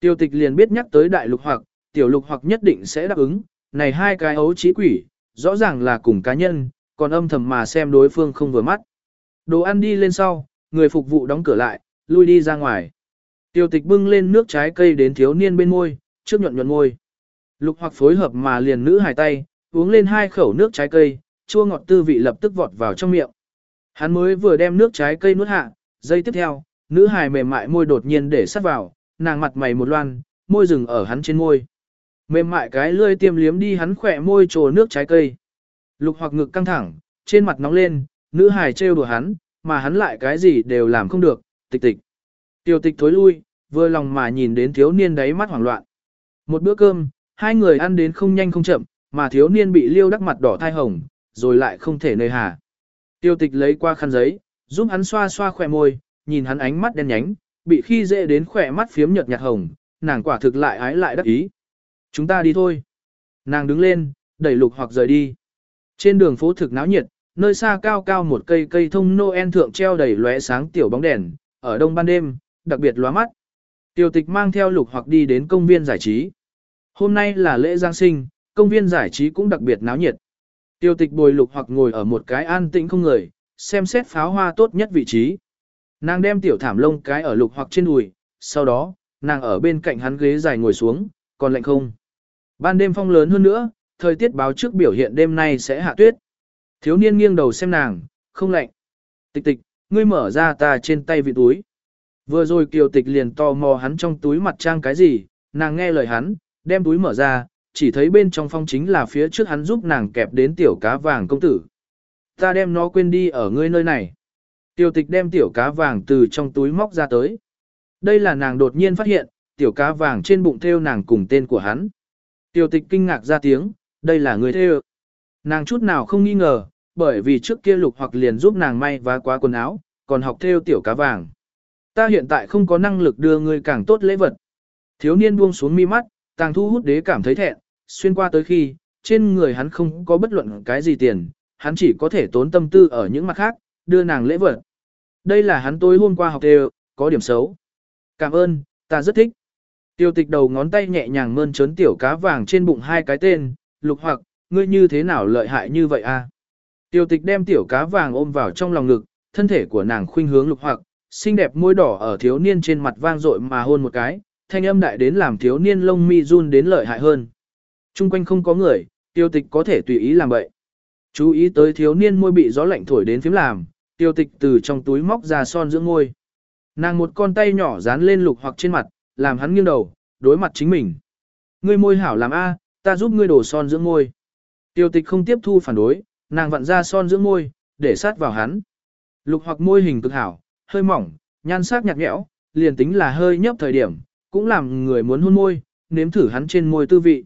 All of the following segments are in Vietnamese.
Tiêu tịch liền biết nhắc tới đại lục hoặc, tiểu lục hoặc nhất định sẽ đáp ứng, này hai cái ấu trí quỷ, rõ ràng là cùng cá nhân, còn âm thầm mà xem đối phương không vừa mắt. Đồ ăn đi lên sau, người phục vụ đóng cửa lại, lui đi ra ngoài. Tiêu tịch bưng lên nước trái cây đến thiếu niên bên môi, trước nhuận nhuận môi. Lục hoặc phối hợp mà liền nữ hài tay, uống lên hai khẩu nước trái cây, chua ngọt tư vị lập tức vọt vào trong miệng. Hắn mới vừa đem nước trái cây nuốt hạ, giây tiếp theo, nữ hài mềm mại môi đột nhiên để sát vào, nàng mặt mày một loan, môi rừng ở hắn trên môi. Mềm mại cái lươi tiêm liếm đi hắn khỏe môi trồ nước trái cây. Lục hoặc ngực căng thẳng, trên mặt nóng lên, nữ hài trêu đùa hắn, mà hắn lại cái gì đều làm không được, tịch tịch. Tiêu tịch thối lui, vừa lòng mà nhìn đến thiếu niên đáy mắt hoảng loạn. Một bữa cơm, hai người ăn đến không nhanh không chậm, mà thiếu niên bị liêu đắc mặt đỏ thai hồng, rồi lại không thể nơi hà. Tiêu tịch lấy qua khăn giấy, giúp hắn xoa xoa khỏe môi, nhìn hắn ánh mắt đen nhánh, bị khi dễ đến khỏe mắt phiếm nhợt nhạt hồng, nàng quả thực lại ái lại đắc ý. Chúng ta đi thôi. Nàng đứng lên, đẩy lục hoặc rời đi. Trên đường phố thực náo nhiệt, nơi xa cao cao một cây cây thông Noel thượng treo đầy lóe sáng tiểu bóng đèn, ở đông ban đêm, đặc biệt lóa mắt. Tiểu tịch mang theo lục hoặc đi đến công viên giải trí. Hôm nay là lễ Giáng sinh, công viên giải trí cũng đặc biệt náo nhiệt. Tiêu tịch bồi lục hoặc ngồi ở một cái an tĩnh không người, xem xét pháo hoa tốt nhất vị trí. Nàng đem tiểu thảm lông cái ở lục hoặc trên đùi, sau đó, nàng ở bên cạnh hắn ghế dài ngồi xuống, còn lạnh không. Ban đêm phong lớn hơn nữa, thời tiết báo trước biểu hiện đêm nay sẽ hạ tuyết. Thiếu niên nghiêng đầu xem nàng, không lạnh. Tịch tịch, ngươi mở ra ta trên tay vị túi. Vừa rồi kiều tịch liền tò mò hắn trong túi mặt trang cái gì, nàng nghe lời hắn, đem túi mở ra, chỉ thấy bên trong phong chính là phía trước hắn giúp nàng kẹp đến tiểu cá vàng công tử. Ta đem nó quên đi ở ngươi nơi này. Tiểu tịch đem tiểu cá vàng từ trong túi móc ra tới. Đây là nàng đột nhiên phát hiện, tiểu cá vàng trên bụng theo nàng cùng tên của hắn. Tiểu tịch kinh ngạc ra tiếng, đây là người theo. Nàng chút nào không nghi ngờ, bởi vì trước kia lục hoặc liền giúp nàng may vá quá quần áo, còn học theo tiểu cá vàng. Ta hiện tại không có năng lực đưa ngươi càng tốt lễ vật. Thiếu niên buông xuống mi mắt, tàng thu hút đế cảm thấy thẹn, xuyên qua tới khi, trên người hắn không có bất luận cái gì tiền, hắn chỉ có thể tốn tâm tư ở những mặt khác, đưa nàng lễ vật. Đây là hắn tối hôm qua học đều, có điểm xấu. Cảm ơn, ta rất thích. Tiêu tịch đầu ngón tay nhẹ nhàng mơn trớn tiểu cá vàng trên bụng hai cái tên, lục hoặc, ngươi như thế nào lợi hại như vậy a? Tiêu tịch đem tiểu cá vàng ôm vào trong lòng ngực, thân thể của nàng khuynh hướng lục hoặc, xinh đẹp môi đỏ ở thiếu niên trên mặt vang dội mà hôn một cái, thanh âm đại đến làm thiếu niên lông mi run đến lợi hại hơn. Trung quanh không có người, tiêu tịch có thể tùy ý làm vậy. Chú ý tới thiếu niên môi bị gió lạnh thổi đến phím làm, tiêu tịch từ trong túi móc ra son dưỡng môi. Nàng một con tay nhỏ dán lên lục hoặc trên mặt, làm hắn nghiêng đầu, đối mặt chính mình. Ngươi môi hảo làm A, ta giúp ngươi đổ son dưỡng môi. Tiêu tịch không tiếp thu phản đối, nàng vặn ra son dưỡng môi, để sát vào hắn. Lục hoặc môi hình cực hảo, hơi mỏng, nhan sắc nhạt nhẽo, liền tính là hơi nhấp thời điểm, cũng làm người muốn hôn môi, nếm thử hắn trên môi tư vị.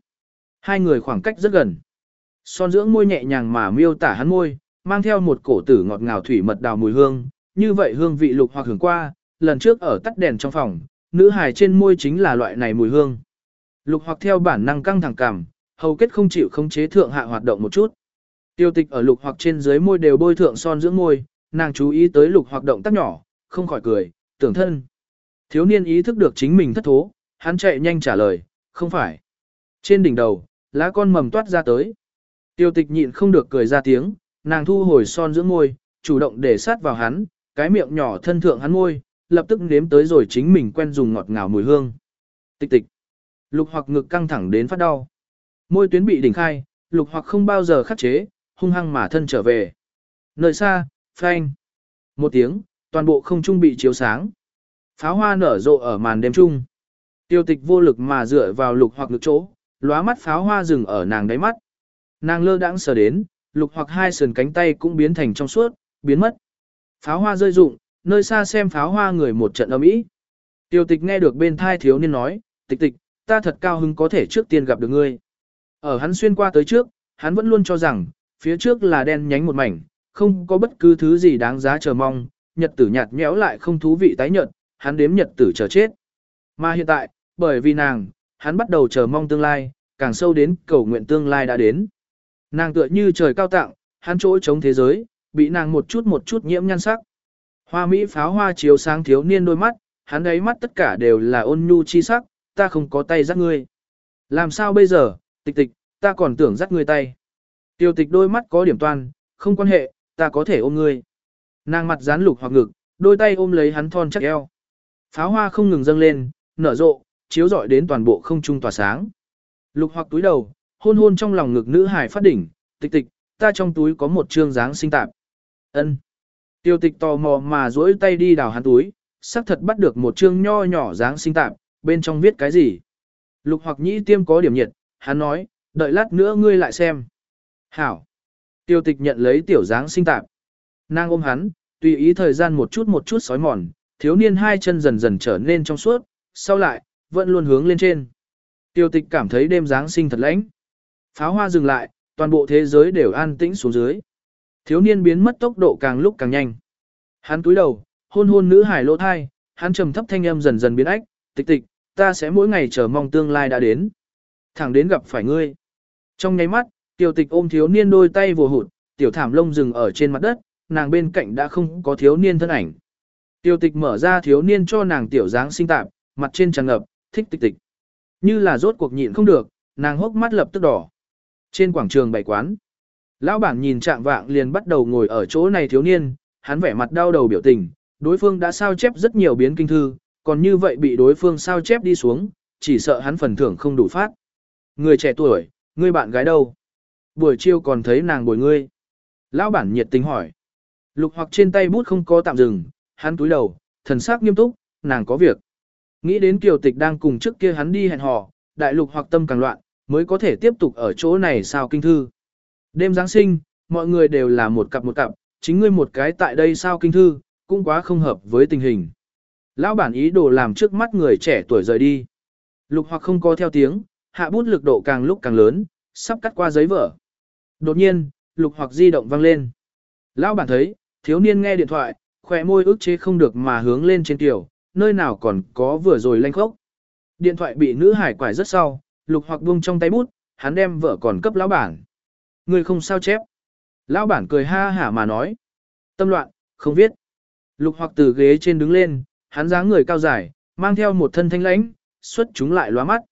Hai người khoảng cách rất gần. Son dưỡng môi nhẹ nhàng mà miêu tả hắn môi, mang theo một cổ tử ngọt ngào thủy mật đào mùi hương, như vậy hương vị lục hoặc hưởng qua, lần trước ở tắt đèn trong phòng, nữ hài trên môi chính là loại này mùi hương. Lục hoặc theo bản năng căng thẳng cảm, hầu kết không chịu khống chế thượng hạ hoạt động một chút. Tiêu tịch ở lục hoặc trên dưới môi đều bôi thượng son dưỡng môi, nàng chú ý tới lục hoặc động tác nhỏ, không khỏi cười, tưởng thân. Thiếu niên ý thức được chính mình thất thố, hắn chạy nhanh trả lời, không phải. Trên đỉnh đầu, lá con mầm toát ra tới. Tiêu tịch nhịn không được cười ra tiếng, nàng thu hồi son giữa môi, chủ động để sát vào hắn, cái miệng nhỏ thân thượng hắn môi, lập tức nếm tới rồi chính mình quen dùng ngọt ngào mùi hương. Tịch tịch. Lục hoặc ngực căng thẳng đến phát đau. Môi tuyến bị đỉnh khai, lục hoặc không bao giờ khắc chế, hung hăng mà thân trở về. Nơi xa, phanh. Một tiếng, toàn bộ không trung bị chiếu sáng. Pháo hoa nở rộ ở màn đêm trung. Tiêu tịch vô lực mà dựa vào lục hoặc ngực chỗ, lóa mắt pháo hoa rừng ở nàng đáy mắt. Nàng lơ đãng sờ đến, lục hoặc hai sườn cánh tay cũng biến thành trong suốt, biến mất. Pháo hoa rơi rụng, nơi xa xem pháo hoa người một trận âm ý. Tiêu tịch nghe được bên thai thiếu niên nói, tịch tịch, ta thật cao hứng có thể trước tiên gặp được ngươi. Ở hắn xuyên qua tới trước, hắn vẫn luôn cho rằng, phía trước là đen nhánh một mảnh, không có bất cứ thứ gì đáng giá chờ mong, nhật tử nhạt nhẽo lại không thú vị tái nhợt, hắn đếm nhật tử chờ chết. Mà hiện tại, bởi vì nàng, hắn bắt đầu chờ mong tương lai, càng sâu đến cầu nguyện tương lai đã đến. Nàng tựa như trời cao tặng, hắn chỗ chống thế giới, bị nàng một chút một chút nhiễm nhan sắc. Hoa mỹ pháo hoa chiếu sáng thiếu niên đôi mắt, hắn ấy mắt tất cả đều là ôn nhu chi sắc, ta không có tay dắt ngươi. Làm sao bây giờ, tịch tịch, ta còn tưởng dắt ngươi tay. Tiêu tịch đôi mắt có điểm toan, không quan hệ, ta có thể ôm ngươi. Nàng mặt dán lục hoặc ngực, đôi tay ôm lấy hắn thon chắc eo. Pháo hoa không ngừng dâng lên, nở rộ, chiếu rọi đến toàn bộ không trung tỏa sáng. Lục hoặc túi đầu, hôn hôn trong lòng ngực nữ hải phát đỉnh, tịch tịch, ta trong túi có một trương dáng sinh tạp. ân Tiêu tịch tò mò mà duỗi tay đi đào hắn túi, xác thật bắt được một trương nho nhỏ dáng sinh tạp, bên trong viết cái gì. Lục hoặc nhĩ tiêm có điểm nhiệt, hắn nói, đợi lát nữa ngươi lại xem. Hảo. Tiêu tịch nhận lấy tiểu dáng sinh tạp. Nàng ôm hắn, tùy ý thời gian một chút một chút sói mòn, thiếu niên hai chân dần dần trở nên trong suốt, sau lại, vẫn luôn hướng lên trên. Tiêu tịch cảm thấy đêm dáng sinh thật lãnh. Pháo hoa dừng lại, toàn bộ thế giới đều an tĩnh xuống dưới. Thiếu niên biến mất tốc độ càng lúc càng nhanh. Hắn cúi đầu, hôn hôn nữ hải lỗ thai, hắn trầm thấp thanh âm dần dần biến ách, tịch tịch, ta sẽ mỗi ngày chờ mong tương lai đã đến. Thẳng đến gặp phải ngươi. Trong nháy mắt, tiểu tịch ôm thiếu niên đôi tay vùa hụt, tiểu thảm lông dừng ở trên mặt đất, nàng bên cạnh đã không có thiếu niên thân ảnh. Tiểu tịch mở ra thiếu niên cho nàng tiểu dáng sinh tạp, mặt trên tràn ngập, thích tịch tịch. Như là rốt cuộc nhịn không được, nàng hốc mắt lập tức đỏ. Trên quảng trường bày quán, lão bản nhìn trạng vạng liền bắt đầu ngồi ở chỗ này thiếu niên, hắn vẻ mặt đau đầu biểu tình, đối phương đã sao chép rất nhiều biến kinh thư, còn như vậy bị đối phương sao chép đi xuống, chỉ sợ hắn phần thưởng không đủ phát. Người trẻ tuổi, ngươi bạn gái đâu? Buổi chiều còn thấy nàng bồi ngươi. Lão bản nhiệt tình hỏi. Lục hoặc trên tay bút không có tạm dừng, hắn túi đầu, thần sắc nghiêm túc, nàng có việc. Nghĩ đến kiều tịch đang cùng trước kia hắn đi hẹn hò, đại lục hoặc tâm càng loạn, mới có thể tiếp tục ở chỗ này sao kinh thư. Đêm Giáng sinh, mọi người đều là một cặp một cặp, chính ngươi một cái tại đây sao kinh thư, cũng quá không hợp với tình hình. Lão bản ý đồ làm trước mắt người trẻ tuổi rời đi. Lục hoặc không có theo tiếng, hạ bút lực độ càng lúc càng lớn, sắp cắt qua giấy vở. Đột nhiên, lục hoặc di động vang lên. Lão bản thấy, thiếu niên nghe điện thoại, khỏe môi ức chế không được mà hướng lên trên tiểu, nơi nào còn có vừa rồi lanh khốc. Điện thoại bị nữ hải quải rất sau, lục hoặc buông trong tay bút, hắn đem vợ còn cấp lão bản. Người không sao chép. Lão bản cười ha hả mà nói. Tâm loạn, không viết. Lục hoặc từ ghế trên đứng lên, hắn dáng người cao dài, mang theo một thân thanh lãnh, xuất chúng lại lóa mắt.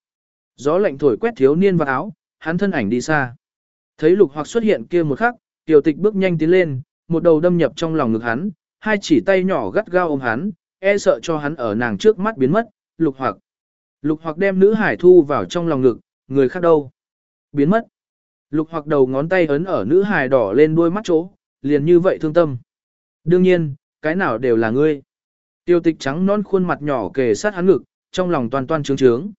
Gió lạnh thổi quét thiếu niên vào áo, hắn thân ảnh đi xa. Thấy lục hoặc xuất hiện kia một khắc, tiểu tịch bước nhanh tiến lên, một đầu đâm nhập trong lòng ngực hắn, hai chỉ tay nhỏ gắt gao ôm hắn, e sợ cho hắn ở nàng trước mắt biến mất, lục hoặc. Lục hoặc đem nữ hải thu vào trong lòng ngực, người khác đâu? Biến mất. Lục hoặc đầu ngón tay ấn ở nữ hải đỏ lên đuôi mắt chỗ, liền như vậy thương tâm. Đương nhiên, cái nào đều là ngươi. Tiêu tịch trắng non khuôn mặt nhỏ kề sát hắn ngực, trong lòng toàn toàn trướng trướng.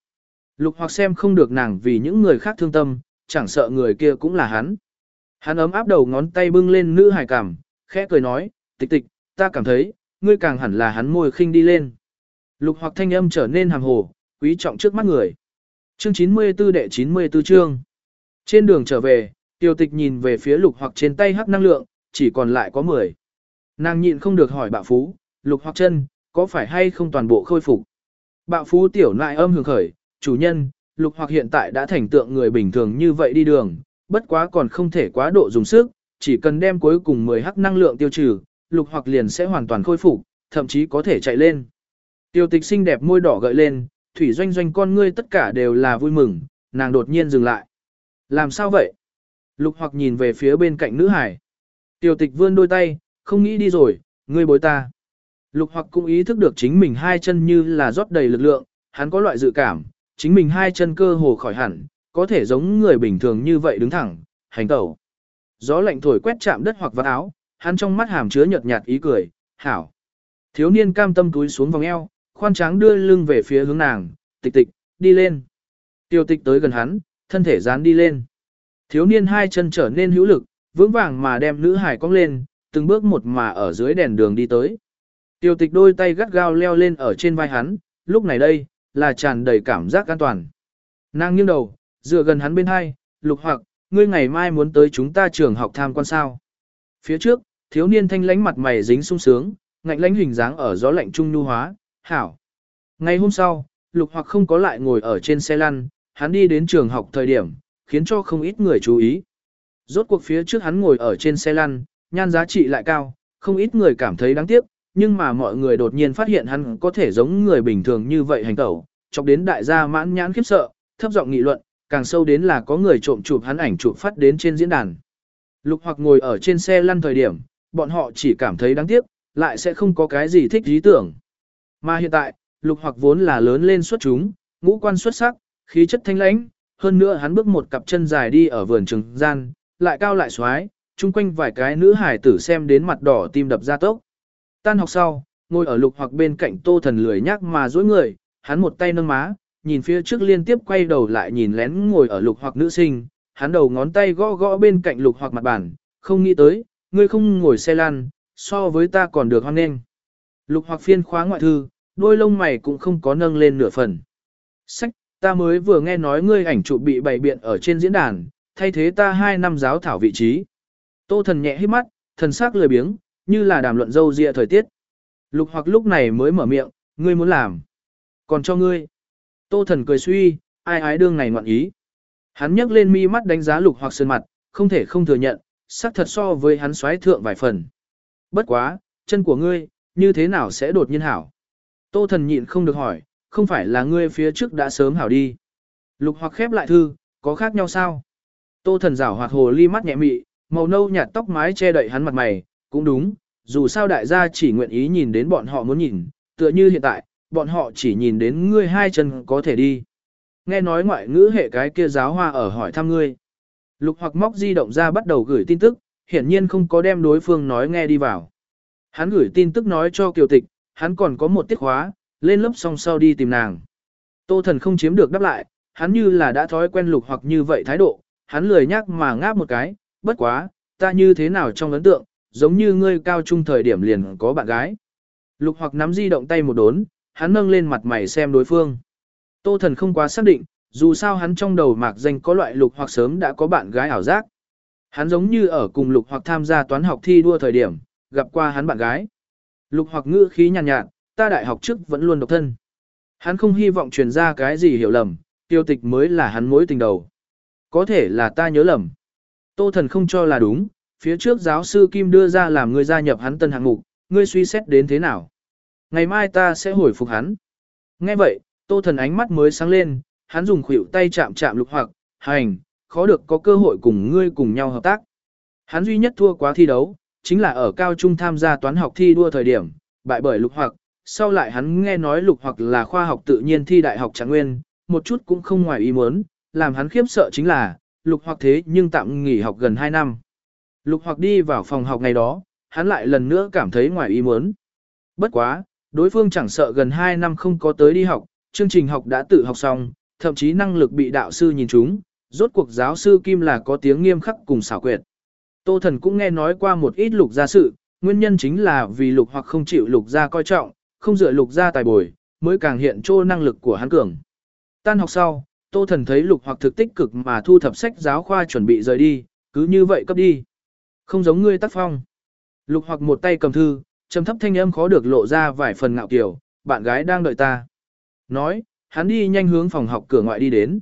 Lục hoặc xem không được nàng vì những người khác thương tâm, chẳng sợ người kia cũng là hắn. Hắn ấm áp đầu ngón tay bưng lên nữ hải cảm, khẽ cười nói, tịch tịch, ta cảm thấy, ngươi càng hẳn là hắn môi khinh đi lên. Lục hoặc thanh âm trở nên hàng hồ, quý trọng trước mắt người. Chương 94 đệ 94 chương. Trên đường trở về, tiêu tịch nhìn về phía lục hoặc trên tay hắc năng lượng, chỉ còn lại có 10. Nàng nhịn không được hỏi bạo phú, lục hoặc chân, có phải hay không toàn bộ khôi phục. Bạo phú tiểu nại âm hưởng khởi, chủ nhân, lục hoặc hiện tại đã thành tượng người bình thường như vậy đi đường, bất quá còn không thể quá độ dùng sức, chỉ cần đem cuối cùng 10 hắc năng lượng tiêu trừ, lục hoặc liền sẽ hoàn toàn khôi phục, thậm chí có thể chạy lên. Tiêu tịch xinh đẹp môi đỏ gợi lên, thủy doanh doanh con ngươi tất cả đều là vui mừng, nàng đột nhiên dừng lại. Làm sao vậy? Lục hoặc nhìn về phía bên cạnh nữ hải. Tiêu tịch vươn đôi tay, không nghĩ đi rồi, ngươi bối ta. Lục hoặc cũng ý thức được chính mình hai chân như là rót đầy lực lượng, hắn có loại dự cảm, chính mình hai chân cơ hồ khỏi hẳn, có thể giống người bình thường như vậy đứng thẳng, hành tẩu. Gió lạnh thổi quét chạm đất hoặc vào áo, hắn trong mắt hàm chứa nhợt nhạt ý cười, hảo. Thiếu niên cam tâm túi xuống vòng eo, khoan tráng đưa lưng về phía hướng nàng, tịch tịch, đi lên. Tiêu tịch tới gần hắn, thân thể dán đi lên. Thiếu niên hai chân trở nên hữu lực, vững vàng mà đem nữ hải cong lên, từng bước một mà ở dưới đèn đường đi tới. Tiêu tịch đôi tay gắt gao leo lên ở trên vai hắn, lúc này đây, là tràn đầy cảm giác an toàn. Nàng nghiêng đầu, dựa gần hắn bên hai, lục hoặc, ngươi ngày mai muốn tới chúng ta trường học tham quan sao. Phía trước, thiếu niên thanh lánh mặt mày dính sung sướng, ngạnh lánh hình dáng ở gió lạnh trung nhu hóa, hảo. Ngày hôm sau, lục hoặc không có lại ngồi ở trên xe lăn, hắn đi đến trường học thời điểm, khiến cho không ít người chú ý. Rốt cuộc phía trước hắn ngồi ở trên xe lăn, nhan giá trị lại cao, không ít người cảm thấy đáng tiếc, nhưng mà mọi người đột nhiên phát hiện hắn có thể giống người bình thường như vậy hành tẩu, chọc đến đại gia mãn nhãn khiếp sợ, thấp giọng nghị luận, càng sâu đến là có người trộm chụp hắn ảnh chụp phát đến trên diễn đàn. Lục hoặc ngồi ở trên xe lăn thời điểm, bọn họ chỉ cảm thấy đáng tiếc, lại sẽ không có cái gì thích ý tưởng. Mà hiện tại, lục hoặc vốn là lớn lên xuất chúng, ngũ quan xuất sắc, khí chất thanh lãnh, hơn nữa hắn bước một cặp chân dài đi ở vườn trường gian, lại cao lại xoái, chung quanh vài cái nữ hải tử xem đến mặt đỏ tim đập ra tốc. Tan học sau, ngồi ở lục hoặc bên cạnh tô thần lười nhác mà dối người, hắn một tay nâng má, nhìn phía trước liên tiếp quay đầu lại nhìn lén ngồi ở lục hoặc nữ sinh, hắn đầu ngón tay gõ gõ bên cạnh lục hoặc mặt bàn, không nghĩ tới, ngươi không ngồi xe lăn, so với ta còn được hoan nghênh. Lục hoặc phiên khóa ngoại thư, đôi lông mày cũng không có nâng lên nửa phần. Sách, ta mới vừa nghe nói ngươi ảnh chụp bị bày biện ở trên diễn đàn, thay thế ta hai năm giáo thảo vị trí. Tô thần nhẹ hít mắt, thần sắc lười biếng, như là đàm luận dâu dịa thời tiết. Lục hoặc lúc này mới mở miệng, ngươi muốn làm. Còn cho ngươi. Tô thần cười suy, ai ái đương này ngoạn ý. Hắn nhấc lên mi mắt đánh giá lục hoặc sơn mặt, không thể không thừa nhận, sắc thật so với hắn xoáy thượng vài phần. Bất quá, chân của ngươi, như thế nào sẽ đột nhiên hảo? Tô thần nhịn không được hỏi, không phải là ngươi phía trước đã sớm hảo đi. Lục hoặc khép lại thư, có khác nhau sao? Tô thần rảo hoạt hồ ly mắt nhẹ mị, màu nâu nhạt tóc mái che đậy hắn mặt mày, cũng đúng, dù sao đại gia chỉ nguyện ý nhìn đến bọn họ muốn nhìn, tựa như hiện tại, bọn họ chỉ nhìn đến ngươi hai chân có thể đi. Nghe nói ngoại ngữ hệ cái kia giáo hoa ở hỏi thăm ngươi. Lục hoặc móc di động ra bắt đầu gửi tin tức, hiển nhiên không có đem đối phương nói nghe đi vào. Hắn gửi tin tức nói cho kiều tịch, hắn còn có một tiết khóa, lên lớp xong sau đi tìm nàng. Tô thần không chiếm được đáp lại, hắn như là đã thói quen lục hoặc như vậy thái độ, hắn lười nhắc mà ngáp một cái, bất quá, ta như thế nào trong ấn tượng, giống như ngươi cao trung thời điểm liền có bạn gái. Lục hoặc nắm di động tay một đốn, hắn nâng lên mặt mày xem đối phương. Tô thần không quá xác định, dù sao hắn trong đầu mạc danh có loại lục hoặc sớm đã có bạn gái ảo giác. Hắn giống như ở cùng lục hoặc tham gia toán học thi đua thời điểm, gặp qua hắn bạn gái. Lục hoặc ngữ khí nhàn nhạt, nhạt, ta đại học trước vẫn luôn độc thân. Hắn không hy vọng truyền ra cái gì hiểu lầm, tiêu tịch mới là hắn mối tình đầu. Có thể là ta nhớ lầm. Tô thần không cho là đúng, phía trước giáo sư Kim đưa ra làm ngươi gia nhập hắn tân hạng mục, ngươi suy xét đến thế nào. Ngày mai ta sẽ hồi phục hắn. Nghe vậy, tô thần ánh mắt mới sáng lên, hắn dùng khuỷu tay chạm chạm lục hoặc, hành, khó được có cơ hội cùng ngươi cùng nhau hợp tác. Hắn duy nhất thua quá thi đấu, chính là ở cao trung tham gia toán học thi đua thời điểm, bại bởi lục hoặc, sau lại hắn nghe nói lục hoặc là khoa học tự nhiên thi đại học trạng nguyên, một chút cũng không ngoài ý muốn, làm hắn khiếp sợ chính là, lục hoặc thế nhưng tạm nghỉ học gần 2 năm. Lục hoặc đi vào phòng học ngày đó, hắn lại lần nữa cảm thấy ngoài ý muốn. Bất quá, đối phương chẳng sợ gần 2 năm không có tới đi học, chương trình học đã tự học xong, thậm chí năng lực bị đạo sư nhìn chúng, rốt cuộc giáo sư Kim là có tiếng nghiêm khắc cùng xảo quyệt. Tô thần cũng nghe nói qua một ít lục gia sự, nguyên nhân chính là vì lục hoặc không chịu lục gia coi trọng, không dựa lục gia tài bồi, mới càng hiện trô năng lực của hắn cường. Tan học sau, Tô Thần thấy lục hoặc thực tích cực mà thu thập sách giáo khoa chuẩn bị rời đi, cứ như vậy cấp đi. Không giống ngươi tác phong. Lục hoặc một tay cầm thư, trầm thấp thanh âm khó được lộ ra vài phần ngạo kiểu, bạn gái đang đợi ta. Nói, hắn đi nhanh hướng phòng học cửa ngoại đi đến.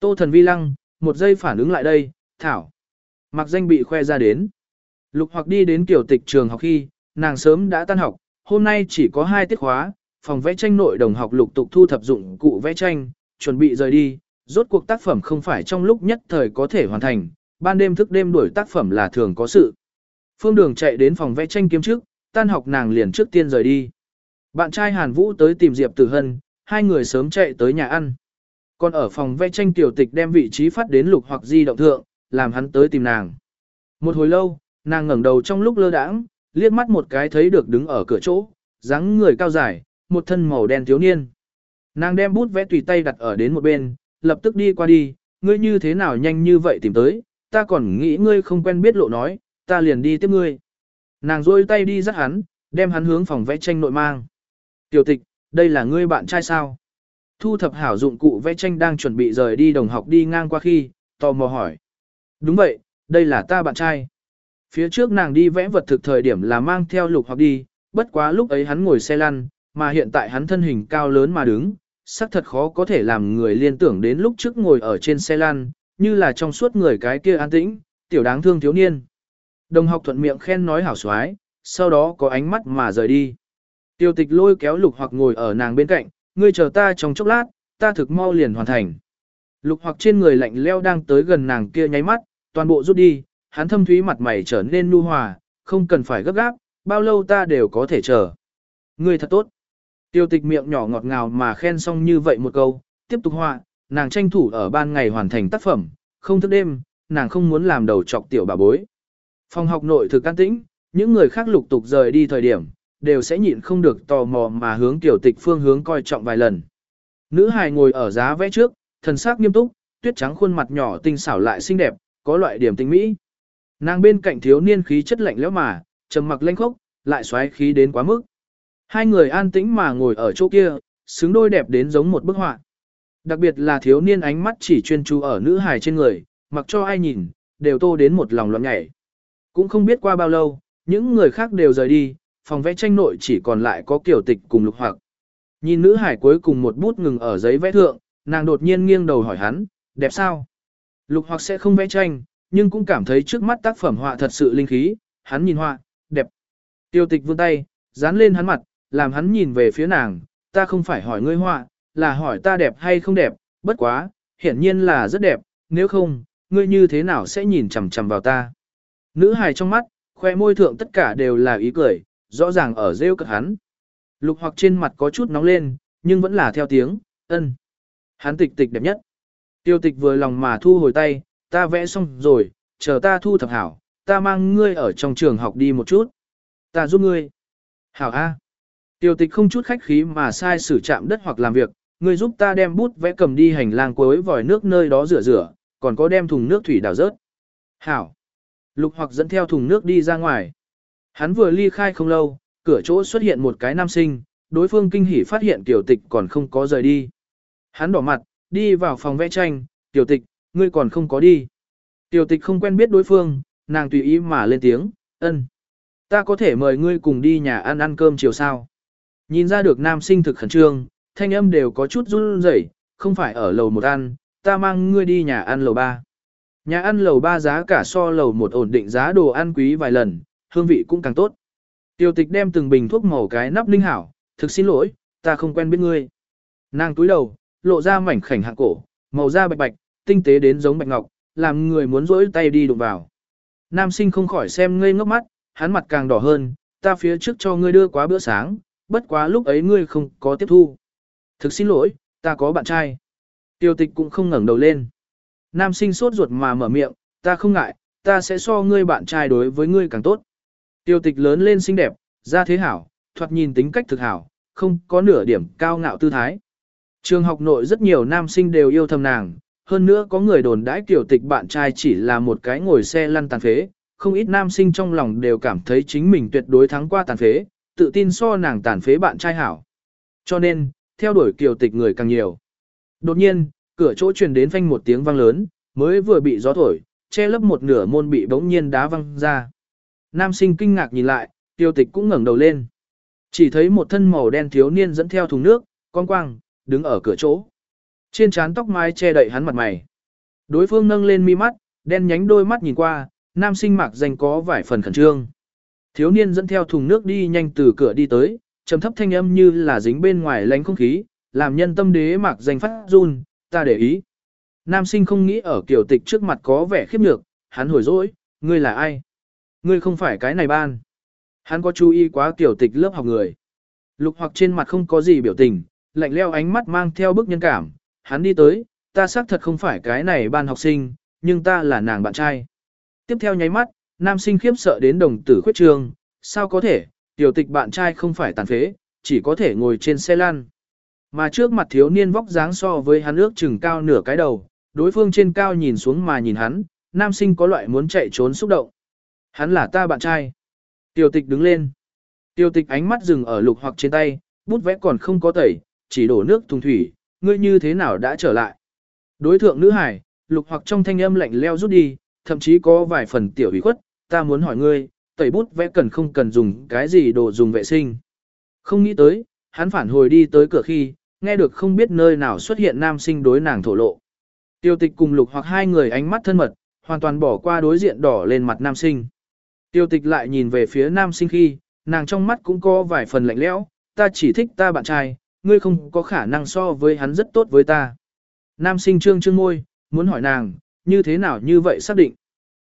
Tô Thần vi lăng, một giây phản ứng lại đây, thảo. Mặc danh bị khoe ra đến. Lục hoặc đi đến kiểu tịch trường học khi, nàng sớm đã tan học, hôm nay chỉ có hai tiết khóa, phòng vẽ tranh nội đồng học lục tục thu thập dụng cụ vẽ tranh, chuẩn bị rời đi, rốt cuộc tác phẩm không phải trong lúc nhất thời có thể hoàn thành, ban đêm thức đêm đuổi tác phẩm là thường có sự. Phương Đường chạy đến phòng vẽ tranh kiếm trước, tan học nàng liền trước tiên rời đi. Bạn trai Hàn Vũ tới tìm Diệp Tử Hân, hai người sớm chạy tới nhà ăn. Còn ở phòng vẽ tranh tiểu tịch đem vị trí phát đến lục hoặc di động thượng, làm hắn tới tìm nàng. Một hồi lâu, nàng ngẩng đầu trong lúc lơ đãng, liếc mắt một cái thấy được đứng ở cửa chỗ, dáng người cao dài, một thân màu đen thiếu niên. Nàng đem bút vẽ tùy tay đặt ở đến một bên, lập tức đi qua đi, ngươi như thế nào nhanh như vậy tìm tới, ta còn nghĩ ngươi không quen biết lộ nói, ta liền đi tiếp ngươi. Nàng rôi tay đi dắt hắn, đem hắn hướng phòng vẽ tranh nội mang. Tiểu tịch, đây là ngươi bạn trai sao? Thu thập hảo dụng cụ vẽ tranh đang chuẩn bị rời đi đồng học đi ngang qua khi, tò mò hỏi. Đúng vậy, đây là ta bạn trai. Phía trước nàng đi vẽ vật thực thời điểm là mang theo lục hoặc đi, bất quá lúc ấy hắn ngồi xe lăn, mà hiện tại hắn thân hình cao lớn mà đứng, xác thật khó có thể làm người liên tưởng đến lúc trước ngồi ở trên xe lăn, như là trong suốt người cái kia an tĩnh, tiểu đáng thương thiếu niên. Đồng học thuận miệng khen nói hảo xoái, sau đó có ánh mắt mà rời đi. Tiêu tịch lôi kéo lục hoặc ngồi ở nàng bên cạnh, ngươi chờ ta trong chốc lát, ta thực mau liền hoàn thành. Lục hoặc trên người lạnh leo đang tới gần nàng kia nháy mắt, toàn bộ rút đi, hắn thâm thúy mặt mày trở nên nu hòa, không cần phải gấp gáp, bao lâu ta đều có thể chờ. Ngươi thật tốt. Tiêu tịch miệng nhỏ ngọt ngào mà khen xong như vậy một câu, tiếp tục họa, nàng tranh thủ ở ban ngày hoàn thành tác phẩm, không thức đêm, nàng không muốn làm đầu trọc tiểu bà bối. Phòng học nội thực can tĩnh, những người khác lục tục rời đi thời điểm, đều sẽ nhịn không được tò mò mà hướng tiểu tịch phương hướng coi trọng vài lần. Nữ hài ngồi ở giá vẽ trước, thần sắc nghiêm túc, tuyết trắng khuôn mặt nhỏ tinh xảo lại xinh đẹp, có loại điểm tinh mỹ. Nàng bên cạnh thiếu niên khí chất lạnh lẽo mà, trầm mặc lanh khốc, lại xoáy khí đến quá mức. Hai người an tĩnh mà ngồi ở chỗ kia, xứng đôi đẹp đến giống một bức họa. Đặc biệt là thiếu niên ánh mắt chỉ chuyên chú ở nữ hài trên người, mặc cho ai nhìn, đều tô đến một lòng loạn nhảy. Cũng không biết qua bao lâu, những người khác đều rời đi, phòng vẽ tranh nội chỉ còn lại có kiểu tịch cùng lục hoặc. Nhìn nữ hải cuối cùng một bút ngừng ở giấy vẽ thượng, nàng đột nhiên nghiêng đầu hỏi hắn, đẹp sao? Lục hoặc sẽ không vẽ tranh, nhưng cũng cảm thấy trước mắt tác phẩm họa thật sự linh khí, hắn nhìn họa, đẹp. Tiêu tịch vươn tay, dán lên hắn mặt, làm hắn nhìn về phía nàng, ta không phải hỏi ngươi họa, là hỏi ta đẹp hay không đẹp, bất quá, hiển nhiên là rất đẹp, nếu không, ngươi như thế nào sẽ nhìn chằm chằm vào ta. Nữ hài trong mắt, khoe môi thượng tất cả đều là ý cười, rõ ràng ở rêu cực hắn. Lục hoặc trên mặt có chút nóng lên, nhưng vẫn là theo tiếng, ân. Hắn tịch tịch đẹp nhất. Tiêu tịch vừa lòng mà thu hồi tay, ta vẽ xong rồi, chờ ta thu thập hảo, ta mang ngươi ở trong trường học đi một chút. Ta giúp ngươi. Hảo A. Tiêu tịch không chút khách khí mà sai sử chạm đất hoặc làm việc, ngươi giúp ta đem bút vẽ cầm đi hành lang cuối vòi nước nơi đó rửa rửa, còn có đem thùng nước thủy đào rớt. Hảo. Lục hoặc dẫn theo thùng nước đi ra ngoài. Hắn vừa ly khai không lâu, cửa chỗ xuất hiện một cái nam sinh, đối phương kinh hỉ phát hiện tiểu tịch còn không có rời đi. Hắn đỏ mặt, đi vào phòng vẽ tranh, tiểu tịch, ngươi còn không có đi. Tiểu tịch không quen biết đối phương, nàng tùy ý mà lên tiếng, ân. Ta có thể mời ngươi cùng đi nhà ăn ăn cơm chiều sao. Nhìn ra được nam sinh thực khẩn trương, thanh âm đều có chút run rẩy, không phải ở lầu một ăn, ta mang ngươi đi nhà ăn lầu ba. Nhà ăn lầu ba giá cả so lầu một ổn định giá đồ ăn quý vài lần, hương vị cũng càng tốt. tiểu tịch đem từng bình thuốc màu cái nắp linh hảo, thực xin lỗi, ta không quen biết ngươi. Nàng túi đầu, lộ ra mảnh khảnh hạng cổ, màu da bạch bạch, tinh tế đến giống bạch ngọc, làm người muốn rỗi tay đi đụng vào. Nam sinh không khỏi xem ngây ngốc mắt, hắn mặt càng đỏ hơn, ta phía trước cho ngươi đưa quá bữa sáng, bất quá lúc ấy ngươi không có tiếp thu. Thực xin lỗi, ta có bạn trai. Tiêu tịch cũng không ngẩng đầu lên. Nam sinh sốt ruột mà mở miệng, ta không ngại, ta sẽ so ngươi bạn trai đối với ngươi càng tốt. Tiêu tịch lớn lên xinh đẹp, ra thế hảo, thoạt nhìn tính cách thực hảo, không có nửa điểm cao ngạo tư thái. Trường học nội rất nhiều nam sinh đều yêu thầm nàng, hơn nữa có người đồn đãi tiểu tịch bạn trai chỉ là một cái ngồi xe lăn tàn phế, không ít nam sinh trong lòng đều cảm thấy chính mình tuyệt đối thắng qua tàn phế, tự tin so nàng tàn phế bạn trai hảo. Cho nên, theo đuổi kiều tịch người càng nhiều. Đột nhiên, cửa chỗ truyền đến phanh một tiếng vang lớn, mới vừa bị gió thổi, che lấp một nửa môn bị bỗng nhiên đá văng ra. Nam sinh kinh ngạc nhìn lại, tiêu tịch cũng ngẩng đầu lên. Chỉ thấy một thân màu đen thiếu niên dẫn theo thùng nước, con quang, đứng ở cửa chỗ. Trên trán tóc mai che đậy hắn mặt mày. Đối phương nâng lên mi mắt, đen nhánh đôi mắt nhìn qua, nam sinh mặc danh có vài phần khẩn trương. Thiếu niên dẫn theo thùng nước đi nhanh từ cửa đi tới, trầm thấp thanh âm như là dính bên ngoài lánh không khí, làm nhân tâm đế mặc danh phát run, ta để ý. Nam sinh không nghĩ ở kiểu tịch trước mặt có vẻ khiếp nhược, hắn hồi dỗi, ngươi là ai? Ngươi không phải cái này ban. Hắn có chú ý quá kiểu tịch lớp học người. Lục hoặc trên mặt không có gì biểu tình, lạnh leo ánh mắt mang theo bức nhân cảm. Hắn đi tới, ta xác thật không phải cái này ban học sinh, nhưng ta là nàng bạn trai. Tiếp theo nháy mắt, nam sinh khiếp sợ đến đồng tử khuyết trường. Sao có thể, tiểu tịch bạn trai không phải tàn phế, chỉ có thể ngồi trên xe lăn. Mà trước mặt thiếu niên vóc dáng so với hắn ước chừng cao nửa cái đầu, đối phương trên cao nhìn xuống mà nhìn hắn, nam sinh có loại muốn chạy trốn xúc động. Hắn là ta bạn trai. tiểu tịch đứng lên. tiểu tịch ánh mắt dừng ở lục hoặc trên tay, bút vẽ còn không có tẩy, chỉ đổ nước thùng thủy, ngươi như thế nào đã trở lại. Đối thượng nữ hải, lục hoặc trong thanh âm lạnh leo rút đi, thậm chí có vài phần tiểu ủy khuất, ta muốn hỏi ngươi, tẩy bút vẽ cần không cần dùng cái gì đồ dùng vệ sinh. Không nghĩ tới, hắn phản hồi đi tới cửa khi, nghe được không biết nơi nào xuất hiện nam sinh đối nàng thổ lộ. Tiêu tịch cùng lục hoặc hai người ánh mắt thân mật, hoàn toàn bỏ qua đối diện đỏ lên mặt nam sinh. Tiêu tịch lại nhìn về phía nam sinh khi, nàng trong mắt cũng có vài phần lạnh lẽo, ta chỉ thích ta bạn trai, ngươi không có khả năng so với hắn rất tốt với ta. Nam sinh trương trương môi, muốn hỏi nàng, như thế nào như vậy xác định.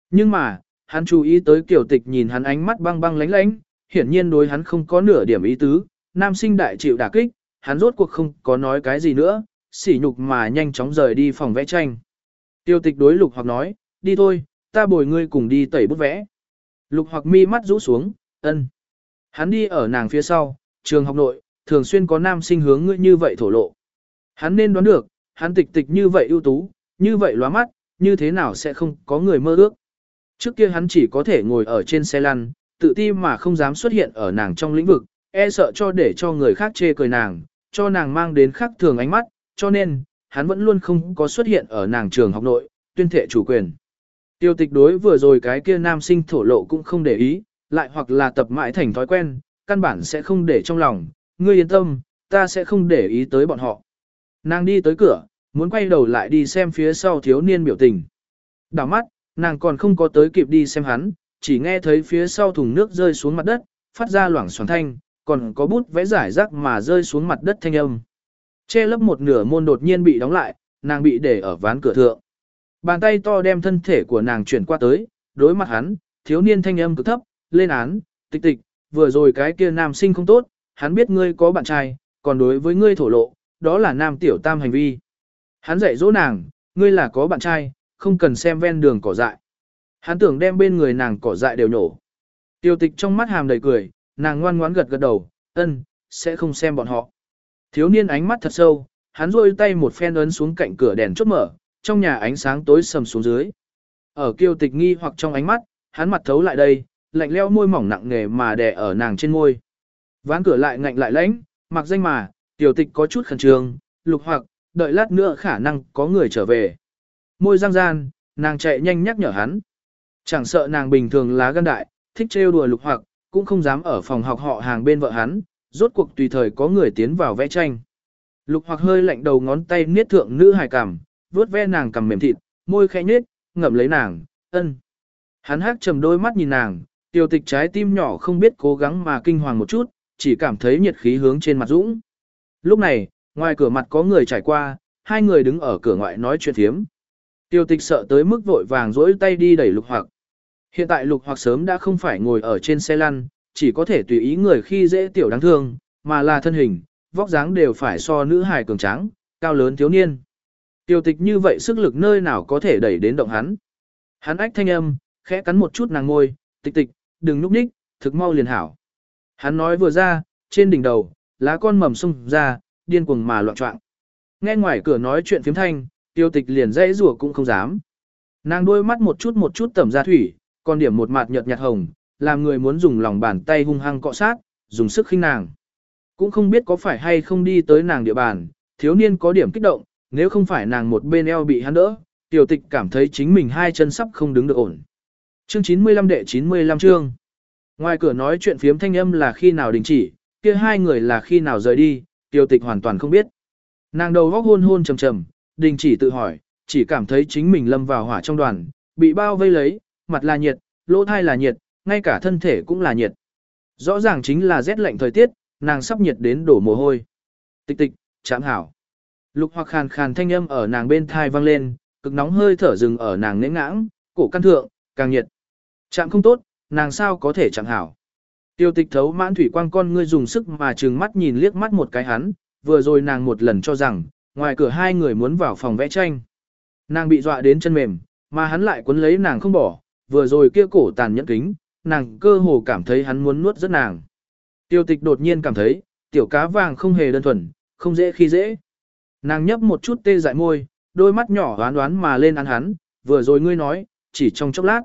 Nhưng mà, hắn chú ý tới kiểu tịch nhìn hắn ánh mắt băng băng lánh lánh, hiển nhiên đối hắn không có nửa điểm ý tứ, nam sinh đại chịu đả kích, hắn rốt cuộc không có nói cái gì nữa, sỉ nhục mà nhanh chóng rời đi phòng vẽ tranh. Tiêu tịch đối lục hoặc nói, đi thôi, ta bồi ngươi cùng đi tẩy bút vẽ. Lục hoặc mi mắt rũ xuống, ân. Hắn đi ở nàng phía sau, trường học nội, thường xuyên có nam sinh hướng ngươi như vậy thổ lộ. Hắn nên đoán được, hắn tịch tịch như vậy ưu tú, như vậy lóa mắt, như thế nào sẽ không có người mơ ước. Trước kia hắn chỉ có thể ngồi ở trên xe lăn, tự ti mà không dám xuất hiện ở nàng trong lĩnh vực, e sợ cho để cho người khác chê cười nàng, cho nàng mang đến khác thường ánh mắt, cho nên, hắn vẫn luôn không có xuất hiện ở nàng trường học nội, tuyên thệ chủ quyền. Tiêu tịch đối vừa rồi cái kia nam sinh thổ lộ cũng không để ý, lại hoặc là tập mãi thành thói quen, căn bản sẽ không để trong lòng, ngươi yên tâm, ta sẽ không để ý tới bọn họ. Nàng đi tới cửa, muốn quay đầu lại đi xem phía sau thiếu niên biểu tình. Đảo mắt, nàng còn không có tới kịp đi xem hắn, chỉ nghe thấy phía sau thùng nước rơi xuống mặt đất, phát ra loảng xoảng thanh, còn có bút vẽ giải rác mà rơi xuống mặt đất thanh âm. Che lấp một nửa môn đột nhiên bị đóng lại, nàng bị để ở ván cửa thượng. Bàn tay to đem thân thể của nàng chuyển qua tới, đối mặt hắn, thiếu niên thanh âm cực thấp, lên án, tịch tịch, vừa rồi cái kia nam sinh không tốt, hắn biết ngươi có bạn trai, còn đối với ngươi thổ lộ, đó là nam tiểu tam hành vi. Hắn dạy dỗ nàng, ngươi là có bạn trai, không cần xem ven đường cỏ dại. Hắn tưởng đem bên người nàng cỏ dại đều nhổ. Tiêu tịch trong mắt hàm đầy cười, nàng ngoan ngoãn gật gật đầu, ân, sẽ không xem bọn họ. Thiếu niên ánh mắt thật sâu, hắn rôi tay một phen ấn xuống cạnh cửa đèn chốt mở, trong nhà ánh sáng tối sầm xuống dưới. Ở kiêu tịch nghi hoặc trong ánh mắt, hắn mặt thấu lại đây, lạnh leo môi mỏng nặng nề mà đè ở nàng trên môi. Ván cửa lại ngạnh lại lãnh, mặc danh mà, tiểu tịch có chút khẩn trương, lục hoặc, đợi lát nữa khả năng có người trở về. Môi răng gian, nàng chạy nhanh nhắc nhở hắn. Chẳng sợ nàng bình thường lá gan đại, thích trêu đùa lục hoặc, cũng không dám ở phòng học họ hàng bên vợ hắn, rốt cuộc tùy thời có người tiến vào vẽ tranh. Lục hoặc hơi lạnh đầu ngón tay niết thượng nữ hài cằm, vuốt ve nàng cằm mềm thịt, môi khẽ nhếch, ngậm lấy nàng, ân. Hắn hát trầm đôi mắt nhìn nàng, tiểu tịch trái tim nhỏ không biết cố gắng mà kinh hoàng một chút, chỉ cảm thấy nhiệt khí hướng trên mặt dũng. Lúc này, ngoài cửa mặt có người trải qua, hai người đứng ở cửa ngoại nói chuyện thiếm. Tiêu tịch sợ tới mức vội vàng dỗi tay đi đẩy lục hoặc. Hiện tại lục hoặc sớm đã không phải ngồi ở trên xe lăn, chỉ có thể tùy ý người khi dễ tiểu đáng thương, mà là thân hình, vóc dáng đều phải so nữ hài cường tráng, cao lớn thiếu niên. Tiêu tịch như vậy sức lực nơi nào có thể đẩy đến động hắn. Hắn ách thanh âm, khẽ cắn một chút nàng ngôi, tịch tịch, đừng núp ních, thực mau liền hảo. Hắn nói vừa ra, trên đỉnh đầu, lá con mầm sung ra, điên cuồng mà loạn trọng. Nghe ngoài cửa nói chuyện phiếm thanh, tiêu tịch liền dãy rủa cũng không dám. Nàng đôi mắt một chút một chút tẩm ra thủy, còn điểm một mặt nhợt nhạt hồng, làm người muốn dùng lòng bàn tay hung hăng cọ sát, dùng sức khinh nàng. Cũng không biết có phải hay không đi tới nàng địa bàn, thiếu niên có điểm kích động, nếu không phải nàng một bên eo bị hắn đỡ, tiểu tịch cảm thấy chính mình hai chân sắp không đứng được ổn. Chương 95 đệ 95 chương. Ngoài cửa nói chuyện phiếm thanh âm là khi nào đình chỉ, kia hai người là khi nào rời đi, tiêu tịch hoàn toàn không biết. Nàng đầu góc hôn hôn trầm trầm, đình chỉ tự hỏi, chỉ cảm thấy chính mình lâm vào hỏa trong đoàn, bị bao vây lấy, mặt là nhiệt, lỗ thai là nhiệt, ngay cả thân thể cũng là nhiệt. Rõ ràng chính là rét lạnh thời tiết, nàng sắp nhiệt đến đổ mồ hôi. Tịch tịch, chạm hảo. Lục hoặc khàn khàn thanh âm ở nàng bên thai vang lên, cực nóng hơi thở dừng ở nàng nến ngãng, cổ căn thượng, càng nhiệt. Chạm không tốt, nàng sao có thể chẳng hảo. Tiêu tịch thấu mãn thủy quang con ngươi dùng sức mà trừng mắt nhìn liếc mắt một cái hắn, vừa rồi nàng một lần cho rằng, ngoài cửa hai người muốn vào phòng vẽ tranh. Nàng bị dọa đến chân mềm, mà hắn lại cuốn lấy nàng không bỏ, vừa rồi kia cổ tàn nhẫn kính, nàng cơ hồ cảm thấy hắn muốn nuốt rất nàng. Tiêu tịch đột nhiên cảm thấy, tiểu cá vàng không hề đơn thuần, không dễ khi dễ. Nàng nhấp một chút tê dại môi, đôi mắt nhỏ đoán đoán mà lên ăn hắn, vừa rồi ngươi nói, chỉ trong chốc lát.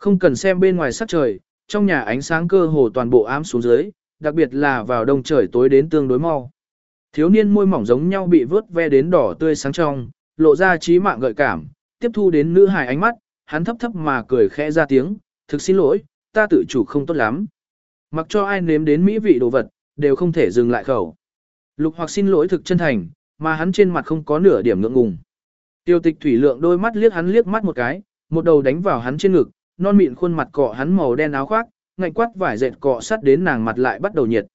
Không cần xem bên ngoài sắc trời, trong nhà ánh sáng cơ hồ toàn bộ ám xuống dưới, đặc biệt là vào đông trời tối đến tương đối mau. Thiếu niên môi mỏng giống nhau bị vớt ve đến đỏ tươi sáng trong, lộ ra trí mạng gợi cảm, tiếp thu đến nữ hài ánh mắt, hắn thấp thấp mà cười khẽ ra tiếng, thực xin lỗi, ta tự chủ không tốt lắm. Mặc cho ai nếm đến mỹ vị đồ vật, đều không thể dừng lại khẩu. Lục hoặc xin lỗi thực chân thành, mà hắn trên mặt không có nửa điểm ngượng ngùng. Tiêu tịch thủy lượng đôi mắt liếc hắn liếc mắt một cái, một đầu đánh vào hắn trên ngực, non mịn khuôn mặt cọ hắn màu đen áo khoác, ngạnh quát vải dệt cọ sắt đến nàng mặt lại bắt đầu nhiệt.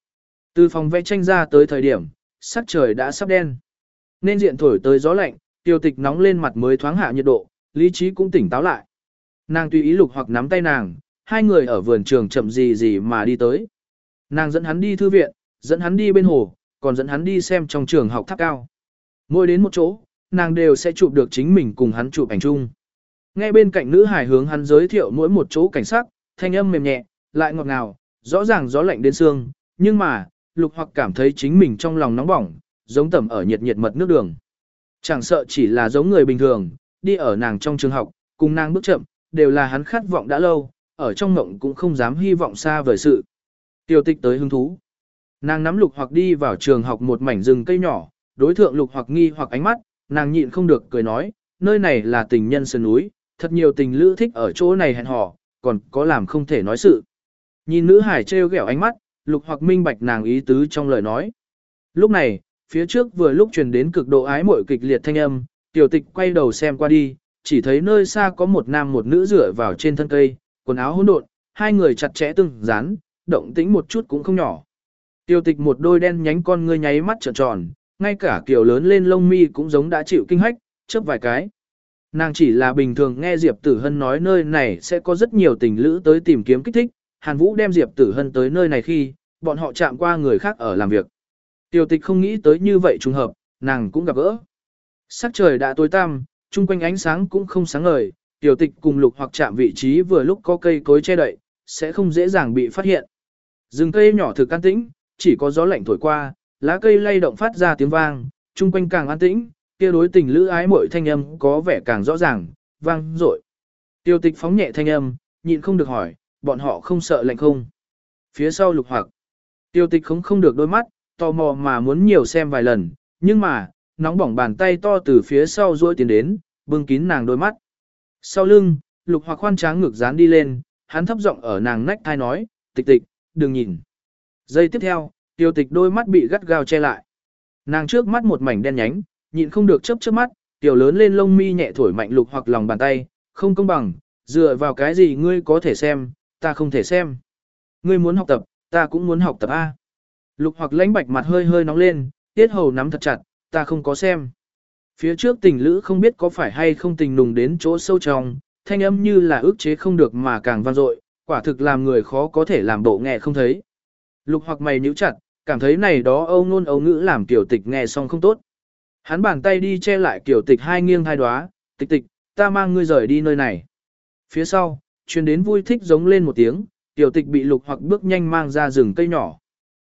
Từ phòng vẽ tranh ra tới thời điểm, sắc trời đã sắp đen. Nên diện thổi tới gió lạnh, tiêu tịch nóng lên mặt mới thoáng hạ nhiệt độ, lý trí cũng tỉnh táo lại. Nàng tùy ý lục hoặc nắm tay nàng, hai người ở vườn trường chậm gì gì mà đi tới. Nàng dẫn hắn đi thư viện, dẫn hắn đi bên hồ, còn dẫn hắn đi xem trong trường học tháp cao. Mỗi đến một chỗ, nàng đều sẽ chụp được chính mình cùng hắn chụp ảnh chung nghe bên cạnh nữ hải hướng hắn giới thiệu mỗi một chỗ cảnh sắc, thanh âm mềm nhẹ, lại ngọt ngào, rõ ràng gió lạnh đến xương, nhưng mà, lục hoặc cảm thấy chính mình trong lòng nóng bỏng, giống tẩm ở nhiệt nhiệt mật nước đường. Chẳng sợ chỉ là giống người bình thường, đi ở nàng trong trường học, cùng nàng bước chậm, đều là hắn khát vọng đã lâu, ở trong mộng cũng không dám hy vọng xa vời sự. Tiểu tịch tới hứng thú. Nàng nắm lục hoặc đi vào trường học một mảnh rừng cây nhỏ, đối thượng lục hoặc nghi hoặc ánh mắt, nàng nhịn không được cười nói, nơi này là tình nhân sơn núi, thật nhiều tình lữ thích ở chỗ này hẹn hò, còn có làm không thể nói sự. Nhìn nữ hải trêu ghẹo ánh mắt, lục hoặc minh bạch nàng ý tứ trong lời nói. Lúc này, phía trước vừa lúc truyền đến cực độ ái mội kịch liệt thanh âm, tiểu tịch quay đầu xem qua đi, chỉ thấy nơi xa có một nam một nữ rửa vào trên thân cây, quần áo hỗn độn, hai người chặt chẽ từng dán, động tĩnh một chút cũng không nhỏ. Tiểu tịch một đôi đen nhánh con ngươi nháy mắt trợn tròn, ngay cả kiểu lớn lên lông mi cũng giống đã chịu kinh hách, chớp vài cái. Nàng chỉ là bình thường nghe Diệp Tử Hân nói nơi này sẽ có rất nhiều tình lữ tới tìm kiếm kích thích, Hàn Vũ đem Diệp Tử Hân tới nơi này khi, bọn họ chạm qua người khác ở làm việc. Tiểu tịch không nghĩ tới như vậy trùng hợp, nàng cũng gặp gỡ. Sắc trời đã tối tăm, chung quanh ánh sáng cũng không sáng ngời, tiểu tịch cùng lục hoặc chạm vị trí vừa lúc có cây cối che đậy, sẽ không dễ dàng bị phát hiện. Rừng cây nhỏ thực an tĩnh, chỉ có gió lạnh thổi qua, lá cây lay động phát ra tiếng vang, chung quanh càng an tĩnh, kia đối tình lữ ái muội thanh âm có vẻ càng rõ ràng, vang dội. Tiêu tịch phóng nhẹ thanh âm, nhịn không được hỏi, bọn họ không sợ lạnh không? Phía sau lục hoặc, tiêu tịch không không được đôi mắt, tò mò mà muốn nhiều xem vài lần, nhưng mà, nóng bỏng bàn tay to từ phía sau duỗi tiến đến, bưng kín nàng đôi mắt. Sau lưng, lục hoặc khoan tráng ngực dán đi lên, hắn thấp giọng ở nàng nách thai nói, tịch tịch, đừng nhìn. Giây tiếp theo, tiêu tịch đôi mắt bị gắt gao che lại. Nàng trước mắt một mảnh đen nhánh, nhịn không được chớp chớp mắt, tiểu lớn lên lông mi nhẹ thổi mạnh lục hoặc lòng bàn tay, không công bằng, dựa vào cái gì ngươi có thể xem, ta không thể xem. Ngươi muốn học tập, ta cũng muốn học tập A. Lục hoặc lãnh bạch mặt hơi hơi nóng lên, tiết hầu nắm thật chặt, ta không có xem. Phía trước tình lữ không biết có phải hay không tình nùng đến chỗ sâu trong, thanh âm như là ước chế không được mà càng vang dội, quả thực làm người khó có thể làm bộ nghe không thấy. Lục hoặc mày nhíu chặt, cảm thấy này đó âu ngôn âu ngữ làm tiểu tịch nghe xong không tốt. Hắn bàn tay đi che lại tiểu tịch hai nghiêng hai đóa, tịch tịch, ta mang ngươi rời đi nơi này. Phía sau, truyền đến vui thích giống lên một tiếng, tiểu tịch bị lục hoặc bước nhanh mang ra rừng cây nhỏ.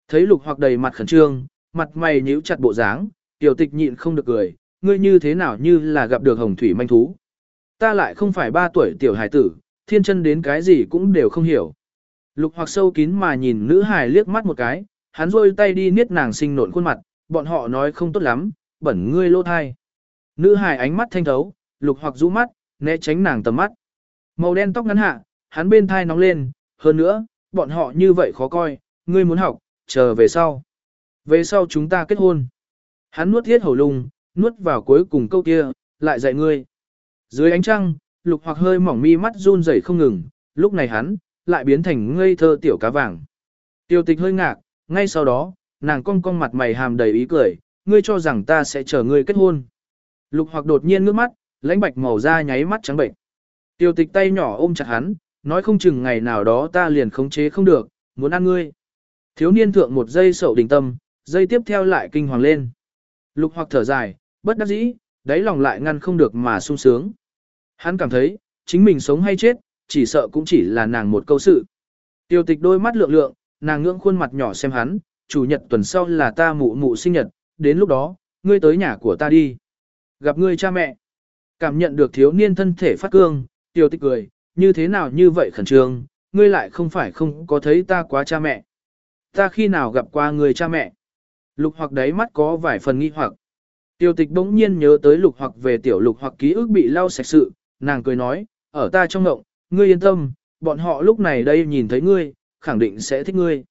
Thấy lục hoặc đầy mặt khẩn trương, mặt mày nhíu chặt bộ dáng, tiểu tịch nhịn không được cười, ngươi như thế nào như là gặp được hồng thủy manh thú. Ta lại không phải ba tuổi tiểu hải tử, thiên chân đến cái gì cũng đều không hiểu. Lục hoặc sâu kín mà nhìn nữ hài liếc mắt một cái, hắn rôi tay đi niết nàng sinh nộn khuôn mặt, bọn họ nói không tốt lắm, bẩn ngươi lô thai. Nữ hài ánh mắt thanh thấu, lục hoặc rũ mắt, né tránh nàng tầm mắt. Màu đen tóc ngắn hạ, hắn bên thai nóng lên, hơn nữa, bọn họ như vậy khó coi, ngươi muốn học, chờ về sau. Về sau chúng ta kết hôn. Hắn nuốt thiết hầu lùng, nuốt vào cuối cùng câu kia, lại dạy ngươi. Dưới ánh trăng, lục hoặc hơi mỏng mi mắt run rẩy không ngừng, lúc này hắn, lại biến thành ngây thơ tiểu cá vàng. Tiêu tịch hơi ngạc, ngay sau đó, nàng cong cong mặt mày hàm đầy ý cười, ngươi cho rằng ta sẽ chờ ngươi kết hôn. Lục hoặc đột nhiên ngước mắt, lãnh bạch màu da nháy mắt trắng bệnh. Tiêu tịch tay nhỏ ôm chặt hắn, nói không chừng ngày nào đó ta liền khống chế không được, muốn ăn ngươi. Thiếu niên thượng một giây sậu đình tâm, giây tiếp theo lại kinh hoàng lên. Lục hoặc thở dài, bất đắc dĩ, đáy lòng lại ngăn không được mà sung sướng. Hắn cảm thấy, chính mình sống hay chết, chỉ sợ cũng chỉ là nàng một câu sự. Tiêu tịch đôi mắt lượng lượng, nàng ngưỡng khuôn mặt nhỏ xem hắn, chủ nhật tuần sau là ta mụ mụ sinh nhật, đến lúc đó, ngươi tới nhà của ta đi. Gặp ngươi cha mẹ. Cảm nhận được thiếu niên thân thể phát cương, tiểu tịch cười, như thế nào như vậy khẩn trương, ngươi lại không phải không có thấy ta quá cha mẹ. Ta khi nào gặp qua người cha mẹ? Lục hoặc đấy mắt có vài phần nghi hoặc. Tiêu tịch bỗng nhiên nhớ tới lục hoặc về tiểu lục hoặc ký ức bị lau sạch sự, nàng cười nói, ở ta trong ngộng, ngươi yên tâm, bọn họ lúc này đây nhìn thấy ngươi, khẳng định sẽ thích ngươi.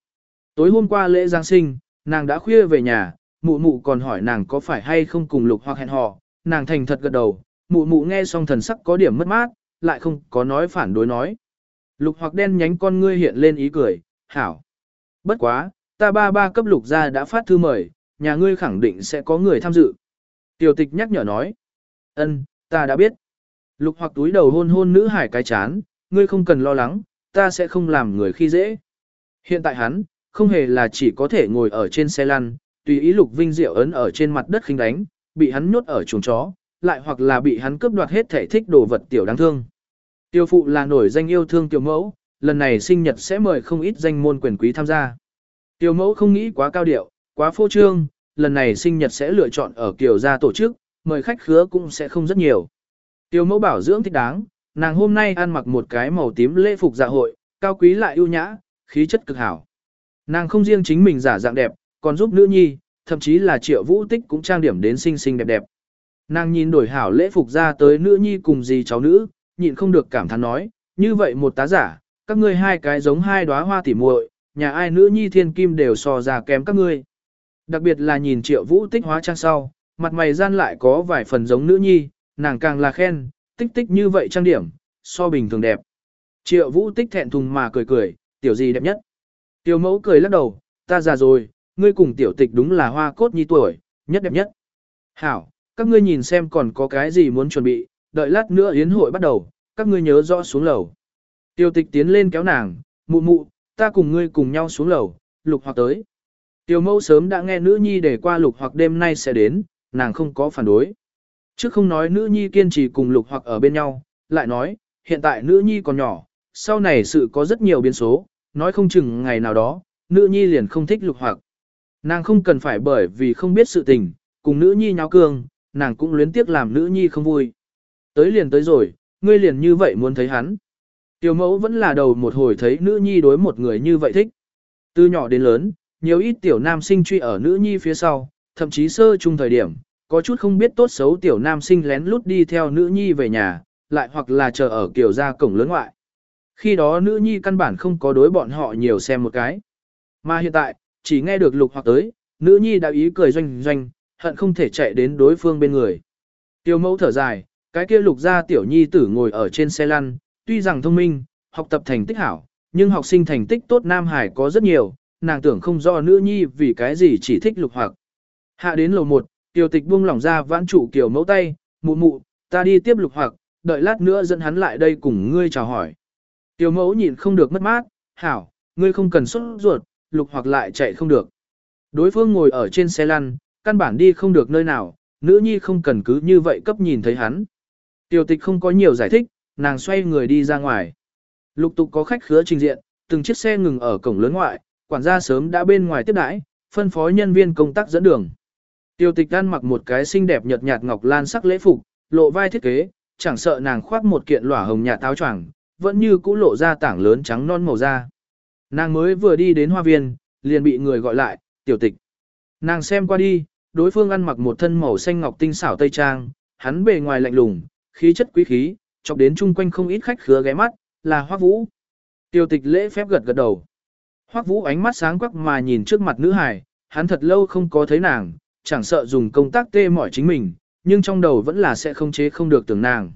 Tối hôm qua lễ Giáng sinh, nàng đã khuya về nhà, mụ mụ còn hỏi nàng có phải hay không cùng lục hoặc hẹn hò, nàng thành thật gật đầu, mụ mụ nghe xong thần sắc có điểm mất mát, lại không có nói phản đối nói. Lục hoặc đen nhánh con ngươi hiện lên ý cười, hảo. Bất quá, ta ba ba cấp lục ra đã phát thư mời, nhà ngươi khẳng định sẽ có người tham dự. Tiểu tịch nhắc nhở nói. ân, ta đã biết. Lục hoặc túi đầu hôn hôn nữ hải cái chán, ngươi không cần lo lắng, ta sẽ không làm người khi dễ. Hiện tại hắn, không hề là chỉ có thể ngồi ở trên xe lăn, tùy ý lục vinh diệu ấn ở trên mặt đất khinh đánh, bị hắn nhốt ở chuồng chó, lại hoặc là bị hắn cướp đoạt hết thể thích đồ vật tiểu đáng thương. Tiêu phụ là nổi danh yêu thương tiểu mẫu, lần này sinh nhật sẽ mời không ít danh môn quyền quý tham gia. Tiểu mẫu không nghĩ quá cao điệu, quá phô trương, lần này sinh nhật sẽ lựa chọn ở kiều gia tổ chức, mời khách khứa cũng sẽ không rất nhiều. Tiểu mẫu bảo dưỡng thích đáng, nàng hôm nay ăn mặc một cái màu tím lễ phục dạ hội, cao quý lại ưu nhã, khí chất cực hảo. Nàng không riêng chính mình giả dạng đẹp, còn giúp nữ nhi, thậm chí là triệu vũ tích cũng trang điểm đến xinh xinh đẹp đẹp. Nàng nhìn đổi hảo lễ phục ra tới nữ nhi cùng gì cháu nữ, nhịn không được cảm thán nói, như vậy một tá giả, các ngươi hai cái giống hai đóa hoa tỉ muội, nhà ai nữ nhi thiên kim đều so ra kém các ngươi. Đặc biệt là nhìn triệu vũ tích hóa trang sau, mặt mày gian lại có vài phần giống nữ nhi, nàng càng là khen, tích tích như vậy trang điểm, so bình thường đẹp. Triệu vũ tích thẹn thùng mà cười cười, tiểu gì đẹp nhất. Tiểu mẫu cười lắc đầu, ta già rồi, ngươi cùng tiểu tịch đúng là hoa cốt nhi tuổi, nhất đẹp nhất. Hảo, các ngươi nhìn xem còn có cái gì muốn chuẩn bị, đợi lát nữa yến hội bắt đầu, các ngươi nhớ rõ xuống lầu. Tiểu tịch tiến lên kéo nàng, mụ mụ, ta cùng ngươi cùng nhau xuống lầu, lục hoặc tới. Tiểu mẫu sớm đã nghe nữ nhi để qua lục hoặc đêm nay sẽ đến, nàng không có phản đối. Trước không nói nữ nhi kiên trì cùng lục hoặc ở bên nhau, lại nói, hiện tại nữ nhi còn nhỏ, sau này sự có rất nhiều biến số, nói không chừng ngày nào đó, nữ nhi liền không thích lục hoặc. Nàng không cần phải bởi vì không biết sự tình, cùng nữ nhi nháo cương, nàng cũng luyến tiếc làm nữ nhi không vui. Tới liền tới rồi, ngươi liền như vậy muốn thấy hắn. Tiểu mẫu vẫn là đầu một hồi thấy nữ nhi đối một người như vậy thích. Từ nhỏ đến lớn, nhiều ít tiểu nam sinh truy ở nữ nhi phía sau, thậm chí sơ chung thời điểm, có chút không biết tốt xấu tiểu nam sinh lén lút đi theo nữ nhi về nhà, lại hoặc là chờ ở kiểu ra cổng lớn ngoại. Khi đó nữ nhi căn bản không có đối bọn họ nhiều xem một cái. Mà hiện tại, chỉ nghe được lục hoặc tới, nữ nhi đã ý cười doanh doanh, hận không thể chạy đến đối phương bên người. Tiêu mẫu thở dài, cái kia lục ra tiểu nhi tử ngồi ở trên xe lăn, tuy rằng thông minh, học tập thành tích hảo, nhưng học sinh thành tích tốt Nam Hải có rất nhiều, nàng tưởng không do nữ nhi vì cái gì chỉ thích lục hoặc. Hạ đến lầu 1, tiểu tịch buông lỏng ra vãn trụ kiểu mẫu tay, mụ mụ, ta đi tiếp lục hoặc, đợi lát nữa dẫn hắn lại đây cùng ngươi chào hỏi. Tiểu mẫu nhìn không được mất mát, hảo, ngươi không cần xuất ruột, lục hoặc lại chạy không được. Đối phương ngồi ở trên xe lăn, căn bản đi không được nơi nào, nữ nhi không cần cứ như vậy cấp nhìn thấy hắn. Tiểu tịch không có nhiều giải thích, nàng xoay người đi ra ngoài. Lục tục có khách khứa trình diện, từng chiếc xe ngừng ở cổng lớn ngoại, quản gia sớm đã bên ngoài tiếp đãi, phân phó nhân viên công tác dẫn đường. Tiêu tịch đan mặc một cái xinh đẹp nhợt nhạt ngọc lan sắc lễ phục, lộ vai thiết kế, chẳng sợ nàng khoác một kiện lỏa hồng nhà táo choàng, vẫn như cũ lộ ra tảng lớn trắng non màu da. Nàng mới vừa đi đến hoa viên, liền bị người gọi lại, tiểu tịch. Nàng xem qua đi, đối phương ăn mặc một thân màu xanh ngọc tinh xảo tây trang, hắn bề ngoài lạnh lùng, khí chất quý khí, chọc đến chung quanh không ít khách khứa ghé mắt, là Hoắc Vũ. Tiểu tịch lễ phép gật gật đầu. Hoắc Vũ ánh mắt sáng quắc mà nhìn trước mặt nữ hài, hắn thật lâu không có thấy nàng, chẳng sợ dùng công tác tê mỏi chính mình, nhưng trong đầu vẫn là sẽ không chế không được tưởng nàng.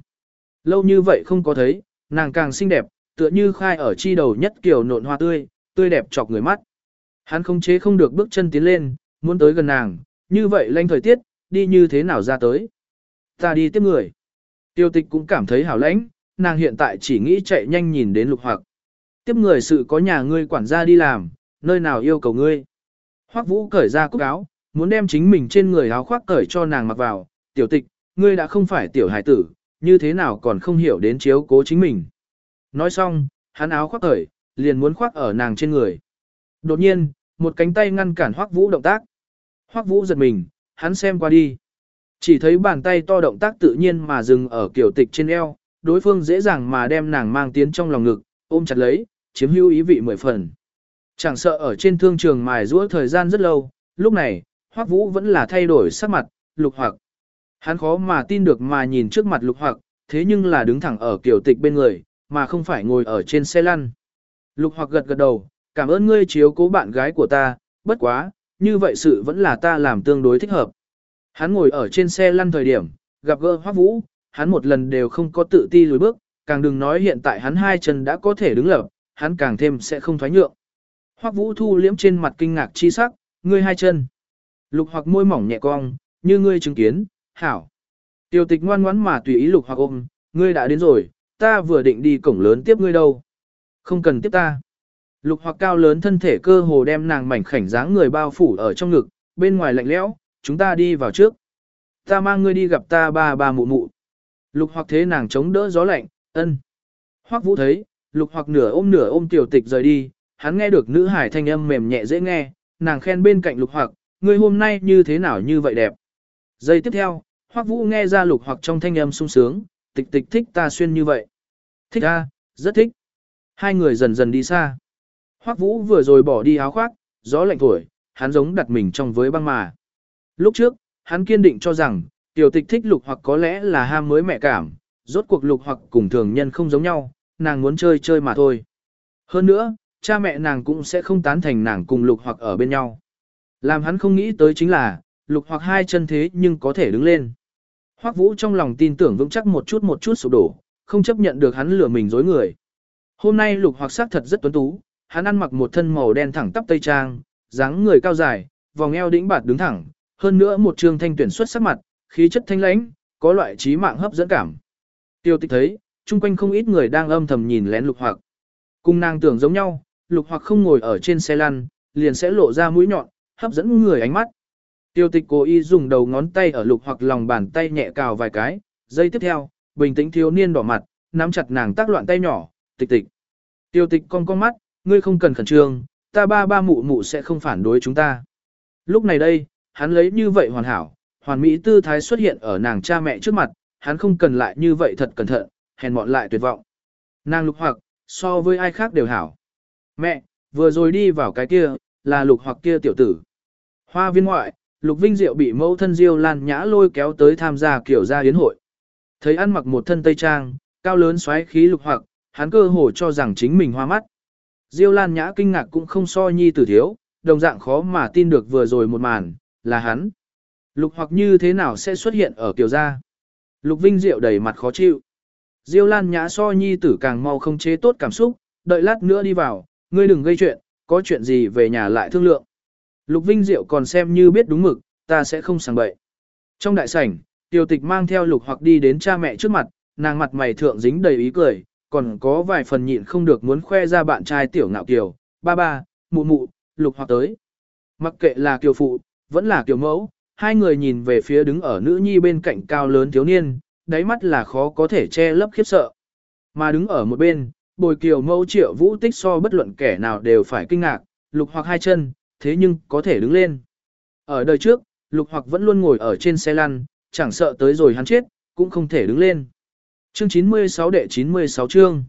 Lâu như vậy không có thấy, nàng càng xinh đẹp, tựa như khai ở chi đầu nhất kiểu nộn hoa tươi, tươi đẹp chọc người mắt. Hắn không chế không được bước chân tiến lên, muốn tới gần nàng, như vậy lanh thời tiết, đi như thế nào ra tới. Ta đi tiếp người. Tiêu tịch cũng cảm thấy hảo lãnh, nàng hiện tại chỉ nghĩ chạy nhanh nhìn đến lục hoặc. Tiếp người sự có nhà ngươi quản gia đi làm, nơi nào yêu cầu ngươi. Hoắc vũ cởi ra cúc áo, muốn đem chính mình trên người áo khoác cởi cho nàng mặc vào. Tiểu tịch, ngươi đã không phải tiểu hải tử, như thế nào còn không hiểu đến chiếu cố chính mình. Nói xong, hắn áo khoác cởi, liền muốn khoác ở nàng trên người. Đột nhiên, một cánh tay ngăn cản Hoắc Vũ động tác. Hoắc Vũ giật mình, hắn xem qua đi. Chỉ thấy bàn tay to động tác tự nhiên mà dừng ở kiểu tịch trên eo, đối phương dễ dàng mà đem nàng mang tiến trong lòng ngực, ôm chặt lấy, chiếm hữu ý vị mười phần. Chẳng sợ ở trên thương trường mài giũa thời gian rất lâu, lúc này, Hoắc Vũ vẫn là thay đổi sắc mặt, lục hoặc. Hắn khó mà tin được mà nhìn trước mặt lục hoặc, thế nhưng là đứng thẳng ở kiểu tịch bên người, mà không phải ngồi ở trên xe lăn. Lục hoặc gật gật đầu, cảm ơn ngươi chiếu cố bạn gái của ta, bất quá, như vậy sự vẫn là ta làm tương đối thích hợp. Hắn ngồi ở trên xe lăn thời điểm, gặp gỡ Hoắc Vũ, hắn một lần đều không có tự ti lùi bước, càng đừng nói hiện tại hắn hai chân đã có thể đứng lập, hắn càng thêm sẽ không thoái nhượng. Hoắc Vũ thu liễm trên mặt kinh ngạc chi sắc, ngươi hai chân. Lục hoặc môi mỏng nhẹ cong, như ngươi chứng kiến, hảo. Tiêu tịch ngoan ngoãn mà tùy ý lục hoặc ôm, ngươi đã đến rồi, ta vừa định đi cổng lớn tiếp ngươi đâu. Không cần tiếp ta. Lục hoặc cao lớn thân thể cơ hồ đem nàng mảnh khảnh dáng người bao phủ ở trong ngực, bên ngoài lạnh lẽo, chúng ta đi vào trước. Ta mang ngươi đi gặp ta ba ba mụ mụ. Lục hoặc thế nàng chống đỡ gió lạnh, ân. Hoắc vũ thấy, lục hoặc nửa ôm nửa ôm tiểu tịch rời đi, hắn nghe được nữ hải thanh âm mềm nhẹ dễ nghe, nàng khen bên cạnh lục hoặc, ngươi hôm nay như thế nào như vậy đẹp. Giây tiếp theo, Hoắc vũ nghe ra lục hoặc trong thanh âm sung sướng, tịch tịch thích ta xuyên như vậy. Thích a, rất thích. Hai người dần dần đi xa. Hoắc vũ vừa rồi bỏ đi áo khoác, gió lạnh thổi, hắn giống đặt mình trong với băng mà. Lúc trước, hắn kiên định cho rằng, tiểu tịch thích lục hoặc có lẽ là ham mới mẹ cảm, rốt cuộc lục hoặc cùng thường nhân không giống nhau, nàng muốn chơi chơi mà thôi. Hơn nữa, cha mẹ nàng cũng sẽ không tán thành nàng cùng lục hoặc ở bên nhau. Làm hắn không nghĩ tới chính là, lục hoặc hai chân thế nhưng có thể đứng lên. Hoắc Vũ trong lòng tin tưởng vững chắc một chút một chút sụp đổ, không chấp nhận được hắn lừa mình dối người. Hôm nay lục hoặc sắc thật rất tuấn tú, hắn ăn mặc một thân màu đen thẳng tắp tây trang, dáng người cao dài, vòng eo đĩnh bạt đứng thẳng, hơn nữa một trương thanh tuyển xuất sắc mặt, khí chất thanh lãnh, có loại trí mạng hấp dẫn cảm. Tiêu tịch thấy, chung quanh không ít người đang âm thầm nhìn lén lục hoặc. Cùng nàng tưởng giống nhau, lục hoặc không ngồi ở trên xe lăn, liền sẽ lộ ra mũi nhọn, hấp dẫn người ánh mắt. Tiêu tịch cố ý dùng đầu ngón tay ở lục hoặc lòng bàn tay nhẹ cào vài cái, giây tiếp theo, bình tĩnh thiếu niên đỏ mặt, nắm chặt nàng tác loạn tay nhỏ, tịch tịch. Tiêu tịch con con mắt, ngươi không cần khẩn trương, ta ba ba mụ mụ sẽ không phản đối chúng ta. Lúc này đây, hắn lấy như vậy hoàn hảo, hoàn mỹ tư thái xuất hiện ở nàng cha mẹ trước mặt, hắn không cần lại như vậy thật cẩn thận, hèn mọn lại tuyệt vọng. Nàng lục hoặc, so với ai khác đều hảo. Mẹ, vừa rồi đi vào cái kia, là lục hoặc kia tiểu tử. Hoa viên ngoại, lục vinh diệu bị mẫu thân diêu lan nhã lôi kéo tới tham gia kiểu gia yến hội. Thấy ăn mặc một thân tây trang, cao lớn xoáy khí lục hoặc, hắn cơ hồ cho rằng chính mình hoa mắt. Diêu lan nhã kinh ngạc cũng không so nhi tử thiếu, đồng dạng khó mà tin được vừa rồi một màn, là hắn. Lục hoặc như thế nào sẽ xuất hiện ở kiểu gia? Lục Vinh Diệu đầy mặt khó chịu. Diêu Lan Nhã so nhi tử càng mau không chế tốt cảm xúc, đợi lát nữa đi vào, ngươi đừng gây chuyện, có chuyện gì về nhà lại thương lượng. Lục Vinh Diệu còn xem như biết đúng mực, ta sẽ không sảng bậy. Trong đại sảnh, tiêu tịch mang theo lục hoặc đi đến cha mẹ trước mặt, nàng mặt mày thượng dính đầy ý cười, còn có vài phần nhịn không được muốn khoe ra bạn trai tiểu ngạo kiều, ba ba, mụ mụ, lục hoặc tới. Mặc kệ là kiều phụ, vẫn là kiều mẫu, hai người nhìn về phía đứng ở nữ nhi bên cạnh cao lớn thiếu niên, đáy mắt là khó có thể che lấp khiếp sợ. Mà đứng ở một bên, bồi kiều mẫu triệu vũ tích so bất luận kẻ nào đều phải kinh ngạc, lục hoặc hai chân, thế nhưng có thể đứng lên. Ở đời trước, lục hoặc vẫn luôn ngồi ở trên xe lăn, chẳng sợ tới rồi hắn chết, cũng không thể đứng lên. Chương 96 đệ 96 chương.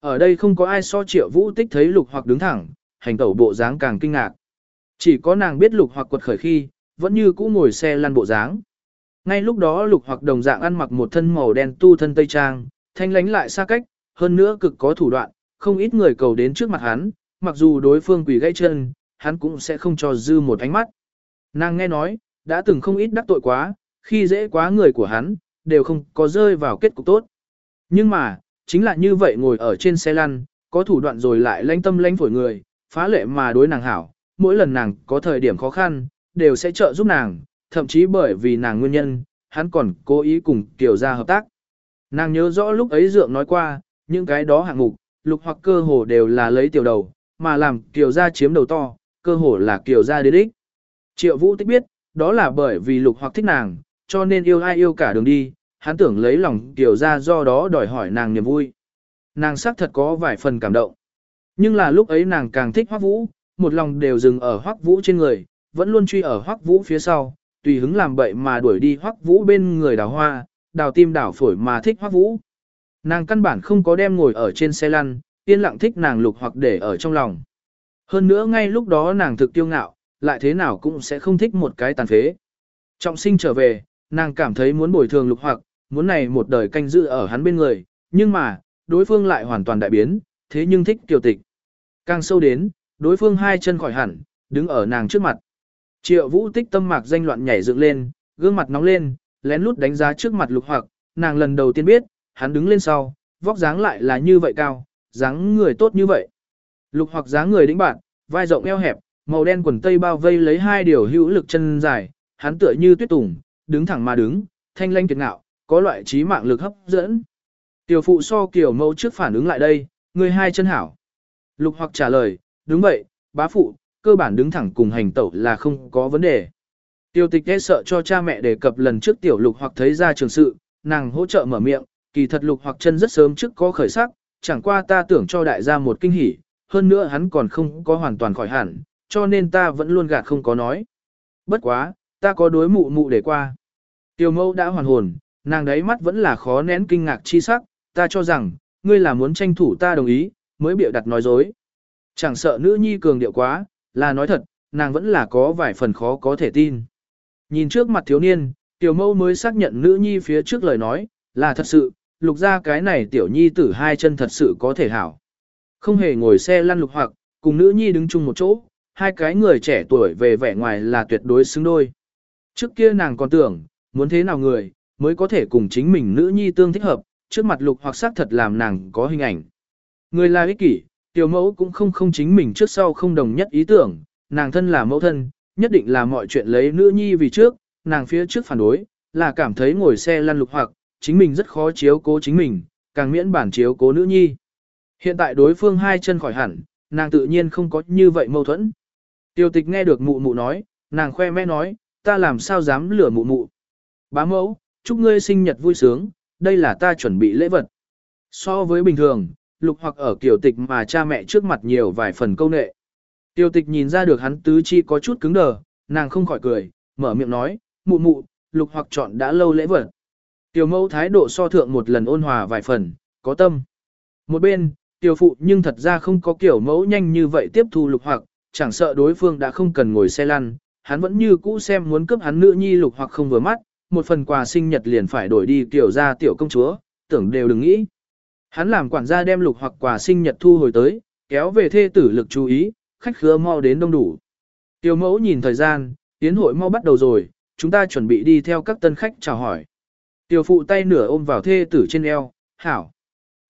Ở đây không có ai so triệu vũ tích thấy lục hoặc đứng thẳng, hành tẩu bộ dáng càng kinh ngạc. Chỉ có nàng biết lục hoặc quật khởi khi, vẫn như cũ ngồi xe lăn bộ dáng. Ngay lúc đó lục hoặc đồng dạng ăn mặc một thân màu đen tu thân tây trang, thanh lánh lại xa cách, hơn nữa cực có thủ đoạn, không ít người cầu đến trước mặt hắn, mặc dù đối phương quỳ gãy chân, hắn cũng sẽ không cho dư một ánh mắt. Nàng nghe nói, đã từng không ít đắc tội quá, khi dễ quá người của hắn, đều không có rơi vào kết cục tốt. Nhưng mà, chính là như vậy ngồi ở trên xe lăn, có thủ đoạn rồi lại lãnh tâm lãnh phổi người, phá lệ mà đối nàng hảo, mỗi lần nàng có thời điểm khó khăn, đều sẽ trợ giúp nàng, thậm chí bởi vì nàng nguyên nhân, hắn còn cố ý cùng Kiều gia hợp tác. Nàng nhớ rõ lúc ấy dượng nói qua, những cái đó hạng mục, lục hoặc cơ hồ đều là lấy tiểu đầu, mà làm Kiều gia chiếm đầu to, cơ hồ là Kiều gia đến đích. Triệu Vũ Tích biết, đó là bởi vì lục hoặc thích nàng, cho nên yêu ai yêu cả đường đi, hắn tưởng lấy lòng Kiều gia do đó đòi hỏi nàng niềm vui. Nàng xác thật có vài phần cảm động. Nhưng là lúc ấy nàng càng thích Hoắc Vũ, một lòng đều dừng ở Hoắc Vũ trên người, vẫn luôn truy ở Hoắc Vũ phía sau, tùy hứng làm bậy mà đuổi đi Hoắc Vũ bên người đào hoa, đào tim đào phổi mà thích Hoắc Vũ. Nàng căn bản không có đem ngồi ở trên xe lăn, yên lặng thích nàng lục hoặc để ở trong lòng. Hơn nữa ngay lúc đó nàng thực tiêu ngạo, lại thế nào cũng sẽ không thích một cái tàn phế. Trọng sinh trở về, nàng cảm thấy muốn bồi thường lục hoặc, muốn này một đời canh giữ ở hắn bên người, nhưng mà, đối phương lại hoàn toàn đại biến, thế nhưng thích kiều tịch. Càng sâu đến, đối phương hai chân khỏi hẳn, đứng ở nàng trước mặt. Triệu vũ tích tâm mạc danh loạn nhảy dựng lên, gương mặt nóng lên, lén lút đánh giá trước mặt lục hoặc, nàng lần đầu tiên biết, hắn đứng lên sau, vóc dáng lại là như vậy cao, dáng người tốt như vậy. Lục hoặc dáng người đĩnh bạn, vai rộng eo hẹp, màu đen quần tây bao vây lấy hai điều hữu lực chân dài, hắn tựa như tuyết tùng, đứng thẳng mà đứng, thanh lanh kiệt ngạo, có loại trí mạng lực hấp dẫn. Tiểu phụ so kiểu mẫu trước phản ứng lại đây, người hai chân hảo. Lục hoặc trả lời, đúng vậy, bá phụ, cơ bản đứng thẳng cùng hành tẩu là không có vấn đề. Tiêu tịch e sợ cho cha mẹ đề cập lần trước tiểu lục hoặc thấy ra trường sự, nàng hỗ trợ mở miệng, kỳ thật lục hoặc chân rất sớm trước có khởi sắc, chẳng qua ta tưởng cho đại gia một kinh hỉ, hơn nữa hắn còn không có hoàn toàn khỏi hẳn, cho nên ta vẫn luôn gạt không có nói. Bất quá, ta có đối mụ mụ để qua. Tiểu mẫu đã hoàn hồn, nàng đấy mắt vẫn là khó nén kinh ngạc chi sắc, ta cho rằng, ngươi là muốn tranh thủ ta đồng ý, mới biểu đặt nói dối. Chẳng sợ nữ nhi cường điệu quá, là nói thật, nàng vẫn là có vài phần khó có thể tin. Nhìn trước mặt thiếu niên, tiểu mẫu mới xác nhận nữ nhi phía trước lời nói, là thật sự, lục ra cái này tiểu nhi tử hai chân thật sự có thể hảo. Không hề ngồi xe lăn lục hoặc, cùng nữ nhi đứng chung một chỗ, hai cái người trẻ tuổi về vẻ ngoài là tuyệt đối xứng đôi. Trước kia nàng còn tưởng, muốn thế nào người, mới có thể cùng chính mình nữ nhi tương thích hợp, trước mặt lục hoặc xác thật làm nàng có hình ảnh. Người là ích kỷ, tiểu mẫu cũng không không chính mình trước sau không đồng nhất ý tưởng, nàng thân là mẫu thân, nhất định là mọi chuyện lấy nữ nhi vì trước, nàng phía trước phản đối, là cảm thấy ngồi xe lăn lục hoặc, chính mình rất khó chiếu cố chính mình, càng miễn bản chiếu cố nữ nhi. Hiện tại đối phương hai chân khỏi hẳn, nàng tự nhiên không có như vậy mâu thuẫn. Tiêu tịch nghe được mụ mụ nói, nàng khoe mẽ nói, ta làm sao dám lừa mụ mụ. Bá mẫu, chúc ngươi sinh nhật vui sướng, đây là ta chuẩn bị lễ vật. So với bình thường, lục hoặc ở kiểu tịch mà cha mẹ trước mặt nhiều vài phần câu nệ. Tiêu tịch nhìn ra được hắn tứ chi có chút cứng đờ, nàng không khỏi cười, mở miệng nói, mụ mụ, lục hoặc chọn đã lâu lễ vật. Tiểu mẫu thái độ so thượng một lần ôn hòa vài phần, có tâm. Một bên, tiểu phụ nhưng thật ra không có kiểu mẫu nhanh như vậy tiếp thu lục hoặc, chẳng sợ đối phương đã không cần ngồi xe lăn, hắn vẫn như cũ xem muốn cướp hắn nữ nhi lục hoặc không vừa mắt, một phần quà sinh nhật liền phải đổi đi tiểu ra tiểu công chúa, tưởng đều đừng nghĩ. Hắn làm quản gia đem lục hoặc quà sinh nhật thu hồi tới, kéo về thê tử lực chú ý, khách khứa mau đến đông đủ. Tiểu mẫu nhìn thời gian, tiến hội mau bắt đầu rồi, chúng ta chuẩn bị đi theo các tân khách chào hỏi. Tiểu phụ tay nửa ôm vào thê tử trên eo, hảo.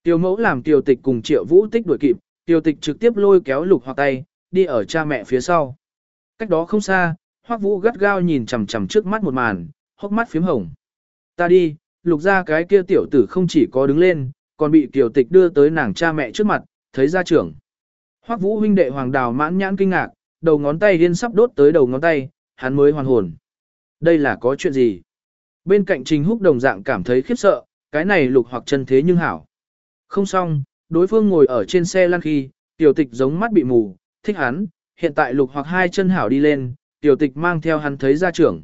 Tiểu mẫu làm tiểu tịch cùng triệu vũ tích đuổi kịp, tiểu tịch trực tiếp lôi kéo lục hoặc tay, đi ở cha mẹ phía sau. Cách đó không xa, hoắc vũ gắt gao nhìn chằm chằm trước mắt một màn, hốc mắt phím hồng. Ta đi, lục ra cái kia tiểu tử không chỉ có đứng lên, còn bị tiểu tịch đưa tới nàng cha mẹ trước mặt, thấy ra trưởng. Hoắc vũ huynh đệ hoàng đào mãn nhãn kinh ngạc, đầu ngón tay điên sắp đốt tới đầu ngón tay, hắn mới hoàn hồn. Đây là có chuyện gì? Bên cạnh Trình Húc đồng dạng cảm thấy khiếp sợ, cái này lục hoặc chân thế nhưng hảo. Không xong, đối phương ngồi ở trên xe lăn khi, tiểu tịch giống mắt bị mù, thích hắn, hiện tại lục hoặc hai chân hảo đi lên, tiểu tịch mang theo hắn thấy ra trưởng.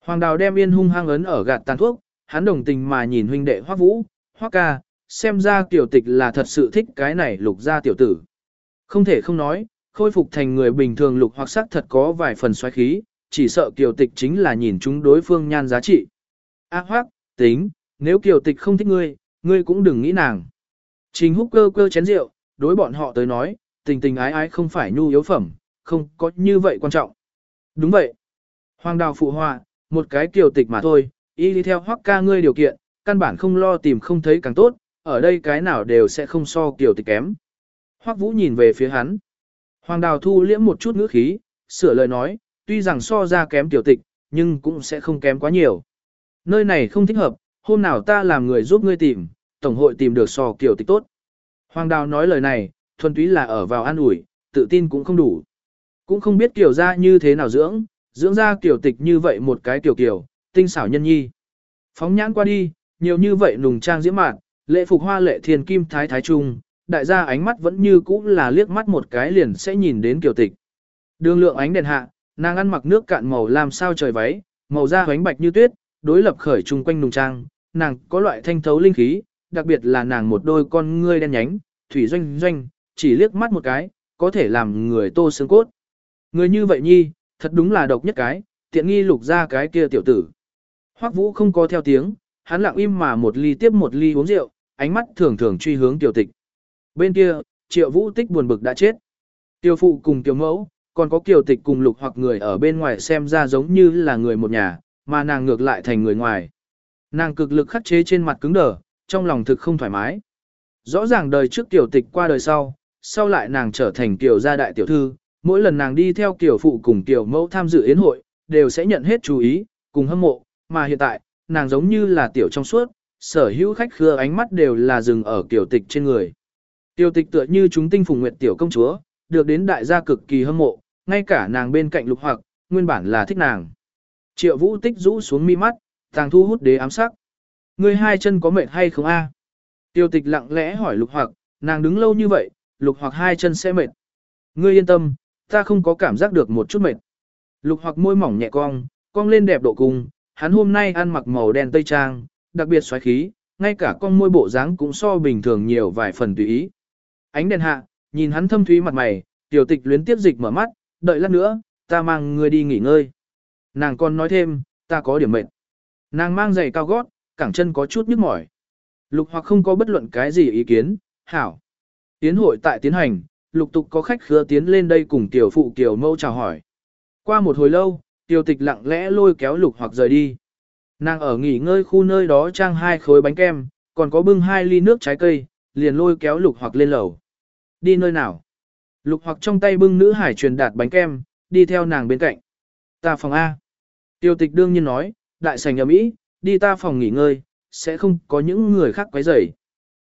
Hoàng đào đem yên hung hăng ấn ở gạt tàn thuốc, hắn đồng tình mà nhìn huynh đệ hoắc vũ, hoắc ca, xem ra tiểu tịch là thật sự thích cái này lục ra tiểu tử. Không thể không nói, khôi phục thành người bình thường lục hoặc sắc thật có vài phần xoáy khí, chỉ sợ tiểu tịch chính là nhìn chúng đối phương nhan giá trị. A hoắc, tính, nếu kiều tịch không thích ngươi, ngươi cũng đừng nghĩ nàng. Trình húc cơ cơ chén rượu, đối bọn họ tới nói, tình tình ái ái không phải nhu yếu phẩm, không có như vậy quan trọng. Đúng vậy. Hoàng đào phụ họa, một cái kiều tịch mà thôi, y đi theo hoắc ca ngươi điều kiện, căn bản không lo tìm không thấy càng tốt, ở đây cái nào đều sẽ không so kiều tịch kém. Hoắc vũ nhìn về phía hắn. Hoàng đào thu liễm một chút ngữ khí, sửa lời nói, tuy rằng so ra kém tiểu tịch, nhưng cũng sẽ không kém quá nhiều. Nơi này không thích hợp, hôm nào ta làm người giúp ngươi tìm, tổng hội tìm được so kiểu tịch tốt. Hoàng đào nói lời này, thuần túy là ở vào an ủi, tự tin cũng không đủ. Cũng không biết kiểu ra như thế nào dưỡng, dưỡng ra kiểu tịch như vậy một cái tiểu kiểu, tinh xảo nhân nhi. Phóng nhãn qua đi, nhiều như vậy nùng trang diễm mạn, lệ phục hoa lệ thiên kim thái thái trung, đại gia ánh mắt vẫn như cũ là liếc mắt một cái liền sẽ nhìn đến kiểu tịch. Đường lượng ánh đèn hạ, nàng ăn mặc nước cạn màu làm sao trời váy, màu da hoánh bạch như tuyết, đối lập khởi chung quanh nùng trang, nàng có loại thanh thấu linh khí, đặc biệt là nàng một đôi con ngươi đen nhánh, thủy doanh doanh, chỉ liếc mắt một cái, có thể làm người tô xương cốt. Người như vậy nhi, thật đúng là độc nhất cái, tiện nghi lục ra cái kia tiểu tử. Hoắc vũ không có theo tiếng, hắn lặng im mà một ly tiếp một ly uống rượu, ánh mắt thường thường truy hướng tiểu tịch. Bên kia, triệu vũ tích buồn bực đã chết. Tiêu phụ cùng tiểu mẫu, còn có kiều tịch cùng lục hoặc người ở bên ngoài xem ra giống như là người một nhà, mà nàng ngược lại thành người ngoài. Nàng cực lực khắc chế trên mặt cứng đờ, trong lòng thực không thoải mái. Rõ ràng đời trước tiểu tịch qua đời sau, sau lại nàng trở thành tiểu gia đại tiểu thư, Mỗi lần nàng đi theo tiểu phụ cùng tiểu mẫu tham dự yến hội, đều sẽ nhận hết chú ý, cùng hâm mộ, mà hiện tại, nàng giống như là tiểu trong suốt, sở hữu khách khứa ánh mắt đều là dừng ở tiểu tịch trên người. Tiểu tịch tựa như chúng tinh phùng nguyệt tiểu công chúa, được đến đại gia cực kỳ hâm mộ, ngay cả nàng bên cạnh lục hoặc, nguyên bản là thích nàng. Triệu vũ tích rũ xuống mi mắt, tàng thu hút đế ám sắc. Ngươi hai chân có mệt hay không a? Tiêu tịch lặng lẽ hỏi lục hoặc, nàng đứng lâu như vậy, lục hoặc hai chân sẽ mệt. Ngươi yên tâm, ta không có cảm giác được một chút mệt. Lục hoặc môi mỏng nhẹ cong, cong lên đẹp độ cùng, hắn hôm nay ăn mặc màu đen tây trang, đặc biệt xoáy khí, ngay cả con môi bộ dáng cũng so bình thường nhiều vài phần tùy ý. Ánh đèn hạ, nhìn hắn thâm thúy mặt mày, tiểu tịch luyến tiếp dịch mở mắt, đợi lát nữa, ta mang ngươi đi nghỉ ngơi. Nàng còn nói thêm, ta có điểm mệt. Nàng mang giày cao gót, cẳng chân có chút nhức mỏi. Lục hoặc không có bất luận cái gì ý kiến, hảo. Tiến hội tại tiến hành, lục tục có khách khứa tiến lên đây cùng tiểu phụ tiểu mâu chào hỏi. Qua một hồi lâu, tiểu tịch lặng lẽ lôi kéo lục hoặc rời đi. Nàng ở nghỉ ngơi khu nơi đó trang hai khối bánh kem, còn có bưng hai ly nước trái cây, liền lôi kéo lục hoặc lên lầu. Đi nơi nào? Lục hoặc trong tay bưng nữ hải truyền đạt bánh kem, đi theo nàng bên cạnh. Ta phòng A. Tiêu tịch đương nhiên nói, đại sảnh ấm Mỹ, đi ta phòng nghỉ ngơi, sẽ không có những người khác quấy rầy.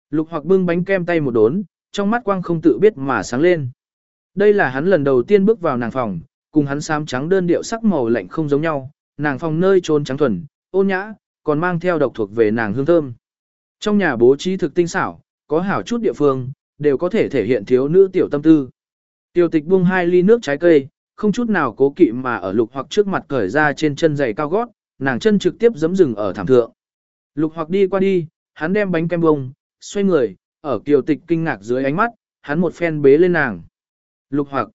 Lục hoặc bưng bánh kem tay một đốn, trong mắt quang không tự biết mà sáng lên. Đây là hắn lần đầu tiên bước vào nàng phòng, cùng hắn xám trắng đơn điệu sắc màu lạnh không giống nhau, nàng phòng nơi trốn trắng thuần, ôn nhã, còn mang theo độc thuộc về nàng hương thơm. Trong nhà bố trí thực tinh xảo, có hảo chút địa phương, đều có thể thể hiện thiếu nữ tiểu tâm tư. Tiêu tịch buông hai ly nước trái cây, không chút nào cố kỵ mà ở lục hoặc trước mặt cởi ra trên chân giày cao gót, nàng chân trực tiếp giẫm rừng ở thảm thượng. Lục hoặc đi qua đi, hắn đem bánh kem bông, xoay người, ở kiều tịch kinh ngạc dưới ánh mắt, hắn một phen bế lên nàng. Lục hoặc,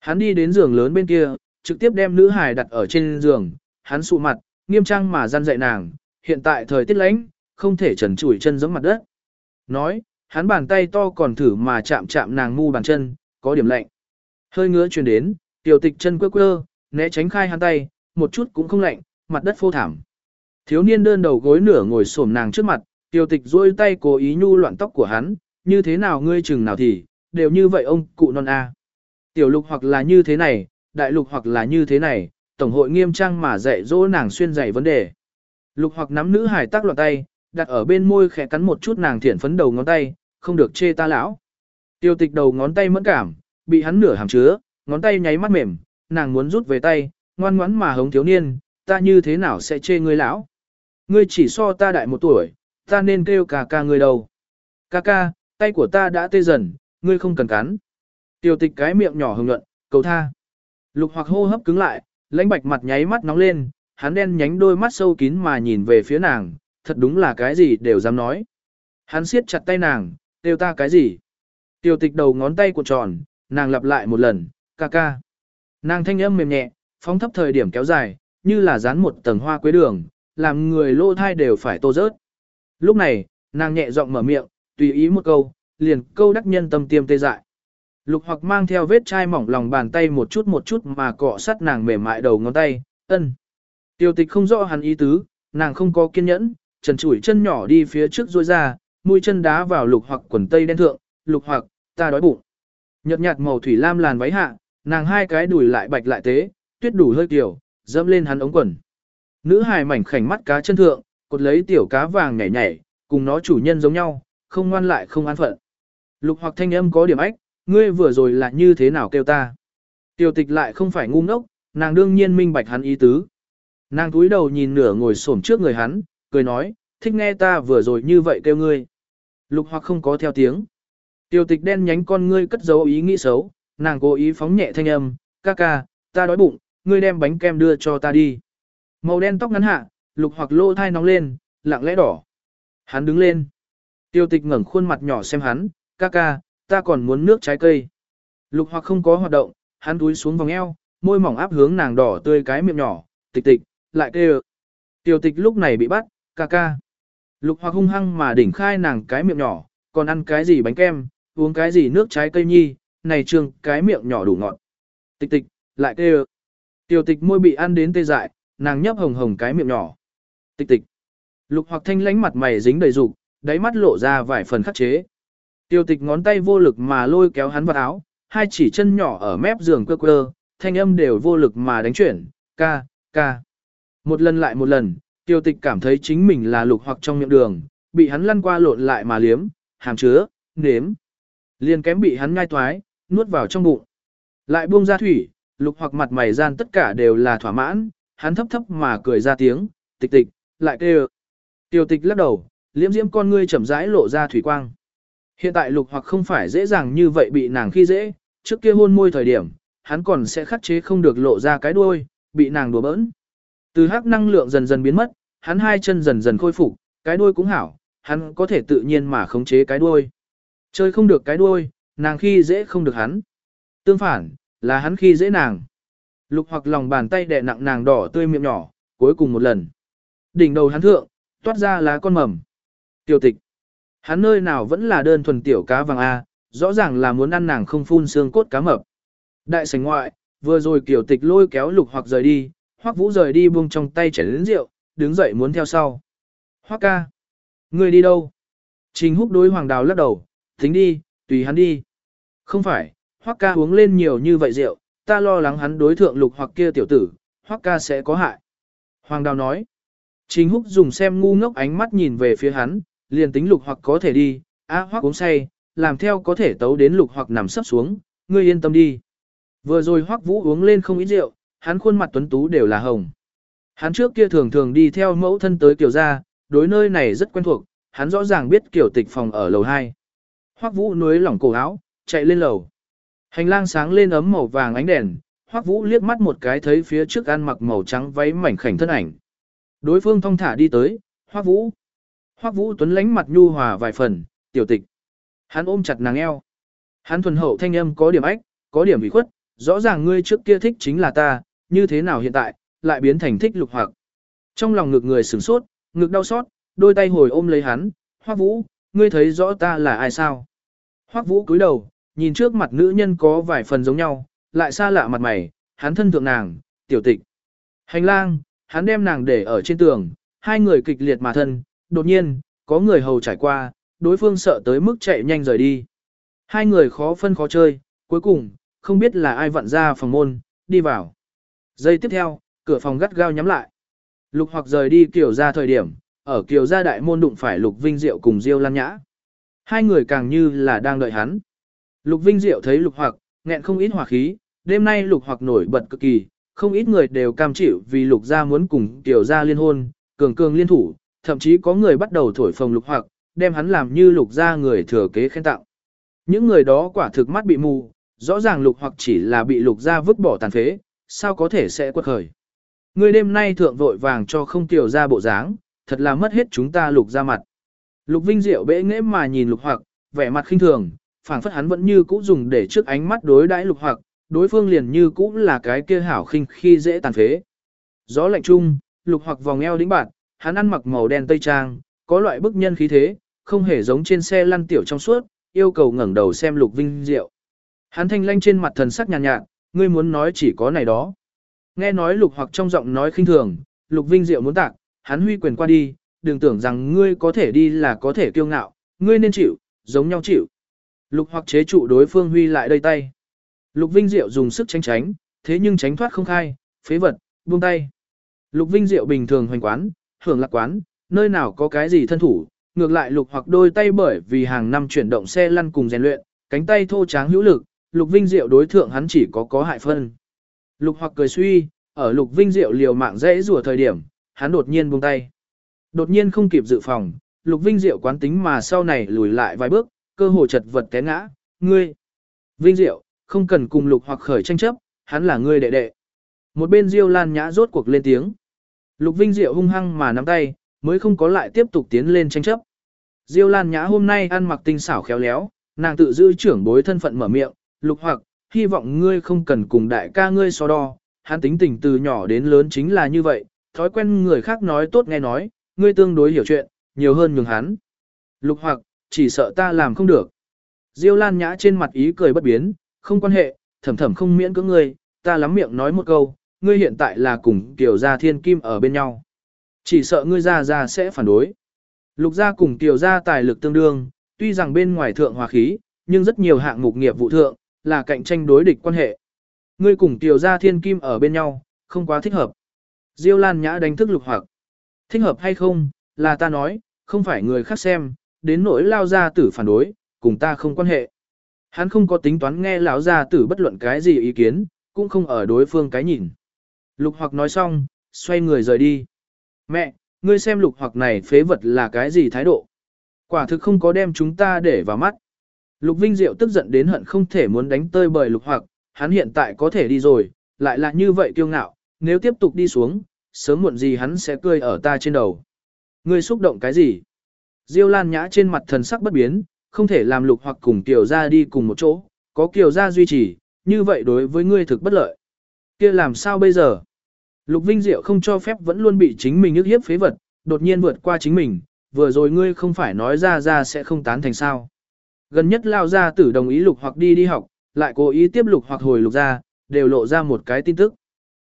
hắn đi đến giường lớn bên kia, trực tiếp đem nữ hài đặt ở trên giường, hắn sụ mặt, nghiêm trang mà gian dạy nàng, hiện tại thời tiết lạnh, không thể trần chủi chân giống mặt đất. Nói, hắn bàn tay to còn thử mà chạm chạm nàng mu bàn chân, có điểm lạnh. Hơi ngứa truyền đến, tiểu tịch chân quơ quơ, né tránh khai hắn tay, một chút cũng không lạnh, mặt đất phô thảm. Thiếu niên đơn đầu gối nửa ngồi xổm nàng trước mặt, tiểu tịch duỗi tay cố ý nhu loạn tóc của hắn, như thế nào ngươi chừng nào thì, đều như vậy ông cụ non a. Tiểu lục hoặc là như thế này, đại lục hoặc là như thế này, tổng hội nghiêm trang mà dạy dỗ nàng xuyên dạy vấn đề. Lục hoặc nắm nữ hải tác loạn tay, đặt ở bên môi khẽ cắn một chút nàng thiển phấn đầu ngón tay, không được chê ta lão. Tiêu tịch đầu ngón tay mẫn cảm, bị hắn nửa hàm chứa, ngón tay nháy mắt mềm, nàng muốn rút về tay, ngoan ngoãn mà hống thiếu niên, ta như thế nào sẽ chê ngươi lão. Ngươi chỉ so ta đại một tuổi, ta nên kêu ca ca ngươi đâu. Ca ca, tay của ta đã tê dần, ngươi không cần cắn. Tiểu tịch cái miệng nhỏ hồng nhuận, cầu tha. Lục hoặc hô hấp cứng lại, lãnh bạch mặt nháy mắt nóng lên, hắn đen nhánh đôi mắt sâu kín mà nhìn về phía nàng, thật đúng là cái gì đều dám nói. Hắn siết chặt tay nàng, kêu ta cái gì. Tiểu tịch đầu ngón tay cuộn tròn, nàng lặp lại một lần, ca ca. Nàng thanh âm mềm nhẹ, phóng thấp thời điểm kéo dài, như là dán một tầng hoa quế đường, làm người lô thai đều phải tô rớt. Lúc này, nàng nhẹ giọng mở miệng, tùy ý một câu, liền câu đắc nhân tâm tiêm tê dại. Lục hoặc mang theo vết chai mỏng lòng bàn tay một chút một chút mà cọ sát nàng mềm mại đầu ngón tay, ân. Tiêu tịch không rõ hắn ý tứ, nàng không có kiên nhẫn, trần chủi chân nhỏ đi phía trước rôi ra, mũi chân đá vào lục hoặc quần tây đen thượng, lục hoặc, ta đói bụng. Nhật nhạt màu thủy lam làn váy hạ, nàng hai cái đùi lại bạch lại tế, tuyết đủ hơi kiểu, dẫm lên hắn ống quần. Nữ hài mảnh khảnh mắt cá chân thượng, cột lấy tiểu cá vàng nhảy nhảy, cùng nó chủ nhân giống nhau, không ngoan lại không an phận. Lục hoặc thanh âm có điểm ách, ngươi vừa rồi là như thế nào kêu ta. Tiểu tịch lại không phải ngu ngốc, nàng đương nhiên minh bạch hắn ý tứ. Nàng túi đầu nhìn nửa ngồi xổm trước người hắn, cười nói, thích nghe ta vừa rồi như vậy kêu ngươi. Lục hoặc không có theo tiếng. Tiểu tịch đen nhánh con ngươi cất giấu ý nghĩ xấu, nàng cố ý phóng nhẹ thanh âm, ca ca, ta đói bụng, ngươi đem bánh kem đưa cho ta đi. Màu đen tóc ngắn hạ, lục hoặc lô thai nóng lên, lặng lẽ đỏ. Hắn đứng lên. Tiêu tịch ngẩng khuôn mặt nhỏ xem hắn, ca ca, ta còn muốn nước trái cây. Lục hoặc không có hoạt động, hắn túi xuống vòng eo, môi mỏng áp hướng nàng đỏ tươi cái miệng nhỏ, tịch tịch, lại kêu. Tiêu tịch lúc này bị bắt, ca ca. Lục hoặc hung hăng mà đỉnh khai nàng cái miệng nhỏ, còn ăn cái gì bánh kem, uống cái gì nước trái cây nhi, này trường cái miệng nhỏ đủ ngọt. Tịch tịch, lại kêu. Tiêu tịch môi bị ăn đến tê dại, nàng nhấp hồng hồng cái miệng nhỏ. Tịch tịch. Lục hoặc thanh lánh mặt mày dính đầy dục, đáy mắt lộ ra vài phần khắc chế. Tiêu tịch ngón tay vô lực mà lôi kéo hắn vào áo, hai chỉ chân nhỏ ở mép giường quơ quơ, thanh âm đều vô lực mà đánh chuyển, ca, ca. Một lần lại một lần, tiêu tịch cảm thấy chính mình là lục hoặc trong miệng đường, bị hắn lăn qua lộn lại mà liếm, hàm chứa, nếm. Liền kém bị hắn ngai toái, nuốt vào trong bụng. Lại buông ra thủy, lục hoặc mặt mày gian tất cả đều là thỏa mãn, hắn thấp thấp mà cười ra tiếng, tịch tịch, lại kêu. tiểu tịch lắc đầu, liễm diễm con ngươi chậm rãi lộ ra thủy quang. Hiện tại lục hoặc không phải dễ dàng như vậy bị nàng khi dễ, trước kia hôn môi thời điểm, hắn còn sẽ khắc chế không được lộ ra cái đuôi, bị nàng đùa bỡn. Từ hắc năng lượng dần dần biến mất, hắn hai chân dần dần khôi phục, cái đuôi cũng hảo, hắn có thể tự nhiên mà khống chế cái đuôi. Chơi không được cái đuôi, nàng khi dễ không được hắn. Tương phản, là hắn khi dễ nàng. Lục hoặc lòng bàn tay đè nặng nàng đỏ tươi miệng nhỏ, cuối cùng một lần. Đỉnh đầu hắn thượng, toát ra lá con mầm. Tiểu tịch. Hắn nơi nào vẫn là đơn thuần tiểu cá vàng A, rõ ràng là muốn ăn nàng không phun xương cốt cá mập. Đại sảnh ngoại, vừa rồi kiểu tịch lôi kéo lục hoặc rời đi, hoắc vũ rời đi buông trong tay chảy đến rượu, đứng dậy muốn theo sau. Hoắc ca. Người đi đâu? Trình húc đối hoàng đào lắc đầu, tính đi, tùy hắn đi. Không phải, hoắc ca uống lên nhiều như vậy rượu, ta lo lắng hắn đối thượng lục hoặc kia tiểu tử, hoắc ca sẽ có hại. Hoàng đào nói. Trình húc dùng xem ngu ngốc ánh mắt nhìn về phía hắn, liền tính lục hoặc có thể đi, á hoắc uống say, làm theo có thể tấu đến lục hoặc nằm sấp xuống, ngươi yên tâm đi. Vừa rồi hoắc vũ uống lên không ít rượu, hắn khuôn mặt tuấn tú đều là hồng. Hắn trước kia thường thường đi theo mẫu thân tới kiểu gia, đối nơi này rất quen thuộc, hắn rõ ràng biết kiểu tịch phòng ở lầu 2. Hoắc vũ nuối lỏng cổ áo, chạy lên lầu. Hành lang sáng lên ấm màu vàng ánh đèn, Hoắc vũ liếc mắt một cái thấy phía trước ăn mặc màu trắng váy mảnh khảnh thân ảnh. Đối phương thong thả đi tới, Hoắc vũ. Hoắc vũ tuấn lánh mặt nhu hòa vài phần, tiểu tịch. Hắn ôm chặt nàng eo. Hắn thuần hậu thanh âm có điểm ách, có điểm bị khuất, rõ ràng ngươi trước kia thích chính là ta, như thế nào hiện tại, lại biến thành thích lục hoặc. Trong lòng ngực người sửng sốt, ngực đau xót, đôi tay hồi ôm lấy hắn, Hoắc Vũ, ngươi thấy rõ ta là ai sao? Hoắc Vũ cúi đầu, nhìn trước mặt nữ nhân có vài phần giống nhau, lại xa lạ mặt mày, hắn thân thượng nàng, tiểu tịch. Hành lang, hắn đem nàng để ở trên tường, hai người kịch liệt mà thân, đột nhiên, có người hầu trải qua, đối phương sợ tới mức chạy nhanh rời đi. Hai người khó phân khó chơi, cuối cùng, không biết là ai vặn ra phòng môn, đi vào. Giây tiếp theo, cửa phòng gắt gao nhắm lại. Lục hoặc rời đi kiểu ra thời điểm, ở kiểu ra đại môn đụng phải Lục Vinh Diệu cùng Diêu Lan Nhã. Hai người càng như là đang đợi hắn. Lục Vinh Diệu thấy Lục hoặc, nghẹn không ít hỏa khí, đêm nay Lục hoặc nổi bật cực kỳ, không ít người đều cam chịu vì Lục gia muốn cùng tiểu gia liên hôn, cường cường liên thủ, thậm chí có người bắt đầu thổi phồng Lục hoặc, đem hắn làm như Lục gia người thừa kế khen tặng. Những người đó quả thực mắt bị mù, rõ ràng Lục hoặc chỉ là bị Lục gia vứt bỏ tàn phế, sao có thể sẽ quật khởi. Người đêm nay thượng vội vàng cho không tiểu Gia bộ dáng, thật là mất hết chúng ta lục Gia mặt. Lục Vinh Diệu bẽ nghễ mà nhìn lục hoặc, vẻ mặt khinh thường, phảng phất hắn vẫn như cũ dùng để trước ánh mắt đối đãi lục hoặc, đối phương liền như cũ là cái kia hảo khinh khi dễ tàn phế. Gió lạnh chung, lục hoặc vòng eo đĩnh bạn, hắn ăn mặc màu đen tây trang, có loại bức nhân khí thế, không hề giống trên xe lăn tiểu trong suốt, yêu cầu ngẩng đầu xem lục vinh diệu. Hắn thanh lanh trên mặt thần sắc nhàn nhạt, nhạt, ngươi muốn nói chỉ có này đó. Nghe nói lục hoặc trong giọng nói khinh thường, lục vinh diệu muốn tạc, hắn huy quyền qua đi, đừng tưởng rằng ngươi có thể đi là có thể kiêu ngạo, ngươi nên chịu, giống nhau chịu. Lục hoặc chế trụ đối phương huy lại đây tay. Lục vinh diệu dùng sức tránh tránh, thế nhưng tránh thoát không khai, phế vật, buông tay. Lục vinh diệu bình thường hoành quán, hưởng lạc quán, nơi nào có cái gì thân thủ, ngược lại lục hoặc đôi tay bởi vì hàng năm chuyển động xe lăn cùng rèn luyện, cánh tay thô tráng hữu lực, Lục Vinh Diệu đối thượng hắn chỉ có có hại phân. Lục hoặc cười suy, ở Lục Vinh Diệu liều mạng dễ rùa thời điểm, hắn đột nhiên buông tay. Đột nhiên không kịp dự phòng, Lục Vinh Diệu quán tính mà sau này lùi lại vài bước, cơ hồ chật vật té ngã, ngươi. Vinh Diệu, không cần cùng Lục hoặc khởi tranh chấp, hắn là ngươi đệ đệ. Một bên Diêu Lan Nhã rốt cuộc lên tiếng. Lục Vinh Diệu hung hăng mà nắm tay, mới không có lại tiếp tục tiến lên tranh chấp. Diêu Lan Nhã hôm nay ăn mặc tinh xảo khéo léo, nàng tự giữ trưởng bối thân phận mở miệng, lục hoặc, hy vọng ngươi không cần cùng đại ca ngươi so đo, hắn tính tình từ nhỏ đến lớn chính là như vậy, thói quen người khác nói tốt nghe nói, ngươi tương đối hiểu chuyện, nhiều hơn nhường hắn. Lục hoặc, chỉ sợ ta làm không được. Diêu Lan Nhã trên mặt ý cười bất biến, không quan hệ, thầm thầm không miễn cưỡng ngươi, ta lắm miệng nói một câu, ngươi hiện tại là cùng Kiều Gia Thiên Kim ở bên nhau. Chỉ sợ ngươi gia gia sẽ phản đối. Lục gia cùng Kiều Gia tài lực tương đương, tuy rằng bên ngoài thượng hòa khí, nhưng rất nhiều hạng mục nghiệp vụ thượng, là cạnh tranh đối địch quan hệ. Ngươi cùng Kiều gia thiên kim ở bên nhau, không quá thích hợp. Diêu Lan Nhã đánh thức lục hoặc. Thích hợp hay không, là ta nói, không phải người khác xem, đến nỗi lao gia tử phản đối, cùng ta không quan hệ. Hắn không có tính toán nghe lão gia tử bất luận cái gì ý kiến, cũng không ở đối phương cái nhìn. Lục hoặc nói xong, xoay người rời đi. Mẹ, ngươi xem lục hoặc này phế vật là cái gì thái độ? Quả thực không có đem chúng ta để vào mắt. Lục Vinh Diệu tức giận đến hận không thể muốn đánh tơi bời lục hoặc, hắn hiện tại có thể đi rồi, lại là như vậy kiêu ngạo, nếu tiếp tục đi xuống, sớm muộn gì hắn sẽ cười ở ta trên đầu. Ngươi xúc động cái gì? Diêu Lan Nhã trên mặt thần sắc bất biến, không thể làm lục hoặc cùng Kiều gia đi cùng một chỗ, có Kiều gia duy trì, như vậy đối với ngươi thực bất lợi. kia làm sao bây giờ? Lục Vinh Diệu không cho phép vẫn luôn bị chính mình ức hiếp phế vật, đột nhiên vượt qua chính mình, vừa rồi ngươi không phải nói ra ra sẽ không tán thành sao. Gần nhất lao ra tử đồng ý lục hoặc đi đi học, lại cố ý tiếp lục hoặc hồi lục ra, đều lộ ra một cái tin tức.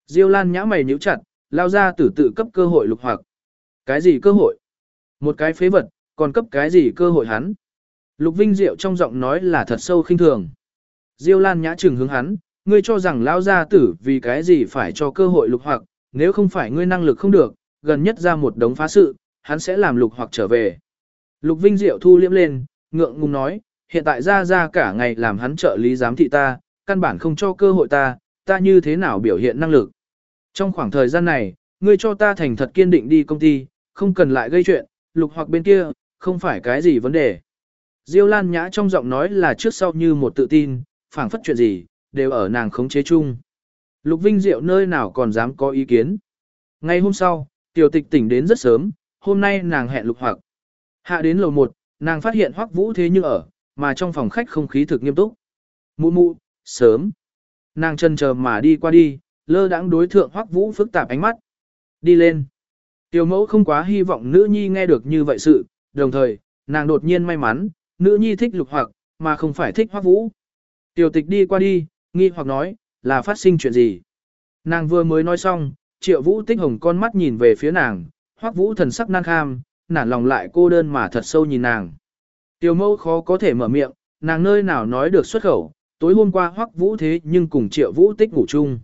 Diêu Lan nhã mày nhíu chặt, lao ra tử tự cấp cơ hội lục hoặc. Cái gì cơ hội? Một cái phế vật, còn cấp cái gì cơ hội hắn? Lục Vinh Diệu trong giọng nói là thật sâu khinh thường. Diêu Lan nhã trừng hướng hắn, ngươi cho rằng lao gia tử vì cái gì phải cho cơ hội lục hoặc, nếu không phải ngươi năng lực không được, gần nhất ra một đống phá sự, hắn sẽ làm lục hoặc trở về. Lục Vinh Diệu thu liễm lên, ngượng ngùng nói, hiện tại ra ra cả ngày làm hắn trợ lý giám thị ta, căn bản không cho cơ hội ta, ta như thế nào biểu hiện năng lực. Trong khoảng thời gian này, ngươi cho ta thành thật kiên định đi công ty, không cần lại gây chuyện, lục hoặc bên kia, không phải cái gì vấn đề. Diêu Lan Nhã trong giọng nói là trước sau như một tự tin, phảng phất chuyện gì, đều ở nàng khống chế chung. Lục Vinh Diệu nơi nào còn dám có ý kiến. Ngay hôm sau, tiểu tịch tỉnh đến rất sớm, hôm nay nàng hẹn lục hoặc. Hạ đến lầu 1, nàng phát hiện hoắc vũ thế như ở, mà trong phòng khách không khí thực nghiêm túc. Mụ mụ, sớm. Nàng chân chờ mà đi qua đi, lơ đãng đối thượng hoắc vũ phức tạp ánh mắt. Đi lên. Tiểu mẫu không quá hy vọng nữ nhi nghe được như vậy sự, đồng thời, nàng đột nhiên may mắn, nữ nhi thích lục hoặc, mà không phải thích hoắc vũ. Tiểu tịch đi qua đi, nghi hoặc nói, là phát sinh chuyện gì. Nàng vừa mới nói xong, triệu vũ tích hồng con mắt nhìn về phía nàng, hoắc vũ thần sắc nan kham, nản lòng lại cô đơn mà thật sâu nhìn nàng. Tiểu mâu khó có thể mở miệng, nàng nơi nào nói được xuất khẩu, tối hôm qua hoắc vũ thế nhưng cùng triệu vũ tích ngủ chung.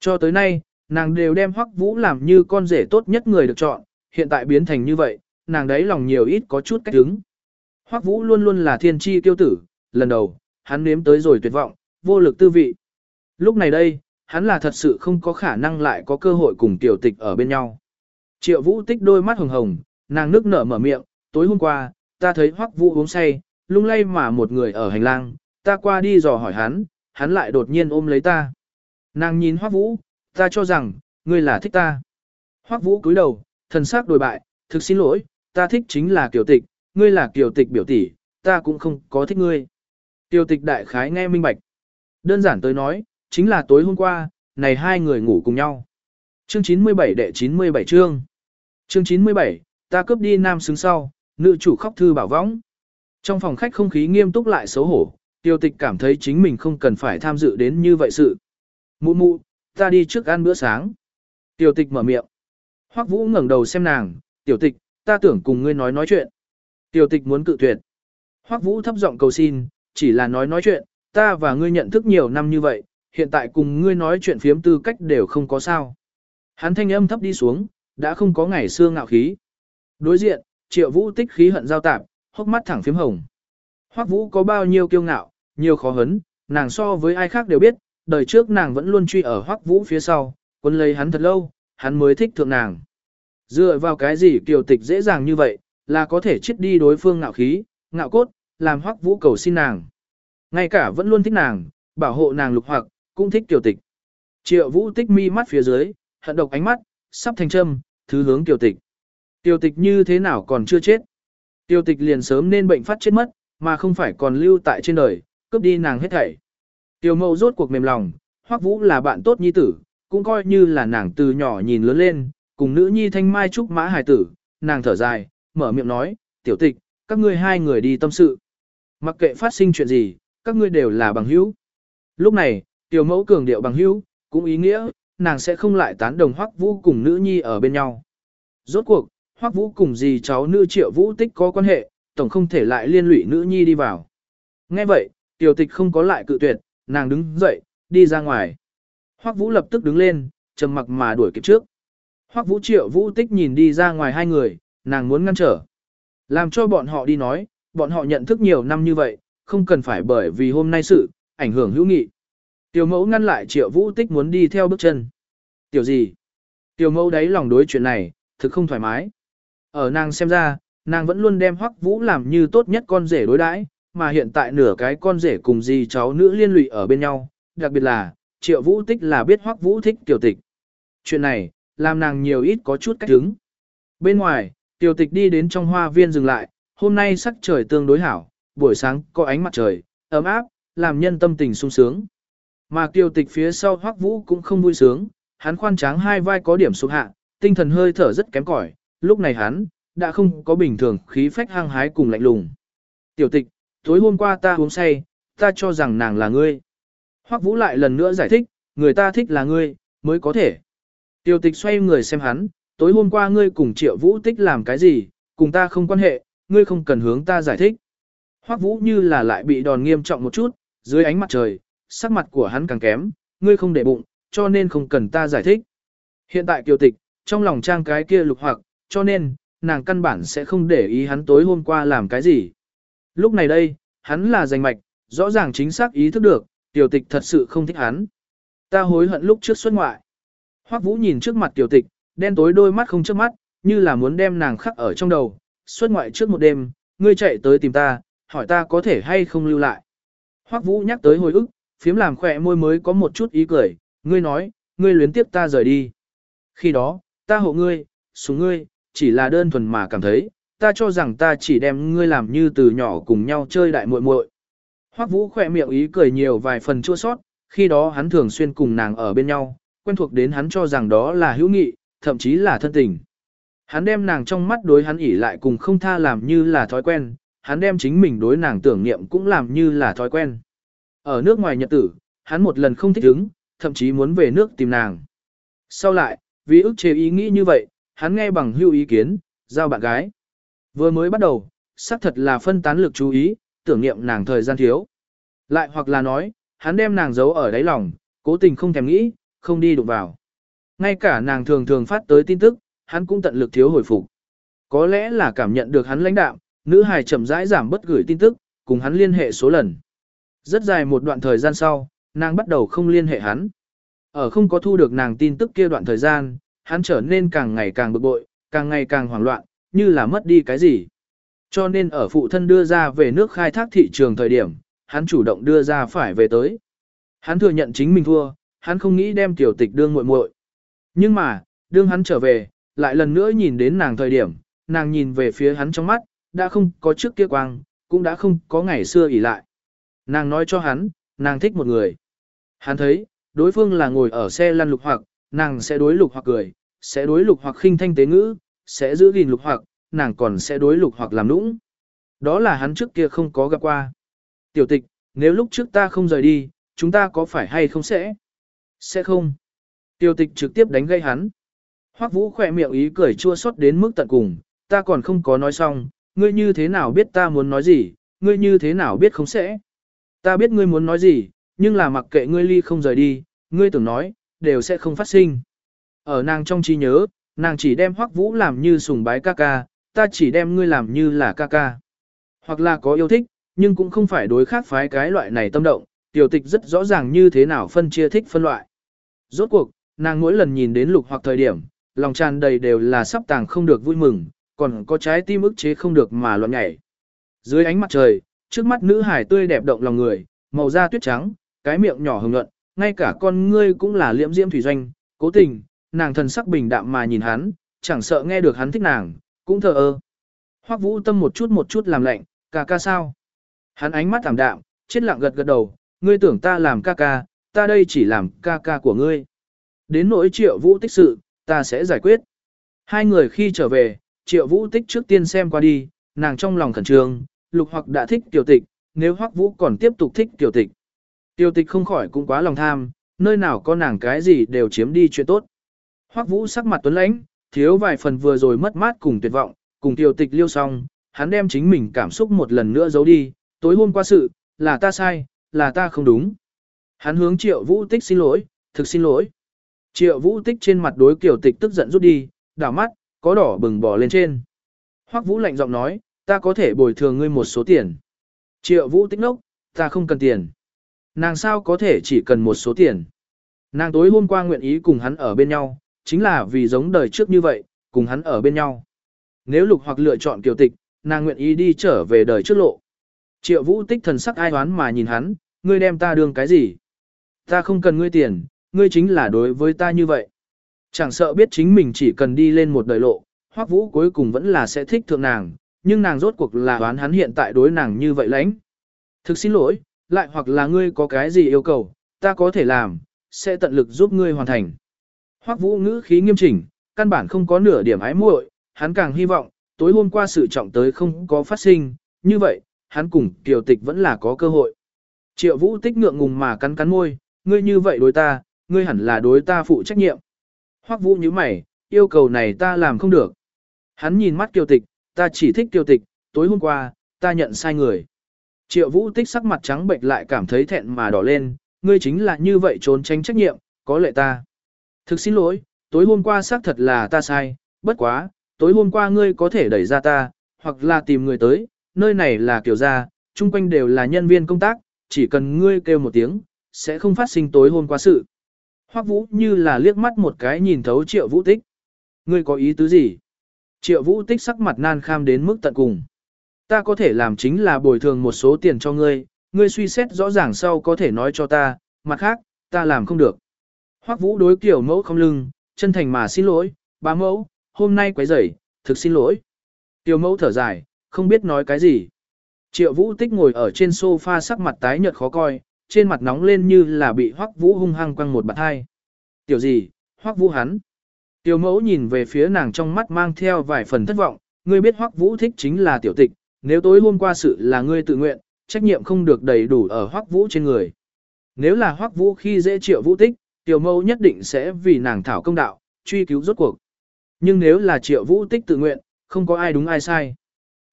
Cho tới nay, nàng đều đem hoắc vũ làm như con rể tốt nhất người được chọn, hiện tại biến thành như vậy, nàng đấy lòng nhiều ít có chút cách đứng. Hoắc vũ luôn luôn là thiên chi tiêu tử, lần đầu, hắn nếm tới rồi tuyệt vọng, vô lực tư vị. Lúc này đây, hắn là thật sự không có khả năng lại có cơ hội cùng tiểu tịch ở bên nhau. Triệu vũ tích đôi mắt hồng hồng, nàng nước nở mở miệng, tối hôm qua, ta thấy hoắc vũ uống say, lung lay mà một người ở hành lang, ta qua đi dò hỏi hắn, hắn lại đột nhiên ôm lấy ta. Nàng nhìn hoắc vũ, ta cho rằng, ngươi là thích ta. Hoắc vũ cúi đầu, thần sắc đổi bại, thực xin lỗi, ta thích chính là kiều tịch, ngươi là kiều tịch biểu tỷ, ta cũng không có thích ngươi. Kiều tịch đại khái nghe minh bạch. Đơn giản tới nói, chính là tối hôm qua, này hai người ngủ cùng nhau. Chương 97 đệ 97 chương. Chương 97, ta cướp đi nam xứng sau, nữ chủ khóc thư bảo võng. Trong phòng khách không khí nghiêm túc lại xấu hổ, tiêu tịch cảm thấy chính mình không cần phải tham dự đến như vậy sự. Mụ mụ, ta đi trước ăn bữa sáng. Tiểu tịch mở miệng. Hoắc vũ ngẩng đầu xem nàng, tiểu tịch, ta tưởng cùng ngươi nói nói chuyện. Tiểu tịch muốn cự tuyệt. Hoắc vũ thấp giọng cầu xin, chỉ là nói nói chuyện, ta và ngươi nhận thức nhiều năm như vậy, hiện tại cùng ngươi nói chuyện phiếm tư cách đều không có sao. Hắn thanh âm thấp đi xuống, đã không có ngày xưa ngạo khí. Đối diện, triệu vũ tích khí hận giao tạp, hốc mắt thẳng phiếm hồng. Hoắc vũ có bao nhiêu kiêu ngạo, nhiều khó hấn, nàng so với ai khác đều biết, đời trước nàng vẫn luôn truy ở Hoắc vũ phía sau, quân lấy hắn thật lâu, hắn mới thích thượng nàng. Dựa vào cái gì kiều tịch dễ dàng như vậy, là có thể chết đi đối phương ngạo khí, ngạo cốt, làm Hoắc vũ cầu xin nàng. Ngay cả vẫn luôn thích nàng, bảo hộ nàng lục hoặc, cũng thích kiều tịch. Triệu vũ tích mi mắt phía dưới, hận độc ánh mắt, sắp thành châm, thứ hướng kiều tịch. Kiều tịch như thế nào còn chưa chết. kiều tịch liền sớm nên bệnh phát chết mất, mà không phải còn lưu tại trên đời, cướp đi nàng hết thảy. Kiều mẫu rốt cuộc mềm lòng, hoắc vũ là bạn tốt nhi tử, cũng coi như là nàng từ nhỏ nhìn lớn lên, cùng nữ nhi thanh mai trúc mã hài tử, nàng thở dài, mở miệng nói, tiểu tịch, các ngươi hai người đi tâm sự. Mặc kệ phát sinh chuyện gì, các ngươi đều là bằng hữu. Lúc này, tiểu mẫu cường điệu bằng hữu, cũng ý nghĩa, nàng sẽ không lại tán đồng hoắc vũ cùng nữ nhi ở bên nhau. Rốt cuộc, hoắc vũ cùng gì cháu nữ triệu vũ tích có quan hệ, tổng không thể lại liên lụy nữ nhi đi vào. Nghe vậy, tiểu tịch không có lại cự tuyệt, nàng đứng dậy, đi ra ngoài. Hoắc Vũ lập tức đứng lên, trầm mặc mà đuổi kịp trước. Hoắc Vũ Triệu Vũ Tích nhìn đi ra ngoài hai người, nàng muốn ngăn trở. Làm cho bọn họ đi nói, bọn họ nhận thức nhiều năm như vậy, không cần phải bởi vì hôm nay sự, ảnh hưởng hữu nghị. Tiểu mẫu ngăn lại Triệu Vũ Tích muốn đi theo bước chân. Tiểu gì? Tiểu mẫu đấy lòng đối chuyện này, thực không thoải mái. Ở nàng xem ra, nàng vẫn luôn đem Hoắc Vũ làm như tốt nhất con rể đối đãi, mà hiện tại nửa cái con rể cùng gì cháu nữ liên lụy ở bên nhau, đặc biệt là, Triệu Vũ Tích là biết Hoắc Vũ thích tiểu tịch. Chuyện này, làm nàng nhiều ít có chút cách hứng. Bên ngoài, tiểu tịch đi đến trong hoa viên dừng lại, hôm nay sắc trời tương đối hảo, buổi sáng có ánh mặt trời, ấm áp, làm nhân tâm tình sung sướng. Mà tiểu tịch phía sau hoắc vũ cũng không vui sướng, hắn khoan tráng hai vai có điểm sụp hạ, tinh thần hơi thở rất kém cỏi, lúc này hắn, đã không có bình thường khí phách hăng hái cùng lạnh lùng. Tiểu tịch, tối hôm qua ta uống say, ta cho rằng nàng là ngươi. Hoắc vũ lại lần nữa giải thích, người ta thích là ngươi, mới có thể. Tiêu tịch xoay người xem hắn, tối hôm qua ngươi cùng triệu vũ tích làm cái gì, cùng ta không quan hệ, ngươi không cần hướng ta giải thích. Hoắc vũ như là lại bị đòn nghiêm trọng một chút, dưới ánh mặt trời, sắc mặt của hắn càng kém, ngươi không để bụng, cho nên không cần ta giải thích. Hiện tại kiều tịch, trong lòng trang cái kia lục hoặc, cho nên, nàng căn bản sẽ không để ý hắn tối hôm qua làm cái gì. Lúc này đây, hắn là giành mạch, rõ ràng chính xác ý thức được, tiểu tịch thật sự không thích hắn. Ta hối hận lúc trước xuất ngoại. Hoắc Vũ nhìn trước mặt tiểu tịch, đen tối đôi mắt không chớp mắt, như là muốn đem nàng khắc ở trong đầu. Xuất ngoại trước một đêm, ngươi chạy tới tìm ta, hỏi ta có thể hay không lưu lại. Hoắc Vũ nhắc tới hồi ức, phiếm làm khỏe môi mới có một chút ý cười, ngươi nói, ngươi luyến tiếp ta rời đi. Khi đó, ta hộ ngươi, xuống ngươi, chỉ là đơn thuần mà cảm thấy, ta cho rằng ta chỉ đem ngươi làm như từ nhỏ cùng nhau chơi đại muội muội. Hoắc Vũ khỏe miệng ý cười nhiều vài phần chua sót, khi đó hắn thường xuyên cùng nàng ở bên nhau, quen thuộc đến hắn cho rằng đó là hữu nghị, thậm chí là thân tình. Hắn đem nàng trong mắt đối hắn ỉ lại cùng không tha làm như là thói quen, hắn đem chính mình đối nàng tưởng niệm cũng làm như là thói quen. Ở nước ngoài nhật tử, hắn một lần không thích ứng, thậm chí muốn về nước tìm nàng. Sau lại, vì ức chế ý nghĩ như vậy, hắn nghe bằng hưu ý kiến, giao bạn gái. Vừa mới bắt đầu, xác thật là phân tán lực chú ý, tưởng niệm nàng thời gian thiếu. Lại hoặc là nói, hắn đem nàng giấu ở đáy lòng, cố tình không thèm nghĩ, không đi đụng vào. Ngay cả nàng thường thường phát tới tin tức, hắn cũng tận lực thiếu hồi phục. Có lẽ là cảm nhận được hắn lãnh đạo, nữ hài chậm rãi giảm bất gửi tin tức, cùng hắn liên hệ số lần. Rất dài một đoạn thời gian sau, nàng bắt đầu không liên hệ hắn. Ở không có thu được nàng tin tức kia đoạn thời gian, hắn trở nên càng ngày càng bực bội, càng ngày càng hoảng loạn, như là mất đi cái gì. Cho nên ở phụ thân đưa ra về nước khai thác thị trường thời điểm, hắn chủ động đưa ra phải về tới. Hắn thừa nhận chính mình thua, hắn không nghĩ đem tiểu tịch đương muội muội. Nhưng mà, đương hắn trở về, lại lần nữa nhìn đến nàng thời điểm, nàng nhìn về phía hắn trong mắt, đã không có trước kia quang, cũng đã không có ngày xưa ỉ lại. Nàng nói cho hắn, nàng thích một người. Hắn thấy, đối phương là ngồi ở xe lăn lục hoặc, nàng sẽ đối lục hoặc cười, sẽ đối lục hoặc khinh thanh tế ngữ, sẽ giữ gìn lục hoặc, nàng còn sẽ đối lục hoặc làm nũng. Đó là hắn trước kia không có gặp qua. Tiểu tịch, nếu lúc trước ta không rời đi, chúng ta có phải hay không sẽ? Sẽ không. Tiểu tịch trực tiếp đánh gây hắn. Hoắc vũ khỏe miệng ý cười chua xót đến mức tận cùng, ta còn không có nói xong, ngươi như thế nào biết ta muốn nói gì, ngươi như thế nào biết không sẽ. Ta biết ngươi muốn nói gì, nhưng là mặc kệ ngươi ly không rời đi, ngươi tưởng nói, đều sẽ không phát sinh. Ở nàng trong trí nhớ, nàng chỉ đem hoắc vũ làm như sùng bái ca ca, ta chỉ đem ngươi làm như là ca ca. Hoặc là có yêu thích, nhưng cũng không phải đối khác phái cái loại này tâm động, tiểu tịch rất rõ ràng như thế nào phân chia thích phân loại. Rốt cuộc, nàng mỗi lần nhìn đến lục hoặc thời điểm, lòng tràn đầy đều là sắp tàng không được vui mừng, còn có trái tim ức chế không được mà loạn nhảy. Dưới ánh mặt trời, trước mắt nữ hải tươi đẹp động lòng người, màu da tuyết trắng, cái miệng nhỏ hồng nhuận, ngay cả con ngươi cũng là liễm diễm thủy doanh, cố tình, nàng thần sắc bình đạm mà nhìn hắn, chẳng sợ nghe được hắn thích nàng, cũng thờ ơ. Hoắc Vũ Tâm một chút một chút làm lạnh, ca ca sao? Hắn ánh mắt thảm đạm, chết lặng gật gật đầu, ngươi tưởng ta làm ca ca, ta đây chỉ làm ca ca của ngươi. Đến nỗi triệu vũ tích sự, ta sẽ giải quyết. Hai người khi trở về, triệu vũ tích trước tiên xem qua đi, nàng trong lòng khẩn trương, lục hoặc đã thích tiểu tịch, nếu hoắc vũ còn tiếp tục thích tiểu tịch. Tiểu tịch không khỏi cũng quá lòng tham, nơi nào có nàng cái gì đều chiếm đi chuyện tốt. Hoắc vũ sắc mặt tuấn lãnh, thiếu vài phần vừa rồi mất mát cùng tuyệt vọng, cùng tiểu tịch liêu xong, hắn đem chính mình cảm xúc một lần nữa giấu đi, tối hôm qua sự, là ta sai, là ta không đúng. Hắn hướng triệu vũ tích xin lỗi, thực xin lỗi. Triệu vũ tích trên mặt đối kiểu tịch tức giận rút đi, đảo mắt, có đỏ bừng bò lên trên. Hoắc vũ lạnh giọng nói, ta có thể bồi thường ngươi một số tiền. Triệu vũ tích nốc, ta không cần tiền. Nàng sao có thể chỉ cần một số tiền. Nàng tối hôm qua nguyện ý cùng hắn ở bên nhau, chính là vì giống đời trước như vậy, cùng hắn ở bên nhau. Nếu lục hoặc lựa chọn kiểu tịch, nàng nguyện ý đi trở về đời trước lộ. Triệu vũ tích thần sắc ai đoán mà nhìn hắn, ngươi đem ta đương cái gì? Ta không cần ngươi tiền, ngươi chính là đối với ta như vậy. Chẳng sợ biết chính mình chỉ cần đi lên một đời lộ, hoắc vũ cuối cùng vẫn là sẽ thích thượng nàng, nhưng nàng rốt cuộc là đoán hắn hiện tại đối nàng như vậy lãnh. Thực xin lỗi, lại hoặc là ngươi có cái gì yêu cầu, ta có thể làm, sẽ tận lực giúp ngươi hoàn thành. Hoắc vũ ngữ khí nghiêm chỉnh, căn bản không có nửa điểm ái muội, hắn càng hy vọng, tối hôm qua sự trọng tới không có phát sinh, như vậy, hắn cùng tiểu tịch vẫn là có cơ hội. Triệu vũ tích ngượng ngùng mà cắn cắn môi, ngươi như vậy đối ta, ngươi hẳn là đối ta phụ trách nhiệm. Hoắc vũ như mày, yêu cầu này ta làm không được. Hắn nhìn mắt kiều tịch, ta chỉ thích kiều tịch, tối hôm qua, ta nhận sai người. Triệu vũ tích sắc mặt trắng bệnh lại cảm thấy thẹn mà đỏ lên, ngươi chính là như vậy trốn tránh trách nhiệm, có lệ ta. Thực xin lỗi, tối hôm qua xác thật là ta sai, bất quá, tối hôm qua ngươi có thể đẩy ra ta, hoặc là tìm người tới, nơi này là kiểu gia, chung quanh đều là nhân viên công tác, chỉ cần ngươi kêu một tiếng, sẽ không phát sinh tối hôm qua sự. Hoắc vũ như là liếc mắt một cái nhìn thấu triệu vũ tích. Ngươi có ý tứ gì? Triệu vũ tích sắc mặt nan kham đến mức tận cùng. Ta có thể làm chính là bồi thường một số tiền cho ngươi, ngươi suy xét rõ ràng sau có thể nói cho ta, mặt khác, ta làm không được. Hoắc vũ đối kiểu mẫu không lưng, chân thành mà xin lỗi, bá mẫu, hôm nay quấy rầy, thực xin lỗi. Tiểu mẫu thở dài, không biết nói cái gì. Triệu vũ tích ngồi ở trên sofa sắc mặt tái nhợt khó coi, trên mặt nóng lên như là bị hoắc vũ hung hăng quăng một bạt hai. Tiểu gì, hoắc vũ hắn. Tiểu mẫu nhìn về phía nàng trong mắt mang theo vài phần thất vọng, ngươi biết hoắc vũ thích chính là tiểu tịch, nếu tối hôm qua sự là ngươi tự nguyện, trách nhiệm không được đầy đủ ở hoắc vũ trên người. Nếu là hoắc vũ khi dễ triệu vũ tích, tiểu mẫu nhất định sẽ vì nàng thảo công đạo, truy cứu rốt cuộc. Nhưng nếu là triệu vũ tích tự nguyện, không có ai đúng ai sai.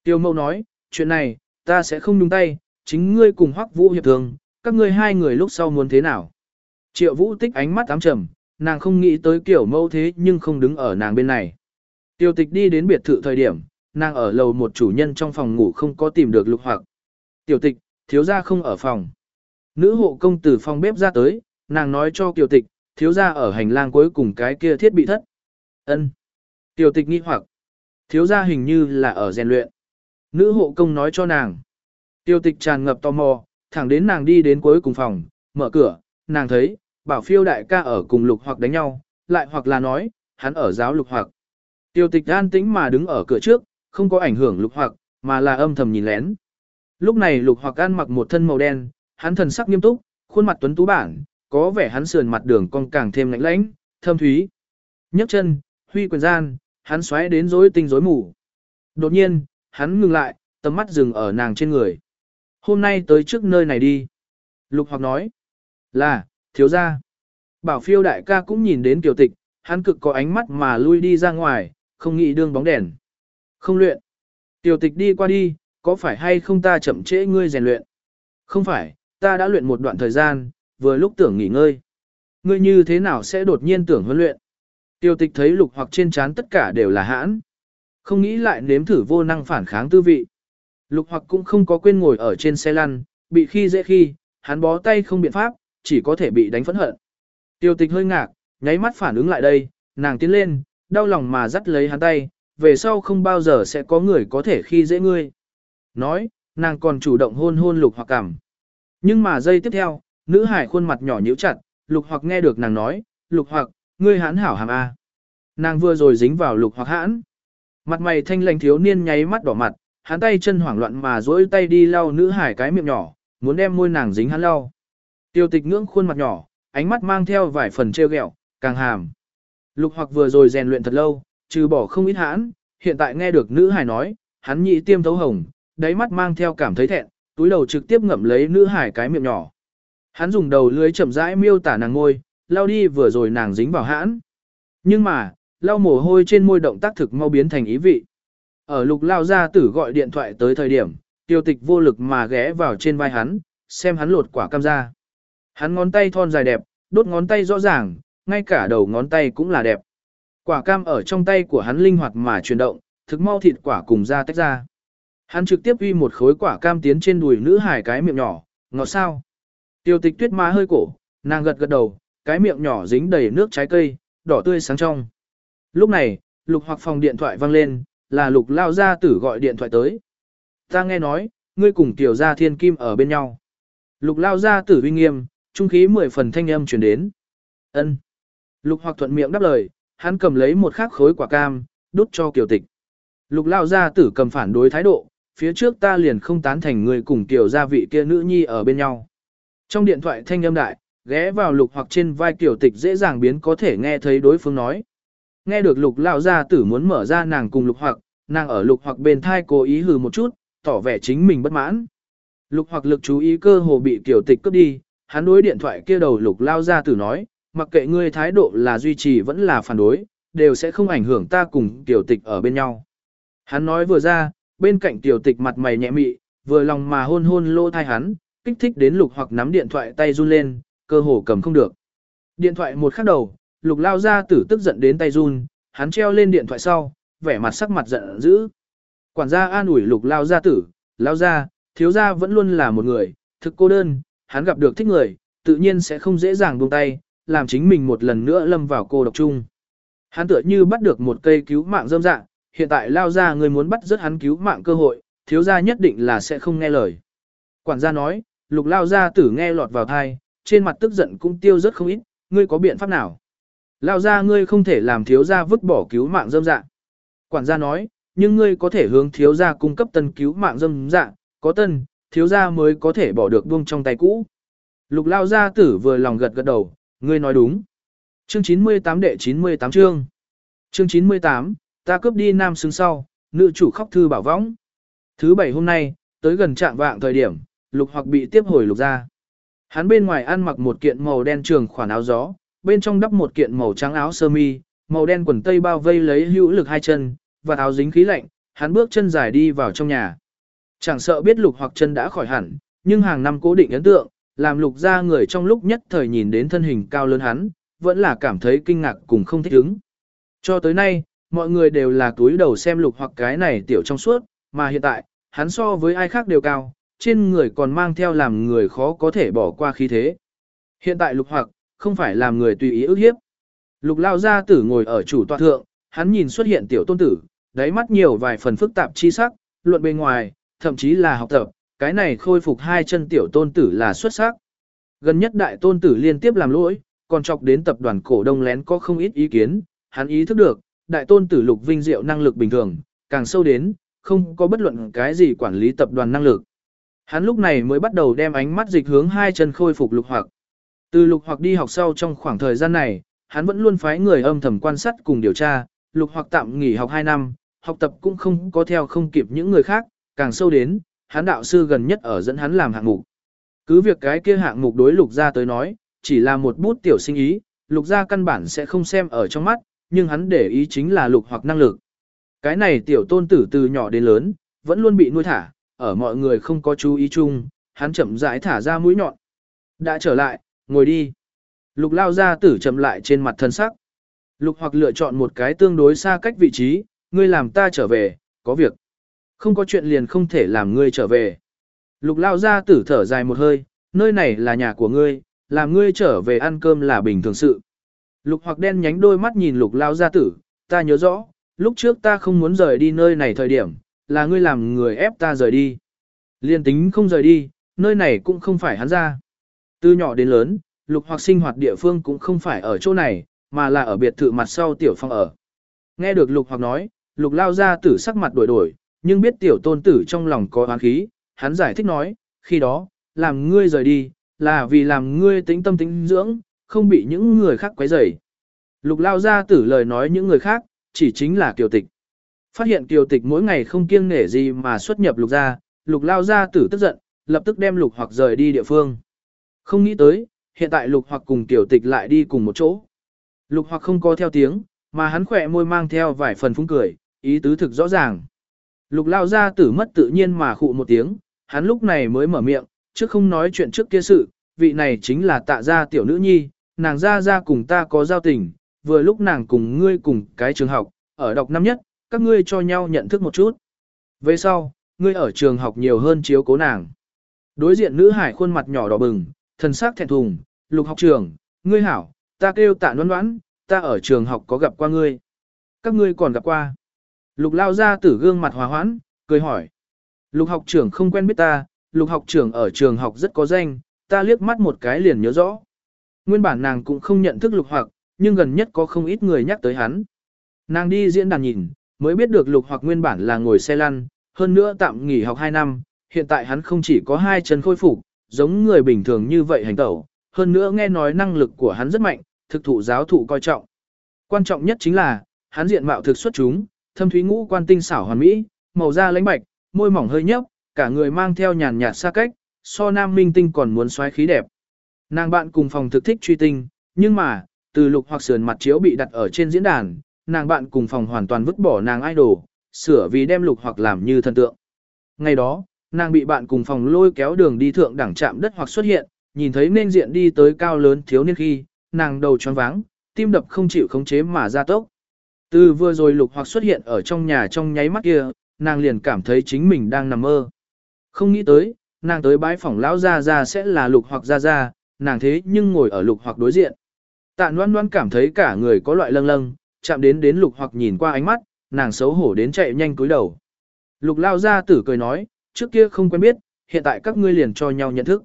Tiêu Mậu nói, chuyện này, ta sẽ không nhúng tay, chính ngươi cùng hoắc vũ hiệp thường, các ngươi hai người lúc sau muốn thế nào. Triệu vũ tích ánh mắt ám trầm, nàng không nghĩ tới kiểu Mậu thế nhưng không đứng ở nàng bên này. Tiêu tịch đi đến biệt thự thời điểm, nàng ở lầu một chủ nhân trong phòng ngủ không có tìm được lục hoặc. Tiểu tịch, thiếu gia không ở phòng. Nữ hộ công từ phòng bếp ra tới, nàng nói cho tiểu tịch, thiếu gia ở hành lang cuối cùng cái kia thiết bị thất. Ân. Tiểu tịch nghi hoặc, thiếu gia hình như là ở rèn luyện. Nữ hộ công nói cho nàng. tiêu tịch tràn ngập tò mò, thẳng đến nàng đi đến cuối cùng phòng, mở cửa, nàng thấy, bảo phiêu đại ca ở cùng lục hoặc đánh nhau, lại hoặc là nói, hắn ở giáo lục hoặc. Tiêu tịch an tĩnh mà đứng ở cửa trước, không có ảnh hưởng lục hoặc, mà là âm thầm nhìn lén. Lúc này lục hoặc ăn mặc một thân màu đen, hắn thần sắc nghiêm túc, khuôn mặt tuấn tú bản, có vẻ hắn sườn mặt đường cong càng thêm lạnh lãnh, thâm thúy. nhấc chân, huy quyền gian, hắn xoáy đến rối tinh rối mù. Đột nhiên, hắn ngừng lại, tầm mắt dừng ở nàng trên người. Hôm nay tới trước nơi này đi. Lục hoặc nói. Là, thiếu gia. Bảo phiêu đại ca cũng nhìn đến tiểu tịch, hắn cực có ánh mắt mà lui đi ra ngoài, không nghĩ đương bóng đèn. Không luyện. Tiểu tịch đi qua đi, có phải hay không ta chậm trễ ngươi rèn luyện? Không phải, ta đã luyện một đoạn thời gian, vừa lúc tưởng nghỉ ngơi. Ngươi như thế nào sẽ đột nhiên tưởng huấn luyện? Tiêu tịch thấy lục hoặc trên trán tất cả đều là hãn. Không nghĩ lại nếm thử vô năng phản kháng tư vị. Lục hoặc cũng không có quên ngồi ở trên xe lăn, bị khi dễ khi, hắn bó tay không biện pháp, chỉ có thể bị đánh phẫn hận. Tiêu tịch hơi ngạc, nháy mắt phản ứng lại đây, nàng tiến lên, đau lòng mà dắt lấy hắn tay, về sau không bao giờ sẽ có người có thể khi dễ ngươi. Nói, nàng còn chủ động hôn hôn lục hoặc cảm. Nhưng mà giây tiếp theo, nữ hải khuôn mặt nhỏ nhíu chặt, lục hoặc nghe được nàng nói, lục hoặc, ngươi hãn hảo hàm A. Nàng vừa rồi dính vào lục hoặc hãn. Mặt mày thanh lành thiếu niên nháy mắt đỏ mặt, hắn tay chân hoảng loạn mà duỗi tay đi lau nữ hải cái miệng nhỏ, muốn đem môi nàng dính hắn lau. Tiêu tịch ngưỡng khuôn mặt nhỏ, ánh mắt mang theo vài phần trêu ghẹo, càng hàm. Lục hoặc vừa rồi rèn luyện thật lâu, trừ bỏ không ít hãn, hiện tại nghe được nữ hải nói, hắn nhị tiêm thấu hồng, đáy mắt mang theo cảm thấy thẹn, túi đầu trực tiếp ngậm lấy nữ hải cái miệng nhỏ. Hắn dùng đầu lưới chậm rãi miêu tả nàng ngôi, lau đi vừa rồi nàng dính vào hãn. Nhưng mà, lau mồ hôi trên môi động tác thực mau biến thành ý vị. Ở lục lao ra tử gọi điện thoại tới thời điểm, tiêu tịch vô lực mà ghé vào trên vai hắn, xem hắn lột quả cam ra. Hắn ngón tay thon dài đẹp, đốt ngón tay rõ ràng, ngay cả đầu ngón tay cũng là đẹp. Quả cam ở trong tay của hắn linh hoạt mà chuyển động, thực mau thịt quả cùng ra tách ra. Hắn trực tiếp uy một khối quả cam tiến trên đùi nữ hải cái miệng nhỏ, ngọt sao. Tiêu tịch tuyết má hơi cổ, nàng gật gật đầu, cái miệng nhỏ dính đầy nước trái cây, đỏ tươi sáng trong. Lúc này, lục hoặc phòng điện thoại vang lên, là lục lao gia tử gọi điện thoại tới. Ta nghe nói, ngươi cùng tiểu gia thiên kim ở bên nhau. Lục lao gia tử uy nghiêm, trung khí mười phần thanh âm truyền đến. Ân. Lục hoặc thuận miệng đáp lời, hắn cầm lấy một khắc khối quả cam, đút cho kiều tịch. Lục lao gia tử cầm phản đối thái độ, phía trước ta liền không tán thành người cùng tiểu gia vị kia nữ nhi ở bên nhau. Trong điện thoại thanh âm đại, ghé vào lục hoặc trên vai tiểu tịch dễ dàng biến có thể nghe thấy đối phương nói. Nghe được lục lao gia tử muốn mở ra nàng cùng lục hoặc, nàng ở lục hoặc bên thai cố ý hừ một chút, tỏ vẻ chính mình bất mãn. Lục hoặc lực chú ý cơ hồ bị tiểu tịch cướp đi, hắn đối điện thoại kia đầu lục lao gia tử nói, mặc kệ ngươi thái độ là duy trì vẫn là phản đối, đều sẽ không ảnh hưởng ta cùng tiểu tịch ở bên nhau. Hắn nói vừa ra, bên cạnh tiểu tịch mặt mày nhẹ mị, vừa lòng mà hôn hôn lô thai hắn, kích thích đến lục hoặc nắm điện thoại tay run lên, cơ hồ cầm không được. Điện thoại một khắc đầu, lục lao ra tử tức giận đến tay run, hắn treo lên điện thoại sau, vẻ mặt sắc mặt giận dữ. Quản gia an ủi lục lao gia tử, lao gia, thiếu gia vẫn luôn là một người, thực cô đơn, hắn gặp được thích người, tự nhiên sẽ không dễ dàng buông tay, làm chính mình một lần nữa lâm vào cô độc chung. Hắn tựa như bắt được một cây cứu mạng dâm dạng, hiện tại lao gia người muốn bắt rất hắn cứu mạng cơ hội, thiếu gia nhất định là sẽ không nghe lời. Quản gia nói, lục lao gia tử nghe lọt vào thai, trên mặt tức giận cũng tiêu rất không ít, ngươi có biện pháp nào? Lao ra ngươi không thể làm thiếu gia vứt bỏ cứu mạng dâm dạng. Quản gia nói, nhưng ngươi có thể hướng thiếu gia cung cấp tân cứu mạng dâm dạng, có tân, thiếu gia mới có thể bỏ được buông trong tay cũ. Lục lao gia tử vừa lòng gật gật đầu, ngươi nói đúng. Chương 98 đệ 98 chương. Chương 98, ta cướp đi nam xứng sau, nữ chủ khóc thư bảo võng. Thứ bảy hôm nay, tới gần trạng vạng thời điểm, lục hoặc bị tiếp hồi lục ra. Hắn bên ngoài ăn mặc một kiện màu đen trường khoản áo gió, bên trong đắp một kiện màu trắng áo sơ mi, màu đen quần tây bao vây lấy hữu lực hai chân, và áo dính khí lạnh, hắn bước chân dài đi vào trong nhà. Chẳng sợ biết lục hoặc chân đã khỏi hẳn, nhưng hàng năm cố định ấn tượng, làm lục ra người trong lúc nhất thời nhìn đến thân hình cao lớn hắn, vẫn là cảm thấy kinh ngạc cùng không thích ứng. Cho tới nay, mọi người đều là túi đầu xem lục hoặc cái này tiểu trong suốt, mà hiện tại, hắn so với ai khác đều cao, trên người còn mang theo làm người khó có thể bỏ qua khí thế. Hiện tại lục hoặc, không phải làm người tùy ý ức hiếp. Lục lao gia tử ngồi ở chủ tọa thượng, hắn nhìn xuất hiện tiểu tôn tử, đáy mắt nhiều vài phần phức tạp chi sắc, luận bên ngoài, thậm chí là học tập, cái này khôi phục hai chân tiểu tôn tử là xuất sắc. Gần nhất đại tôn tử liên tiếp làm lỗi, còn chọc đến tập đoàn cổ đông lén có không ít ý kiến, hắn ý thức được, đại tôn tử lục vinh diệu năng lực bình thường, càng sâu đến, không có bất luận cái gì quản lý tập đoàn năng lực. Hắn lúc này mới bắt đầu đem ánh mắt dịch hướng hai chân khôi phục lục hoặc. Từ lục hoặc đi học sau trong khoảng thời gian này, hắn vẫn luôn phái người âm thầm quan sát cùng điều tra, lục hoặc tạm nghỉ học 2 năm, học tập cũng không có theo không kịp những người khác, càng sâu đến, hắn đạo sư gần nhất ở dẫn hắn làm hạng mục. Cứ việc cái kia hạng mục đối lục gia tới nói, chỉ là một bút tiểu sinh ý, lục gia căn bản sẽ không xem ở trong mắt, nhưng hắn để ý chính là lục hoặc năng lực. Cái này tiểu tôn tử từ nhỏ đến lớn, vẫn luôn bị nuôi thả, ở mọi người không có chú ý chung, hắn chậm rãi thả ra mũi nhọn. Đã trở lại, ngồi đi. Lục lao ra tử chậm lại trên mặt thân sắc. Lục hoặc lựa chọn một cái tương đối xa cách vị trí, ngươi làm ta trở về, có việc. Không có chuyện liền không thể làm ngươi trở về. Lục lao ra tử thở dài một hơi, nơi này là nhà của ngươi, làm ngươi trở về ăn cơm là bình thường sự. Lục hoặc đen nhánh đôi mắt nhìn lục lao gia tử, ta nhớ rõ, lúc trước ta không muốn rời đi nơi này thời điểm, là ngươi làm người ép ta rời đi. Liên tính không rời đi, nơi này cũng không phải hắn ra. Từ nhỏ đến lớn, lục hoặc sinh hoạt địa phương cũng không phải ở chỗ này, mà là ở biệt thự mặt sau tiểu phong ở. Nghe được lục hoặc nói, lục lao gia tử sắc mặt đổi đổi, nhưng biết tiểu tôn tử trong lòng có oán khí, hắn giải thích nói, khi đó, làm ngươi rời đi, là vì làm ngươi tĩnh tâm tĩnh dưỡng, không bị những người khác quấy rầy. Lục lao ra tử lời nói những người khác, chỉ chính là kiều tịch. Phát hiện kiều tịch mỗi ngày không kiêng nể gì mà xuất nhập lục ra, lục lao ra tử tức giận, lập tức đem lục hoặc rời đi địa phương. Không nghĩ tới, hiện tại lục hoặc cùng tiểu tịch lại đi cùng một chỗ. Lục hoặc không có theo tiếng, mà hắn khỏe môi mang theo vài phần phúng cười, ý tứ thực rõ ràng. Lục lao ra tử mất tự nhiên mà khụ một tiếng, hắn lúc này mới mở miệng, trước không nói chuyện trước kia sự, vị này chính là tạ gia tiểu nữ nhi, nàng ra ra cùng ta có giao tình, vừa lúc nàng cùng ngươi cùng cái trường học, ở đọc năm nhất, các ngươi cho nhau nhận thức một chút. Về sau, ngươi ở trường học nhiều hơn chiếu cố nàng. Đối diện nữ hải khuôn mặt nhỏ đỏ bừng, thần sắc thẹn thùng, lục học trường, ngươi hảo, ta kêu tạ đoán noãn, ta ở trường học có gặp qua ngươi. Các ngươi còn gặp qua. Lục lao ra tử gương mặt hòa hoãn, cười hỏi. Lục học trưởng không quen biết ta, lục học trưởng ở trường học rất có danh, ta liếc mắt một cái liền nhớ rõ. Nguyên bản nàng cũng không nhận thức lục hoặc, nhưng gần nhất có không ít người nhắc tới hắn. Nàng đi diễn đàn nhìn, mới biết được lục hoặc nguyên bản là ngồi xe lăn, hơn nữa tạm nghỉ học 2 năm, hiện tại hắn không chỉ có hai chân khôi phục, giống người bình thường như vậy hành tẩu, hơn nữa nghe nói năng lực của hắn rất mạnh, thực thụ giáo thụ coi trọng. Quan trọng nhất chính là, hắn diện mạo thực xuất chúng, thâm thúy ngũ quan tinh xảo hoàn mỹ, màu da lãnh bạch, môi mỏng hơi nhấp, cả người mang theo nhàn nhạt xa cách, so nam minh tinh còn muốn xoáy khí đẹp. Nàng bạn cùng phòng thực thích truy tinh, nhưng mà, từ lục hoặc sườn mặt chiếu bị đặt ở trên diễn đàn, nàng bạn cùng phòng hoàn toàn vứt bỏ nàng idol, sửa vì đem lục hoặc làm như thần tượng. Ngày đó, nàng bị bạn cùng phòng lôi kéo đường đi thượng đẳng chạm đất hoặc xuất hiện, nhìn thấy nên diện đi tới cao lớn thiếu niên khi, nàng đầu choáng váng, tim đập không chịu khống chế mà ra tốc. Từ vừa rồi lục hoặc xuất hiện ở trong nhà trong nháy mắt kia, nàng liền cảm thấy chính mình đang nằm mơ. Không nghĩ tới, nàng tới bái phòng lão gia gia sẽ là lục hoặc gia gia, nàng thế nhưng ngồi ở lục hoặc đối diện. Tạ Loan Loan cảm thấy cả người có loại lâng lâng, chạm đến đến lục hoặc nhìn qua ánh mắt, nàng xấu hổ đến chạy nhanh cúi đầu. Lục lao gia tử cười nói, trước kia không quen biết, hiện tại các ngươi liền cho nhau nhận thức.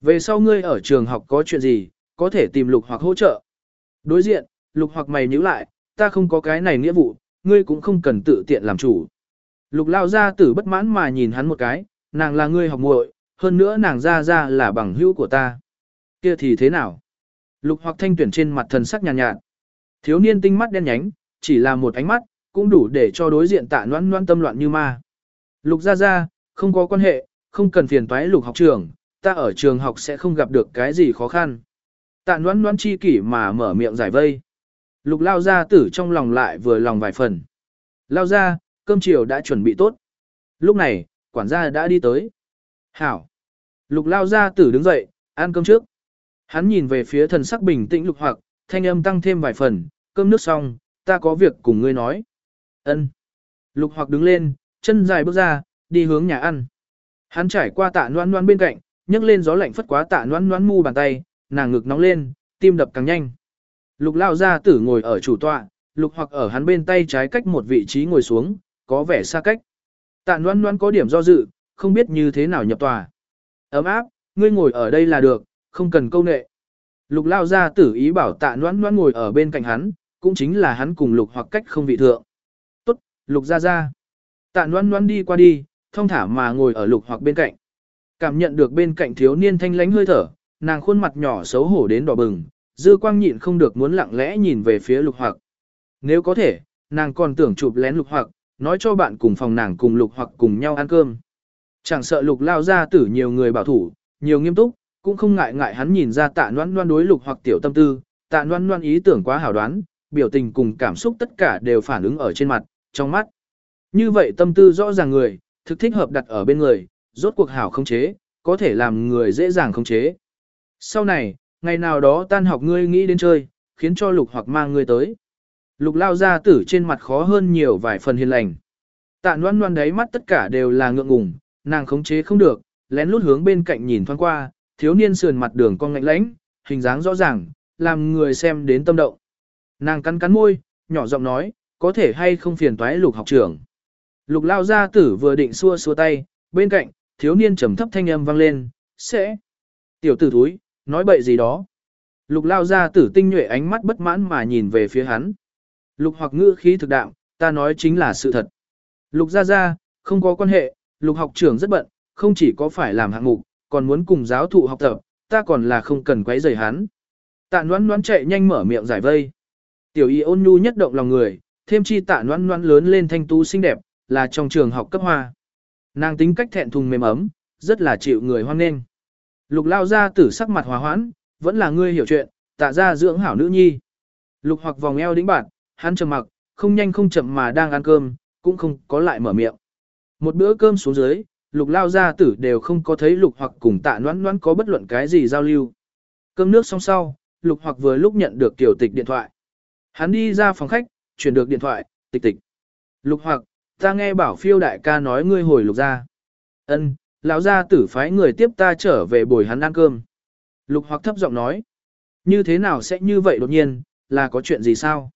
Về sau ngươi ở trường học có chuyện gì, có thể tìm lục hoặc hỗ trợ. Đối diện, lục hoặc mày nhíu lại, ta không có cái này nghĩa vụ, ngươi cũng không cần tự tiện làm chủ. Lục lao ra tử bất mãn mà nhìn hắn một cái, nàng là ngươi học muội, hơn nữa nàng ra ra là bằng hữu của ta. Kia thì thế nào? Lục hoặc thanh tuyển trên mặt thần sắc nhàn nhạt, nhạt. Thiếu niên tinh mắt đen nhánh, chỉ là một ánh mắt, cũng đủ để cho đối diện tạ noan noan tâm loạn như ma. Lục ra ra, không có quan hệ, không cần phiền toái lục học trường, ta ở trường học sẽ không gặp được cái gì khó khăn. Tạ noan noan chi kỷ mà mở miệng giải vây. Lục lao ra tử trong lòng lại vừa lòng vài phần. Lao ra, cơm chiều đã chuẩn bị tốt. Lúc này, quản gia đã đi tới. Hảo. Lục lao ra tử đứng dậy, ăn cơm trước. Hắn nhìn về phía thần sắc bình tĩnh lục hoặc, thanh âm tăng thêm vài phần, cơm nước xong, ta có việc cùng ngươi nói. Ân. Lục hoặc đứng lên, chân dài bước ra, đi hướng nhà ăn. Hắn trải qua tạ noan noan bên cạnh, nhấc lên gió lạnh phất quá tạ noan noan mu bàn tay, nàng ngực nóng lên, tim đập càng nhanh. Lục lao ra tử ngồi ở chủ tọa, lục hoặc ở hắn bên tay trái cách một vị trí ngồi xuống, có vẻ xa cách. Tạ noan noan có điểm do dự, không biết như thế nào nhập tòa. Ấm áp, ngươi ngồi ở đây là được, không cần câu nệ. Lục lao ra tử ý bảo tạ noan noan ngồi ở bên cạnh hắn, cũng chính là hắn cùng lục hoặc cách không vị thượng. Tốt, lục ra ra. Tạ noan noan đi qua đi, thông thả mà ngồi ở lục hoặc bên cạnh. Cảm nhận được bên cạnh thiếu niên thanh lánh hơi thở, nàng khuôn mặt nhỏ xấu hổ đến đỏ bừng, dư quang nhịn không được muốn lặng lẽ nhìn về phía lục hoặc. Nếu có thể, nàng còn tưởng chụp lén lục hoặc, nói cho bạn cùng phòng nàng cùng lục hoặc cùng nhau ăn cơm. Chẳng sợ lục lao ra tử nhiều người bảo thủ, nhiều nghiêm túc, cũng không ngại ngại hắn nhìn ra tạ noan noan đối lục hoặc tiểu tâm tư, tạ noan noan ý tưởng quá hảo đoán, biểu tình cùng cảm xúc tất cả đều phản ứng ở trên mặt, trong mắt. Như vậy tâm tư rõ ràng người, thực thích hợp đặt ở bên người, rốt cuộc hảo không chế, có thể làm người dễ dàng không chế. Sau này, ngày nào đó tan học ngươi nghĩ đến chơi, khiến cho lục hoặc mang ngươi tới. Lục lao ra tử trên mặt khó hơn nhiều vài phần hiền lành. Tạ noan noan đáy mắt tất cả đều là ngượng ngùng, nàng khống chế không được, lén lút hướng bên cạnh nhìn thoáng qua, thiếu niên sườn mặt đường cong ngạnh lãnh, hình dáng rõ ràng, làm người xem đến tâm động. Nàng cắn cắn môi, nhỏ giọng nói, có thể hay không phiền toái lục học trưởng. Lục lao gia tử vừa định xua xua tay, bên cạnh, thiếu niên trầm thấp thanh âm vang lên, sẽ. Tiểu tử thúi, nói bậy gì đó. Lục lao gia tử tinh nhuệ ánh mắt bất mãn mà nhìn về phía hắn. Lục hoặc ngữ khí thực đạm, ta nói chính là sự thật. Lục gia gia, không có quan hệ, lục học trưởng rất bận, không chỉ có phải làm hạng mục, còn muốn cùng giáo thụ học tập, ta còn là không cần quấy rầy hắn. Tạ noan noan chạy nhanh mở miệng giải vây. Tiểu y ôn nhu nhất động lòng người, thêm chi tạ noan noan lớn lên thanh tú xinh đẹp, là trong trường học cấp hoa. Nàng tính cách thẹn thùng mềm ấm, rất là chịu người hoan nghênh. Lục lao ra tử sắc mặt hòa hoãn, vẫn là ngươi hiểu chuyện, tạ ra dưỡng hảo nữ nhi. Lục hoặc vòng eo đĩnh bạn, hắn trầm mặc, không nhanh không chậm mà đang ăn cơm, cũng không có lại mở miệng. Một bữa cơm xuống dưới, lục lao gia tử đều không có thấy lục hoặc cùng tạ noãn noãn có bất luận cái gì giao lưu. Cơm nước xong sau, lục hoặc vừa lúc nhận được tiểu tịch điện thoại. Hắn đi ra phòng khách, chuyển được điện thoại, tịch tịch. Lục hoặc, ta nghe bảo phiêu đại ca nói ngươi hồi lục ra. ân lão gia tử phái người tiếp ta trở về bồi hắn ăn cơm. Lục hoặc thấp giọng nói. Như thế nào sẽ như vậy đột nhiên, là có chuyện gì sao?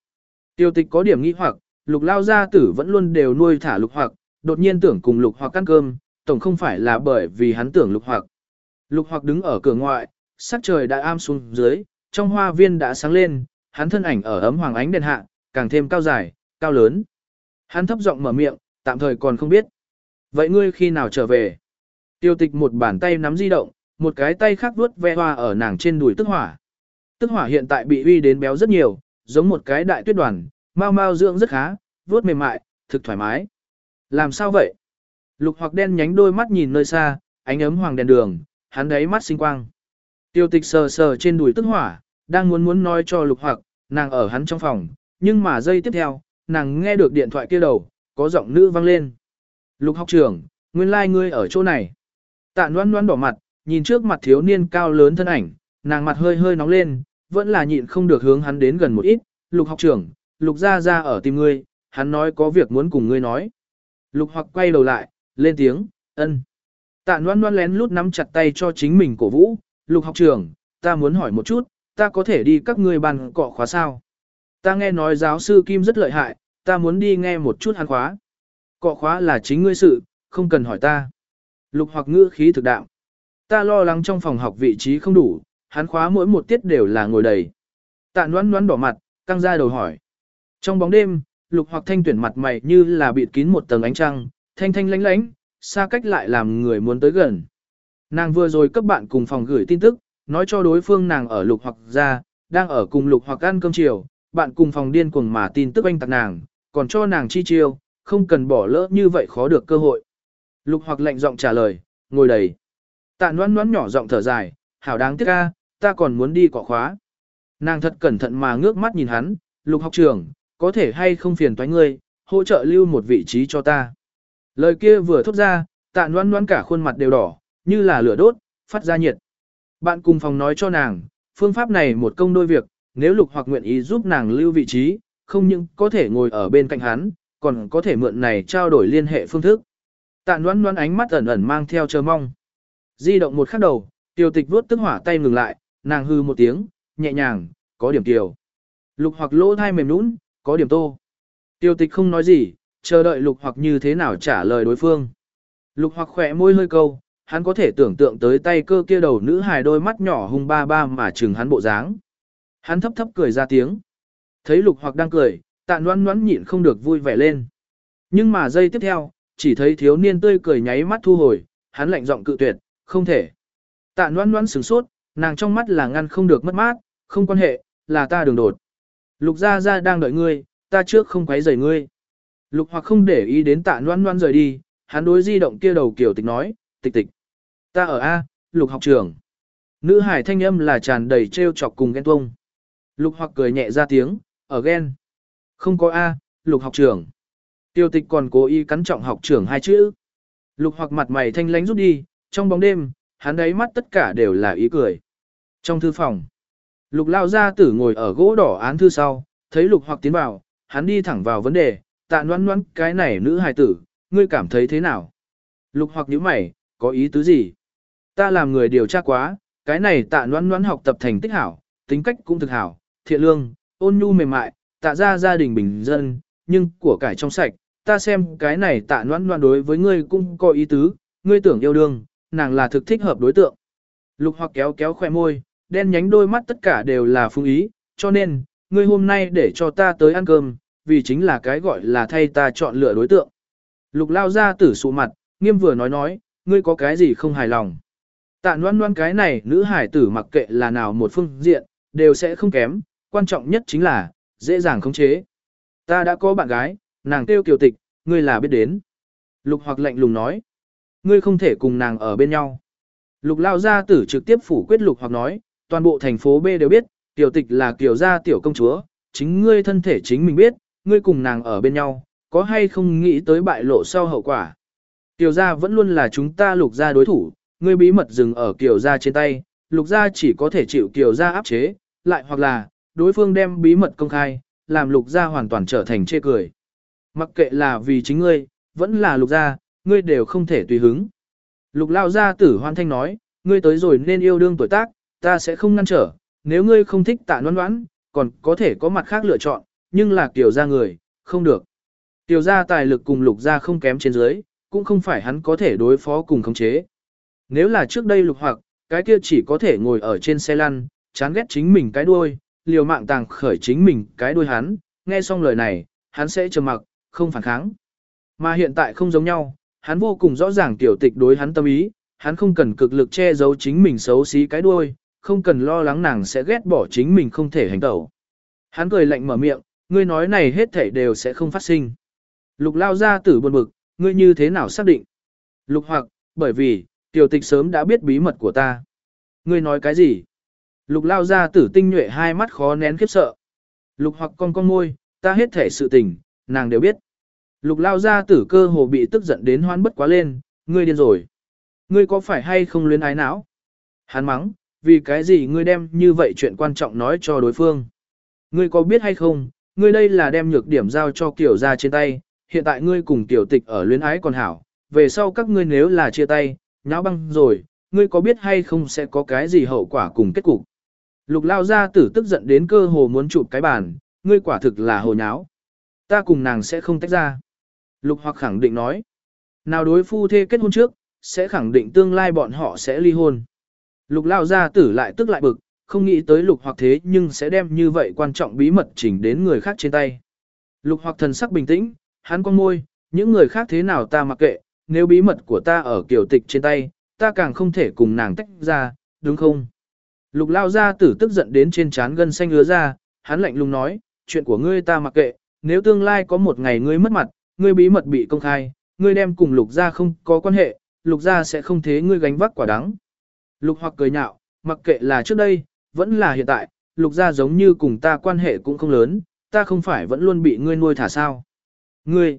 Tiêu tịch có điểm nghi hoặc, lục lao gia tử vẫn luôn đều nuôi thả lục hoặc, đột nhiên tưởng cùng lục hoặc ăn cơm, tổng không phải là bởi vì hắn tưởng lục hoặc. Lục hoặc đứng ở cửa ngoại, sắc trời đã am xuống dưới, trong hoa viên đã sáng lên, hắn thân ảnh ở ấm hoàng ánh đèn hạ, càng thêm cao dài, cao lớn. Hắn thấp giọng mở miệng, tạm thời còn không biết. Vậy ngươi khi nào trở về? Tiêu tịch một bàn tay nắm di động, một cái tay khác vuốt ve hoa ở nàng trên đùi tức hỏa. Tức hỏa hiện tại bị uy đến béo rất nhiều, giống một cái đại tuyết đoàn, mau mau dưỡng rất khá, vuốt mềm mại, thực thoải mái. Làm sao vậy? Lục hoặc đen nhánh đôi mắt nhìn nơi xa, ánh ấm hoàng đèn đường, hắn đấy mắt sinh quang. Tiêu tịch sờ sờ trên đùi tức hỏa, đang muốn muốn nói cho lục hoặc, nàng ở hắn trong phòng, nhưng mà giây tiếp theo, nàng nghe được điện thoại kia đầu, có giọng nữ vang lên. Lục học trưởng, nguyên lai like ngươi ở chỗ này. Tạ noan noan đỏ mặt, nhìn trước mặt thiếu niên cao lớn thân ảnh, nàng mặt hơi hơi nóng lên, vẫn là nhịn không được hướng hắn đến gần một ít. Lục học trưởng, lục ra ra ở tìm ngươi, hắn nói có việc muốn cùng ngươi nói. Lục hoặc quay đầu lại, lên tiếng, ân. Tạ noan noan lén lút nắm chặt tay cho chính mình cổ vũ, lục học trưởng, ta muốn hỏi một chút, ta có thể đi các ngươi bàn cọ khóa sao? Ta nghe nói giáo sư Kim rất lợi hại, ta muốn đi nghe một chút hắn khóa. Cọ khóa là chính ngươi sự, không cần hỏi ta. Lục hoặc ngữ khí thực đạo. Ta lo lắng trong phòng học vị trí không đủ, hắn khóa mỗi một tiết đều là ngồi đầy. Tạ noan noan đỏ mặt, căng ra đầu hỏi. Trong bóng đêm, lục hoặc thanh tuyển mặt mày như là bịt kín một tầng ánh trăng, thanh thanh lánh lánh, xa cách lại làm người muốn tới gần. Nàng vừa rồi cấp bạn cùng phòng gửi tin tức, nói cho đối phương nàng ở lục hoặc ra, đang ở cùng lục hoặc ăn cơm chiều, bạn cùng phòng điên cuồng mà tin tức anh tặng nàng, còn cho nàng chi chiêu, không cần bỏ lỡ như vậy khó được cơ hội. Lục hoặc lạnh giọng trả lời, ngồi đầy. Tạ noan noan nhỏ giọng thở dài, hảo đáng tiếc ca, ta còn muốn đi cọ khóa. Nàng thật cẩn thận mà ngước mắt nhìn hắn, lục học trưởng, có thể hay không phiền toái ngươi, hỗ trợ lưu một vị trí cho ta. Lời kia vừa thốt ra, tạ noan noan cả khuôn mặt đều đỏ, như là lửa đốt, phát ra nhiệt. Bạn cùng phòng nói cho nàng, phương pháp này một công đôi việc, nếu lục hoặc nguyện ý giúp nàng lưu vị trí, không những có thể ngồi ở bên cạnh hắn, còn có thể mượn này trao đổi liên hệ phương thức. Tạ đoán đoán ánh mắt ẩn ẩn mang theo chờ mong. Di động một khắc đầu, tiêu tịch vuốt tức hỏa tay ngừng lại, nàng hư một tiếng, nhẹ nhàng, có điểm tiểu. Lục hoặc lỗ thai mềm nũng, có điểm tô. Tiêu tịch không nói gì, chờ đợi lục hoặc như thế nào trả lời đối phương. Lục hoặc khỏe môi hơi câu, hắn có thể tưởng tượng tới tay cơ kia đầu nữ hài đôi mắt nhỏ hung ba ba mà chừng hắn bộ dáng. Hắn thấp thấp cười ra tiếng. Thấy lục hoặc đang cười, tạ noan noan nhịn không được vui vẻ lên. Nhưng mà giây tiếp theo, chỉ thấy thiếu niên tươi cười nháy mắt thu hồi, hắn lạnh giọng cự tuyệt, không thể. Tạ noan noan sửng sốt, nàng trong mắt là ngăn không được mất mát, không quan hệ, là ta đường đột. Lục gia gia đang đợi ngươi, ta trước không quấy rầy ngươi. Lục hoặc không để ý đến tạ noan noan rời đi, hắn đối di động kia đầu kiểu tịch nói, tịch tịch. Ta ở A, lục học trường. Nữ hải thanh âm là tràn đầy trêu chọc cùng ghen tuông. Lục hoặc cười nhẹ ra tiếng, ở ghen. Không có A, lục học trưởng. Tiêu tịch còn cố ý cắn trọng học trưởng hai chữ. Lục hoặc mặt mày thanh lánh rút đi, trong bóng đêm, hắn đáy mắt tất cả đều là ý cười. Trong thư phòng, lục lao gia tử ngồi ở gỗ đỏ án thư sau, thấy lục hoặc tiến vào, hắn đi thẳng vào vấn đề, tạ noan noan cái này nữ hài tử, ngươi cảm thấy thế nào? Lục hoặc nhíu mày, có ý tứ gì? Ta làm người điều tra quá, cái này tạ noan noan học tập thành tích hảo, tính cách cũng thực hảo, thiện lương, ôn nhu mềm mại, tạ ra gia đình bình dân, nhưng của cải trong sạch, ta xem cái này tạ noan noan đối với ngươi cũng có ý tứ, ngươi tưởng yêu đương, nàng là thực thích hợp đối tượng. Lục hoặc kéo kéo khoe môi, đen nhánh đôi mắt tất cả đều là phương ý, cho nên, ngươi hôm nay để cho ta tới ăn cơm, vì chính là cái gọi là thay ta chọn lựa đối tượng. Lục lao ra tử sụ mặt, nghiêm vừa nói nói, ngươi có cái gì không hài lòng. Tạ noan noan cái này nữ hải tử mặc kệ là nào một phương diện, đều sẽ không kém, quan trọng nhất chính là, dễ dàng khống chế. Ta đã có bạn gái, nàng kêu kiều tịch, ngươi là biết đến. Lục hoặc lạnh lùng nói, ngươi không thể cùng nàng ở bên nhau. Lục lao gia tử trực tiếp phủ quyết lục hoặc nói, toàn bộ thành phố B đều biết, tiểu tịch là kiều gia tiểu công chúa, chính ngươi thân thể chính mình biết, ngươi cùng nàng ở bên nhau, có hay không nghĩ tới bại lộ sau hậu quả. Tiểu gia vẫn luôn là chúng ta lục gia đối thủ, ngươi bí mật dừng ở Kiều gia trên tay, lục gia chỉ có thể chịu Kiều gia áp chế, lại hoặc là, đối phương đem bí mật công khai, làm lục gia hoàn toàn trở thành chê cười. Mặc kệ là vì chính ngươi, vẫn là lục gia, ngươi đều không thể tùy hứng. Lục lao gia tử hoan thanh nói, ngươi tới rồi nên yêu đương tuổi tác, ta sẽ không ngăn trở, nếu ngươi không thích tạ noan noãn, còn có thể có mặt khác lựa chọn, nhưng là tiểu gia người, không được. Tiểu gia tài lực cùng lục gia không kém trên dưới, cũng không phải hắn có thể đối phó cùng khống chế. Nếu là trước đây lục hoặc, cái kia chỉ có thể ngồi ở trên xe lăn, chán ghét chính mình cái đuôi, liều mạng tàng khởi chính mình cái đuôi hắn, nghe xong lời này, hắn sẽ trầm mặc, không phản kháng. Mà hiện tại không giống nhau, hắn vô cùng rõ ràng tiểu tịch đối hắn tâm ý, hắn không cần cực lực che giấu chính mình xấu xí cái đuôi, không cần lo lắng nàng sẽ ghét bỏ chính mình không thể hành tẩu. Hắn cười lạnh mở miệng, ngươi nói này hết thảy đều sẽ không phát sinh. Lục lao ra tử buồn bực, ngươi như thế nào xác định? Lục hoặc, bởi vì, tiểu tịch sớm đã biết bí mật của ta. Ngươi nói cái gì? Lục lao ra tử tinh nhuệ hai mắt khó nén khiếp sợ. Lục hoặc con con môi, ta hết thể sự tình, nàng đều biết. Lục lao ra tử cơ hồ bị tức giận đến hoan bất quá lên, ngươi điên rồi. Ngươi có phải hay không luyến ái não? Hắn mắng, vì cái gì ngươi đem như vậy chuyện quan trọng nói cho đối phương? Ngươi có biết hay không, ngươi đây là đem nhược điểm giao cho kiểu ra trên tay, hiện tại ngươi cùng tiểu tịch ở luyến ái còn hảo, về sau các ngươi nếu là chia tay, nháo băng rồi, ngươi có biết hay không sẽ có cái gì hậu quả cùng kết cục. Lục lao ra tử tức giận đến cơ hồ muốn chụp cái bàn, ngươi quả thực là hồ nháo. Ta cùng nàng sẽ không tách ra. Lục hoặc khẳng định nói. Nào đối phu thê kết hôn trước, sẽ khẳng định tương lai bọn họ sẽ ly hôn. Lục lao ra tử lại tức lại bực, không nghĩ tới lục hoặc thế nhưng sẽ đem như vậy quan trọng bí mật chỉnh đến người khác trên tay. Lục hoặc thần sắc bình tĩnh, hắn con môi, những người khác thế nào ta mặc kệ, nếu bí mật của ta ở kiểu tịch trên tay, ta càng không thể cùng nàng tách ra, đúng không? Lục lao ra tử tức giận đến trên trán gân xanh ứa ra, hắn lạnh lùng nói, chuyện của ngươi ta mặc kệ, nếu tương lai có một ngày ngươi mất mặt, ngươi bí mật bị công khai, ngươi đem cùng lục gia không có quan hệ, lục gia sẽ không thế ngươi gánh vác quả đắng. Lục hoặc cười nhạo, mặc kệ là trước đây, vẫn là hiện tại, lục gia giống như cùng ta quan hệ cũng không lớn, ta không phải vẫn luôn bị ngươi nuôi thả sao. Ngươi,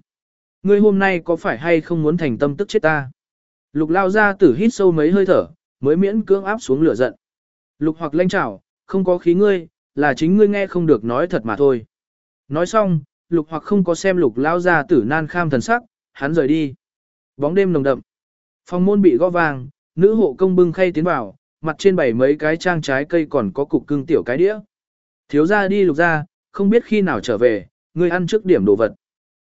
ngươi hôm nay có phải hay không muốn thành tâm tức chết ta? Lục lao ra tử hít sâu mấy hơi thở, mới miễn cưỡng áp xuống lửa giận. Lục hoặc lanh trảo, không có khí ngươi, là chính ngươi nghe không được nói thật mà thôi. Nói xong, lục hoặc không có xem lục lao ra tử nan kham thần sắc, hắn rời đi. Bóng đêm nồng đậm. Phòng môn bị gõ vàng, nữ hộ công bưng khay tiến vào, mặt trên bảy mấy cái trang trái cây còn có cục cưng tiểu cái đĩa. Thiếu ra đi lục ra, không biết khi nào trở về, ngươi ăn trước điểm đồ vật.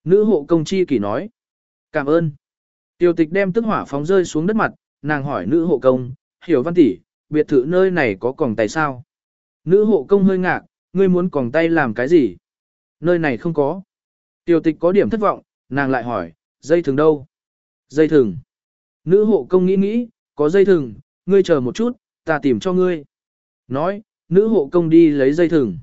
Nữ hộ công chi kỷ nói. Cảm ơn. Tiểu tịch đem tức hỏa phóng rơi xuống đất mặt, nàng hỏi nữ hộ công, hiểu văn tỷ, biệt thự nơi này có còng tay sao? Nữ hộ công hơi ngạc, ngươi muốn còng tay làm cái gì? Nơi này không có. Tiểu tịch có điểm thất vọng, nàng lại hỏi, dây thừng đâu? Dây thừng. Nữ hộ công nghĩ nghĩ, có dây thừng, ngươi chờ một chút, ta tìm cho ngươi. Nói, nữ hộ công đi lấy dây thừng.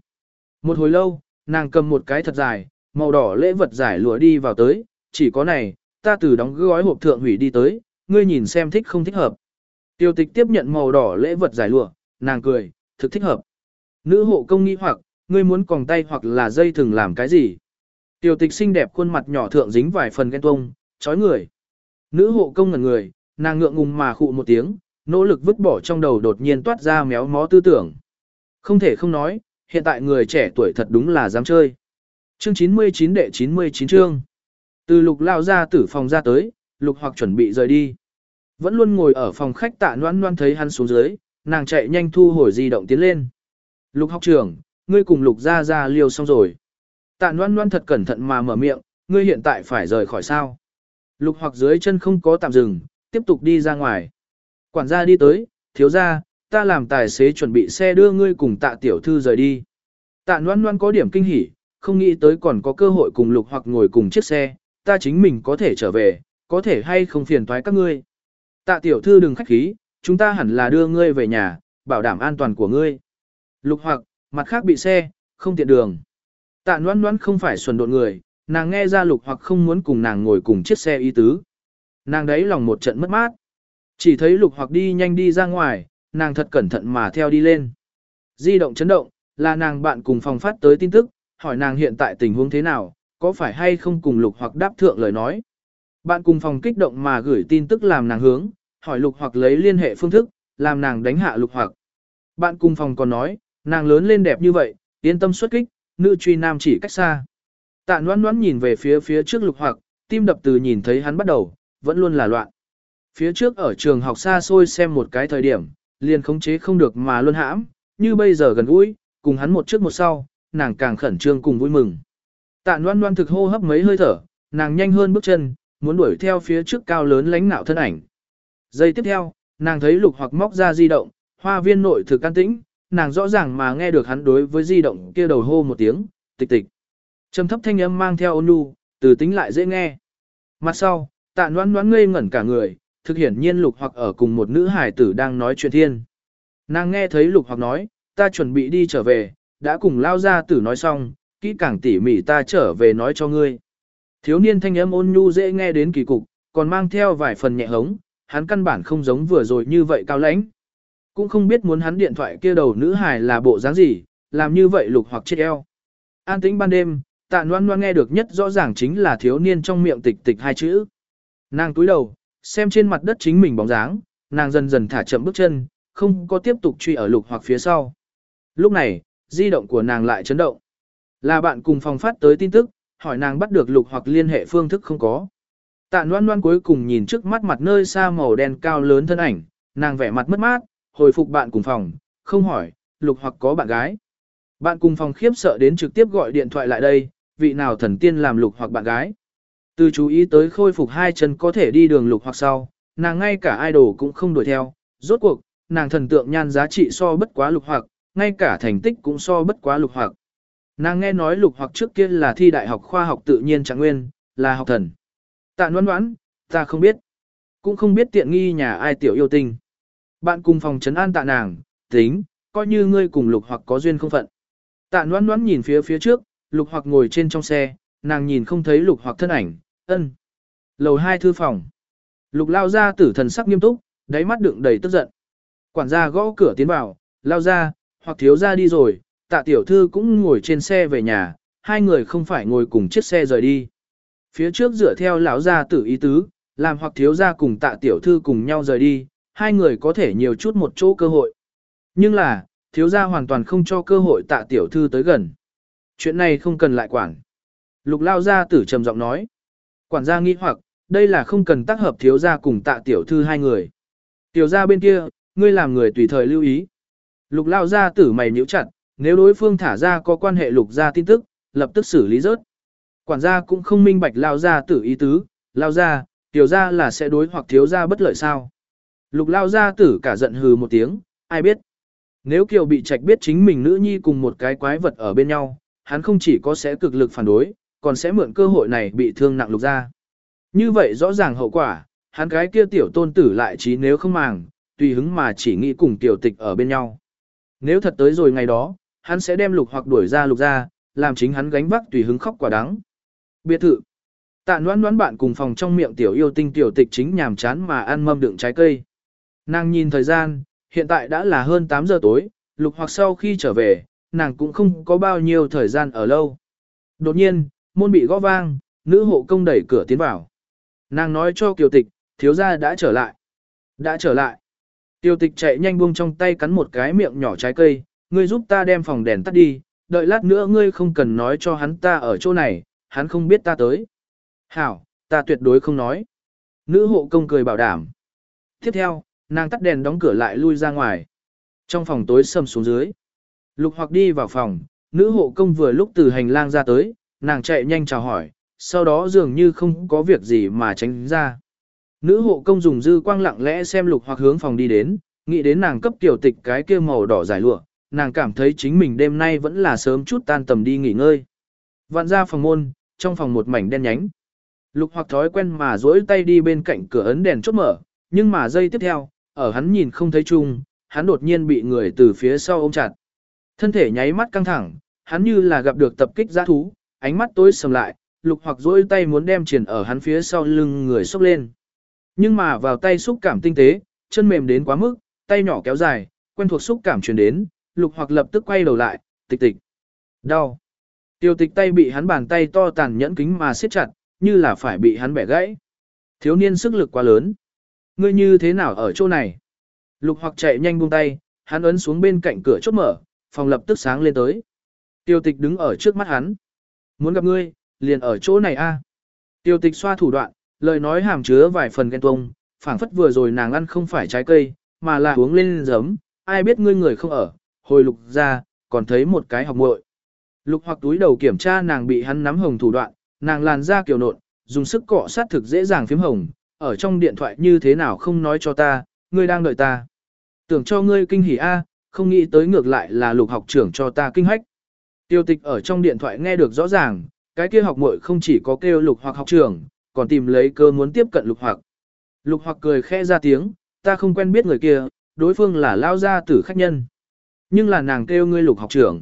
Một hồi lâu, nàng cầm một cái thật dài, màu đỏ lễ vật giải lụa đi vào tới, chỉ có này, ta từ đóng gói hộp thượng hủy đi tới, ngươi nhìn xem thích không thích hợp. Tiêu tịch tiếp nhận màu đỏ lễ vật giải lụa, nàng cười, thực thích hợp. Nữ hộ công nghĩ hoặc, ngươi muốn còng tay hoặc là dây thừng làm cái gì. Tiêu tịch xinh đẹp khuôn mặt nhỏ thượng dính vài phần ghen tuông, chói người. Nữ hộ công ngẩn người, nàng ngượng ngùng mà khụ một tiếng, nỗ lực vứt bỏ trong đầu đột nhiên toát ra méo mó tư tưởng. Không thể không nói, hiện tại người trẻ tuổi thật đúng là dám chơi. Chương 99 đệ 99 chương. Từ lục lao ra tử phòng ra tới, lục hoặc chuẩn bị rời đi. Vẫn luôn ngồi ở phòng khách tạ noan noan thấy hắn xuống dưới, nàng chạy nhanh thu hồi di động tiến lên. Lục học trưởng, ngươi cùng lục ra ra liều xong rồi. Tạ noan noan thật cẩn thận mà mở miệng, ngươi hiện tại phải rời khỏi sao. Lục hoặc dưới chân không có tạm dừng, tiếp tục đi ra ngoài. Quản gia đi tới, thiếu gia, ta làm tài xế chuẩn bị xe đưa ngươi cùng tạ tiểu thư rời đi. Tạ noan noan có điểm kinh hỉ, không nghĩ tới còn có cơ hội cùng lục hoặc ngồi cùng chiếc xe, ta chính mình có thể trở về, có thể hay không phiền toái các ngươi. Tạ tiểu thư đừng khách khí, chúng ta hẳn là đưa ngươi về nhà, bảo đảm an toàn của ngươi. Lục hoặc, mặt khác bị xe, không tiện đường. Tạ noan noan không phải xuẩn độn người, nàng nghe ra lục hoặc không muốn cùng nàng ngồi cùng chiếc xe y tứ. Nàng đấy lòng một trận mất mát. Chỉ thấy lục hoặc đi nhanh đi ra ngoài, nàng thật cẩn thận mà theo đi lên. Di động chấn động, là nàng bạn cùng phòng phát tới tin tức, hỏi nàng hiện tại tình huống thế nào, có phải hay không cùng lục hoặc đáp thượng lời nói. Bạn cùng phòng kích động mà gửi tin tức làm nàng hướng, hỏi lục hoặc lấy liên hệ phương thức, làm nàng đánh hạ lục hoặc. Bạn cùng phòng còn nói, nàng lớn lên đẹp như vậy, yên tâm xuất kích, nữ truy nam chỉ cách xa. Tạ noan noan nhìn về phía phía trước lục hoặc, tim đập từ nhìn thấy hắn bắt đầu, vẫn luôn là loạn. Phía trước ở trường học xa xôi xem một cái thời điểm, liền khống chế không được mà luôn hãm, như bây giờ gần gũi, cùng hắn một trước một sau, nàng càng khẩn trương cùng vui mừng. Tạ noan noan thực hô hấp mấy hơi thở, nàng nhanh hơn bước chân, muốn đuổi theo phía trước cao lớn lánh nạo thân ảnh. Giây tiếp theo, nàng thấy lục hoặc móc ra di động, hoa viên nội thực can tĩnh, nàng rõ ràng mà nghe được hắn đối với di động kia đầu hô một tiếng, tịch tịch. Trầm thấp thanh âm mang theo ôn nhu, từ tính lại dễ nghe. Mặt sau, tạ noan noan ngây ngẩn cả người, thực hiển nhiên lục hoặc ở cùng một nữ hải tử đang nói chuyện thiên. Nàng nghe thấy lục hoặc nói, ta chuẩn bị đi trở về, đã cùng lao ra tử nói xong, kỹ càng tỉ mỉ ta trở về nói cho ngươi. Thiếu niên thanh âm ôn nhu dễ nghe đến kỳ cục, còn mang theo vài phần nhẹ hống, hắn căn bản không giống vừa rồi như vậy cao lãnh. Cũng không biết muốn hắn điện thoại kia đầu nữ hài là bộ dáng gì, làm như vậy lục hoặc chết eo. An tĩnh ban đêm, tạ noan noan nghe được nhất rõ ràng chính là thiếu niên trong miệng tịch tịch hai chữ. Nàng túi đầu, xem trên mặt đất chính mình bóng dáng, nàng dần dần thả chậm bước chân, không có tiếp tục truy ở lục hoặc phía sau. Lúc này, di động của nàng lại chấn động. Là bạn cùng phòng phát tới tin tức, hỏi nàng bắt được lục hoặc liên hệ phương thức không có. Tạ Loan Loan cuối cùng nhìn trước mắt mặt nơi xa màu đen cao lớn thân ảnh, nàng vẻ mặt mất mát, hồi phục bạn cùng phòng, không hỏi, lục hoặc có bạn gái. Bạn cùng phòng khiếp sợ đến trực tiếp gọi điện thoại lại đây, vị nào thần tiên làm lục hoặc bạn gái. Từ chú ý tới khôi phục hai chân có thể đi đường lục hoặc sau, nàng ngay cả idol cũng không đuổi theo, rốt cuộc, nàng thần tượng nhan giá trị so bất quá lục hoặc, ngay cả thành tích cũng so bất quá lục hoặc. Nàng nghe nói lục hoặc trước kia là thi đại học khoa học tự nhiên trạng nguyên, là học thần. Tạ đoán noãn, ta không biết. Cũng không biết tiện nghi nhà ai tiểu yêu tinh. Bạn cùng phòng trấn an tạ nàng, tính, coi như ngươi cùng lục hoặc có duyên không phận. Tạ đoán noãn nhìn phía phía trước, lục hoặc ngồi trên trong xe, nàng nhìn không thấy lục hoặc thân ảnh, ân. Lầu hai thư phòng. Lục lao ra tử thần sắc nghiêm túc, đáy mắt đựng đầy tức giận. Quản gia gõ cửa tiến vào, lao ra, hoặc thiếu ra đi rồi, tạ tiểu thư cũng ngồi trên xe về nhà, hai người không phải ngồi cùng chiếc xe rời đi. Phía trước dựa theo lão gia tử ý tứ, làm hoặc thiếu gia cùng tạ tiểu thư cùng nhau rời đi, hai người có thể nhiều chút một chỗ cơ hội. Nhưng là, thiếu gia hoàn toàn không cho cơ hội tạ tiểu thư tới gần. Chuyện này không cần lại quản. Lục lao gia tử trầm giọng nói. Quản gia nghĩ hoặc, đây là không cần tác hợp thiếu gia cùng tạ tiểu thư hai người. Tiểu gia bên kia, ngươi làm người tùy thời lưu ý. Lục lao gia tử mày nhíu chặt, nếu đối phương thả ra có quan hệ lục gia tin tức, lập tức xử lý rớt. Quản gia cũng không minh bạch lao gia tử ý tứ, lao gia, tiểu gia là sẽ đối hoặc thiếu gia bất lợi sao. Lục lao gia tử cả giận hừ một tiếng, ai biết. Nếu kiều bị trạch biết chính mình nữ nhi cùng một cái quái vật ở bên nhau, hắn không chỉ có sẽ cực lực phản đối, còn sẽ mượn cơ hội này bị thương nặng lục gia. Như vậy rõ ràng hậu quả, hắn cái kia tiểu tôn tử lại trí nếu không màng, tùy hứng mà chỉ nghĩ cùng tiểu tịch ở bên nhau. Nếu thật tới rồi ngày đó, hắn sẽ đem lục hoặc đuổi ra lục ra, làm chính hắn gánh vác tùy hứng khóc quả đắng. Biệt thự. Tạ Loan Loan bạn cùng phòng trong miệng tiểu yêu tinh tiểu tịch chính nhàm chán mà ăn mâm đựng trái cây. Nàng nhìn thời gian, hiện tại đã là hơn 8 giờ tối, lục hoặc sau khi trở về, nàng cũng không có bao nhiêu thời gian ở lâu. Đột nhiên, môn bị gõ vang, nữ hộ công đẩy cửa tiến vào. Nàng nói cho kiều tịch, thiếu gia đã trở lại. Đã trở lại. Tiêu tịch chạy nhanh buông trong tay cắn một cái miệng nhỏ trái cây, ngươi giúp ta đem phòng đèn tắt đi, đợi lát nữa ngươi không cần nói cho hắn ta ở chỗ này, hắn không biết ta tới. Hảo, ta tuyệt đối không nói. Nữ hộ công cười bảo đảm. Tiếp theo, nàng tắt đèn đóng cửa lại lui ra ngoài. Trong phòng tối sầm xuống dưới. Lục hoặc đi vào phòng, nữ hộ công vừa lúc từ hành lang ra tới, nàng chạy nhanh chào hỏi, sau đó dường như không có việc gì mà tránh ra. Nữ hộ công dùng dư quang lặng lẽ xem lục hoặc hướng phòng đi đến, nghĩ đến nàng cấp tiểu tịch cái kia màu đỏ dài lụa, nàng cảm thấy chính mình đêm nay vẫn là sớm chút tan tầm đi nghỉ ngơi. Vạn ra phòng môn, trong phòng một mảnh đen nhánh. Lục hoặc thói quen mà duỗi tay đi bên cạnh cửa ấn đèn chốt mở, nhưng mà giây tiếp theo, ở hắn nhìn không thấy chung, hắn đột nhiên bị người từ phía sau ôm chặt. Thân thể nháy mắt căng thẳng, hắn như là gặp được tập kích giã thú, ánh mắt tối sầm lại, lục hoặc duỗi tay muốn đem triển ở hắn phía sau lưng người xúc lên. Nhưng mà vào tay xúc cảm tinh tế, chân mềm đến quá mức, tay nhỏ kéo dài, quen thuộc xúc cảm truyền đến, lục hoặc lập tức quay đầu lại, tịch tịch. Đau. Tiêu tịch tay bị hắn bàn tay to tàn nhẫn kính mà siết chặt, như là phải bị hắn bẻ gãy. Thiếu niên sức lực quá lớn. Ngươi như thế nào ở chỗ này? Lục hoặc chạy nhanh buông tay, hắn ấn xuống bên cạnh cửa chốt mở, phòng lập tức sáng lên tới. Tiêu tịch đứng ở trước mắt hắn. Muốn gặp ngươi, liền ở chỗ này a. Tiêu tịch xoa thủ đoạn, lời nói hàm chứa vài phần ghen tuông, phảng phất vừa rồi nàng ăn không phải trái cây, mà là uống lên giấm, ai biết ngươi người không ở, hồi lục ra, còn thấy một cái học muội. Lục hoặc túi đầu kiểm tra nàng bị hắn nắm hồng thủ đoạn, nàng làn da kiều nộn, dùng sức cọ sát thực dễ dàng phím hồng, ở trong điện thoại như thế nào không nói cho ta, ngươi đang đợi ta. Tưởng cho ngươi kinh hỉ a, không nghĩ tới ngược lại là lục học trưởng cho ta kinh hách. Tiêu tịch ở trong điện thoại nghe được rõ ràng, cái kia học muội không chỉ có kêu lục hoặc học trưởng, còn tìm lấy cơ muốn tiếp cận lục hoặc. Lục hoặc cười khẽ ra tiếng, ta không quen biết người kia, đối phương là lao gia tử khách nhân. Nhưng là nàng kêu ngươi lục học trưởng.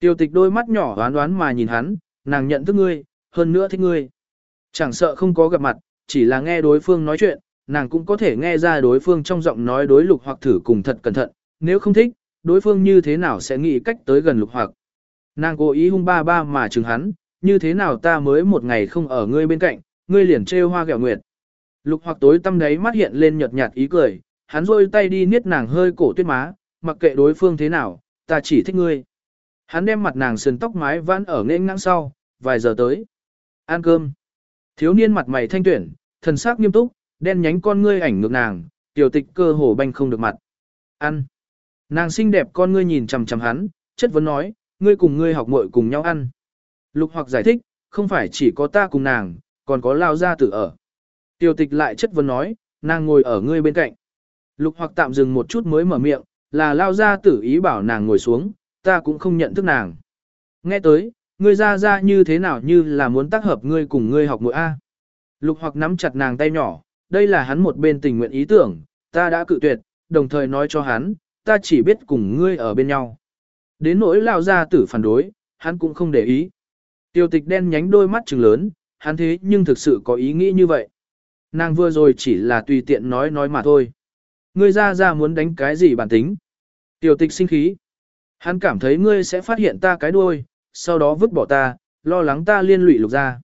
Tiêu tịch đôi mắt nhỏ đoán đoán mà nhìn hắn, nàng nhận thức ngươi, hơn nữa thích ngươi. Chẳng sợ không có gặp mặt, chỉ là nghe đối phương nói chuyện, nàng cũng có thể nghe ra đối phương trong giọng nói đối lục hoặc thử cùng thật cẩn thận, nếu không thích, đối phương như thế nào sẽ nghĩ cách tới gần lục hoặc. Nàng cố ý hung ba ba mà chừng hắn, như thế nào ta mới một ngày không ở ngươi bên cạnh, ngươi liền trêu hoa gẹo nguyệt. Lục hoặc tối tâm đấy mắt hiện lên nhợt nhạt ý cười, hắn rôi tay đi niết nàng hơi cổ tuyết má, mặc kệ đối phương thế nào, ta chỉ thích ngươi. Hắn đem mặt nàng sườn tóc mái vãn ở nên ngang sau, vài giờ tới. Ăn cơm. Thiếu niên mặt mày thanh tuyển, thần sắc nghiêm túc, đen nhánh con ngươi ảnh ngược nàng, tiểu tịch cơ hồ banh không được mặt. Ăn. Nàng xinh đẹp con ngươi nhìn chằm chằm hắn, chất vấn nói, ngươi cùng ngươi học muội cùng nhau ăn. Lục hoặc giải thích, không phải chỉ có ta cùng nàng, còn có lao gia tử ở. Tiểu tịch lại chất vấn nói, nàng ngồi ở ngươi bên cạnh. Lục hoặc tạm dừng một chút mới mở miệng, là lao gia tử ý bảo nàng ngồi xuống, ta cũng không nhận thức nàng. Nghe tới, ngươi ra ra như thế nào như là muốn tác hợp ngươi cùng ngươi học muội A. Lục hoặc nắm chặt nàng tay nhỏ, đây là hắn một bên tình nguyện ý tưởng, ta đã cự tuyệt, đồng thời nói cho hắn, ta chỉ biết cùng ngươi ở bên nhau. Đến nỗi lao ra tử phản đối, hắn cũng không để ý. Tiêu tịch đen nhánh đôi mắt trừng lớn, hắn thế nhưng thực sự có ý nghĩ như vậy. Nàng vừa rồi chỉ là tùy tiện nói nói mà thôi. Ngươi ra ra muốn đánh cái gì bản tính. Tiêu tịch sinh khí. Hắn cảm thấy ngươi sẽ phát hiện ta cái đuôi, sau đó vứt bỏ ta, lo lắng ta liên lụy lục ra.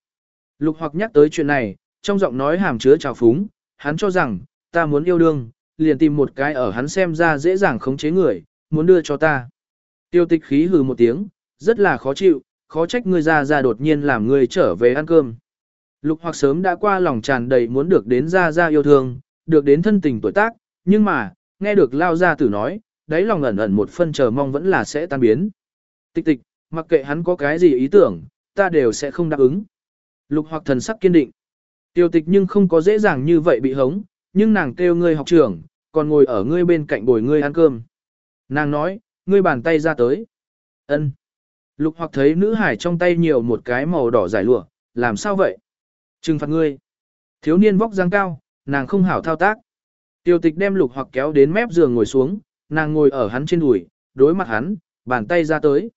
Lục hoặc nhắc tới chuyện này, trong giọng nói hàm chứa trào phúng, hắn cho rằng, ta muốn yêu đương, liền tìm một cái ở hắn xem ra dễ dàng khống chế người, muốn đưa cho ta. Tiêu tịch khí hừ một tiếng, rất là khó chịu, khó trách ngươi ra ra đột nhiên làm ngươi trở về ăn cơm. Lục hoặc sớm đã qua lòng tràn đầy muốn được đến ra ra yêu thương, được đến thân tình tuổi tác, nhưng mà, nghe được lao ra tử nói, đáy lòng ẩn ẩn một phân chờ mong vẫn là sẽ tan biến. Tịch tịch, mặc kệ hắn có cái gì ý tưởng, ta đều sẽ không đáp ứng. Lục hoặc thần sắc kiên định. Tiêu tịch nhưng không có dễ dàng như vậy bị hống, nhưng nàng kêu ngươi học trưởng, còn ngồi ở ngươi bên cạnh bồi ngươi ăn cơm. Nàng nói, ngươi bàn tay ra tới. ân Lục hoặc thấy nữ hải trong tay nhiều một cái màu đỏ giải lụa, làm sao vậy? Trừng phạt ngươi. Thiếu niên vóc dáng cao, nàng không hảo thao tác. Tiêu tịch đem lục hoặc kéo đến mép giường ngồi xuống, nàng ngồi ở hắn trên đùi, đối mặt hắn, bàn tay ra tới.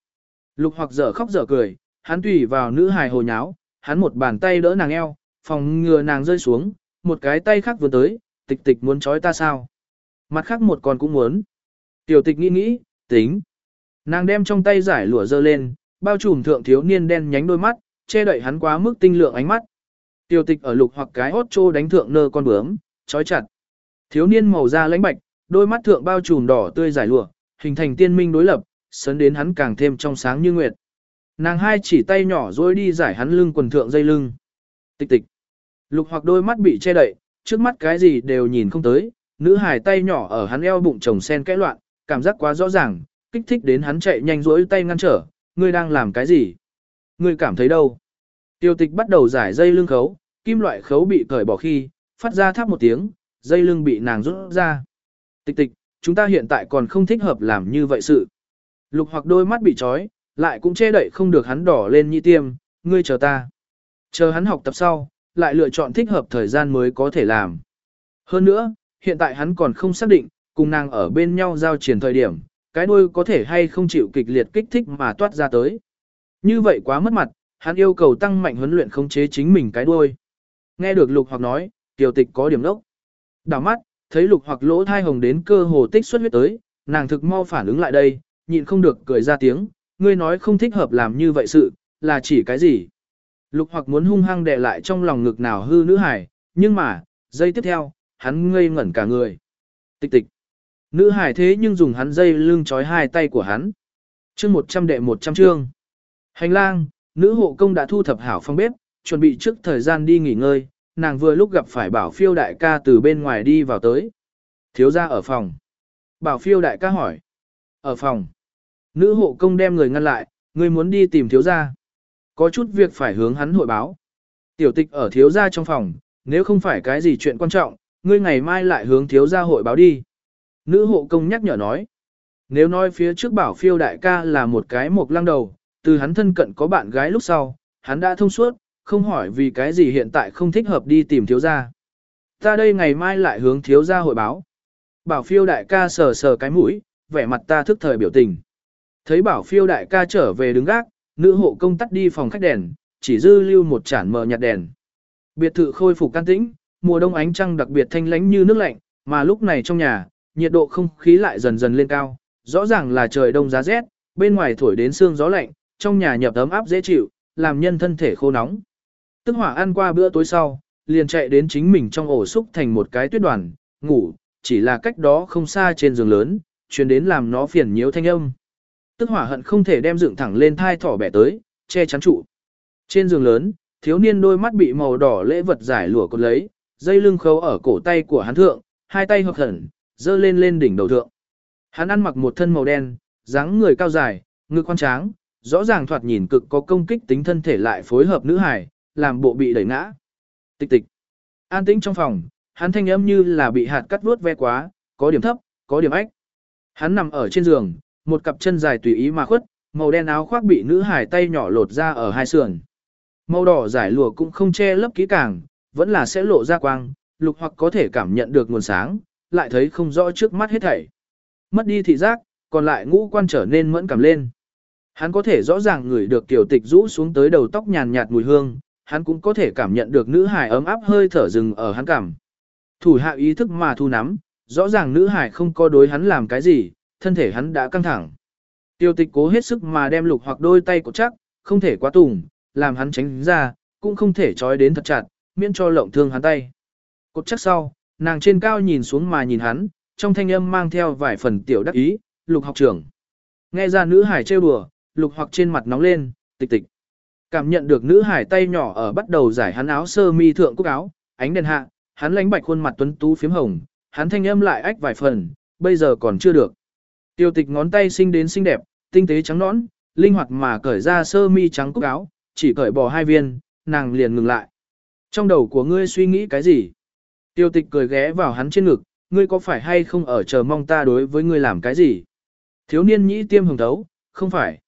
Lục hoặc dở khóc dở cười, hắn tùy vào nữ hài hồ nháo, hắn một bàn tay đỡ nàng eo, phòng ngừa nàng rơi xuống, một cái tay khác vừa tới, tịch tịch muốn trói ta sao? Mặt khác một con cũng muốn. Tiểu tịch nghĩ nghĩ, tính. Nàng đem trong tay giải lụa dơ lên, bao trùm thượng thiếu niên đen nhánh đôi mắt, che đậy hắn quá mức tinh lượng ánh mắt. Tiểu tịch ở lục hoặc cái hốt trô đánh thượng nơ con bướm, trói chặt. Thiếu niên màu da lãnh bạch, đôi mắt thượng bao trùm đỏ tươi giải lụa, hình thành tiên minh đối lập, sấn đến hắn càng thêm trong sáng như nguyệt. Nàng hai chỉ tay nhỏ dối đi giải hắn lưng quần thượng dây lưng. Tịch tịch. Lục hoặc đôi mắt bị che đậy, trước mắt cái gì đều nhìn không tới, nữ hài tay nhỏ ở hắn eo bụng chồng sen kẽ loạn, cảm giác quá rõ ràng, kích thích đến hắn chạy nhanh rỗi tay ngăn trở, ngươi đang làm cái gì? Ngươi cảm thấy đâu? Tiêu tịch bắt đầu giải dây lưng khấu, kim loại khấu bị cởi bỏ khi, phát ra tháp một tiếng, dây lưng bị nàng rút ra. Tịch tịch, chúng ta hiện tại còn không thích hợp làm như vậy sự. Lục hoặc đôi mắt bị trói, lại cũng che đậy không được hắn đỏ lên như tiêm, ngươi chờ ta. Chờ hắn học tập sau, lại lựa chọn thích hợp thời gian mới có thể làm. Hơn nữa, hiện tại hắn còn không xác định, cùng nàng ở bên nhau giao triển thời điểm, cái đuôi có thể hay không chịu kịch liệt kích thích mà toát ra tới. Như vậy quá mất mặt, hắn yêu cầu tăng mạnh huấn luyện khống chế chính mình cái đuôi. Nghe được lục hoặc nói, tiểu tịch có điểm đốc. Đảo mắt, thấy lục hoặc lỗ thai hồng đến cơ hồ tích xuất huyết tới, nàng thực mau phản ứng lại đây, nhịn không được cười ra tiếng, ngươi nói không thích hợp làm như vậy sự, là chỉ cái gì? Lục hoặc muốn hung hăng đè lại trong lòng ngực nào hư nữ hải, nhưng mà, giây tiếp theo, hắn ngây ngẩn cả người. Tịch tịch. Nữ hải thế nhưng dùng hắn dây lưng trói hai tay của hắn. chương 100 đệ 100 chương. Hành lang, nữ hộ công đã thu thập hảo phong bếp, chuẩn bị trước thời gian đi nghỉ ngơi, nàng vừa lúc gặp phải bảo phiêu đại ca từ bên ngoài đi vào tới. Thiếu ra ở phòng. Bảo phiêu đại ca hỏi. Ở phòng. Nữ hộ công đem người ngăn lại, người muốn đi tìm thiếu gia. Có chút việc phải hướng hắn hội báo. Tiểu tịch ở thiếu gia trong phòng, nếu không phải cái gì chuyện quan trọng, ngươi ngày mai lại hướng thiếu gia hội báo đi. Nữ hộ công nhắc nhở nói. Nếu nói phía trước bảo phiêu đại ca là một cái mộc lăng đầu, từ hắn thân cận có bạn gái lúc sau, hắn đã thông suốt, không hỏi vì cái gì hiện tại không thích hợp đi tìm thiếu gia. Ta đây ngày mai lại hướng thiếu gia hội báo. Bảo phiêu đại ca sờ sờ cái mũi, vẻ mặt ta thức thời biểu tình. Thấy bảo phiêu đại ca trở về đứng gác, nữ hộ công tắt đi phòng khách đèn, chỉ dư lưu một chản mờ nhạt đèn. Biệt thự khôi phục can tĩnh, mùa đông ánh trăng đặc biệt thanh lánh như nước lạnh, mà lúc này trong nhà, nhiệt độ không khí lại dần dần lên cao, rõ ràng là trời đông giá rét, bên ngoài thổi đến sương gió lạnh, trong nhà nhập ấm áp dễ chịu, làm nhân thân thể khô nóng. Tức hỏa ăn qua bữa tối sau, liền chạy đến chính mình trong ổ xúc thành một cái tuyết đoàn, ngủ, chỉ là cách đó không xa trên giường lớn, truyền đến làm nó phiền nhiễu thanh âm. Tức hỏa hận không thể đem dựng thẳng lên thai thỏ bẻ tới, che chắn trụ. Trên giường lớn, thiếu niên đôi mắt bị màu đỏ lễ vật giải lụa cột lấy, dây lưng khấu ở cổ tay của hắn thượng, hai tay hợp hẳn, dơ lên lên đỉnh đầu thượng. Hắn ăn mặc một thân màu đen, dáng người cao dài, ngực quan tráng, rõ ràng thoạt nhìn cực có công kích tính thân thể lại phối hợp nữ hài làm bộ bị đẩy ngã. Tịch tịch. An tĩnh trong phòng, hắn thanh âm như là bị hạt cắt vuốt ve quá, có điểm thấp, có điểm ách. Hắn nằm ở trên giường, một cặp chân dài tùy ý mà khuất, màu đen áo khoác bị nữ hải tay nhỏ lột ra ở hai sườn. Màu đỏ giải lụa cũng không che lấp kỹ càng, vẫn là sẽ lộ ra quang, lục hoặc có thể cảm nhận được nguồn sáng, lại thấy không rõ trước mắt hết thảy. Mất đi thị giác, còn lại ngũ quan trở nên mẫn cảm lên. Hắn có thể rõ ràng ngửi được tiểu tịch rũ xuống tới đầu tóc nhàn nhạt mùi hương, hắn cũng có thể cảm nhận được nữ hải ấm áp hơi thở rừng ở hắn cảm. Thủ hạ ý thức mà thu nắm, rõ ràng nữ hải không có đối hắn làm cái gì, thân thể hắn đã căng thẳng. Tiêu tịch cố hết sức mà đem lục hoặc đôi tay cột chắc, không thể quá tùng, làm hắn tránh ra, cũng không thể trói đến thật chặt, miễn cho lộng thương hắn tay. Cột chắc sau, nàng trên cao nhìn xuống mà nhìn hắn, trong thanh âm mang theo vài phần tiểu đắc ý, lục học trưởng. Nghe ra nữ hải trêu đùa, lục hoặc trên mặt nóng lên, tịch tịch. Cảm nhận được nữ hải tay nhỏ ở bắt đầu giải hắn áo sơ mi thượng cúc áo, ánh đèn hạ, hắn lánh bạch khuôn mặt tuấn tú phím hồng, hắn thanh âm lại ách vài phần, bây giờ còn chưa được. Tiêu tịch ngón tay xinh đến xinh đẹp, tinh tế trắng nõn, linh hoạt mà cởi ra sơ mi trắng cúc áo, chỉ cởi bỏ hai viên, nàng liền ngừng lại. Trong đầu của ngươi suy nghĩ cái gì? Tiêu tịch cười ghé vào hắn trên ngực, ngươi có phải hay không ở chờ mong ta đối với ngươi làm cái gì? Thiếu niên nhĩ tiêm hồng thấu, không phải.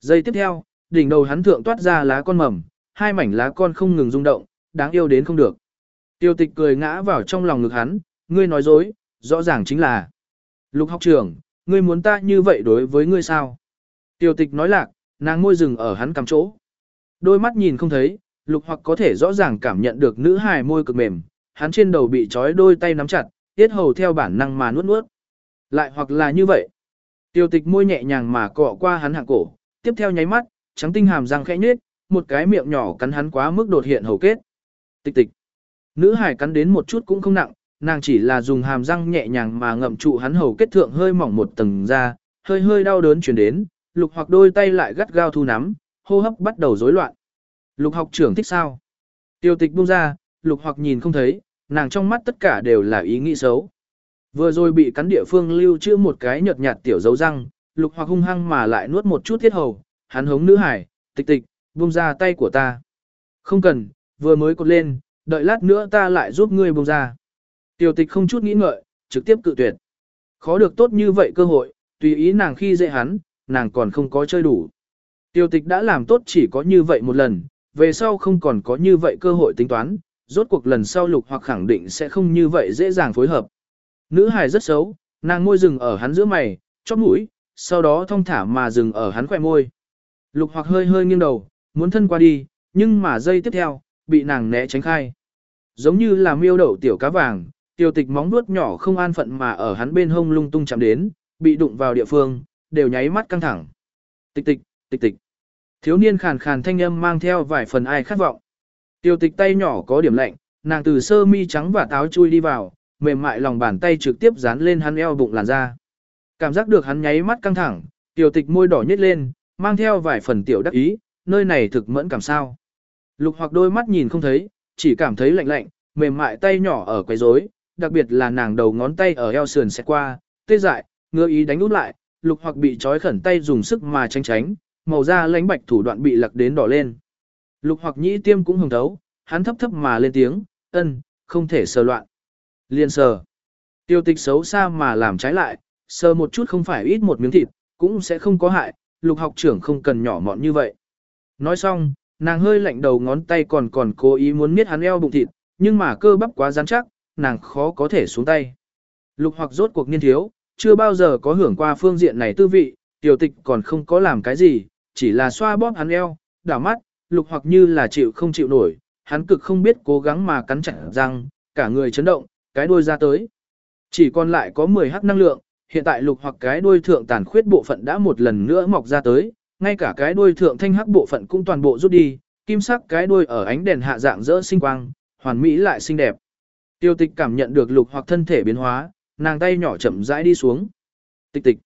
Giây tiếp theo, đỉnh đầu hắn thượng toát ra lá con mầm, hai mảnh lá con không ngừng rung động, đáng yêu đến không được. Tiêu tịch cười ngã vào trong lòng ngực hắn, ngươi nói dối, rõ ràng chính là. Lục học trưởng, ngươi muốn ta như vậy đối với ngươi sao? Tiêu tịch nói lạc, nàng môi rừng ở hắn cầm chỗ. Đôi mắt nhìn không thấy, lục hoặc có thể rõ ràng cảm nhận được nữ hài môi cực mềm, hắn trên đầu bị trói đôi tay nắm chặt, tiết hầu theo bản năng mà nuốt nuốt. Lại hoặc là như vậy. Tiêu tịch môi nhẹ nhàng mà cọ qua hắn hạng cổ, tiếp theo nháy mắt, trắng tinh hàm răng khẽ nhếch, một cái miệng nhỏ cắn hắn quá mức đột hiện hầu kết. Tịch tịch. Nữ hải cắn đến một chút cũng không nặng, nàng chỉ là dùng hàm răng nhẹ nhàng mà ngậm trụ hắn hầu kết thượng hơi mỏng một tầng da, hơi hơi đau đớn truyền đến, lục hoặc đôi tay lại gắt gao thu nắm, hô hấp bắt đầu rối loạn. Lục học trưởng thích sao? Tiêu tịch buông ra, lục hoặc nhìn không thấy, nàng trong mắt tất cả đều là ý nghĩ xấu. Vừa rồi bị cắn địa phương lưu chưa một cái nhợt nhạt tiểu dấu răng, lục hoặc hung hăng mà lại nuốt một chút thiết hầu, hắn hống nữ hải, tịch tịch, buông ra tay của ta. Không cần, vừa mới cột lên, đợi lát nữa ta lại giúp ngươi buông ra. Tiểu tịch không chút nghĩ ngợi, trực tiếp cự tuyệt. Khó được tốt như vậy cơ hội, tùy ý nàng khi dễ hắn, nàng còn không có chơi đủ. Tiểu tịch đã làm tốt chỉ có như vậy một lần, về sau không còn có như vậy cơ hội tính toán, rốt cuộc lần sau lục hoặc khẳng định sẽ không như vậy dễ dàng phối hợp. Nữ hài rất xấu, nàng môi rừng ở hắn giữa mày, chóp mũi, sau đó thong thả mà dừng ở hắn khỏe môi. Lục hoặc hơi hơi nghiêng đầu, muốn thân qua đi, nhưng mà dây tiếp theo, bị nàng né tránh khai. Giống như là miêu đậu tiểu cá vàng, tiêu tịch móng vuốt nhỏ không an phận mà ở hắn bên hông lung tung chạm đến, bị đụng vào địa phương, đều nháy mắt căng thẳng. Tịch tịch, tịch tịch. Thiếu niên khàn khàn thanh âm mang theo vài phần ai khát vọng. Tiêu tịch tay nhỏ có điểm lạnh, nàng từ sơ mi trắng và táo chui đi vào, mềm mại lòng bàn tay trực tiếp dán lên hắn eo bụng làn da. Cảm giác được hắn nháy mắt căng thẳng, tiểu tịch môi đỏ nhếch lên, mang theo vài phần tiểu đắc ý, nơi này thực mẫn cảm sao. Lục hoặc đôi mắt nhìn không thấy, chỉ cảm thấy lạnh lạnh, mềm mại tay nhỏ ở quấy rối, đặc biệt là nàng đầu ngón tay ở eo sườn sẽ qua, tê dại, ngứa ý đánh út lại, lục hoặc bị trói khẩn tay dùng sức mà tránh tránh, màu da lánh bạch thủ đoạn bị lặc đến đỏ lên. Lục hoặc nhĩ tiêm cũng hồng thấu, hắn thấp thấp mà lên tiếng, ân, không thể sờ loạn. Liên sờ. Tiêu tịch xấu xa mà làm trái lại, sờ một chút không phải ít một miếng thịt, cũng sẽ không có hại, lục học trưởng không cần nhỏ mọn như vậy. Nói xong, nàng hơi lạnh đầu ngón tay còn còn cố ý muốn miết hắn eo bụng thịt, nhưng mà cơ bắp quá rắn chắc, nàng khó có thể xuống tay. Lục hoặc rốt cuộc niên thiếu, chưa bao giờ có hưởng qua phương diện này tư vị, tiểu tịch còn không có làm cái gì, chỉ là xoa bóp hắn eo, đảo mắt, lục hoặc như là chịu không chịu nổi, hắn cực không biết cố gắng mà cắn chặt răng, cả người chấn động, cái đuôi ra tới. Chỉ còn lại có 10 hắc năng lượng, hiện tại lục hoặc cái đuôi thượng tàn khuyết bộ phận đã một lần nữa mọc ra tới, ngay cả cái đuôi thượng thanh hắc bộ phận cũng toàn bộ rút đi, kim sắc cái đuôi ở ánh đèn hạ dạng rỡ sinh quang, hoàn mỹ lại xinh đẹp. Tiêu tịch cảm nhận được lục hoặc thân thể biến hóa, nàng tay nhỏ chậm rãi đi xuống. Tịch tịch.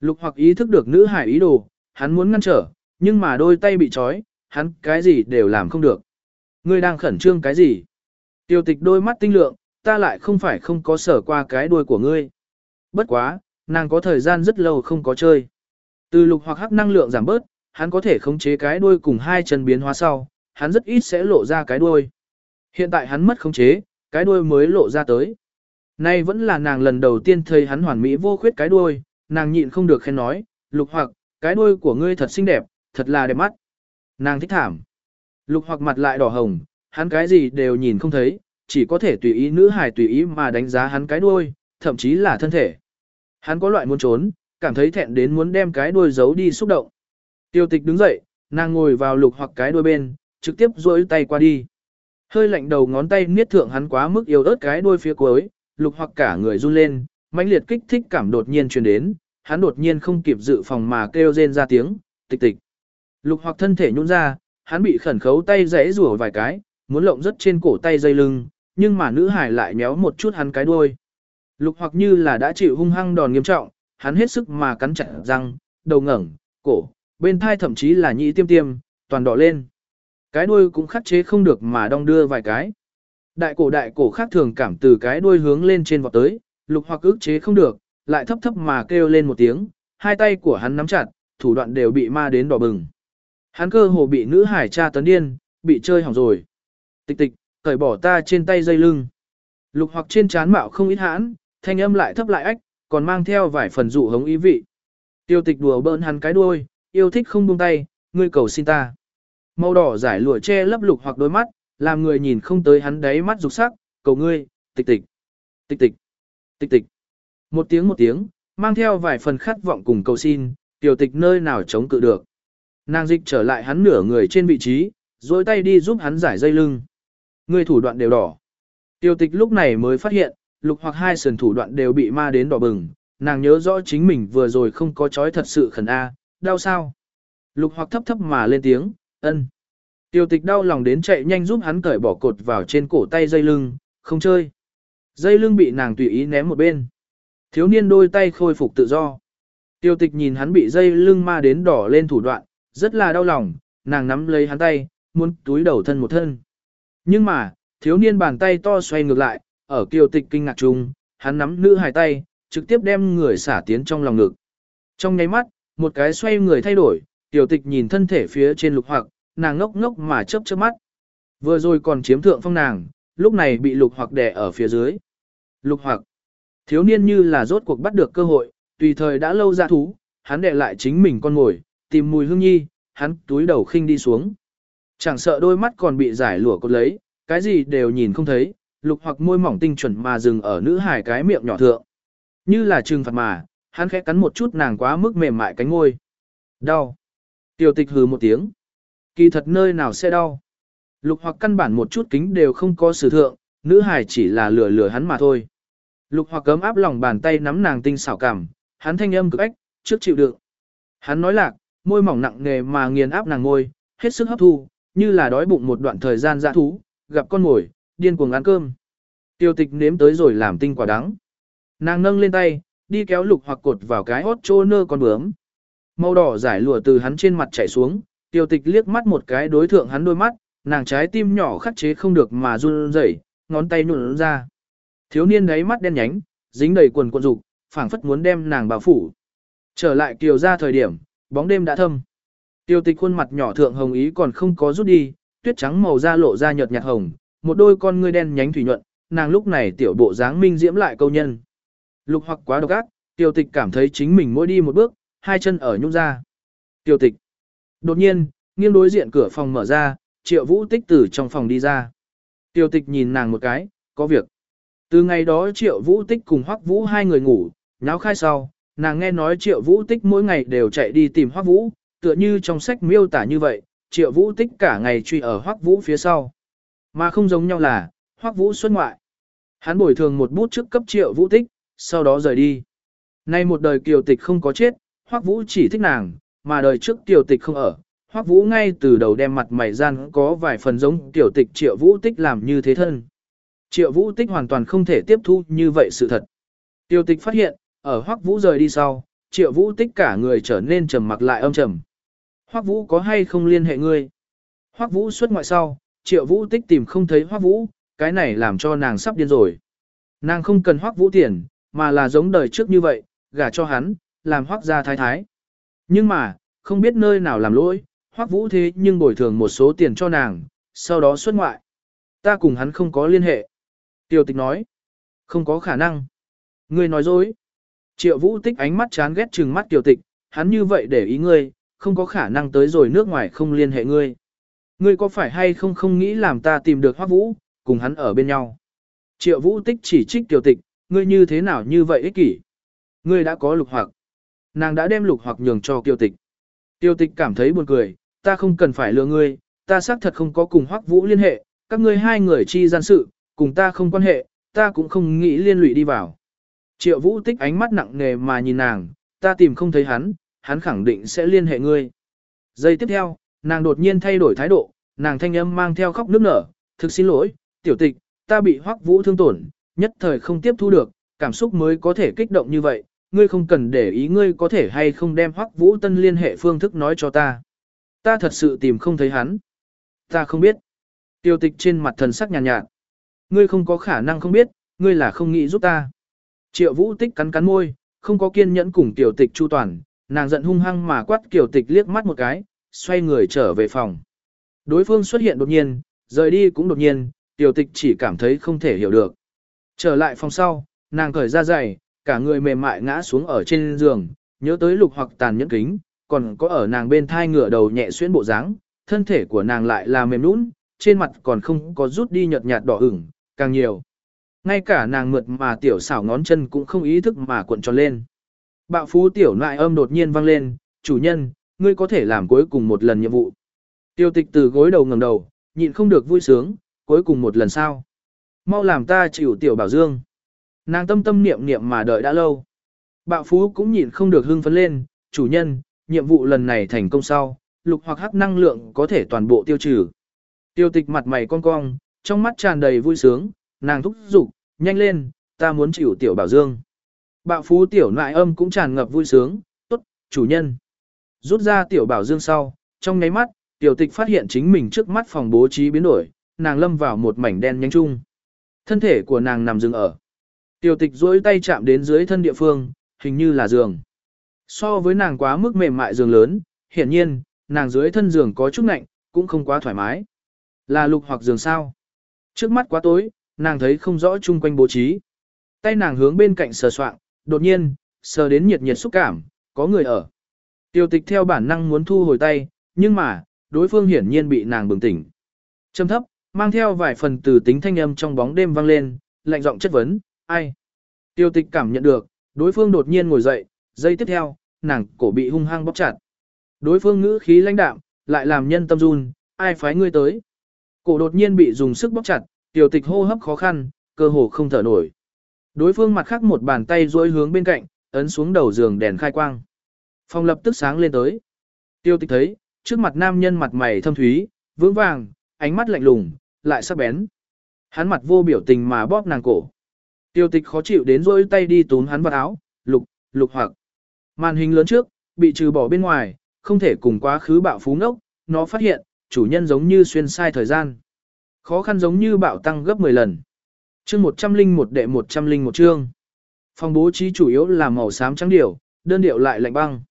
Lục hoặc ý thức được nữ hải ý đồ, hắn muốn ngăn trở, nhưng mà đôi tay bị trói, hắn cái gì đều làm không được. Ngươi đang khẩn trương cái gì? Tiêu tịch đôi mắt tinh lượng, ta lại không phải không có sở qua cái đuôi của ngươi. Bất quá, nàng có thời gian rất lâu không có chơi. Từ lục hoặc hắc năng lượng giảm bớt, hắn có thể khống chế cái đuôi cùng hai chân biến hóa sau, hắn rất ít sẽ lộ ra cái đuôi. Hiện tại hắn mất khống chế, cái đuôi mới lộ ra tới. Nay vẫn là nàng lần đầu tiên thấy hắn hoàn mỹ vô khuyết cái đuôi, nàng nhịn không được khen nói, lục hoặc, cái đuôi của ngươi thật xinh đẹp, thật là đẹp mắt. Nàng thích thảm. Lục hoặc mặt lại đỏ hồng, hắn cái gì đều nhìn không thấy, chỉ có thể tùy ý nữ hài tùy ý mà đánh giá hắn cái đuôi, thậm chí là thân thể. Hắn có loại muốn trốn, cảm thấy thẹn đến muốn đem cái đuôi giấu đi xúc động. Tiêu tịch đứng dậy, nàng ngồi vào lục hoặc cái đuôi bên, trực tiếp duỗi tay qua đi. Hơi lạnh đầu ngón tay niết thượng hắn quá mức yếu ớt cái đuôi phía cuối, lục hoặc cả người run lên, mãnh liệt kích thích cảm đột nhiên truyền đến, hắn đột nhiên không kịp dự phòng mà kêu rên ra tiếng, tịch tịch. Lục hoặc thân thể nhũn ra, hắn bị khẩn khấu tay rẽ rủa vài cái, muốn lộng rất trên cổ tay dây lưng, nhưng mà nữ hải lại méo một chút hắn cái đuôi. Lục hoặc như là đã chịu hung hăng đòn nghiêm trọng, hắn hết sức mà cắn chặt răng, đầu ngẩng, cổ, bên thai thậm chí là nhĩ tiêm tiêm, toàn đỏ lên. Cái đuôi cũng khắc chế không được mà đong đưa vài cái. Đại cổ đại cổ khác thường cảm từ cái đuôi hướng lên trên vọt tới, lục hoặc ức chế không được, lại thấp thấp mà kêu lên một tiếng, hai tay của hắn nắm chặt, thủ đoạn đều bị ma đến đỏ bừng. Hắn cơ hồ bị nữ hải tra tấn điên, bị chơi hỏng rồi. Tịch tịch, cởi bỏ ta trên tay dây lưng. Lục hoặc trên chán mạo không ít hãn, thanh âm lại thấp lại ách, còn mang theo vài phần dụ hống ý vị. Tiêu tịch đùa bỡn hắn cái đuôi, yêu thích không buông tay, ngươi cầu xin ta. Màu đỏ giải lụa che lấp lục hoặc đôi mắt, làm người nhìn không tới hắn đáy mắt dục sắc, cầu ngươi, tịch tịch, tịch tịch, tịch tịch. Một tiếng một tiếng, mang theo vài phần khát vọng cùng cầu xin, tiểu tịch nơi nào chống cự được. Nàng dịch trở lại hắn nửa người trên vị trí, dối tay đi giúp hắn giải dây lưng. Người thủ đoạn đều đỏ. Tiêu tịch lúc này mới phát hiện, lục hoặc hai sườn thủ đoạn đều bị ma đến đỏ bừng, nàng nhớ rõ chính mình vừa rồi không có chói thật sự khẩn A, đau sao? Lục hoặc thấp thấp mà lên tiếng, ân. Tiêu tịch đau lòng đến chạy nhanh giúp hắn cởi bỏ cột vào trên cổ tay dây lưng, không chơi. Dây lưng bị nàng tùy ý ném một bên. Thiếu niên đôi tay khôi phục tự do. Tiêu tịch nhìn hắn bị dây lưng ma đến đỏ lên thủ đoạn, rất là đau lòng, nàng nắm lấy hắn tay, muốn túi đầu thân một thân. Nhưng mà, thiếu niên bàn tay to xoay ngược lại, ở kiều tịch kinh ngạc chung, hắn nắm nữ hài tay, trực tiếp đem người xả tiến trong lòng ngực. Trong nháy mắt, một cái xoay người thay đổi, tiểu tịch nhìn thân thể phía trên lục hoặc, nàng ngốc ngốc mà chớp chớp mắt. Vừa rồi còn chiếm thượng phong nàng, lúc này bị lục hoặc đè ở phía dưới. Lục hoặc, thiếu niên như là rốt cuộc bắt được cơ hội, tùy thời đã lâu ra thú, hắn đè lại chính mình con ngồi, tìm mùi hương nhi, hắn túi đầu khinh đi xuống. Chẳng sợ đôi mắt còn bị giải lụa cột lấy, cái gì đều nhìn không thấy, lục hoặc môi mỏng tinh chuẩn mà dừng ở nữ hải cái miệng nhỏ thượng. Như là trừng phạt mà, hắn khẽ cắn một chút nàng quá mức mềm mại cánh ngôi. Đau. Tiểu tịch hừ một tiếng. Kỳ thật nơi nào sẽ đau. Lục hoặc căn bản một chút kính đều không có sử thượng, nữ hải chỉ là lừa lừa hắn mà thôi. Lục hoặc cấm áp lòng bàn tay nắm nàng tinh xảo cảm, hắn thanh âm cực ách, trước chịu đựng. Hắn nói lạc, môi mỏng nặng nề mà nghiền áp nàng ngôi, hết sức hấp thu, như là đói bụng một đoạn thời gian dã thú, gặp con mồi, điên cuồng ăn cơm. Tiêu tịch nếm tới rồi làm tinh quả đắng. Nàng nâng lên tay, đi kéo lục hoặc cột vào cái hốt trô nơ con bướm. Màu đỏ giải lụa từ hắn trên mặt chảy xuống, tiêu tịch liếc mắt một cái đối thượng hắn đôi mắt, nàng trái tim nhỏ khắc chế không được mà run rẩy, ngón tay nhuộn ra. Thiếu niên đáy mắt đen nhánh, dính đầy quần quần dục, phảng phất muốn đem nàng bao phủ. Trở lại kiều ra thời điểm, bóng đêm đã thâm. Tiêu tịch khuôn mặt nhỏ thượng hồng ý còn không có rút đi, tuyết trắng màu da lộ ra nhợt nhạt hồng, một đôi con ngươi đen nhánh thủy nhuận, nàng lúc này tiểu bộ dáng minh diễm lại câu nhân. Lục hoặc quá độc ác, tiểu tịch cảm thấy chính mình mỗi đi một bước, hai chân ở nhung ra. tiểu tịch. Đột nhiên, nghiêng đối diện cửa phòng mở ra, triệu vũ tích từ trong phòng đi ra. tiểu tịch nhìn nàng một cái, có việc. Từ ngày đó triệu vũ tích cùng hoắc vũ hai người ngủ, nháo khai sau, nàng nghe nói triệu vũ tích mỗi ngày đều chạy đi tìm hoắc vũ, tựa như trong sách miêu tả như vậy, triệu vũ tích cả ngày truy ở hoắc vũ phía sau. Mà không giống nhau là, hoắc vũ xuất ngoại. Hắn bồi thường một bút trước cấp triệu vũ tích, sau đó rời đi. Nay một đời kiều tịch không có chết, hoắc vũ chỉ thích nàng, mà đời trước kiều tịch không ở. Hoắc vũ ngay từ đầu đem mặt mày gian có vài phần giống tiểu tịch triệu vũ tích làm như thế thân. Triệu vũ tích hoàn toàn không thể tiếp thu như vậy sự thật. Tiêu tịch phát hiện, ở Hoắc Vũ rời đi sau, Triệu Vũ tích cả người trở nên trầm mặc lại âm trầm. Hoắc Vũ có hay không liên hệ ngươi? Hoắc Vũ xuất ngoại sau, Triệu Vũ tích tìm không thấy Hoắc Vũ, cái này làm cho nàng sắp điên rồi. Nàng không cần Hoắc Vũ tiền, mà là giống đời trước như vậy, gả cho hắn, làm Hoắc gia thái thái. Nhưng mà, không biết nơi nào làm lỗi, Hoắc Vũ thế nhưng bồi thường một số tiền cho nàng, sau đó xuất ngoại. Ta cùng hắn không có liên hệ. Tiêu tịch nói, không có khả năng. Ngươi nói dối. Triệu vũ tích ánh mắt chán ghét trừng mắt tiểu tịch, hắn như vậy để ý ngươi, không có khả năng tới rồi nước ngoài không liên hệ ngươi. Ngươi có phải hay không không nghĩ làm ta tìm được Hoắc vũ, cùng hắn ở bên nhau. Triệu vũ tích chỉ trích tiểu tịch, ngươi như thế nào như vậy ích kỷ. Ngươi đã có lục hoặc. Nàng đã đem lục hoặc nhường cho kiều tịch. Tiêu tịch cảm thấy buồn cười, ta không cần phải lừa ngươi, ta xác thật không có cùng hoắc vũ liên hệ, các ngươi hai người chi gian sự, cùng ta không quan hệ, ta cũng không nghĩ liên lụy đi vào. Triệu vũ tích ánh mắt nặng nề mà nhìn nàng, ta tìm không thấy hắn, hắn khẳng định sẽ liên hệ ngươi. Giây tiếp theo, nàng đột nhiên thay đổi thái độ, nàng thanh âm mang theo khóc nước nở, thực xin lỗi, tiểu tịch, ta bị hoắc vũ thương tổn, nhất thời không tiếp thu được, cảm xúc mới có thể kích động như vậy, ngươi không cần để ý ngươi có thể hay không đem hoắc vũ tân liên hệ phương thức nói cho ta. Ta thật sự tìm không thấy hắn. Ta không biết. Tiểu tịch trên mặt thần sắc nhàn nhạt, nhạt. Ngươi không có khả năng không biết, ngươi là không nghĩ giúp ta. Triệu vũ tích cắn cắn môi, không có kiên nhẫn cùng tiểu tịch chu toàn, nàng giận hung hăng mà quát tiểu tịch liếc mắt một cái, xoay người trở về phòng. Đối phương xuất hiện đột nhiên, rời đi cũng đột nhiên, tiểu tịch chỉ cảm thấy không thể hiểu được. Trở lại phòng sau, nàng cởi ra giày, cả người mềm mại ngã xuống ở trên giường, nhớ tới lục hoặc tàn nhẫn kính, còn có ở nàng bên thai ngửa đầu nhẹ xuyên bộ dáng, thân thể của nàng lại là mềm nũng, trên mặt còn không có rút đi nhợt nhạt đỏ ửng, càng nhiều. Ngay cả nàng mượt mà tiểu xảo ngón chân cũng không ý thức mà cuộn tròn lên. Bạo phú tiểu nại âm đột nhiên vang lên, chủ nhân, ngươi có thể làm cuối cùng một lần nhiệm vụ. Tiêu tịch từ gối đầu ngẩng đầu, nhịn không được vui sướng, cuối cùng một lần sao. Mau làm ta chịu tiểu bảo dương. Nàng tâm tâm niệm niệm mà đợi đã lâu. Bạo phú cũng nhịn không được hưng phấn lên, chủ nhân, nhiệm vụ lần này thành công sau, lục hoặc hắc năng lượng có thể toàn bộ tiêu trừ. Tiêu tịch mặt mày cong cong, trong mắt tràn đầy vui sướng, nàng thúc giục, nhanh lên, ta muốn chịu tiểu bảo dương. Bạo phú tiểu nại âm cũng tràn ngập vui sướng, tốt, chủ nhân. Rút ra tiểu bảo dương sau, trong nháy mắt, tiểu tịch phát hiện chính mình trước mắt phòng bố trí biến đổi, nàng lâm vào một mảnh đen nhánh chung. Thân thể của nàng nằm dừng ở. Tiểu tịch duỗi tay chạm đến dưới thân địa phương, hình như là giường. So với nàng quá mức mềm mại giường lớn, hiển nhiên, nàng dưới thân giường có chút lạnh, cũng không quá thoải mái. Là lục hoặc giường sao? Trước mắt quá tối, nàng thấy không rõ chung quanh bố trí. Tay nàng hướng bên cạnh sờ soạng, đột nhiên, sờ đến nhiệt nhiệt xúc cảm, có người ở. Tiêu tịch theo bản năng muốn thu hồi tay, nhưng mà, đối phương hiển nhiên bị nàng bừng tỉnh. Trầm thấp, mang theo vài phần từ tính thanh âm trong bóng đêm vang lên, lạnh giọng chất vấn, ai? Tiêu tịch cảm nhận được, đối phương đột nhiên ngồi dậy, giây tiếp theo, nàng cổ bị hung hăng bóp chặt. Đối phương ngữ khí lãnh đạm, lại làm nhân tâm run, ai phái ngươi tới? Cổ đột nhiên bị dùng sức bóp chặt, Tiêu tịch hô hấp khó khăn, cơ hồ không thở nổi. Đối phương mặt khác một bàn tay duỗi hướng bên cạnh, ấn xuống đầu giường đèn khai quang. Phòng lập tức sáng lên tới. Tiêu tịch thấy, trước mặt nam nhân mặt mày thâm thúy, vững vàng, ánh mắt lạnh lùng, lại sắc bén. Hắn mặt vô biểu tình mà bóp nàng cổ. Tiêu tịch khó chịu đến rôi tay đi túm hắn vào áo, lục, lục hoặc. Màn hình lớn trước, bị trừ bỏ bên ngoài, không thể cùng quá khứ bạo phú ngốc, nó phát hiện, chủ nhân giống như xuyên sai thời gian. Khó khăn giống như bạo tăng gấp 10 lần. chương 101 đệ 101 chương. Phòng bố trí chủ yếu là màu xám trắng điểu, đơn điệu lại lạnh băng.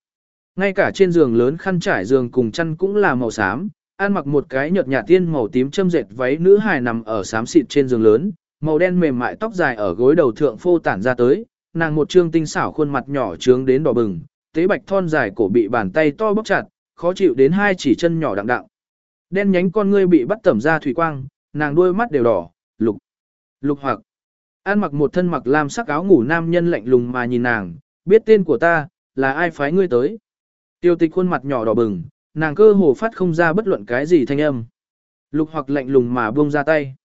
Ngay cả trên giường lớn khăn trải giường cùng chăn cũng là màu xám, ăn mặc một cái nhợt nhạt tiên màu tím châm dệt váy nữ hài nằm ở xám xịt trên giường lớn, màu đen mềm mại tóc dài ở gối đầu thượng phô tản ra tới, nàng một trương tinh xảo khuôn mặt nhỏ trướng đến đỏ bừng, tế bạch thon dài cổ bị bàn tay to bóp chặt, khó chịu đến hai chỉ chân nhỏ đặng đặng. Đen nhánh con ngươi bị bắt tẩm ra thủy quang, nàng đôi mắt đều đỏ, lục, lục hoặc. An mặc một thân mặc lam sắc áo ngủ nam nhân lạnh lùng mà nhìn nàng, biết tên của ta, là ai phái ngươi tới. Tiêu tịch khuôn mặt nhỏ đỏ bừng, nàng cơ hồ phát không ra bất luận cái gì thanh âm. Lục hoặc lạnh lùng mà buông ra tay.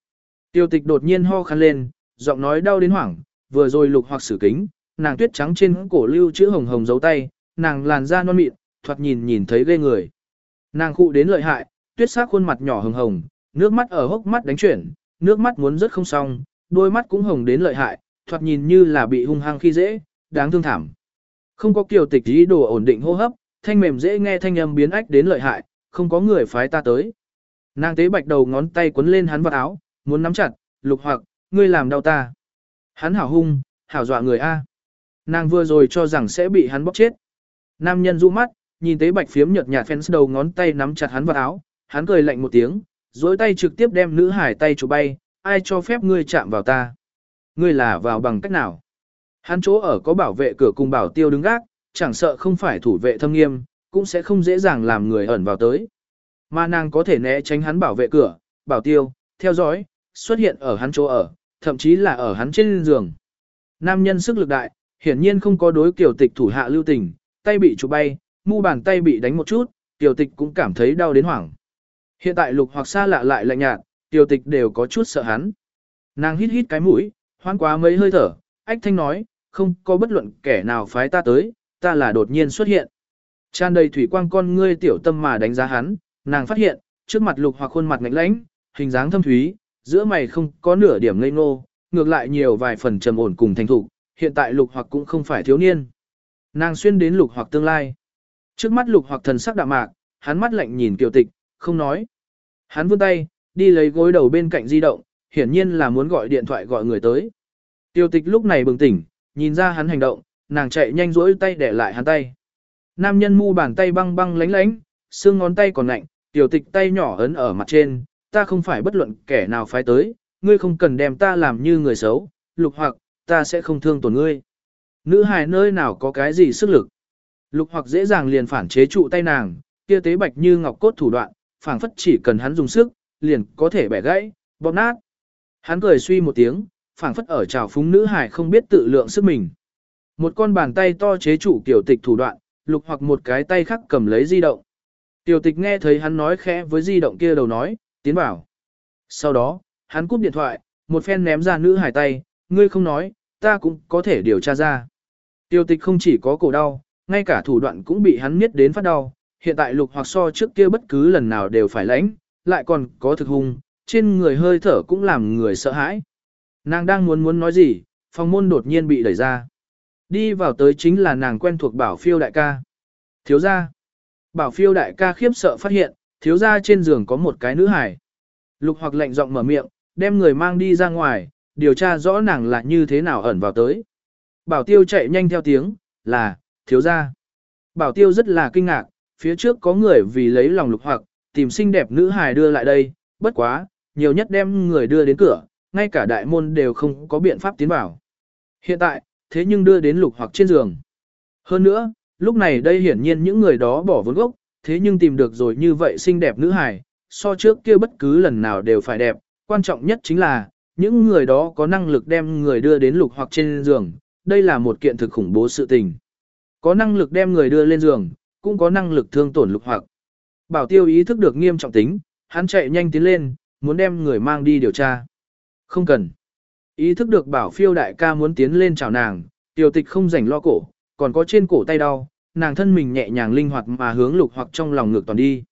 Tiêu tịch đột nhiên ho khăn lên, giọng nói đau đến hoảng, vừa rồi lục hoặc xử kính, nàng tuyết trắng trên cổ lưu chữ hồng hồng dấu tay, nàng làn da non mịn, thoạt nhìn nhìn thấy ghê người. Nàng khụ đến lợi hại, tuyết sắc khuôn mặt nhỏ hồng hồng, nước mắt ở hốc mắt đánh chuyển, nước mắt muốn rất không xong, đôi mắt cũng hồng đến lợi hại, thoạt nhìn như là bị hung hăng khi dễ, đáng thương thảm. Không có kiều tịch ý đồ ổn định hô hấp, thanh mềm dễ nghe thanh âm biến ách đến lợi hại, không có người phái ta tới. Nàng tế bạch đầu ngón tay quấn lên hắn vào áo, muốn nắm chặt, lục hoặc, ngươi làm đau ta. Hắn hảo hung, hảo dọa người A. Nàng vừa rồi cho rằng sẽ bị hắn bóp chết. Nam nhân du mắt, nhìn tế bạch phiếm nhợt nhạt fence đầu ngón tay nắm chặt hắn vào áo, hắn cười lạnh một tiếng, dối tay trực tiếp đem nữ hải tay chụp bay, ai cho phép ngươi chạm vào ta. Ngươi là vào bằng cách nào? Hắn chỗ ở có bảo vệ cửa cùng bảo tiêu đứng gác, chẳng sợ không phải thủ vệ thâm nghiêm, cũng sẽ không dễ dàng làm người ẩn vào tới. Mà nàng có thể né tránh hắn bảo vệ cửa, bảo tiêu, theo dõi, xuất hiện ở hắn chỗ ở, thậm chí là ở hắn trên giường. Nam nhân sức lực đại, hiển nhiên không có đối kiểu tịch thủ hạ lưu tình, tay bị chụp bay, mu bàn tay bị đánh một chút, tiểu tịch cũng cảm thấy đau đến hoảng. Hiện tại lục hoặc xa lạ lại lạnh nhạt, tiểu tịch đều có chút sợ hắn. Nàng hít hít cái mũi, hoan quá mấy hơi thở, ách thanh nói, không có bất luận kẻ nào phái ta tới, ta là đột nhiên xuất hiện. Tràn đầy thủy quang con ngươi tiểu tâm mà đánh giá hắn, nàng phát hiện, trước mặt lục hoặc khuôn mặt ngạnh lãnh, hình dáng thâm thúy, giữa mày không có nửa điểm ngây ngô, ngược lại nhiều vài phần trầm ổn cùng thành thục, hiện tại lục hoặc cũng không phải thiếu niên. Nàng xuyên đến lục hoặc tương lai. Trước mắt lục hoặc thần sắc đạm mạc, hắn mắt lạnh nhìn kiều tịch, không nói. Hắn vươn tay, đi lấy gối đầu bên cạnh di động, hiển nhiên là muốn gọi điện thoại gọi người tới. Tiêu tịch lúc này bừng tỉnh, nhìn ra hắn hành động, nàng chạy nhanh rỗi tay để lại hắn tay. Nam nhân mu bàn tay băng băng lánh lánh, xương ngón tay còn lạnh, tiểu tịch tay nhỏ ấn ở mặt trên, ta không phải bất luận kẻ nào phái tới, ngươi không cần đem ta làm như người xấu, lục hoặc, ta sẽ không thương tổn ngươi. Nữ hài nơi nào có cái gì sức lực. Lục hoặc dễ dàng liền phản chế trụ tay nàng, kia tế bạch như ngọc cốt thủ đoạn, phảng phất chỉ cần hắn dùng sức, liền có thể bẻ gãy, bóp nát. Hắn cười suy một tiếng, phảng phất ở trào phúng nữ hài không biết tự lượng sức mình. Một con bàn tay to chế trụ tiểu tịch thủ đoạn, lục hoặc một cái tay khác cầm lấy di động. Tiểu tịch nghe thấy hắn nói khẽ với di động kia đầu nói, tiến bảo. Sau đó, hắn cúp điện thoại, một phen ném ra nữ hải tay, ngươi không nói, ta cũng có thể điều tra ra. tiểu tịch không chỉ có cổ đau, ngay cả thủ đoạn cũng bị hắn miết đến phát đau, hiện tại lục hoặc so trước kia bất cứ lần nào đều phải lãnh, lại còn có thực hung, trên người hơi thở cũng làm người sợ hãi. Nàng đang muốn muốn nói gì, phòng môn đột nhiên bị đẩy ra. Đi vào tới chính là nàng quen thuộc bảo phiêu đại ca. Thiếu gia. Bảo phiêu đại ca khiếp sợ phát hiện, thiếu gia trên giường có một cái nữ hải. Lục hoặc lệnh giọng mở miệng, đem người mang đi ra ngoài, điều tra rõ nàng là như thế nào ẩn vào tới. Bảo tiêu chạy nhanh theo tiếng, là, thiếu gia. Bảo tiêu rất là kinh ngạc, phía trước có người vì lấy lòng lục hoặc, tìm xinh đẹp nữ hài đưa lại đây, bất quá, nhiều nhất đem người đưa đến cửa, ngay cả đại môn đều không có biện pháp tiến vào. Hiện tại, thế nhưng đưa đến lục hoặc trên giường. Hơn nữa, lúc này đây hiển nhiên những người đó bỏ vốn gốc, thế nhưng tìm được rồi như vậy xinh đẹp nữ hài, so trước kia bất cứ lần nào đều phải đẹp, quan trọng nhất chính là, những người đó có năng lực đem người đưa đến lục hoặc trên giường, đây là một kiện thực khủng bố sự tình. Có năng lực đem người đưa lên giường, cũng có năng lực thương tổn lục hoặc. Bảo tiêu ý thức được nghiêm trọng tính, hắn chạy nhanh tiến lên, muốn đem người mang đi điều tra. Không cần. Ý thức được bảo phiêu đại ca muốn tiến lên chào nàng, tiểu tịch không rảnh lo cổ, còn có trên cổ tay đau, nàng thân mình nhẹ nhàng linh hoạt mà hướng lục hoặc trong lòng ngược toàn đi.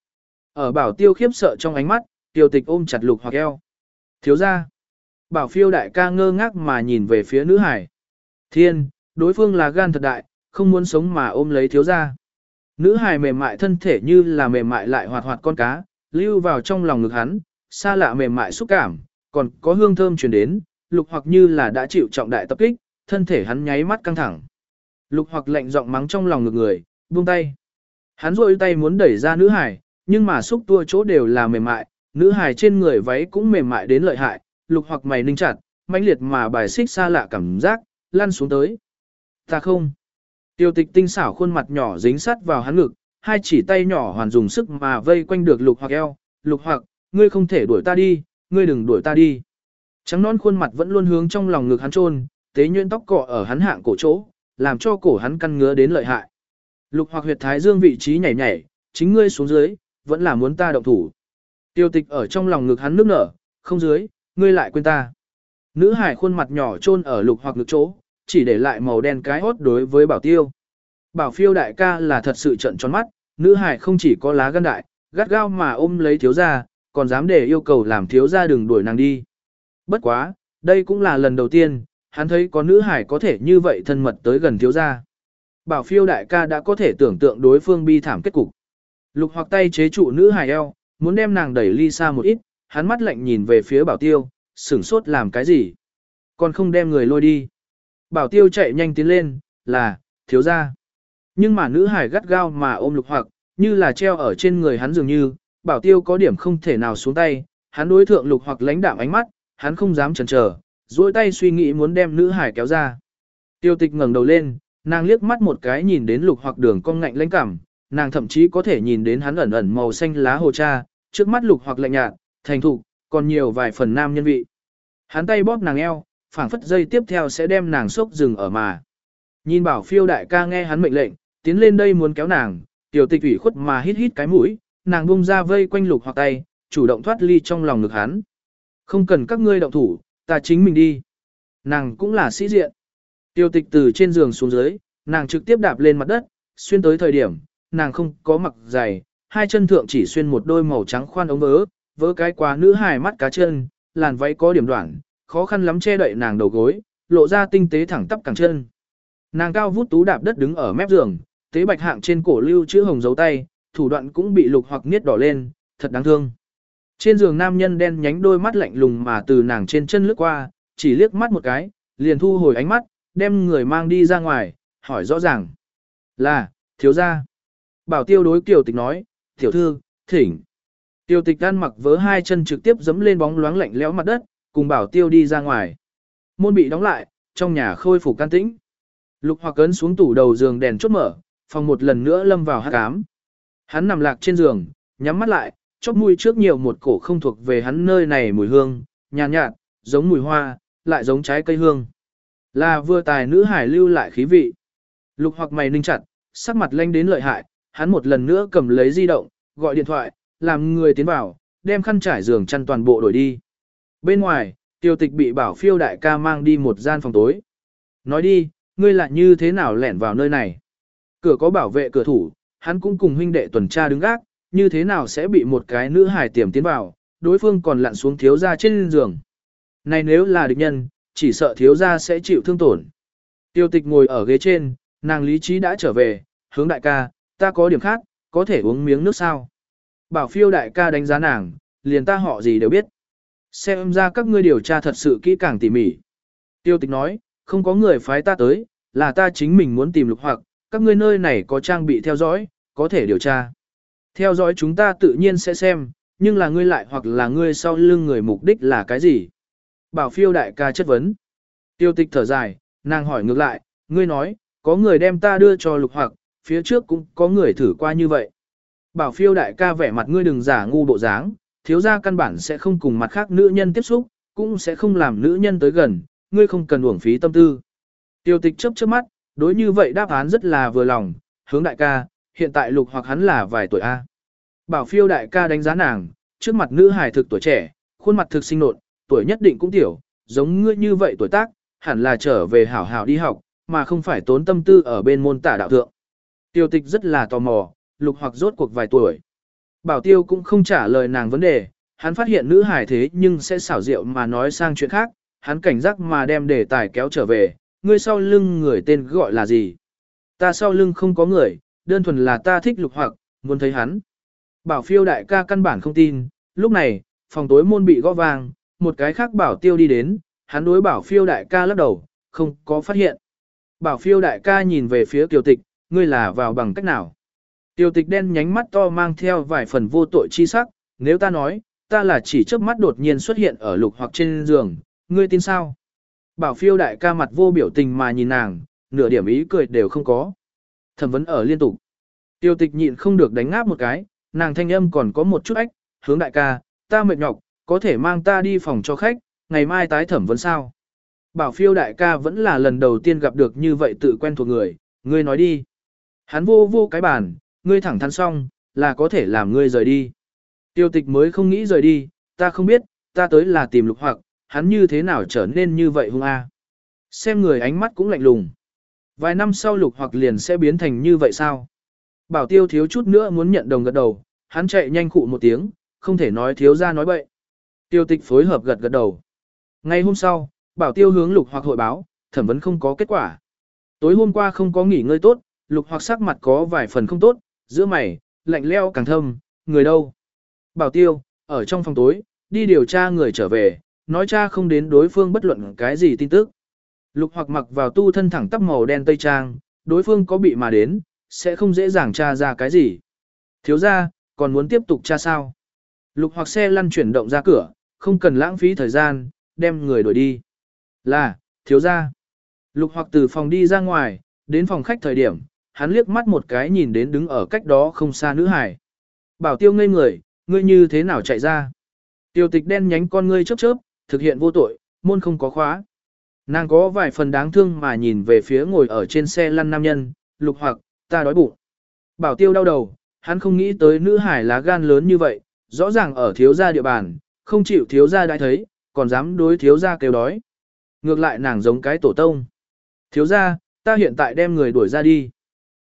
Ở bảo tiêu khiếp sợ trong ánh mắt, tiểu tịch ôm chặt lục hoặc eo. Thiếu ra. Bảo phiêu đại ca ngơ ngác mà nhìn về phía nữ hải. Thiên, đối phương là gan thật đại, không muốn sống mà ôm lấy thiếu gia. Nữ hài mềm mại thân thể như là mềm mại lại hoạt hoạt con cá, lưu vào trong lòng ngực hắn, xa lạ mềm mại xúc cảm, còn có hương thơm truyền đến, lục hoặc như là đã chịu trọng đại tập kích, thân thể hắn nháy mắt căng thẳng. Lục hoặc lạnh giọng mắng trong lòng ngược người, buông tay. Hắn rôi tay muốn đẩy ra nữ hài, nhưng mà xúc tua chỗ đều là mềm mại, nữ hài trên người váy cũng mềm mại đến lợi hại, lục hoặc mày ninh chặt, mãnh liệt mà bài xích xa lạ cảm giác, lăn xuống tới. Ta không. Tiêu tịch tinh xảo khuôn mặt nhỏ dính sát vào hắn ngực, hai chỉ tay nhỏ hoàn dùng sức mà vây quanh được lục hoặc eo, lục hoặc, ngươi không thể đuổi ta đi, ngươi đừng đuổi ta đi. Trắng non khuôn mặt vẫn luôn hướng trong lòng ngực hắn trôn, tế nhuyễn tóc cọ ở hắn hạng cổ chỗ, làm cho cổ hắn căn ngứa đến lợi hại. Lục hoặc huyệt thái dương vị trí nhảy nhảy, chính ngươi xuống dưới, vẫn là muốn ta động thủ. Tiêu tịch ở trong lòng ngực hắn nước nở, không dưới, ngươi lại quên ta. Nữ hải khuôn mặt nhỏ trôn ở lục hoặc ngực chỗ, chỉ để lại màu đen cái hốt đối với bảo tiêu. Bảo phiêu đại ca là thật sự trận tròn mắt, nữ hải không chỉ có lá gan đại, gắt gao mà ôm lấy thiếu gia, còn dám để yêu cầu làm thiếu gia đừng đuổi nàng đi. Bất quá, đây cũng là lần đầu tiên, hắn thấy có nữ hải có thể như vậy thân mật tới gần thiếu gia. Bảo phiêu đại ca đã có thể tưởng tượng đối phương bi thảm kết cục. Lục hoặc tay chế trụ nữ hải eo, muốn đem nàng đẩy ly xa một ít, hắn mắt lạnh nhìn về phía bảo tiêu, sửng sốt làm cái gì. Còn không đem người lôi đi. Bảo tiêu chạy nhanh tiến lên, là, thiếu gia. Nhưng mà nữ hải gắt gao mà ôm lục hoặc, như là treo ở trên người hắn dường như, bảo tiêu có điểm không thể nào xuống tay, hắn đối thượng lục hoặc lãnh đạm ánh mắt, hắn không dám chần chờ, duỗi tay suy nghĩ muốn đem nữ hải kéo ra. Tiêu tịch ngẩng đầu lên, nàng liếc mắt một cái nhìn đến lục hoặc đường cong ngạnh lãnh cảm, nàng thậm chí có thể nhìn đến hắn ẩn ẩn màu xanh lá hồ cha, trước mắt lục hoặc lạnh nhạt, thành thục, còn nhiều vài phần nam nhân vị. Hắn tay bóp nàng eo, phảng phất dây tiếp theo sẽ đem nàng sốc rừng ở mà. Nhìn bảo phiêu đại ca nghe hắn mệnh lệnh, tiến lên đây muốn kéo nàng, tiểu tịch ủy khuất mà hít hít cái mũi, nàng bung ra vây quanh lục hoặc tay, chủ động thoát ly trong lòng ngực hắn. Không cần các ngươi động thủ, ta chính mình đi. Nàng cũng là sĩ diện. Tiêu tịch từ trên giường xuống dưới, nàng trực tiếp đạp lên mặt đất, xuyên tới thời điểm, nàng không có mặc giày, hai chân thượng chỉ xuyên một đôi màu trắng khoan ống vớ, vớ cái quá nữ hài mắt cá chân, làn váy có điểm đoạn, khó khăn lắm che đậy nàng đầu gối, lộ ra tinh tế thẳng tắp cẳng chân. Nàng cao vút tú đạp đất đứng ở mép giường, tế bạch hạng trên cổ lưu chữ hồng dấu tay, thủ đoạn cũng bị lục hoặc niết đỏ lên, thật đáng thương. Trên giường nam nhân đen nhánh đôi mắt lạnh lùng mà từ nàng trên chân lướt qua, chỉ liếc mắt một cái, liền thu hồi ánh mắt, đem người mang đi ra ngoài, hỏi rõ ràng. Là, thiếu gia. Bảo tiêu đối tiểu tịch nói, tiểu thư, thỉnh. tiểu tịch đan mặc vớ hai chân trực tiếp dấm lên bóng loáng lạnh lẽo mặt đất, cùng bảo tiêu đi ra ngoài. Môn bị đóng lại, trong nhà khôi phục can tĩnh. Lục hoặc cấn xuống tủ đầu giường đèn chốt mở, phòng một lần nữa lâm vào hát cám. Hắn nằm lạc trên giường, nhắm mắt lại, chóp mũi trước nhiều một cổ không thuộc về hắn nơi này mùi hương, nhàn nhạt, nhạt, giống mùi hoa, lại giống trái cây hương. Là vừa tài nữ hải lưu lại khí vị. Lục hoặc mày ninh chặt, sắc mặt lanh đến lợi hại, hắn một lần nữa cầm lấy di động, gọi điện thoại, làm người tiến vào, đem khăn trải giường chăn toàn bộ đổi đi. Bên ngoài, tiêu tịch bị bảo phiêu đại ca mang đi một gian phòng tối. Nói đi, ngươi lại như thế nào lẻn vào nơi này? Cửa có bảo vệ cửa thủ, hắn cũng cùng huynh đệ tuần tra đứng gác, như thế nào sẽ bị một cái nữ hài tiềm tiến vào, đối phương còn lặn xuống thiếu gia trên giường. Này nếu là địch nhân, chỉ sợ thiếu gia sẽ chịu thương tổn. Tiêu tịch ngồi ở ghế trên, nàng lý trí đã trở về, hướng đại ca, ta có điểm khác, có thể uống miếng nước sao. Bảo phiêu đại ca đánh giá nàng, liền ta họ gì đều biết. Xem ra các ngươi điều tra thật sự kỹ càng tỉ mỉ. Tiêu tịch nói, không có người phái ta tới, là ta chính mình muốn tìm lục hoặc, các ngươi nơi này có trang bị theo dõi, có thể điều tra. Theo dõi chúng ta tự nhiên sẽ xem, nhưng là ngươi lại hoặc là ngươi sau lưng người mục đích là cái gì? Bảo phiêu đại ca chất vấn. Tiêu tịch thở dài, nàng hỏi ngược lại, ngươi nói, có người đem ta đưa cho lục hoặc, phía trước cũng có người thử qua như vậy. Bảo phiêu đại ca vẻ mặt ngươi đừng giả ngu bộ dáng, thiếu gia căn bản sẽ không cùng mặt khác nữ nhân tiếp xúc, cũng sẽ không làm nữ nhân tới gần, ngươi không cần uổng phí tâm tư. Tiêu tịch chớp chớp mắt, đối như vậy đáp án rất là vừa lòng, hướng đại ca, hiện tại lục hoặc hắn là vài tuổi A. Bảo phiêu đại ca đánh giá nàng, trước mặt nữ hài thực tuổi trẻ, khuôn mặt thực sinh nộn, tuổi nhất định cũng tiểu, giống ngươi như vậy tuổi tác, hẳn là trở về hảo hảo đi học, mà không phải tốn tâm tư ở bên môn tả đạo thượng. Tiêu tịch rất là tò mò, lục hoặc rốt cuộc vài tuổi. Bảo tiêu cũng không trả lời nàng vấn đề, hắn phát hiện nữ hài thế nhưng sẽ xảo diệu mà nói sang chuyện khác, hắn cảnh giác mà đem đề tài kéo trở về, ngươi sau lưng người tên gọi là gì? Ta sau lưng không có người, đơn thuần là ta thích lục hoặc, muốn thấy hắn. Bảo phiêu đại ca căn bản không tin, lúc này, phòng tối môn bị gõ vang, một cái khác bảo tiêu đi đến, hắn đối bảo phiêu đại ca lắc đầu, không có phát hiện. Bảo phiêu đại ca nhìn về phía kiều tịch, ngươi là vào bằng cách nào? Kiều tịch đen nhánh mắt to mang theo vài phần vô tội chi sắc, nếu ta nói, ta là chỉ chớp mắt đột nhiên xuất hiện ở lục hoặc trên giường, ngươi tin sao? Bảo phiêu đại ca mặt vô biểu tình mà nhìn nàng, nửa điểm ý cười đều không có. Thẩm vấn ở liên tục. Tiêu tịch nhịn không được đánh ngáp một cái, nàng thanh âm còn có một chút ách, hướng đại ca, ta mệt nhọc, có thể mang ta đi phòng cho khách, ngày mai tái thẩm vấn sao. Bảo phiêu đại ca vẫn là lần đầu tiên gặp được như vậy tự quen thuộc người, ngươi nói đi. Hắn vô vô cái bàn, ngươi thẳng thắn xong, là có thể làm ngươi rời đi. Tiêu tịch mới không nghĩ rời đi, ta không biết, ta tới là tìm lục hoặc, hắn như thế nào trở nên như vậy hung a? Xem người ánh mắt cũng lạnh lùng. Vài năm sau lục hoặc liền sẽ biến thành như vậy sao? Bảo tiêu thiếu chút nữa muốn nhận đồng gật đầu, hắn chạy nhanh khụ một tiếng, không thể nói thiếu ra nói bậy. Tiêu tịch phối hợp gật gật đầu. Ngay hôm sau, bảo tiêu hướng lục hoặc hội báo, thẩm vấn không có kết quả. Tối hôm qua không có nghỉ ngơi tốt, lục hoặc sắc mặt có vài phần không tốt, giữa mày, lạnh leo càng thâm, người đâu? Bảo tiêu, ở trong phòng tối, đi điều tra người trở về, nói cha không đến đối phương bất luận cái gì tin tức. Lục hoặc mặc vào tu thân thẳng tắp màu đen tây trang, đối phương có bị mà đến, sẽ không dễ dàng tra ra cái gì. Thiếu ra, còn muốn tiếp tục tra sao? Lục hoặc xe lăn chuyển động ra cửa, không cần lãng phí thời gian, đem người đuổi đi. Là, thiếu ra. Lục hoặc từ phòng đi ra ngoài, đến phòng khách thời điểm, hắn liếc mắt một cái nhìn đến đứng ở cách đó không xa nữ hải. Bảo tiêu ngây người, ngươi như thế nào chạy ra? Tiêu tịch đen nhánh con ngươi chớp chớp, thực hiện vô tội, môn không có khóa. Nàng có vài phần đáng thương mà nhìn về phía ngồi ở trên xe lăn nam nhân, lục hoặc, ta đói bụng. Bảo tiêu đau đầu, hắn không nghĩ tới nữ hải lá gan lớn như vậy, rõ ràng ở thiếu gia địa bàn, không chịu thiếu gia đã thấy, còn dám đối thiếu gia kêu đói. Ngược lại nàng giống cái tổ tông. Thiếu gia, ta hiện tại đem người đuổi ra đi.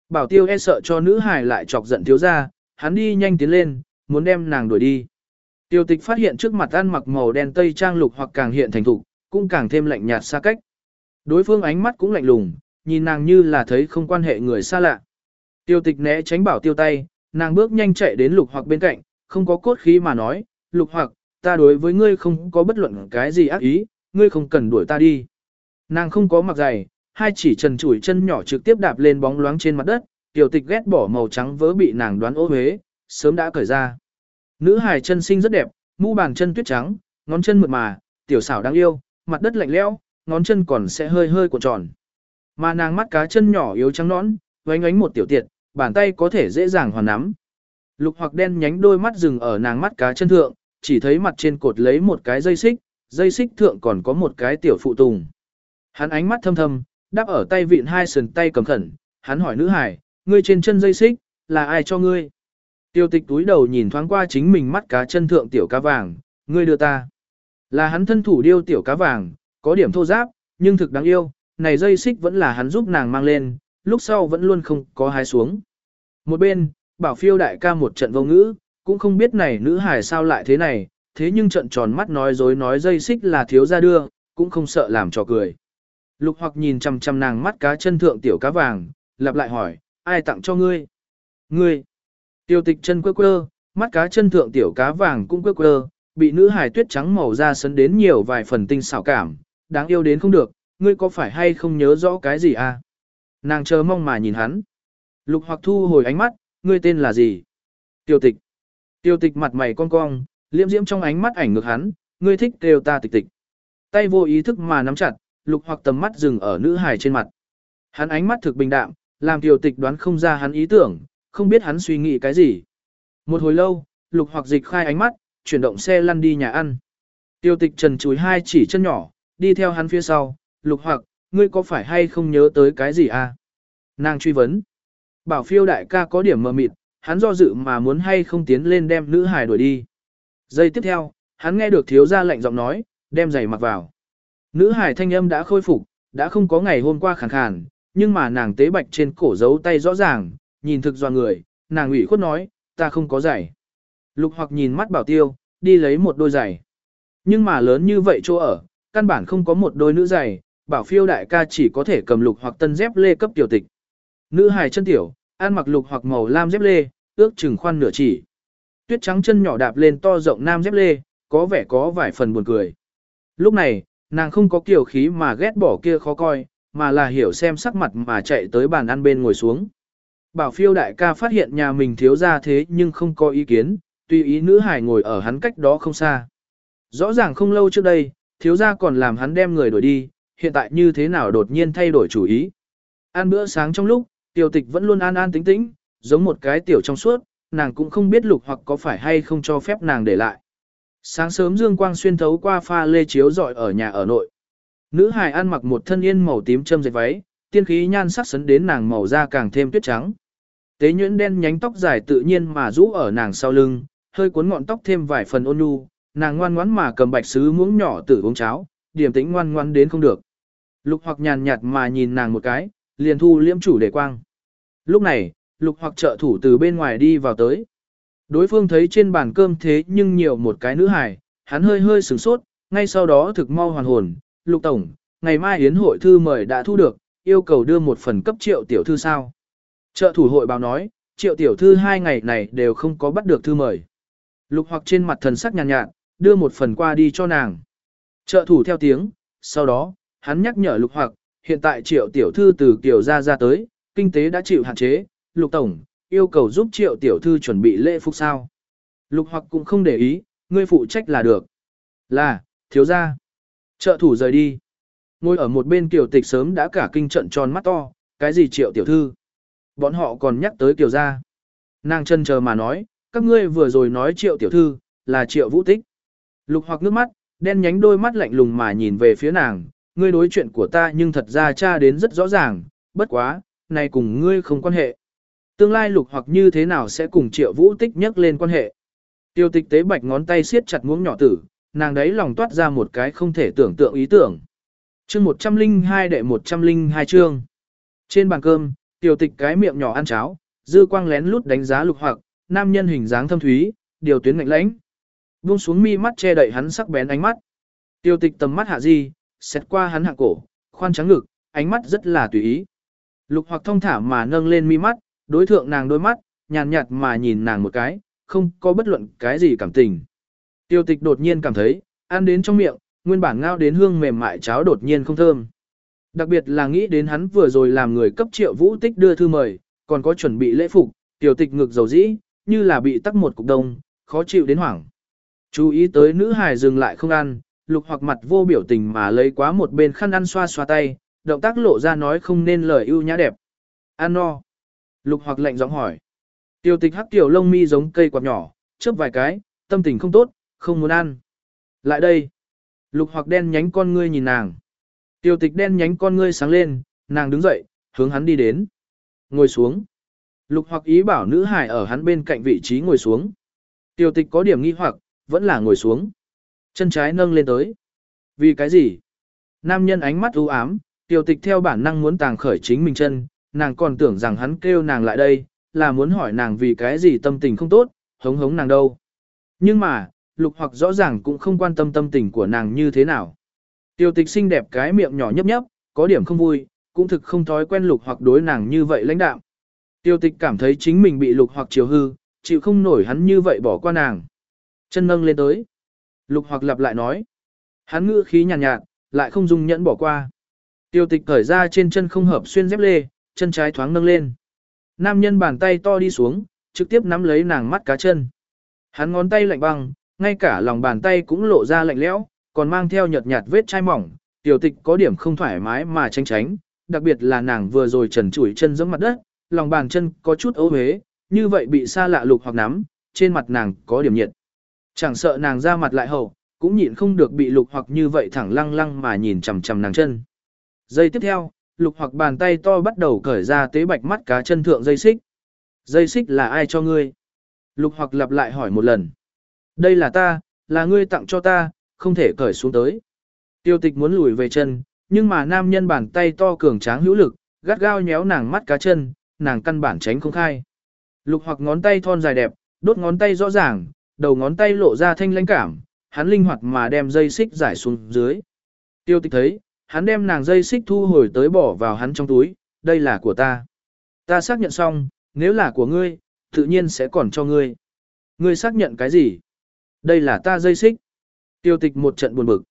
Bảo tiêu e sợ cho nữ hải lại chọc giận thiếu gia, hắn đi nhanh tiến lên, muốn đem nàng đuổi đi. Tiêu tịch phát hiện trước mặt ăn mặc màu đen tây trang lục hoặc càng hiện thành thục, cũng càng thêm lạnh nhạt xa cách. Đối phương ánh mắt cũng lạnh lùng, nhìn nàng như là thấy không quan hệ người xa lạ. Tiêu tịch né tránh bảo tiêu tay, nàng bước nhanh chạy đến lục hoặc bên cạnh, không có cốt khí mà nói, lục hoặc, ta đối với ngươi không có bất luận cái gì ác ý, ngươi không cần đuổi ta đi. Nàng không có mặc giày, hai chỉ trần chủi chân nhỏ trực tiếp đạp lên bóng loáng trên mặt đất, tiểu tịch ghét bỏ màu trắng vớ bị nàng đoán ô huế, sớm đã cởi ra. Nữ hài chân sinh rất đẹp, mu bàn chân tuyết trắng, ngón chân mượt mà, tiểu xảo đáng yêu, mặt đất lạnh lẽo, ngón chân còn sẽ hơi hơi cuộn tròn. Mà nàng mắt cá chân nhỏ yếu trắng nõn, vánh ánh một tiểu tiệt, bàn tay có thể dễ dàng hoàn nắm. Lục hoặc đen nhánh đôi mắt dừng ở nàng mắt cá chân thượng, chỉ thấy mặt trên cột lấy một cái dây xích, dây xích thượng còn có một cái tiểu phụ tùng. Hắn ánh mắt thâm thâm, đáp ở tay vịn hai sườn tay cầm khẩn, hắn hỏi nữ hải, ngươi trên chân dây xích, là ai cho ngươi? Tiêu tịch túi đầu nhìn thoáng qua chính mình mắt cá chân thượng tiểu cá vàng, ngươi đưa ta. Là hắn thân thủ điêu tiểu cá vàng, có điểm thô giáp, nhưng thực đáng yêu, này dây xích vẫn là hắn giúp nàng mang lên, lúc sau vẫn luôn không có hái xuống. Một bên, bảo phiêu đại ca một trận vô ngữ, cũng không biết này nữ hải sao lại thế này, thế nhưng trận tròn mắt nói dối nói dây xích là thiếu ra đưa, cũng không sợ làm trò cười. Lục hoặc nhìn chằm chằm nàng mắt cá chân thượng tiểu cá vàng, lặp lại hỏi, ai tặng cho ngươi? Ngươi! Tiêu tịch chân quơ quơ, mắt cá chân thượng tiểu cá vàng cũng quơ quơ, bị nữ hải tuyết trắng màu da sấn đến nhiều vài phần tinh xảo cảm, đáng yêu đến không được, ngươi có phải hay không nhớ rõ cái gì à? Nàng chờ mong mà nhìn hắn. Lục hoặc thu hồi ánh mắt, ngươi tên là gì? Tiêu tịch. Tiêu tịch mặt mày cong cong, liễm diễm trong ánh mắt ảnh ngược hắn, ngươi thích kêu ta tịch tịch. Tay vô ý thức mà nắm chặt, lục hoặc tầm mắt dừng ở nữ hài trên mặt. Hắn ánh mắt thực bình đạm, làm tiêu tịch đoán không ra hắn ý tưởng, không biết hắn suy nghĩ cái gì. Một hồi lâu, lục hoặc dịch khai ánh mắt, chuyển động xe lăn đi nhà ăn. Tiêu tịch trần chúi hai chỉ chân nhỏ, đi theo hắn phía sau, lục hoặc, ngươi có phải hay không nhớ tới cái gì à? Nàng truy vấn. Bảo phiêu đại ca có điểm mờ mịt, hắn do dự mà muốn hay không tiến lên đem nữ hài đuổi đi. Giây tiếp theo, hắn nghe được thiếu gia lạnh giọng nói, đem giày mặc vào. Nữ hài thanh âm đã khôi phục, đã không có ngày hôm qua khàn khàn, nhưng mà nàng tế bạch trên cổ giấu tay rõ ràng, nhìn thực do người, nàng ủy khuất nói, ta không có giày. Lục hoặc nhìn mắt bảo tiêu, đi lấy một đôi giày. Nhưng mà lớn như vậy chỗ ở, căn bản không có một đôi nữ giày, bảo phiêu đại ca chỉ có thể cầm lục hoặc tân dép lê cấp tiểu tịch. Nữ hài chân tiểu, ăn mặc lục hoặc màu lam dép lê, ước chừng khoan nửa chỉ. Tuyết trắng chân nhỏ đạp lên to rộng nam dép lê, có vẻ có vài phần buồn cười. Lúc này, nàng không có kiểu khí mà ghét bỏ kia khó coi, mà là hiểu xem sắc mặt mà chạy tới bàn ăn bên ngồi xuống. Bảo phiêu đại ca phát hiện nhà mình thiếu ra thế nhưng không có ý kiến, tùy ý nữ hải ngồi ở hắn cách đó không xa. Rõ ràng không lâu trước đây, thiếu gia còn làm hắn đem người đổi đi, hiện tại như thế nào đột nhiên thay đổi chủ ý. Ăn bữa sáng trong lúc, tiểu tịch vẫn luôn an an tĩnh tĩnh, giống một cái tiểu trong suốt, nàng cũng không biết lục hoặc có phải hay không cho phép nàng để lại. Sáng sớm dương quang xuyên thấu qua pha lê chiếu dọi ở nhà ở nội. Nữ hài ăn mặc một thân yên màu tím châm dệt váy, tiên khí nhan sắc sấn đến nàng màu da càng thêm tuyết trắng. Tế nhuyễn đen nhánh tóc dài tự nhiên mà rũ ở nàng sau lưng, hơi cuốn ngọn tóc thêm vài phần ôn nhu, nàng ngoan ngoãn mà cầm bạch sứ muỗng nhỏ tử uống cháo, điểm tĩnh ngoan ngoãn đến không được. Lục hoặc nhàn nhạt mà nhìn nàng một cái, liền thu liễm chủ đề quang. Lúc này, lục hoặc trợ thủ từ bên ngoài đi vào tới. Đối phương thấy trên bàn cơm thế nhưng nhiều một cái nữ hài, hắn hơi hơi sửng sốt, ngay sau đó thực mau hoàn hồn, lục tổng, ngày mai yến hội thư mời đã thu được, yêu cầu đưa một phần cấp triệu tiểu thư sao. Trợ thủ hội báo nói, triệu tiểu thư hai ngày này đều không có bắt được thư mời. Lục hoặc trên mặt thần sắc nhàn nhạt, nhạt, đưa một phần qua đi cho nàng. Trợ thủ theo tiếng, sau đó, hắn nhắc nhở lục hoặc, hiện tại triệu tiểu thư từ kiểu ra ra tới, kinh tế đã chịu hạn chế, lục tổng, yêu cầu giúp triệu tiểu thư chuẩn bị lễ phục sao. Lục hoặc cũng không để ý, ngươi phụ trách là được. Là, thiếu gia. Trợ thủ rời đi. Ngồi ở một bên kiều tịch sớm đã cả kinh trận tròn mắt to, cái gì triệu tiểu thư. Bọn họ còn nhắc tới kiều gia. Nàng chân chờ mà nói, các ngươi vừa rồi nói triệu tiểu thư, là triệu vũ tích. Lục hoặc nước mắt, đen nhánh đôi mắt lạnh lùng mà nhìn về phía nàng, ngươi đối chuyện của ta nhưng thật ra cha đến rất rõ ràng, bất quá, này cùng ngươi không quan hệ. Tương lai lục hoặc như thế nào sẽ cùng triệu vũ tích nhắc lên quan hệ. Tiêu tịch tế bạch ngón tay siết chặt muỗng nhỏ tử, nàng đấy lòng toát ra một cái không thể tưởng tượng ý tưởng. Chương 102 đệ 102 chương. Trên bàn cơm, tiêu tịch cái miệng nhỏ ăn cháo, dư quang lén lút đánh giá lục hoặc, nam nhân hình dáng thâm thúy, điều tuyến ngạnh lãnh. Buông xuống mi mắt che đậy hắn sắc bén ánh mắt. Tiêu tịch tầm mắt hạ di, xét qua hắn hạ cổ, khoan trắng ngực, ánh mắt rất là tùy ý. Lục hoặc thông thả mà nâng lên mi mắt, đối thượng nàng đôi mắt, nhàn nhạt mà nhìn nàng một cái, không có bất luận cái gì cảm tình. Tiêu tịch đột nhiên cảm thấy, ăn đến trong miệng, nguyên bản ngao đến hương mềm mại cháo đột nhiên không thơm. Đặc biệt là nghĩ đến hắn vừa rồi làm người cấp triệu vũ tích đưa thư mời, còn có chuẩn bị lễ phục, tiểu tịch ngực dầu dĩ, như là bị tắc một cục đông, khó chịu đến hoảng. Chú ý tới nữ hài dừng lại không ăn, lục hoặc mặt vô biểu tình mà lấy quá một bên khăn ăn xoa xoa tay, động tác lộ ra nói không nên lời ưu nhã đẹp. Ăn no. Lục hoặc lạnh giọng hỏi. Tiêu tịch hắc tiểu lông mi giống cây quạt nhỏ, chớp vài cái, tâm tình không tốt, không muốn ăn. Lại đây. Lục hoặc đen nhánh con ngươi nhìn nàng. Tiêu tịch đen nhánh con ngươi sáng lên, nàng đứng dậy, hướng hắn đi đến. Ngồi xuống. Lục hoặc ý bảo nữ hải ở hắn bên cạnh vị trí ngồi xuống. tiểu tịch có điểm nghi hoặc, vẫn là ngồi xuống. Chân trái nâng lên tới. Vì cái gì? Nam nhân ánh mắt u ám, tiểu tịch theo bản năng muốn tàng khởi chính mình chân, nàng còn tưởng rằng hắn kêu nàng lại đây, là muốn hỏi nàng vì cái gì tâm tình không tốt, hống hống nàng đâu. Nhưng mà, lục hoặc rõ ràng cũng không quan tâm tâm tình của nàng như thế nào. Tiểu tịch xinh đẹp cái miệng nhỏ nhấp nhấp, có điểm không vui, cũng thực không thói quen lục hoặc đối nàng như vậy lãnh đạo. Tiêu tịch cảm thấy chính mình bị lục hoặc chiều hư, chịu không nổi hắn như vậy bỏ qua nàng. Chân nâng lên tới. Lục hoặc lặp lại nói. Hắn ngữ khí nhàn nhạt, nhạt, lại không dung nhẫn bỏ qua. Tiêu tịch cởi ra trên chân không hợp xuyên dép lê, chân trái thoáng nâng lên. Nam nhân bàn tay to đi xuống, trực tiếp nắm lấy nàng mắt cá chân. Hắn ngón tay lạnh băng, ngay cả lòng bàn tay cũng lộ ra lạnh lẽo, còn mang theo nhợt nhạt vết chai mỏng, tiểu tịch có điểm không thoải mái mà tránh tránh, đặc biệt là nàng vừa rồi trần chủi chân giống mặt đất, lòng bàn chân có chút ấu huế, như vậy bị xa lạ lục hoặc nắm, trên mặt nàng có điểm nhiệt. Chẳng sợ nàng ra mặt lại hậu, cũng nhịn không được bị lục hoặc như vậy thẳng lăng lăng mà nhìn chằm chằm nàng chân. Giây tiếp theo, lục hoặc bàn tay to bắt đầu cởi ra tế bạch mắt cá chân thượng dây xích. Dây xích là ai cho ngươi? Lục hoặc lặp lại hỏi một lần. Đây là ta, là ngươi tặng cho ta, không thể cởi xuống tới. Tiêu tịch muốn lùi về chân, nhưng mà nam nhân bàn tay to cường tráng hữu lực, gắt gao nhéo nàng mắt cá chân, nàng căn bản tránh không khai. Lục hoặc ngón tay thon dài đẹp, đốt ngón tay rõ ràng, đầu ngón tay lộ ra thanh lãnh cảm, hắn linh hoạt mà đem dây xích giải xuống dưới. Tiêu tịch thấy, hắn đem nàng dây xích thu hồi tới bỏ vào hắn trong túi, đây là của ta. Ta xác nhận xong, nếu là của ngươi, tự nhiên sẽ còn cho ngươi. Ngươi xác nhận cái gì? Đây là ta dây xích. Tiêu tịch một trận buồn bực.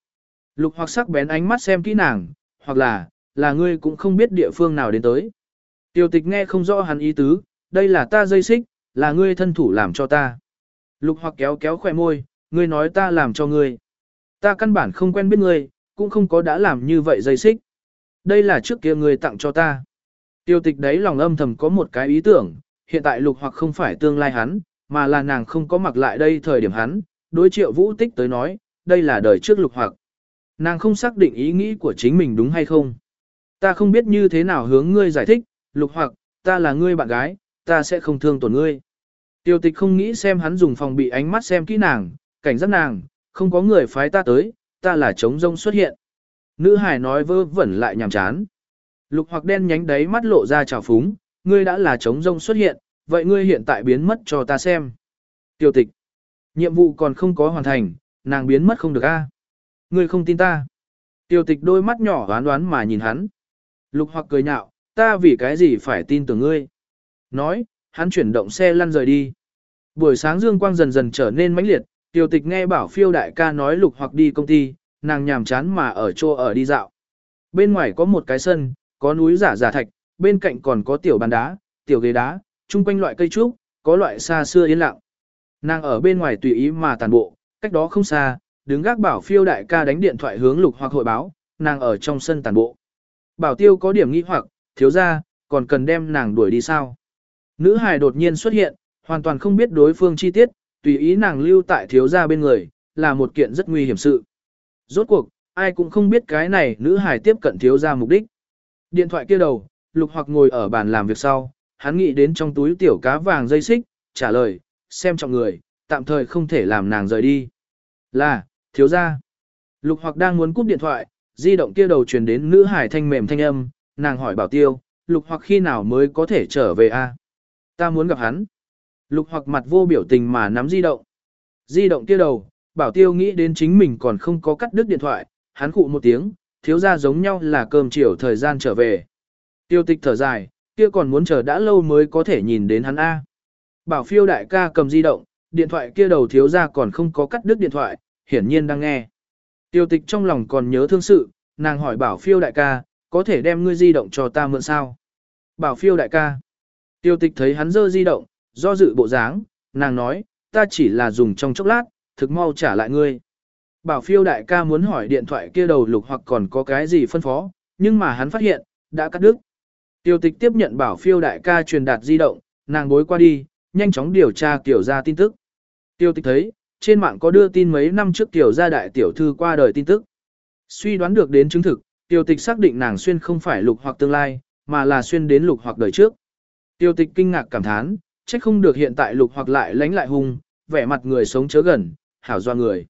Lục hoặc sắc bén ánh mắt xem kỹ nàng, hoặc là, là ngươi cũng không biết địa phương nào đến tới. Tiêu tịch nghe không rõ hắn ý tứ, đây là ta dây xích, là ngươi thân thủ làm cho ta. Lục hoặc kéo kéo khỏe môi, ngươi nói ta làm cho ngươi. Ta căn bản không quen biết ngươi, cũng không có đã làm như vậy dây xích. Đây là trước kia ngươi tặng cho ta. Tiêu tịch đấy lòng âm thầm có một cái ý tưởng, hiện tại lục hoặc không phải tương lai hắn, mà là nàng không có mặc lại đây thời điểm hắn, đối triệu vũ tích tới nói, đây là đời trước lục hoặc. Nàng không xác định ý nghĩ của chính mình đúng hay không. Ta không biết như thế nào hướng ngươi giải thích, lục hoặc, ta là ngươi bạn gái, ta sẽ không thương tổn ngươi. Tiêu tịch không nghĩ xem hắn dùng phòng bị ánh mắt xem kỹ nàng, cảnh giác nàng, không có người phái ta tới, ta là trống rông xuất hiện. Nữ hải nói vơ vẩn lại nhàm chán. Lục hoặc đen nhánh đấy mắt lộ ra trào phúng, ngươi đã là trống rông xuất hiện, vậy ngươi hiện tại biến mất cho ta xem. Tiêu tịch. Nhiệm vụ còn không có hoàn thành, nàng biến mất không được a. Ngươi không tin ta. Tiêu tịch đôi mắt nhỏ đoán đoán mà nhìn hắn. Lục hoặc cười nhạo, ta vì cái gì phải tin tưởng ngươi. Nói, hắn chuyển động xe lăn rời đi. Buổi sáng dương quang dần dần trở nên mãnh liệt, Tiểu tịch nghe bảo phiêu đại ca nói lục hoặc đi công ty, nàng nhàm chán mà ở chỗ ở đi dạo. Bên ngoài có một cái sân, có núi giả giả thạch, bên cạnh còn có tiểu bàn đá, tiểu ghế đá, chung quanh loại cây trúc, có loại xa xưa yên lặng. Nàng ở bên ngoài tùy ý mà tàn bộ, cách đó không xa, đứng gác bảo phiêu đại ca đánh điện thoại hướng lục hoặc hội báo, nàng ở trong sân tàn bộ. Bảo tiêu có điểm nghi hoặc, thiếu ra, còn cần đem nàng đuổi đi sao? Nữ hài đột nhiên xuất hiện, hoàn toàn không biết đối phương chi tiết, tùy ý nàng lưu tại thiếu gia bên người, là một kiện rất nguy hiểm sự. Rốt cuộc, ai cũng không biết cái này nữ hài tiếp cận thiếu gia mục đích. Điện thoại kia đầu, lục hoặc ngồi ở bàn làm việc sau, hắn nghĩ đến trong túi tiểu cá vàng dây xích, trả lời, xem trọng người, tạm thời không thể làm nàng rời đi. Là, thiếu gia. Lục hoặc đang muốn cúp điện thoại, di động kia đầu truyền đến nữ hải thanh mềm thanh âm, nàng hỏi bảo tiêu, lục hoặc khi nào mới có thể trở về a? Ta muốn gặp hắn. Lục hoặc mặt vô biểu tình mà nắm di động. Di động kia đầu, bảo tiêu nghĩ đến chính mình còn không có cắt đứt điện thoại, hắn cụ một tiếng, thiếu ra giống nhau là cơm chiều thời gian trở về. Tiêu tịch thở dài, kia còn muốn chờ đã lâu mới có thể nhìn đến hắn A. Bảo phiêu đại ca cầm di động, điện thoại kia đầu thiếu ra còn không có cắt đứt điện thoại, hiển nhiên đang nghe. Tiêu tịch trong lòng còn nhớ thương sự, nàng hỏi bảo phiêu đại ca, có thể đem ngươi di động cho ta mượn sao? Bảo phiêu đại ca. Tiêu tịch thấy hắn dơ di động, do dự bộ dáng, nàng nói, ta chỉ là dùng trong chốc lát, thực mau trả lại ngươi. Bảo phiêu đại ca muốn hỏi điện thoại kia đầu lục hoặc còn có cái gì phân phó, nhưng mà hắn phát hiện, đã cắt đứt. Tiêu tịch tiếp nhận bảo phiêu đại ca truyền đạt di động, nàng bối qua đi, nhanh chóng điều tra kiểu ra tin tức. Tiêu tịch thấy, trên mạng có đưa tin mấy năm trước tiểu gia đại tiểu thư qua đời tin tức. Suy đoán được đến chứng thực, tiêu tịch xác định nàng xuyên không phải lục hoặc tương lai, mà là xuyên đến lục hoặc đời trước. Tiêu tịch kinh ngạc cảm thán, trách không được hiện tại lục hoặc lại lánh lại hung, vẻ mặt người sống chớ gần, hảo doa người.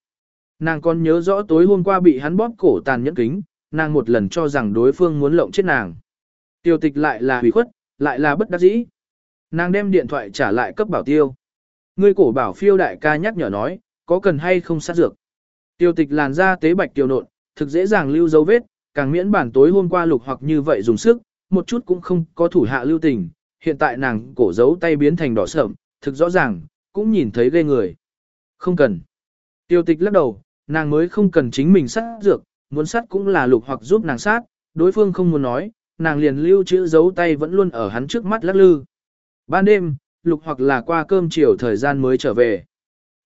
Nàng còn nhớ rõ tối hôm qua bị hắn bóp cổ tàn nhẫn kính, nàng một lần cho rằng đối phương muốn lộng chết nàng. Tiêu tịch lại là hủy khuất, lại là bất đắc dĩ. Nàng đem điện thoại trả lại cấp bảo tiêu. Ngươi cổ bảo phiêu đại ca nhắc nhở nói, có cần hay không sát dược. Tiêu tịch làn da tế bạch tiêu nộn, thực dễ dàng lưu dấu vết, càng miễn bản tối hôm qua lục hoặc như vậy dùng sức, một chút cũng không có thủ hạ lưu tình, hiện tại nàng cổ giấu tay biến thành đỏ sợm, thực rõ ràng, cũng nhìn thấy ghê người. Không cần. Tiêu tịch lắc đầu, nàng mới không cần chính mình sát dược, muốn sát cũng là lục hoặc giúp nàng sát, đối phương không muốn nói, nàng liền lưu chữ giấu tay vẫn luôn ở hắn trước mắt lắc lư. Ban đêm, lục hoặc là qua cơm chiều thời gian mới trở về.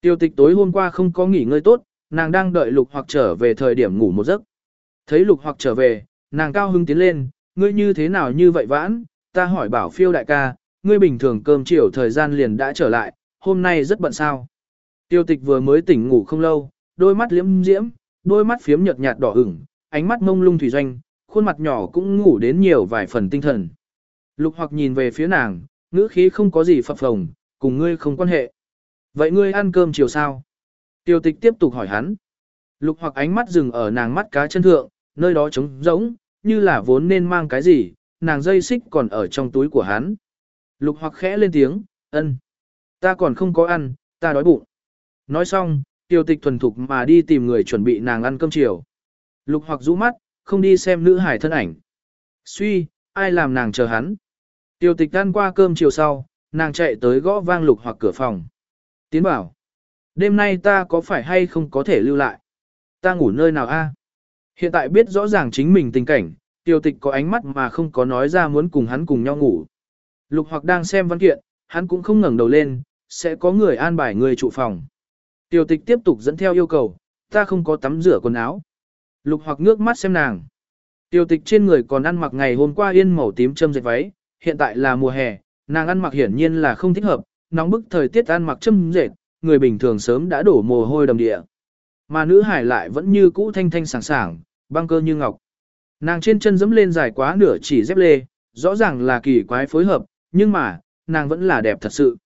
Tiêu tịch tối hôm qua không có nghỉ ngơi tốt, nàng đang đợi lục hoặc trở về thời điểm ngủ một giấc. Thấy lục hoặc trở về, nàng cao hưng tiến lên, ngươi như thế nào như vậy vãn, ta hỏi bảo phiêu đại ca, ngươi bình thường cơm chiều thời gian liền đã trở lại, hôm nay rất bận sao. Tiêu tịch vừa mới tỉnh ngủ không lâu, đôi mắt liễm diễm, đôi mắt phiếm nhợt nhạt đỏ ửng, ánh mắt mông lung thủy doanh, khuôn mặt nhỏ cũng ngủ đến nhiều vài phần tinh thần. Lục hoặc nhìn về phía nàng, ngữ khí không có gì phập phồng, cùng ngươi không quan hệ. Vậy ngươi ăn cơm chiều sao? Tiêu tịch tiếp tục hỏi hắn. Lục hoặc ánh mắt dừng ở nàng mắt cá chân thượng, nơi đó trống rỗng, như là vốn nên mang cái gì, nàng dây xích còn ở trong túi của hắn. Lục hoặc khẽ lên tiếng, ân. Ta còn không có ăn, ta đói bụng. Nói xong, tiêu tịch thuần thục mà đi tìm người chuẩn bị nàng ăn cơm chiều. Lục hoặc rũ mắt, không đi xem nữ hải thân ảnh. Suy, ai làm nàng chờ hắn. Tiêu tịch ăn qua cơm chiều sau, nàng chạy tới gõ vang lục hoặc cửa phòng. Tiến bảo. Đêm nay ta có phải hay không có thể lưu lại? Ta ngủ nơi nào a? Hiện tại biết rõ ràng chính mình tình cảnh, tiêu tịch có ánh mắt mà không có nói ra muốn cùng hắn cùng nhau ngủ. Lục hoặc đang xem văn kiện, hắn cũng không ngẩng đầu lên, sẽ có người an bài người trụ phòng. Tiêu tịch tiếp tục dẫn theo yêu cầu, ta không có tắm rửa quần áo. Lục hoặc ngước mắt xem nàng. Tiêu tịch trên người còn ăn mặc ngày hôm qua yên màu tím châm dệt váy, hiện tại là mùa hè, nàng ăn mặc hiển nhiên là không thích hợp, nóng bức thời tiết ăn mặc châm dệt, người bình thường sớm đã đổ mồ hôi đầm địa. Mà nữ hải lại vẫn như cũ thanh thanh sảng sảng, băng cơ như ngọc. Nàng trên chân dẫm lên dài quá nửa chỉ dép lê, rõ ràng là kỳ quái phối hợp, nhưng mà, nàng vẫn là đẹp thật sự.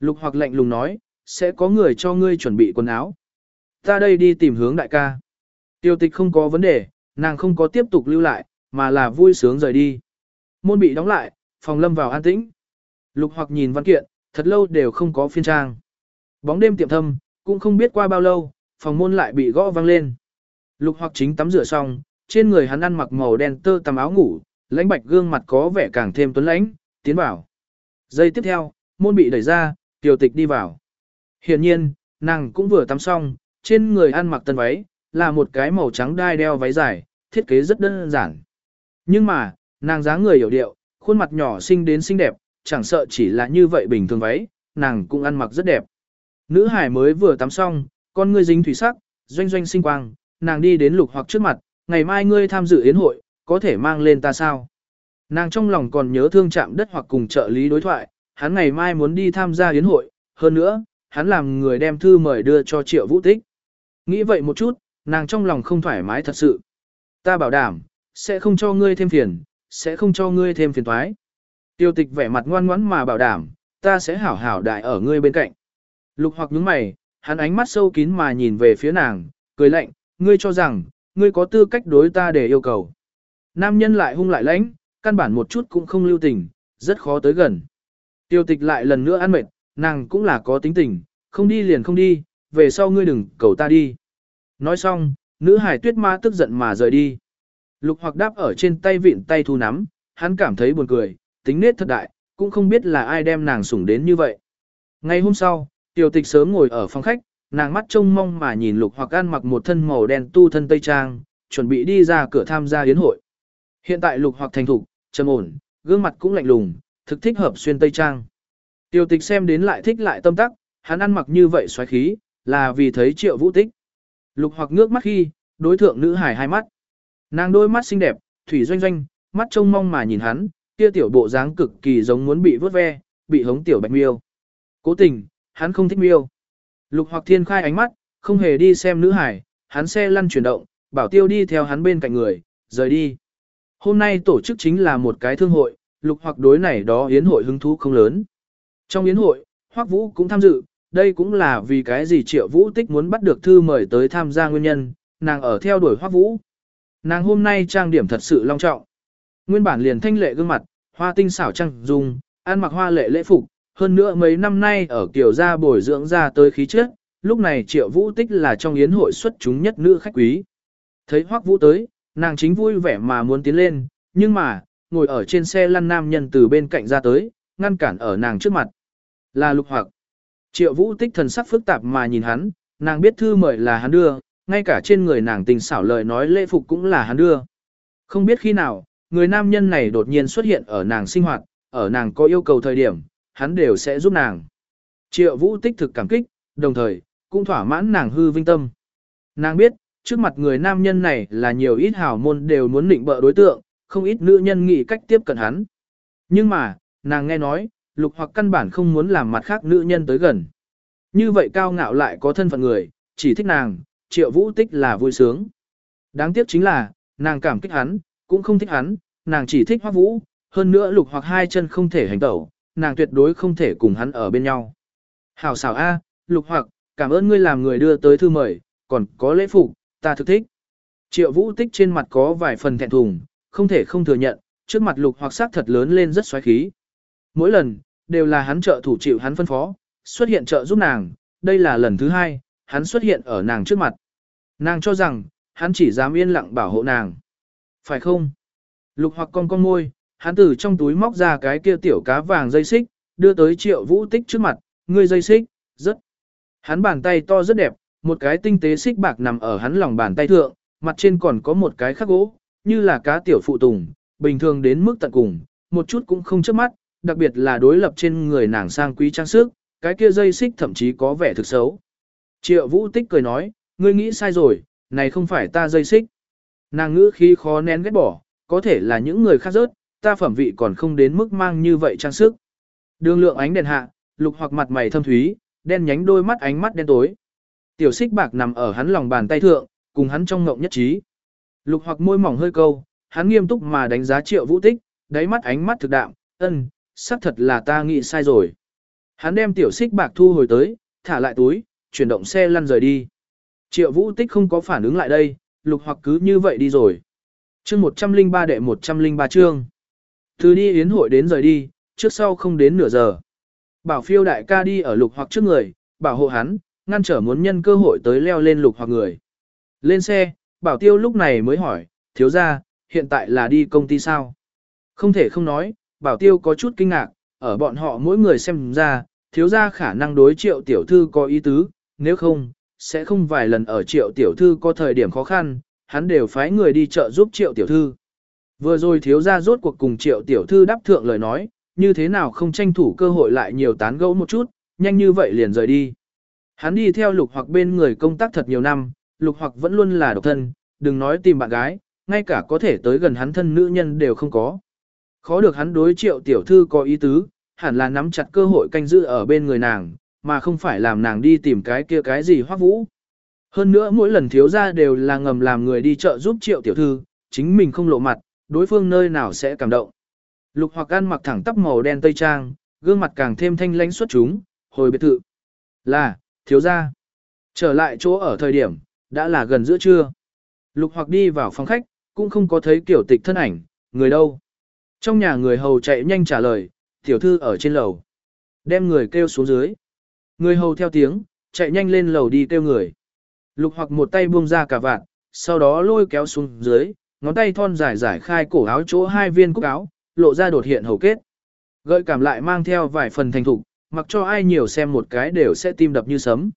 Lục hoặc lạnh lùng nói, sẽ có người cho ngươi chuẩn bị quần áo. Ta đây đi tìm hướng đại ca. Tiêu tịch không có vấn đề, nàng không có tiếp tục lưu lại, mà là vui sướng rời đi. Môn bị đóng lại, phòng lâm vào an tĩnh. Lục hoặc nhìn văn kiện, thật lâu đều không có phiên trang. Bóng đêm tiệm thâm, cũng không biết qua bao lâu, phòng môn lại bị gõ vang lên. Lục hoặc chính tắm rửa xong, trên người hắn ăn mặc màu đen tơ tằm áo ngủ, lãnh bạch gương mặt có vẻ càng thêm tuấn lãnh, tiến vào. Giây tiếp theo, môn bị đẩy ra, tiểu tịch đi vào. Hiển nhiên, nàng cũng vừa tắm xong, trên người ăn mặc tân váy, là một cái màu trắng đai đeo váy dài, thiết kế rất đơn giản. Nhưng mà, nàng dáng người hiểu điệu, khuôn mặt nhỏ xinh đến xinh đẹp, chẳng sợ chỉ là như vậy bình thường váy, nàng cũng ăn mặc rất đẹp. Nữ hải mới vừa tắm xong, con ngươi dính thủy sắc, doanh doanh sinh quang, nàng đi đến lục hoặc trước mặt, ngày mai ngươi tham dự yến hội, có thể mang lên ta sao? Nàng trong lòng còn nhớ thương chạm đất hoặc cùng trợ lý đối thoại, hắn ngày mai muốn đi tham gia yến hội, hơn nữa, hắn làm người đem thư mời đưa cho triệu vũ tích. Nghĩ vậy một chút, nàng trong lòng không thoải mái thật sự. Ta bảo đảm, sẽ không cho ngươi thêm phiền, sẽ không cho ngươi thêm phiền toái. Tiêu tịch vẻ mặt ngoan ngoãn mà bảo đảm, ta sẽ hảo hảo đại ở ngươi bên cạnh. Lục hoặc nhướng mày, hắn ánh mắt sâu kín mà nhìn về phía nàng, cười lạnh, ngươi cho rằng, ngươi có tư cách đối ta để yêu cầu. Nam nhân lại hung lại lãnh, căn bản một chút cũng không lưu tình, rất khó tới gần. Tiêu tịch lại lần nữa ăn mệt, nàng cũng là có tính tình, không đi liền không đi, về sau ngươi đừng cầu ta đi. Nói xong, nữ hải tuyết ma tức giận mà rời đi. Lục hoặc đáp ở trên tay vịn tay thu nắm, hắn cảm thấy buồn cười, tính nết thật đại, cũng không biết là ai đem nàng sủng đến như vậy. Ngày hôm sau, tiểu tịch sớm ngồi ở phòng khách, nàng mắt trông mong mà nhìn lục hoặc ăn mặc một thân màu đen tu thân tây trang, chuẩn bị đi ra cửa tham gia yến hội. Hiện tại lục hoặc thành thục, trầm ổn, gương mặt cũng lạnh lùng, thực thích hợp xuyên tây trang. Tiểu tịch xem đến lại thích lại tâm tắc, hắn ăn mặc như vậy xoáy khí, là vì thấy triệu vũ tích. Lục hoặc ngước mắt khi, đối thượng nữ hải hai mắt. Nàng đôi mắt xinh đẹp, thủy doanh doanh, mắt trông mong mà nhìn hắn, kia tiểu bộ dáng cực kỳ giống muốn bị vớt ve, bị hống tiểu bạch miêu. Cố tình, hắn không thích miêu. Lục hoặc thiên khai ánh mắt, không hề đi xem nữ hải, hắn xe lăn chuyển động, bảo tiêu đi theo hắn bên cạnh người, rời đi. Hôm nay tổ chức chính là một cái thương hội, lục hoặc đối này đó yến hội hứng thú không lớn. Trong yến hội, Hoắc Vũ cũng tham dự, đây cũng là vì cái gì Triệu Vũ Tích muốn bắt được thư mời tới tham gia nguyên nhân, nàng ở theo đuổi Hoắc Vũ. Nàng hôm nay trang điểm thật sự long trọng. Nguyên bản liền thanh lệ gương mặt, hoa tinh xảo trang dung, ăn mặc hoa lệ lễ phục, hơn nữa mấy năm nay ở kiểu gia bồi dưỡng ra tới khí chất, lúc này Triệu Vũ Tích là trong yến hội xuất chúng nhất nữ khách quý. Thấy Hoắc Vũ tới, nàng chính vui vẻ mà muốn tiến lên, nhưng mà, ngồi ở trên xe lăn nam nhân từ bên cạnh ra tới, ngăn cản ở nàng trước mặt. Là lục hoặc. Triệu vũ tích thần sắc phức tạp mà nhìn hắn, nàng biết thư mời là hắn đưa, ngay cả trên người nàng tình xảo lời nói lễ phục cũng là hắn đưa. Không biết khi nào, người nam nhân này đột nhiên xuất hiện ở nàng sinh hoạt, ở nàng có yêu cầu thời điểm, hắn đều sẽ giúp nàng. Triệu vũ tích thực cảm kích, đồng thời, cũng thỏa mãn nàng hư vinh tâm. Nàng biết, trước mặt người nam nhân này là nhiều ít hào môn đều muốn định bợ đối tượng, không ít nữ nhân nghĩ cách tiếp cận hắn. Nhưng mà, nàng nghe nói, lục hoặc căn bản không muốn làm mặt khác nữ nhân tới gần. Như vậy cao ngạo lại có thân phận người, chỉ thích nàng, triệu vũ tích là vui sướng. Đáng tiếc chính là, nàng cảm kích hắn, cũng không thích hắn, nàng chỉ thích hoa vũ, hơn nữa lục hoặc hai chân không thể hành tẩu, nàng tuyệt đối không thể cùng hắn ở bên nhau. Hảo xảo A, lục hoặc, cảm ơn ngươi làm người đưa tới thư mời, còn có lễ phục, ta thực thích. Triệu vũ tích trên mặt có vài phần thẹn thùng, không thể không thừa nhận, trước mặt lục hoặc sắc thật lớn lên rất xoáy khí. Mỗi lần, đều là hắn trợ thủ chịu hắn phân phó, xuất hiện trợ giúp nàng, đây là lần thứ hai, hắn xuất hiện ở nàng trước mặt. Nàng cho rằng, hắn chỉ dám yên lặng bảo hộ nàng. Phải không? Lục hoặc con con môi, hắn từ trong túi móc ra cái kia tiểu cá vàng dây xích, đưa tới triệu vũ tích trước mặt, ngươi dây xích, rất. Hắn bàn tay to rất đẹp, một cái tinh tế xích bạc nằm ở hắn lòng bàn tay thượng, mặt trên còn có một cái khắc gỗ, như là cá tiểu phụ tùng, bình thường đến mức tận cùng, một chút cũng không trước mắt, đặc biệt là đối lập trên người nàng sang quý trang sức, cái kia dây xích thậm chí có vẻ thực xấu. Triệu vũ tích cười nói, ngươi nghĩ sai rồi, này không phải ta dây xích. Nàng ngữ khi khó nén ghét bỏ, có thể là những người khác rớt, ta phẩm vị còn không đến mức mang như vậy trang sức. Đường lượng ánh đèn hạ, lục hoặc mặt mày thâm thúy, đen nhánh đôi mắt ánh mắt đen tối. Tiểu xích bạc nằm ở hắn lòng bàn tay thượng, cùng hắn trong ngộng nhất trí. Lục hoặc môi mỏng hơi câu, hắn nghiêm túc mà đánh giá triệu vũ tích, đáy mắt ánh mắt thực đạm, ân, xác thật là ta nghĩ sai rồi. Hắn đem tiểu xích bạc thu hồi tới, thả lại túi, chuyển động xe lăn rời đi. Triệu vũ tích không có phản ứng lại đây, lục hoặc cứ như vậy đi rồi. chương 103 đệ 103 chương. Từ đi yến hội đến rời đi, trước sau không đến nửa giờ. Bảo phiêu đại ca đi ở lục hoặc trước người, bảo hộ hắn, ngăn trở muốn nhân cơ hội tới leo lên lục hoặc người. Lên xe, bảo tiêu lúc này mới hỏi, thiếu ra, hiện tại là đi công ty sao? Không thể không nói, bảo tiêu có chút kinh ngạc, ở bọn họ mỗi người xem ra, thiếu ra khả năng đối triệu tiểu thư có ý tứ, nếu không, sẽ không vài lần ở triệu tiểu thư có thời điểm khó khăn, hắn đều phái người đi chợ giúp triệu tiểu thư. Vừa rồi thiếu ra rốt cuộc cùng triệu tiểu thư đáp thượng lời nói, như thế nào không tranh thủ cơ hội lại nhiều tán gẫu một chút, nhanh như vậy liền rời đi. Hắn đi theo lục hoặc bên người công tác thật nhiều năm, lục hoặc vẫn luôn là độc thân, đừng nói tìm bạn gái, ngay cả có thể tới gần hắn thân nữ nhân đều không có. Khó được hắn đối triệu tiểu thư có ý tứ, hẳn là nắm chặt cơ hội canh giữ ở bên người nàng, mà không phải làm nàng đi tìm cái kia cái gì hoắc vũ. Hơn nữa mỗi lần thiếu ra đều là ngầm làm người đi chợ giúp triệu tiểu thư, chính mình không lộ mặt, đối phương nơi nào sẽ cảm động. Lục hoặc ăn mặc thẳng tắp màu đen tây trang, gương mặt càng thêm thanh lãnh xuất chúng, hồi biệt thự. Là, thiếu ra. Trở lại chỗ ở thời điểm, đã là gần giữa trưa. Lục hoặc đi vào phòng khách, cũng không có thấy kiểu tịch thân ảnh, người đâu. Trong nhà người hầu chạy nhanh trả lời, tiểu thư ở trên lầu. Đem người kêu xuống dưới. Người hầu theo tiếng, chạy nhanh lên lầu đi kêu người. Lục hoặc một tay buông ra cả vạn, sau đó lôi kéo xuống dưới, ngón tay thon dài giải khai cổ áo chỗ hai viên cúc áo, lộ ra đột hiện hầu kết. Gợi cảm lại mang theo vài phần thành thục, mặc cho ai nhiều xem một cái đều sẽ tim đập như sấm.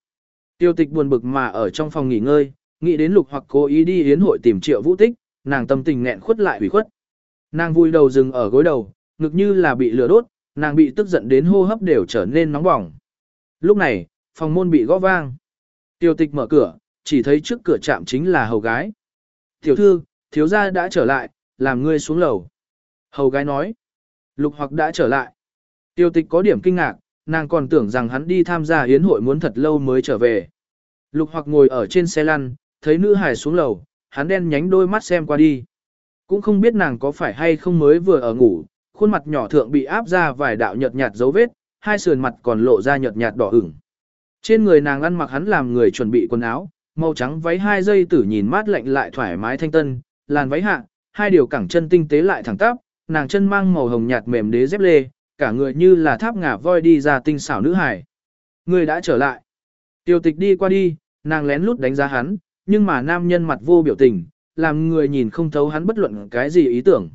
Tiêu tịch buồn bực mà ở trong phòng nghỉ ngơi, nghĩ đến lục hoặc cố ý đi yến hội tìm triệu vũ tích, nàng tâm tình nghẹn khuất lại ủy khuất. Nàng vui đầu dừng ở gối đầu, ngực như là bị lửa đốt, nàng bị tức giận đến hô hấp đều trở nên nóng bỏng. Lúc này, phòng môn bị gõ vang. Tiêu tịch mở cửa, chỉ thấy trước cửa chạm chính là hầu gái. Tiểu thư, thiếu gia đã trở lại, làm ngươi xuống lầu. Hầu gái nói, lục hoặc đã trở lại. Tiêu tịch có điểm kinh ngạc, nàng còn tưởng rằng hắn đi tham gia hiến hội muốn thật lâu mới trở về. Lục hoặc ngồi ở trên xe lăn, thấy nữ hải xuống lầu, hắn đen nhánh đôi mắt xem qua đi. Cũng không biết nàng có phải hay không mới vừa ở ngủ, khuôn mặt nhỏ thượng bị áp ra vài đạo nhợt nhạt dấu vết, hai sườn mặt còn lộ ra nhợt nhạt đỏ ửng. Trên người nàng ăn mặc hắn làm người chuẩn bị quần áo, màu trắng váy hai dây tử nhìn mát lạnh lại thoải mái thanh tân, làn váy hạ, hai điều cẳng chân tinh tế lại thẳng tắp, nàng chân mang màu hồng nhạt mềm đế dép lê, cả người như là tháp ngả voi đi ra tinh xảo nữ hải. Người đã trở lại. Tiêu tịch đi qua đi, nàng lén lút đánh giá hắn, nhưng mà nam nhân mặt vô biểu tình, làm người nhìn không thấu hắn bất luận cái gì ý tưởng.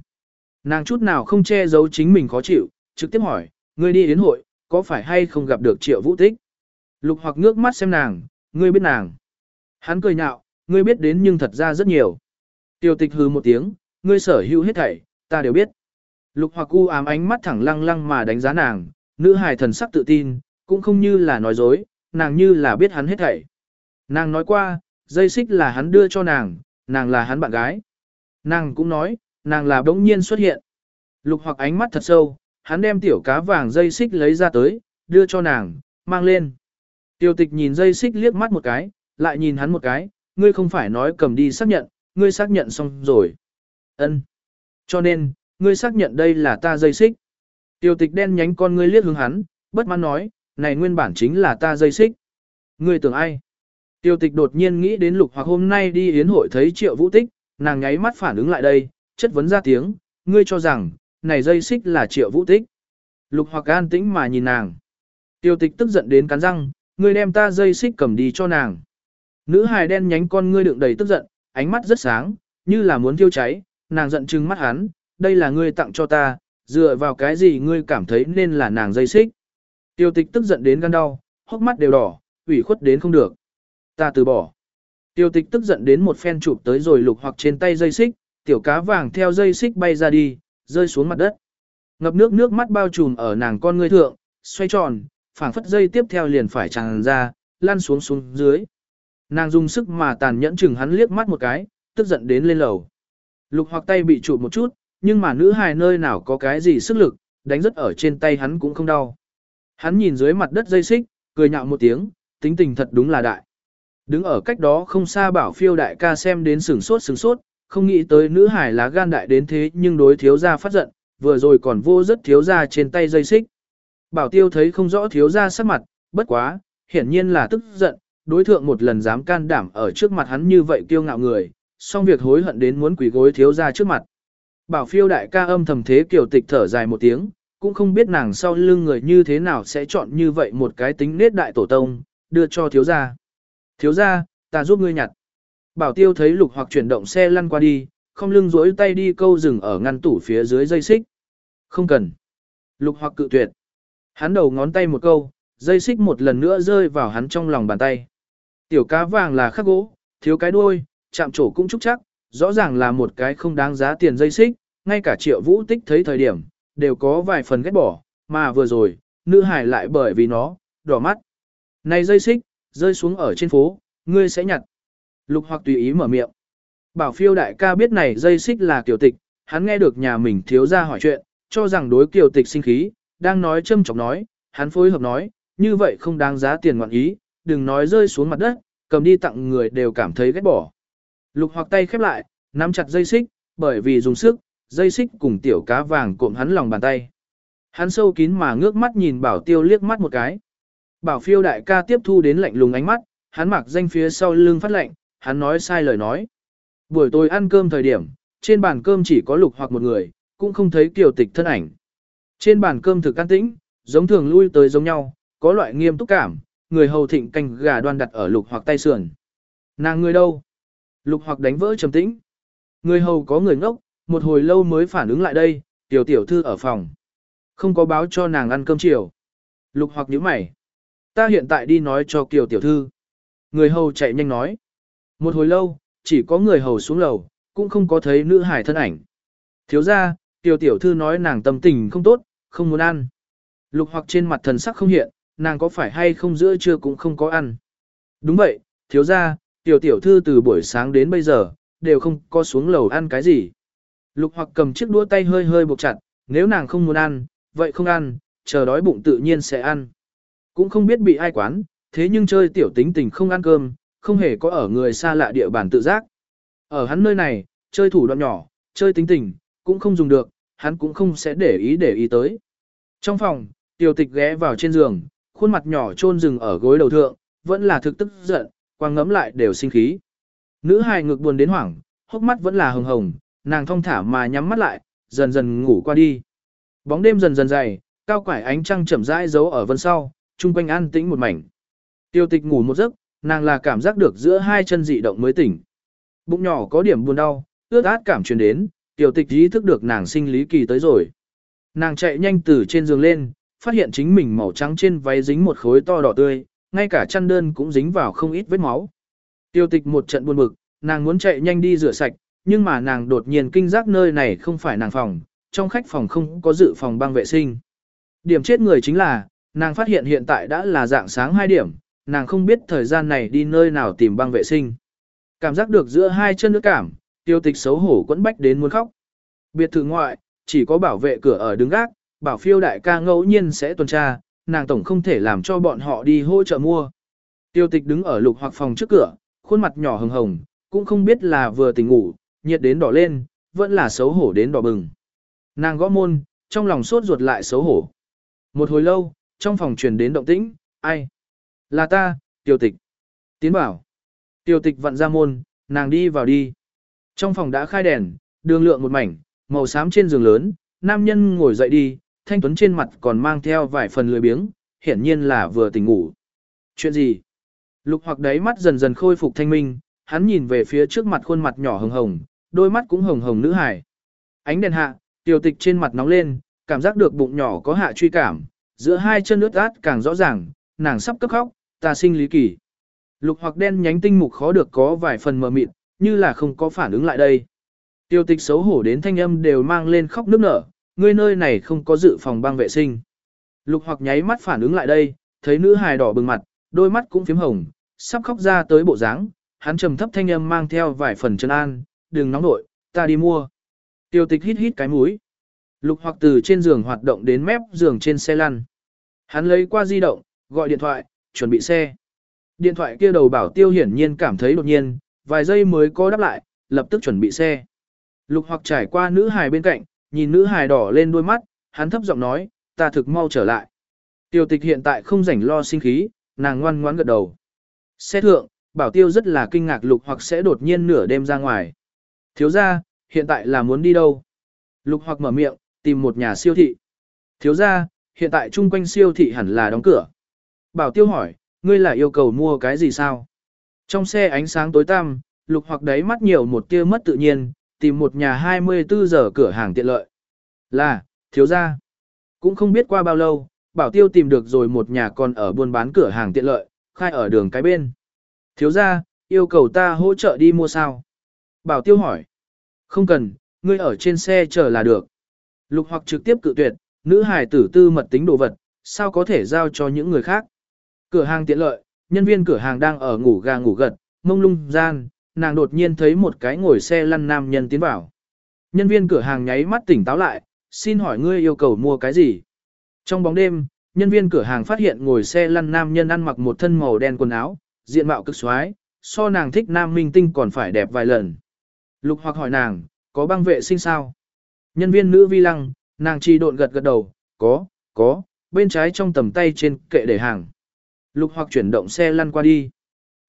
Nàng chút nào không che giấu chính mình khó chịu, trực tiếp hỏi, ngươi đi đến hội, có phải hay không gặp được triệu vũ tích? Lục hoặc ngước mắt xem nàng, ngươi biết nàng. Hắn cười nhạo, ngươi biết đến nhưng thật ra rất nhiều. Tiêu tịch hư một tiếng, ngươi sở hữu hết thảy, ta đều biết. Lục hoặc u ám ánh mắt thẳng lăng lăng mà đánh giá nàng, nữ hài thần sắc tự tin, cũng không như là nói dối, nàng như là biết hắn hết thảy. Nàng nói qua, dây xích là hắn đưa cho nàng, nàng là hắn bạn gái. Nàng cũng nói, nàng là đống nhiên xuất hiện. Lục hoặc ánh mắt thật sâu, hắn đem tiểu cá vàng dây xích lấy ra tới, đưa cho nàng, mang lên. Tiêu tịch nhìn dây xích liếc mắt một cái, lại nhìn hắn một cái, ngươi không phải nói cầm đi xác nhận, ngươi xác nhận xong rồi. Ân. Cho nên, ngươi xác nhận đây là ta dây xích. Tiêu tịch đen nhánh con ngươi liếc hướng hắn, bất mãn nói, này nguyên bản chính là ta dây xích. Ngươi tưởng ai? Tiêu tịch đột nhiên nghĩ đến lục hoặc hôm nay đi yến hội thấy triệu vũ tích, nàng nháy mắt phản ứng lại đây, chất vấn ra tiếng, ngươi cho rằng, này dây xích là triệu vũ tích. Lục hoặc an tĩnh mà nhìn nàng. Tiêu tịch tức giận đến cắn răng, ngươi đem ta dây xích cầm đi cho nàng. Nữ hài đen nhánh con ngươi đựng đầy tức giận, ánh mắt rất sáng, như là muốn thiêu cháy, nàng giận trừng mắt hắn, đây là ngươi tặng cho ta, dựa vào cái gì ngươi cảm thấy nên là nàng dây xích. Tiêu tịch tức giận đến gan đau, hốc mắt đều đỏ, ủy khuất đến không được. Ta từ bỏ. Tiêu tịch tức giận đến một phen chụp tới rồi lục hoặc trên tay dây xích, tiểu cá vàng theo dây xích bay ra đi, rơi xuống mặt đất. Ngập nước nước mắt bao trùm ở nàng con ngươi thượng, xoay tròn, phảng phất dây tiếp theo liền phải tràn ra, lăn xuống xuống dưới. Nàng dùng sức mà tàn nhẫn chừng hắn liếc mắt một cái, tức giận đến lên lầu. Lục hoặc tay bị chụp một chút, nhưng mà nữ hài nơi nào có cái gì sức lực, đánh rất ở trên tay hắn cũng không đau. Hắn nhìn dưới mặt đất dây xích, cười nhạo một tiếng, tính tình thật đúng là đại. Đứng ở cách đó không xa bảo phiêu đại ca xem đến sừng sốt sừng sốt, không nghĩ tới nữ hải lá gan đại đến thế nhưng đối thiếu gia phát giận, vừa rồi còn vô rất thiếu gia trên tay dây xích. Bảo tiêu thấy không rõ thiếu gia sắc mặt, bất quá, hiển nhiên là tức giận, đối thượng một lần dám can đảm ở trước mặt hắn như vậy kiêu ngạo người, xong việc hối hận đến muốn quỳ gối thiếu gia trước mặt. Bảo phiêu đại ca âm thầm thế kiểu tịch thở dài một tiếng, cũng không biết nàng sau lưng người như thế nào sẽ chọn như vậy một cái tính nết đại tổ tông, đưa cho thiếu gia. Thiếu gia, ta giúp ngươi nhặt. Bảo tiêu thấy lục hoặc chuyển động xe lăn qua đi, không lưng rỗi tay đi câu rừng ở ngăn tủ phía dưới dây xích. Không cần. Lục hoặc cự tuyệt. Hắn đầu ngón tay một câu, dây xích một lần nữa rơi vào hắn trong lòng bàn tay. Tiểu cá vàng là khắc gỗ, thiếu cái đuôi, chạm trổ cũng trúc chắc, rõ ràng là một cái không đáng giá tiền dây xích, ngay cả triệu vũ tích thấy thời điểm, đều có vài phần ghét bỏ, mà vừa rồi, nữ hải lại bởi vì nó, đỏ mắt. Này dây xích, rơi xuống ở trên phố, ngươi sẽ nhặt. Lục hoặc tùy ý mở miệng. Bảo phiêu đại ca biết này dây xích là tiểu tịch, hắn nghe được nhà mình thiếu ra hỏi chuyện, cho rằng đối kiều tịch sinh khí, đang nói châm chọc nói, hắn phối hợp nói, như vậy không đáng giá tiền ngoạn ý, đừng nói rơi xuống mặt đất, cầm đi tặng người đều cảm thấy ghét bỏ. Lục hoặc tay khép lại, nắm chặt dây xích, bởi vì dùng sức, dây xích cùng tiểu cá vàng cộm hắn lòng bàn tay. Hắn sâu kín mà ngước mắt nhìn bảo tiêu liếc mắt một cái. Bảo phiêu đại ca tiếp thu đến lạnh lùng ánh mắt, hắn mặc danh phía sau lưng phát lạnh, hắn nói sai lời nói. Buổi tối ăn cơm thời điểm, trên bàn cơm chỉ có lục hoặc một người, cũng không thấy kiều tịch thân ảnh. Trên bàn cơm thực an tĩnh, giống thường lui tới giống nhau, có loại nghiêm túc cảm, người hầu thịnh canh gà đoan đặt ở lục hoặc tay sườn. Nàng người đâu? Lục hoặc đánh vỡ trầm tĩnh. Người hầu có người ngốc, một hồi lâu mới phản ứng lại đây, tiểu tiểu thư ở phòng. Không có báo cho nàng ăn cơm chiều. Lục hoặc nhíu mày. Ta hiện tại đi nói cho kiều tiểu thư. Người hầu chạy nhanh nói. Một hồi lâu, chỉ có người hầu xuống lầu, cũng không có thấy nữ hải thân ảnh. Thiếu ra, tiểu tiểu thư nói nàng tâm tình không tốt, không muốn ăn. Lục hoặc trên mặt thần sắc không hiện, nàng có phải hay không giữa trưa cũng không có ăn. Đúng vậy, thiếu ra, tiểu tiểu thư từ buổi sáng đến bây giờ, đều không có xuống lầu ăn cái gì. Lục hoặc cầm chiếc đũa tay hơi hơi buộc chặt, nếu nàng không muốn ăn, vậy không ăn, chờ đói bụng tự nhiên sẽ ăn. Cũng không biết bị ai quán, thế nhưng chơi tiểu tính tình không ăn cơm, không hề có ở người xa lạ địa bàn tự giác. Ở hắn nơi này, chơi thủ đoạn nhỏ, chơi tính tình, cũng không dùng được, hắn cũng không sẽ để ý để ý tới. Trong phòng, tiểu tịch ghé vào trên giường, khuôn mặt nhỏ trôn rừng ở gối đầu thượng, vẫn là thực tức giận, quang ngấm lại đều sinh khí. Nữ hài ngực buồn đến hoảng, hốc mắt vẫn là hồng hồng, nàng thong thả mà nhắm mắt lại, dần dần ngủ qua đi. Bóng đêm dần dần dày, cao quải ánh trăng chậm rãi giấu ở vân sau, chung quanh an tĩnh một mảnh. Tiêu tịch ngủ một giấc, nàng là cảm giác được giữa hai chân dị động mới tỉnh. Bụng nhỏ có điểm buồn đau, ướt át cảm truyền đến, tiêu tịch ý thức được nàng sinh lý kỳ tới rồi. Nàng chạy nhanh từ trên giường lên, phát hiện chính mình màu trắng trên váy dính một khối to đỏ tươi, ngay cả chăn đơn cũng dính vào không ít vết máu. Tiêu tịch một trận buồn bực, nàng muốn chạy nhanh đi rửa sạch, nhưng mà nàng đột nhiên kinh giác nơi này không phải nàng phòng, trong khách phòng không có dự phòng băng vệ sinh. Điểm chết người chính là, nàng phát hiện hiện tại đã là dạng sáng 2 điểm, nàng không biết thời gian này đi nơi nào tìm băng vệ sinh. Cảm giác được giữa hai chân nước cảm, tiêu tịch xấu hổ quẫn bách đến muốn khóc. Biệt thự ngoại, chỉ có bảo vệ cửa ở đứng gác, bảo phiêu đại ca ngẫu nhiên sẽ tuần tra, nàng tổng không thể làm cho bọn họ đi hỗ trợ mua. Tiêu tịch đứng ở lục hoặc phòng trước cửa, khuôn mặt nhỏ hồng hồng, cũng không biết là vừa tỉnh ngủ, nhiệt đến đỏ lên, vẫn là xấu hổ đến đỏ bừng. Nàng gõ môn, trong lòng sốt ruột lại xấu hổ. Một hồi lâu, trong phòng truyền đến động tĩnh, ai? Là ta, tiêu tịch. Tiến bảo. Tiêu tịch vặn ra môn, nàng đi vào đi. Trong phòng đã khai đèn, đường lượng một mảnh, màu xám trên giường lớn, nam nhân ngồi dậy đi, thanh tuấn trên mặt còn mang theo vài phần lười biếng, hiển nhiên là vừa tỉnh ngủ. Chuyện gì? Lục hoặc đáy mắt dần dần khôi phục thanh minh, hắn nhìn về phía trước mặt khuôn mặt nhỏ hồng hồng, đôi mắt cũng hồng hồng nữ hải. Ánh đèn hạ, tiểu tịch trên mặt nóng lên, cảm giác được bụng nhỏ có hạ truy cảm, giữa hai chân ướt át càng rõ ràng, nàng sắp cấp khóc, ta sinh lý kỳ. Lục hoặc đen nhánh tinh mục khó được có vài phần mờ mịt, như là không có phản ứng lại đây. Tiêu tịch xấu hổ đến thanh âm đều mang lên khóc nức nở, ngươi nơi này không có dự phòng băng vệ sinh. Lục hoặc nháy mắt phản ứng lại đây, thấy nữ hài đỏ bừng mặt, đôi mắt cũng phím hồng, sắp khóc ra tới bộ dáng, hắn trầm thấp thanh âm mang theo vài phần chân an, đừng nóng nội, ta đi mua. Tiêu tịch hít hít cái mũi. Lục hoặc từ trên giường hoạt động đến mép giường trên xe lăn. Hắn lấy qua di động, gọi điện thoại, chuẩn bị xe. Điện thoại kia đầu bảo tiêu hiển nhiên cảm thấy đột nhiên, vài giây mới có đáp lại, lập tức chuẩn bị xe. Lục hoặc trải qua nữ hài bên cạnh, nhìn nữ hài đỏ lên đôi mắt, hắn thấp giọng nói, ta thực mau trở lại. Tiêu tịch hiện tại không rảnh lo sinh khí, nàng ngoan ngoãn gật đầu. Xe thượng, bảo tiêu rất là kinh ngạc lục hoặc sẽ đột nhiên nửa đêm ra ngoài. Thiếu ra, hiện tại là muốn đi đâu? Lục hoặc mở miệng, tìm một nhà siêu thị. Thiếu ra, hiện tại chung quanh siêu thị hẳn là đóng cửa. Bảo tiêu hỏi, ngươi là yêu cầu mua cái gì sao? Trong xe ánh sáng tối tăm, lục hoặc đấy mắt nhiều một tia mất tự nhiên, tìm một nhà 24 giờ cửa hàng tiện lợi. Là, thiếu ra. Cũng không biết qua bao lâu, bảo tiêu tìm được rồi một nhà còn ở buôn bán cửa hàng tiện lợi, khai ở đường cái bên. Thiếu ra, yêu cầu ta hỗ trợ đi mua sao? Bảo tiêu hỏi. Không cần, ngươi ở trên xe chờ là được. Lục hoặc trực tiếp cự tuyệt, nữ hài tử tư mật tính đồ vật, sao có thể giao cho những người khác. Cửa hàng tiện lợi, nhân viên cửa hàng đang ở ngủ gà ngủ gật, mông lung gian, nàng đột nhiên thấy một cái ngồi xe lăn nam nhân tiến vào. Nhân viên cửa hàng nháy mắt tỉnh táo lại, xin hỏi ngươi yêu cầu mua cái gì? Trong bóng đêm, nhân viên cửa hàng phát hiện ngồi xe lăn nam nhân ăn mặc một thân màu đen quần áo, diện mạo cực xoái, so nàng thích nam minh tinh còn phải đẹp vài lần. Lục hoặc hỏi nàng, có băng vệ sinh sao? Nhân viên nữ vi lăng, nàng chỉ độn gật gật đầu, có, có, bên trái trong tầm tay trên kệ để hàng. Lục hoặc chuyển động xe lăn qua đi.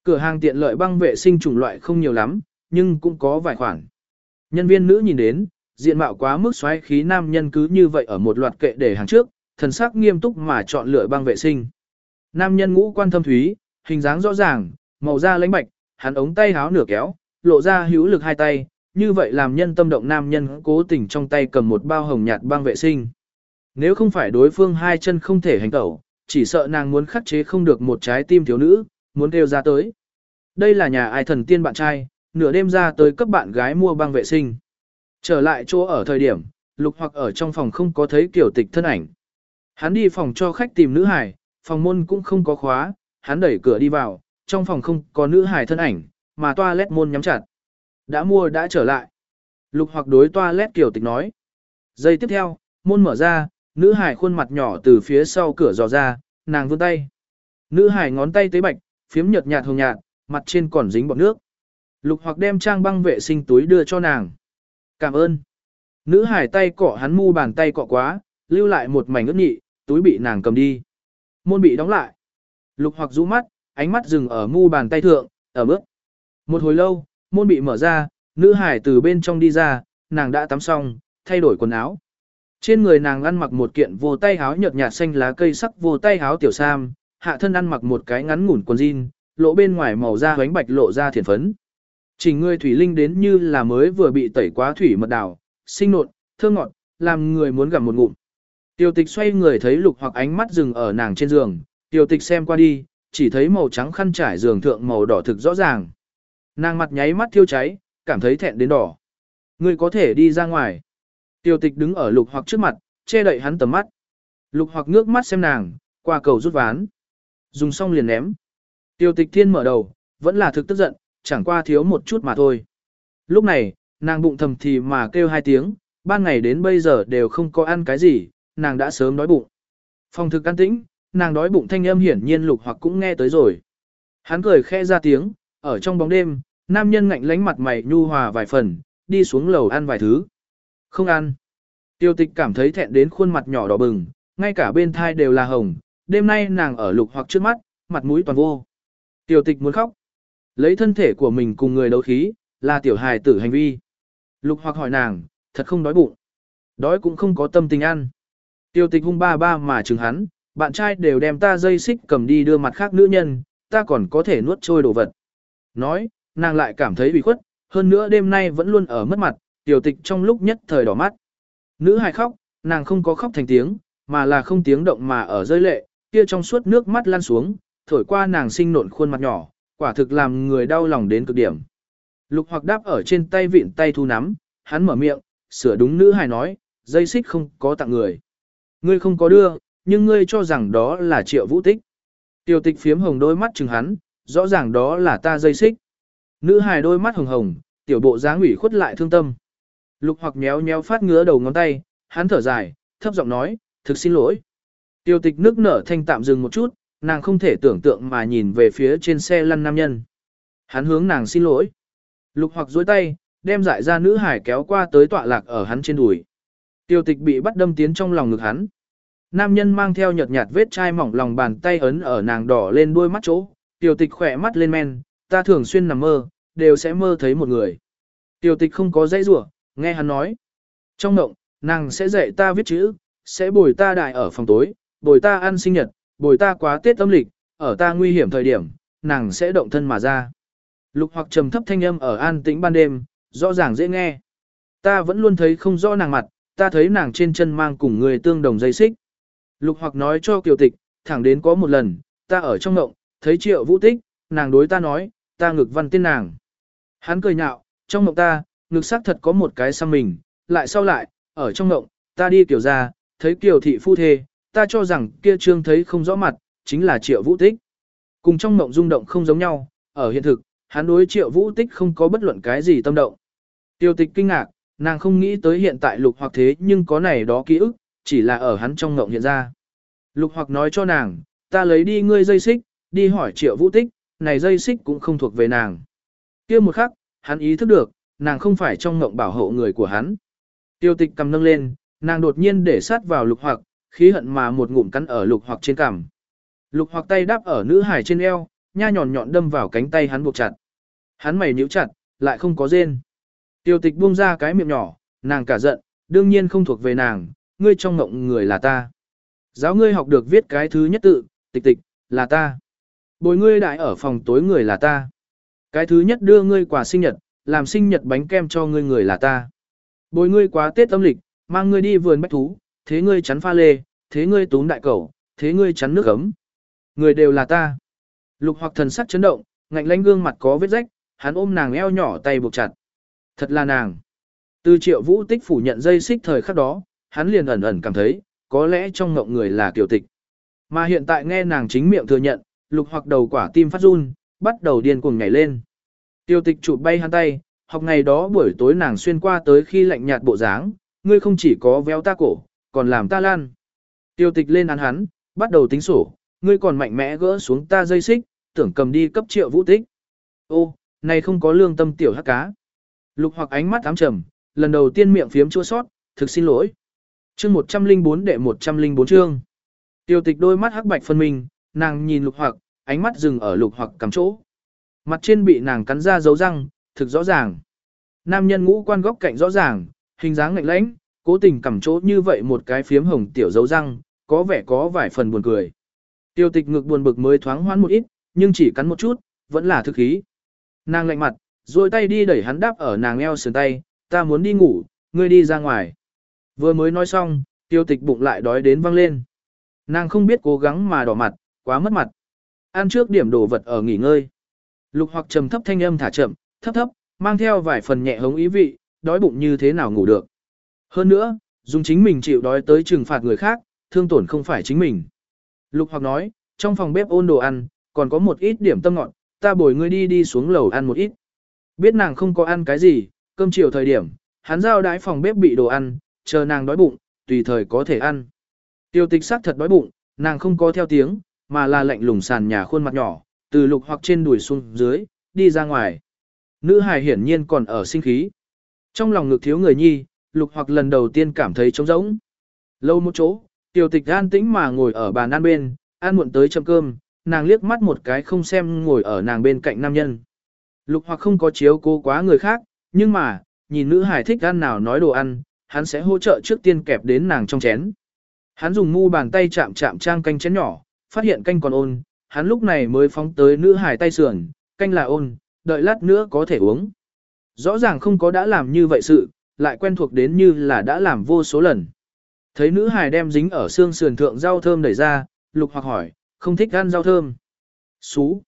Cửa hàng tiện lợi băng vệ sinh chủng loại không nhiều lắm, nhưng cũng có vài khoản. Nhân viên nữ nhìn đến, diện mạo quá mức xoáy khí nam nhân cứ như vậy ở một loạt kệ để hàng trước, thần sắc nghiêm túc mà chọn lựa băng vệ sinh. Nam nhân ngũ quan thâm thúy, hình dáng rõ ràng, màu da lãnh bạch, hắn ống tay háo nửa kéo, lộ ra hữu lực hai tay, như vậy làm nhân tâm động nam nhân cố tình trong tay cầm một bao hồng nhạt băng vệ sinh. Nếu không phải đối phương hai chân không thể hành tẩu, chỉ sợ nàng muốn khắc chế không được một trái tim thiếu nữ, muốn kêu ra tới. Đây là nhà ai thần tiên bạn trai, nửa đêm ra tới cấp bạn gái mua băng vệ sinh. Trở lại chỗ ở thời điểm, lục hoặc ở trong phòng không có thấy kiểu tịch thân ảnh. Hắn đi phòng cho khách tìm nữ hải, phòng môn cũng không có khóa, hắn đẩy cửa đi vào, trong phòng không có nữ hải thân ảnh, mà toilet môn nhắm chặt. Đã mua đã trở lại. Lục hoặc đối toilet kiểu tịch nói. Giây tiếp theo, môn mở ra, nữ hải khuôn mặt nhỏ từ phía sau cửa dò ra, nàng vươn tay. Nữ hải ngón tay tế bạch, phiếm nhợt nhạt hồng nhạt, mặt trên còn dính bọt nước. Lục hoặc đem trang băng vệ sinh túi đưa cho nàng. Cảm ơn. Nữ hải tay cọ hắn mu bàn tay cọ quá, lưu lại một mảnh ướt nhị, túi bị nàng cầm đi. Môn bị đóng lại. Lục hoặc rũ mắt, ánh mắt dừng ở mu bàn tay thượng, ở bước. Một hồi lâu, môn bị mở ra, nữ hải từ bên trong đi ra, nàng đã tắm xong, thay đổi quần áo. Trên người nàng ăn mặc một kiện vô tay áo nhợt nhạt xanh lá cây sắc vô tay áo tiểu sam, hạ thân ăn mặc một cái ngắn ngủn quần jean, lộ bên ngoài màu da hoánh bạch lộ ra thiền phấn. Trình người thủy linh đến như là mới vừa bị tẩy quá thủy mật đảo, sinh nộn, thơm ngọt, làm người muốn gặm một ngụm. Tiêu tịch xoay người thấy lục hoặc ánh mắt dừng ở nàng trên giường, tiêu tịch xem qua đi, chỉ thấy màu trắng khăn trải giường thượng màu đỏ thực rõ ràng. Nàng mặt nháy mắt thiêu cháy, cảm thấy thẹn đến đỏ. Ngươi có thể đi ra ngoài. Tiêu tịch đứng ở lục hoặc trước mặt, che đậy hắn tầm mắt. Lục hoặc ngước mắt xem nàng, qua cầu rút ván. Dùng xong liền ném. Tiêu tịch thiên mở đầu, vẫn là thực tức giận, chẳng qua thiếu một chút mà thôi. Lúc này, nàng bụng thầm thì mà kêu hai tiếng, ban ngày đến bây giờ đều không có ăn cái gì, nàng đã sớm đói bụng. Phòng thực an tĩnh, nàng đói bụng thanh âm hiển nhiên lục hoặc cũng nghe tới rồi. Hắn cười khẽ ra tiếng, ở trong bóng đêm, nam nhân ngạnh lánh mặt mày nhu hòa vài phần, đi xuống lầu ăn vài thứ. Không ăn. Tiêu tịch cảm thấy thẹn đến khuôn mặt nhỏ đỏ bừng, ngay cả bên thai đều là hồng, đêm nay nàng ở lục hoặc trước mắt, mặt mũi toàn vô. Tiểu tịch muốn khóc. Lấy thân thể của mình cùng người đấu khí, là tiểu hài tử hành vi. Lục hoặc hỏi nàng, thật không đói bụng. Đói cũng không có tâm tình ăn. Tiểu tịch hung ba ba mà chừng hắn, bạn trai đều đem ta dây xích cầm đi đưa mặt khác nữ nhân, ta còn có thể nuốt trôi đồ vật. Nói, nàng lại cảm thấy bị khuất, hơn nữa đêm nay vẫn luôn ở mất mặt, tiểu tịch trong lúc nhất thời đỏ mắt. Nữ hài khóc, nàng không có khóc thành tiếng, mà là không tiếng động mà ở rơi lệ, kia trong suốt nước mắt lan xuống, thổi qua nàng sinh nộn khuôn mặt nhỏ, quả thực làm người đau lòng đến cực điểm. Lục hoặc đáp ở trên tay vịn tay thu nắm, hắn mở miệng, sửa đúng nữ hài nói, dây xích không có tặng người. Ngươi không có đưa, nhưng ngươi cho rằng đó là triệu vũ tích. Tiểu tịch phiếm hồng đôi mắt chừng hắn, rõ ràng đó là ta dây xích. Nữ hài đôi mắt hồng hồng, tiểu bộ dáng ủy khuất lại thương tâm. Lục hoặc méo méo phát ngứa đầu ngón tay, hắn thở dài, thấp giọng nói, thực xin lỗi. Tiêu tịch nước nở thanh tạm dừng một chút, nàng không thể tưởng tượng mà nhìn về phía trên xe lăn nam nhân. Hắn hướng nàng xin lỗi. Lục hoặc dối tay, đem dại ra nữ hải kéo qua tới tọa lạc ở hắn trên đùi. Tiêu tịch bị bắt đâm tiến trong lòng ngực hắn. Nam nhân mang theo nhợt nhạt vết chai mỏng lòng bàn tay ấn ở nàng đỏ lên đuôi mắt chỗ. Tiêu tịch khỏe mắt lên men, ta thường xuyên nằm mơ, đều sẽ mơ thấy một người. Tiêu tịch không có dãy rủa nghe hắn nói. Trong mộng, nàng sẽ dạy ta viết chữ, sẽ bồi ta đại ở phòng tối, bồi ta ăn sinh nhật, bồi ta quá tết âm lịch, ở ta nguy hiểm thời điểm, nàng sẽ động thân mà ra. Lục hoặc trầm thấp thanh âm ở an tĩnh ban đêm, rõ ràng dễ nghe. Ta vẫn luôn thấy không rõ nàng mặt, ta thấy nàng trên chân mang cùng người tương đồng dây xích. Lục hoặc nói cho kiều tịch, thẳng đến có một lần, ta ở trong ngộng, thấy triệu vũ tích, nàng đối ta nói, ta ngực văn tên nàng. Hắn cười nhạo, trong ngộng ta, ngực xác thật có một cái xăm mình, lại sau lại, ở trong ngộng, ta đi kiểu ra, thấy kiều thị phu thê, ta cho rằng kia trương thấy không rõ mặt, chính là triệu vũ tích. Cùng trong mộng rung động không giống nhau, ở hiện thực, hắn đối triệu vũ tích không có bất luận cái gì tâm động. Tiêu tịch kinh ngạc, nàng không nghĩ tới hiện tại lục hoặc thế nhưng có này đó ký ức, chỉ là ở hắn trong ngộng hiện ra. Lục hoặc nói cho nàng, ta lấy đi ngươi dây xích, đi hỏi triệu vũ tích, này dây xích cũng không thuộc về nàng. kia một khắc, hắn ý thức được, nàng không phải trong ngộng bảo hộ người của hắn. Tiêu tịch cầm nâng lên, nàng đột nhiên để sát vào lục hoặc, khí hận mà một ngụm cắn ở lục hoặc trên cằm. Lục hoặc tay đáp ở nữ hải trên eo, nha nhọn nhọn đâm vào cánh tay hắn buộc chặt. Hắn mày nhíu chặt, lại không có rên. Tiêu tịch buông ra cái miệng nhỏ, nàng cả giận, đương nhiên không thuộc về nàng, ngươi trong ngộng người là ta. Giáo ngươi học được viết cái thứ nhất tự, tịch tịch, là ta. Bồi ngươi đại ở phòng tối người là ta. Cái thứ nhất đưa ngươi quà sinh nhật, làm sinh nhật bánh kem cho ngươi người là ta. Bồi ngươi quá Tết âm lịch, mang ngươi đi vườn bách thú, thế ngươi chắn pha lê, thế ngươi túm đại cẩu, thế ngươi chắn nước ấm. Người đều là ta. Lục hoặc thần sắc chấn động, ngạnh lanh gương mặt có vết rách, hắn ôm nàng eo nhỏ tay buộc chặt. Thật là nàng. Từ triệu vũ tích phủ nhận dây xích thời khắc đó, hắn liền ẩn ẩn cảm thấy, có lẽ trong ngộng người là tiểu tịch. Mà hiện tại nghe nàng chính miệng thừa nhận, lục hoặc đầu quả tim phát run, bắt đầu điên cuồng nhảy lên. Tiêu tịch chụp bay hắn tay, học ngày đó buổi tối nàng xuyên qua tới khi lạnh nhạt bộ dáng, ngươi không chỉ có véo ta cổ, còn làm ta lan. Tiêu tịch lên án hắn, bắt đầu tính sổ, ngươi còn mạnh mẽ gỡ xuống ta dây xích, tưởng cầm đi cấp triệu vũ tích. Ô, này không có lương tâm tiểu hắc cá. Lục hoặc ánh mắt ám trầm, lần đầu tiên miệng phiếm chua sót, thực xin lỗi. Chương 104 đệ 104 chương. Tiêu tịch đôi mắt hắc bạch phân minh, nàng nhìn lục hoặc, ánh mắt dừng ở lục hoặc cầm chỗ. Mặt trên bị nàng cắn ra dấu răng, thực rõ ràng. Nam nhân ngũ quan góc cạnh rõ ràng, hình dáng ngạnh lãnh, cố tình cầm chỗ như vậy một cái phiếm hồng tiểu dấu răng, có vẻ có vài phần buồn cười. Tiêu tịch ngực buồn bực mới thoáng hoãn một ít, nhưng chỉ cắn một chút, vẫn là thực khí. Nàng lạnh mặt, rồi tay đi đẩy hắn đáp ở nàng eo sườn tay, ta muốn đi ngủ, ngươi đi ra ngoài. Vừa mới nói xong, tiêu tịch bụng lại đói đến văng lên. Nàng không biết cố gắng mà đỏ mặt, quá mất mặt. Ăn trước điểm đồ vật ở nghỉ ngơi. Lục hoặc trầm thấp thanh âm thả chậm, thấp thấp, mang theo vài phần nhẹ hống ý vị, đói bụng như thế nào ngủ được. Hơn nữa, dùng chính mình chịu đói tới trừng phạt người khác, thương tổn không phải chính mình. Lục hoặc nói, trong phòng bếp ôn đồ ăn, còn có một ít điểm tâm ngọt, ta bồi ngươi đi đi xuống lầu ăn một ít. Biết nàng không có ăn cái gì, cơm chiều thời điểm, hắn giao đái phòng bếp bị đồ ăn, chờ nàng đói bụng, tùy thời có thể ăn. Tiêu tịch sắc thật đói bụng, nàng không có theo tiếng, mà là lạnh lùng sàn nhà khuôn mặt nhỏ, từ lục hoặc trên đùi xuống dưới, đi ra ngoài. Nữ hài hiển nhiên còn ở sinh khí. Trong lòng ngực thiếu người nhi, lục hoặc lần đầu tiên cảm thấy trống rỗng. Lâu một chỗ, tiểu tịch an tĩnh mà ngồi ở bàn ăn bên, ăn muộn tới châm cơm, nàng liếc mắt một cái không xem ngồi ở nàng bên cạnh nam nhân. Lục hoặc không có chiếu cố quá người khác, nhưng mà, nhìn nữ hải thích ăn nào nói đồ ăn, hắn sẽ hỗ trợ trước tiên kẹp đến nàng trong chén. Hắn dùng mu bàn tay chạm chạm trang canh chén nhỏ, phát hiện canh còn ôn, hắn lúc này mới phóng tới nữ hải tay sườn, canh là ôn, đợi lát nữa có thể uống. Rõ ràng không có đã làm như vậy sự, lại quen thuộc đến như là đã làm vô số lần. Thấy nữ hài đem dính ở xương sườn thượng rau thơm đẩy ra, lục hoặc hỏi, không thích ăn rau thơm. Xú.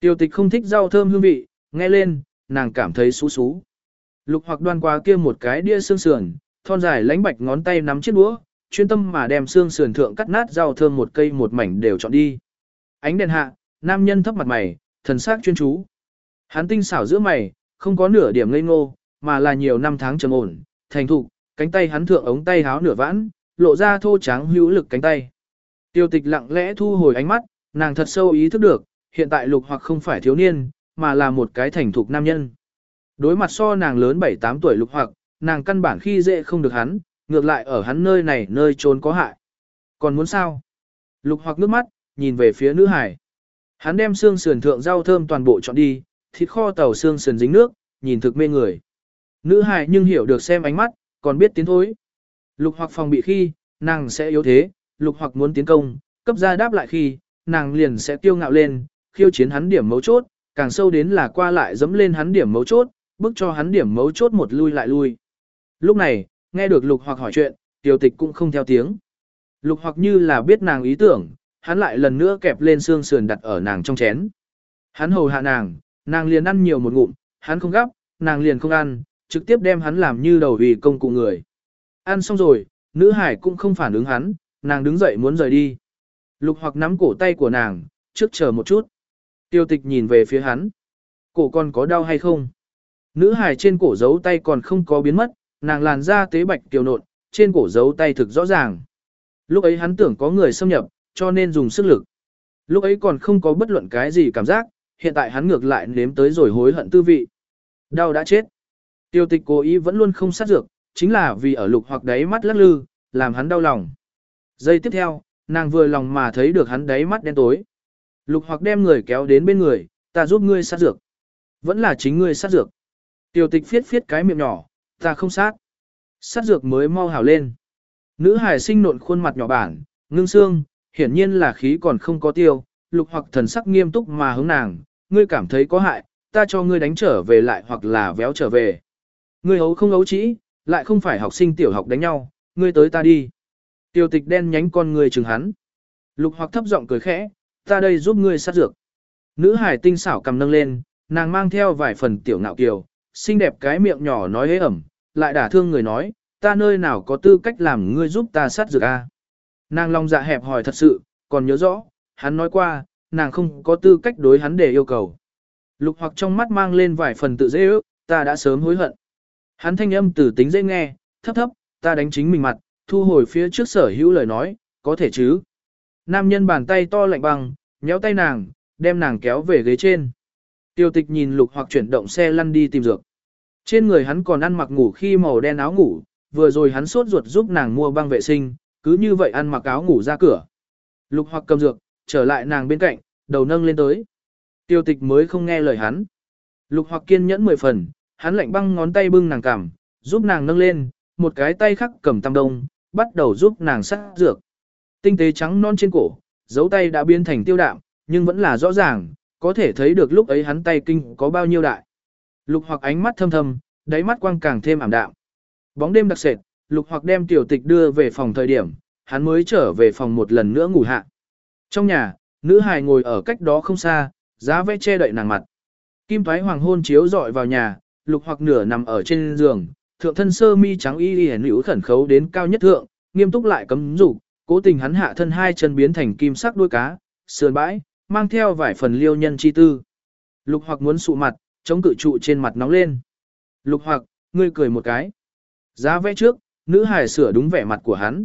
Tiêu tịch không thích rau thơm hương vị, nghe lên, nàng cảm thấy xú xú. Lục hoặc đoan qua kia một cái đĩa xương sườn, thon dài lánh bạch ngón tay nắm chiếc đũa, chuyên tâm mà đem xương sườn thượng cắt nát rau thơm một cây một mảnh đều chọn đi. Ánh đèn hạ, nam nhân thấp mặt mày, thần sắc chuyên chú. Hắn tinh xảo giữa mày, không có nửa điểm ngây ngô, mà là nhiều năm tháng trầm ổn, thành thục, cánh tay hắn thượng ống tay háo nửa vãn, lộ ra thô tráng hữu lực cánh tay. Tiêu tịch lặng lẽ thu hồi ánh mắt, nàng thật sâu ý thức được, hiện tại lục hoặc không phải thiếu niên, mà là một cái thành thục nam nhân. Đối mặt so nàng lớn 7-8 tuổi lục hoặc, nàng căn bản khi dễ không được hắn, ngược lại ở hắn nơi này nơi trốn có hại. Còn muốn sao? Lục hoặc nước mắt, nhìn về phía nữ hải. Hắn đem xương sườn thượng rau thơm toàn bộ chọn đi, thịt kho tàu xương sườn dính nước, nhìn thực mê người. Nữ hài nhưng hiểu được xem ánh mắt, còn biết tiến thối. Lục hoặc phòng bị khi, nàng sẽ yếu thế, lục hoặc muốn tiến công, cấp ra đáp lại khi, nàng liền sẽ tiêu ngạo lên, khiêu chiến hắn điểm mấu chốt, càng sâu đến là qua lại dẫm lên hắn điểm mấu chốt, bước cho hắn điểm mấu chốt một lui lại lui. Lúc này, nghe được lục hoặc hỏi chuyện, tiểu tịch cũng không theo tiếng. Lục hoặc như là biết nàng ý tưởng, hắn lại lần nữa kẹp lên xương sườn đặt ở nàng trong chén. Hắn hầu hạ nàng, nàng liền ăn nhiều một ngụm, hắn không gấp, nàng liền không ăn, trực tiếp đem hắn làm như đầu vì công cụ người. Ăn xong rồi, nữ hải cũng không phản ứng hắn, nàng đứng dậy muốn rời đi. Lục hoặc nắm cổ tay của nàng, trước chờ một chút. Tiêu tịch nhìn về phía hắn. Cổ còn có đau hay không? Nữ hải trên cổ giấu tay còn không có biến mất, nàng làn da tế bạch kiều nộn, trên cổ giấu tay thực rõ ràng. Lúc ấy hắn tưởng có người xâm nhập, cho nên dùng sức lực. Lúc ấy còn không có bất luận cái gì cảm giác, hiện tại hắn ngược lại nếm tới rồi hối hận tư vị. Đau đã chết. Tiêu tịch cố ý vẫn luôn không sát dược, chính là vì ở lục hoặc đáy mắt lắc lư, làm hắn đau lòng. Giây tiếp theo, nàng vừa lòng mà thấy được hắn đáy mắt đen tối. Lục hoặc đem người kéo đến bên người, ta giúp ngươi sát dược. Vẫn là chính ngươi sát dược. Tiêu tịch phiết phiết cái miệng nhỏ, ta không sát. Sát dược mới mau hào lên. Nữ hải sinh nộn khuôn mặt nhỏ bản, ngưng xương, hiển nhiên là khí còn không có tiêu, lục hoặc thần sắc nghiêm túc mà hướng nàng, ngươi cảm thấy có hại, ta cho ngươi đánh trở về lại hoặc là véo trở về. Ngươi hấu không hấu trĩ, lại không phải học sinh tiểu học đánh nhau, ngươi tới ta đi. Tiêu tịch đen nhánh con người chừng hắn. Lục hoặc thấp giọng cười khẽ, ta đây giúp ngươi sát dược. Nữ hải tinh xảo cầm nâng lên, nàng mang theo vài phần tiểu ngạo kiều, xinh đẹp cái miệng nhỏ nói hế ẩm, lại đả thương người nói, ta nơi nào có tư cách làm ngươi giúp ta sát dược a? Nàng lòng dạ hẹp hỏi thật sự, còn nhớ rõ, hắn nói qua, nàng không có tư cách đối hắn để yêu cầu. Lục hoặc trong mắt mang lên vài phần tự dễ ước, ta đã sớm hối hận. Hắn thanh âm từ tính dễ nghe, thấp thấp, ta đánh chính mình mặt, thu hồi phía trước sở hữu lời nói, có thể chứ. Nam nhân bàn tay to lạnh băng, nhéo tay nàng, đem nàng kéo về ghế trên. Tiêu tịch nhìn lục hoặc chuyển động xe lăn đi tìm dược. Trên người hắn còn ăn mặc ngủ khi màu đen áo ngủ, vừa rồi hắn sốt ruột giúp nàng mua băng vệ sinh, cứ như vậy ăn mặc áo ngủ ra cửa. Lục hoặc cầm dược, trở lại nàng bên cạnh, đầu nâng lên tới. Tiêu tịch mới không nghe lời hắn. Lục hoặc kiên nhẫn mười phần, hắn lạnh băng ngón tay bưng nàng cằm, giúp nàng nâng lên, một cái tay khác cầm tam đông, bắt đầu giúp nàng sát dược. Tinh tế trắng non trên cổ, dấu tay đã biến thành tiêu đạm, nhưng vẫn là rõ ràng, có thể thấy được lúc ấy hắn tay kinh có bao nhiêu đại. Lục hoặc ánh mắt thâm thâm, đáy mắt quang càng thêm ảm đạm. Bóng đêm đặc sệt, lục hoặc đem tiểu tịch đưa về phòng thời điểm, hắn mới trở về phòng một lần nữa ngủ hạ. Trong nhà, nữ hài ngồi ở cách đó không xa, giá vẽ che đậy nàng mặt. Kim thoái hoàng hôn chiếu dọi vào nhà, lục hoặc nửa nằm ở trên giường, thượng thân sơ mi trắng y y hữu khẩn khấu đến cao nhất thượng, nghiêm túc lại cấm dục, cố tình hắn hạ thân hai chân biến thành kim sắc đuôi cá, sườn bãi, mang theo vài phần liêu nhân chi tư. Lục hoặc muốn sụ mặt, chống cự trụ trên mặt nóng lên. Lục hoặc, ngươi cười một cái. Giá vẽ trước, nữ hải sửa đúng vẻ mặt của hắn.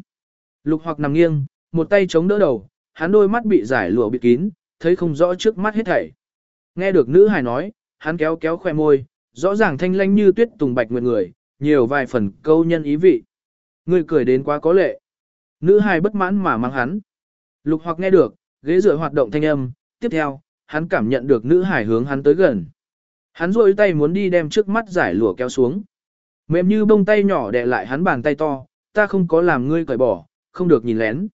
Lục hoặc nằm nghiêng, một tay chống đỡ đầu, hắn đôi mắt bị giải lụa bịt kín, thấy không rõ trước mắt hết thảy. Nghe được nữ hải nói, hắn kéo kéo khoe môi, rõ ràng thanh lanh như tuyết tùng bạch nguyệt người, nhiều vài phần câu nhân ý vị. Ngươi cười đến quá có lệ. Nữ hải bất mãn mà mang hắn. Lục hoặc nghe được, ghế dựa hoạt động thanh âm, tiếp theo, hắn cảm nhận được nữ hải hướng hắn tới gần. Hắn rôi tay muốn đi đem trước mắt giải lụa kéo xuống. Mềm như bông tay nhỏ đè lại hắn bàn tay to, ta không có làm ngươi cởi bỏ, không được nhìn lén.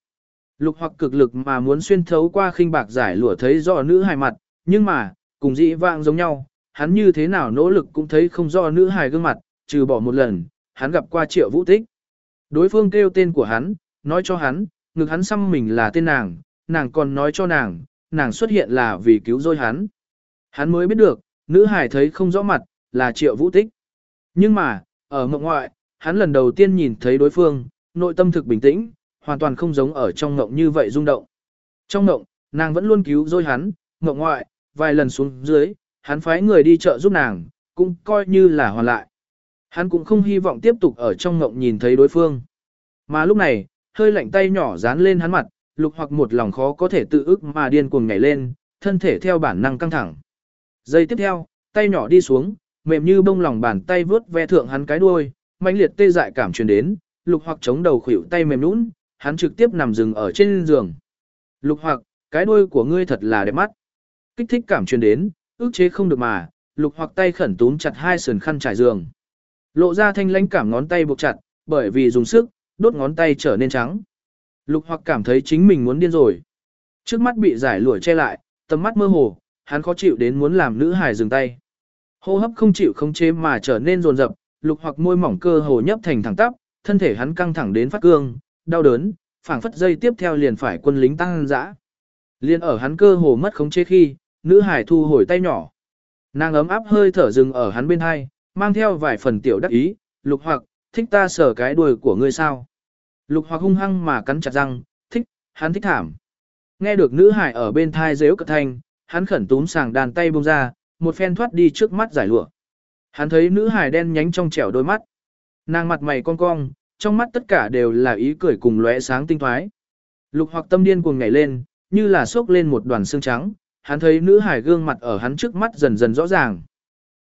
Lục hoặc cực lực mà muốn xuyên thấu qua khinh bạc giải lụa thấy rõ nữ hài mặt, nhưng mà, cùng dĩ vang giống nhau, hắn như thế nào nỗ lực cũng thấy không rõ nữ hài gương mặt, trừ bỏ một lần, hắn gặp qua triệu vũ tích. Đối phương kêu tên của hắn, nói cho hắn, ngực hắn xăm mình là tên nàng, nàng còn nói cho nàng, nàng xuất hiện là vì cứu rôi hắn. Hắn mới biết được, nữ hải thấy không rõ mặt, là triệu vũ tích. Nhưng mà, ở mộng ngoại, hắn lần đầu tiên nhìn thấy đối phương, nội tâm thực bình tĩnh, hoàn toàn không giống ở trong mộng như vậy rung động. Trong mộng, nàng vẫn luôn cứu rôi hắn, mộng ngoại, vài lần xuống dưới, hắn phái người đi chợ giúp nàng, cũng coi như là hoàn lại. Hắn cũng không hy vọng tiếp tục ở trong ngộng nhìn thấy đối phương. Mà lúc này, hơi lạnh tay nhỏ dán lên hắn mặt, lục hoặc một lòng khó có thể tự ức mà điên cuồng nhảy lên, thân thể theo bản năng căng thẳng. Giây tiếp theo, tay nhỏ đi xuống, mềm như bông lòng bàn tay vướt ve thượng hắn cái đuôi, mãnh liệt tê dại cảm truyền đến, lục hoặc chống đầu khuỷu tay mềm nũng, hắn trực tiếp nằm dừng ở trên giường. Lục hoặc, cái đuôi của ngươi thật là đẹp mắt. Kích thích cảm truyền đến, ức chế không được mà, lục hoặc tay khẩn túm chặt hai sườn khăn trải giường. Lộ ra thanh lãnh cảm ngón tay buộc chặt, bởi vì dùng sức, đốt ngón tay trở nên trắng. Lục hoặc cảm thấy chính mình muốn điên rồi. Trước mắt bị giải lụa che lại, tầm mắt mơ hồ, hắn khó chịu đến muốn làm nữ hài dừng tay. Hô hấp không chịu không chế mà trở nên rồn rập, lục hoặc môi mỏng cơ hồ nhấp thành thẳng tắp, thân thể hắn căng thẳng đến phát cương, đau đớn, phảng phất dây tiếp theo liền phải quân lính tăng dã. Liên ở hắn cơ hồ mất khống chế khi, nữ hải thu hồi tay nhỏ. Nàng ấm áp hơi thở dừng ở hắn bên hai, mang theo vài phần tiểu đắc ý, lục hoặc, thích ta sở cái đuôi của ngươi sao. Lục hoặc hung hăng mà cắn chặt răng, thích, hắn thích thảm. Nghe được nữ hải ở bên thai rếu cất thanh, hắn khẩn túm sàng đàn tay buông ra, một phen thoát đi trước mắt giải lụa. Hắn thấy nữ hải đen nhánh trong trẻo đôi mắt. Nàng mặt mày cong cong, trong mắt tất cả đều là ý cười cùng lóe sáng tinh thoái. Lục hoặc tâm điên cuồng nhảy lên, như là sốc lên một đoàn xương trắng, hắn thấy nữ hải gương mặt ở hắn trước mắt dần dần rõ ràng.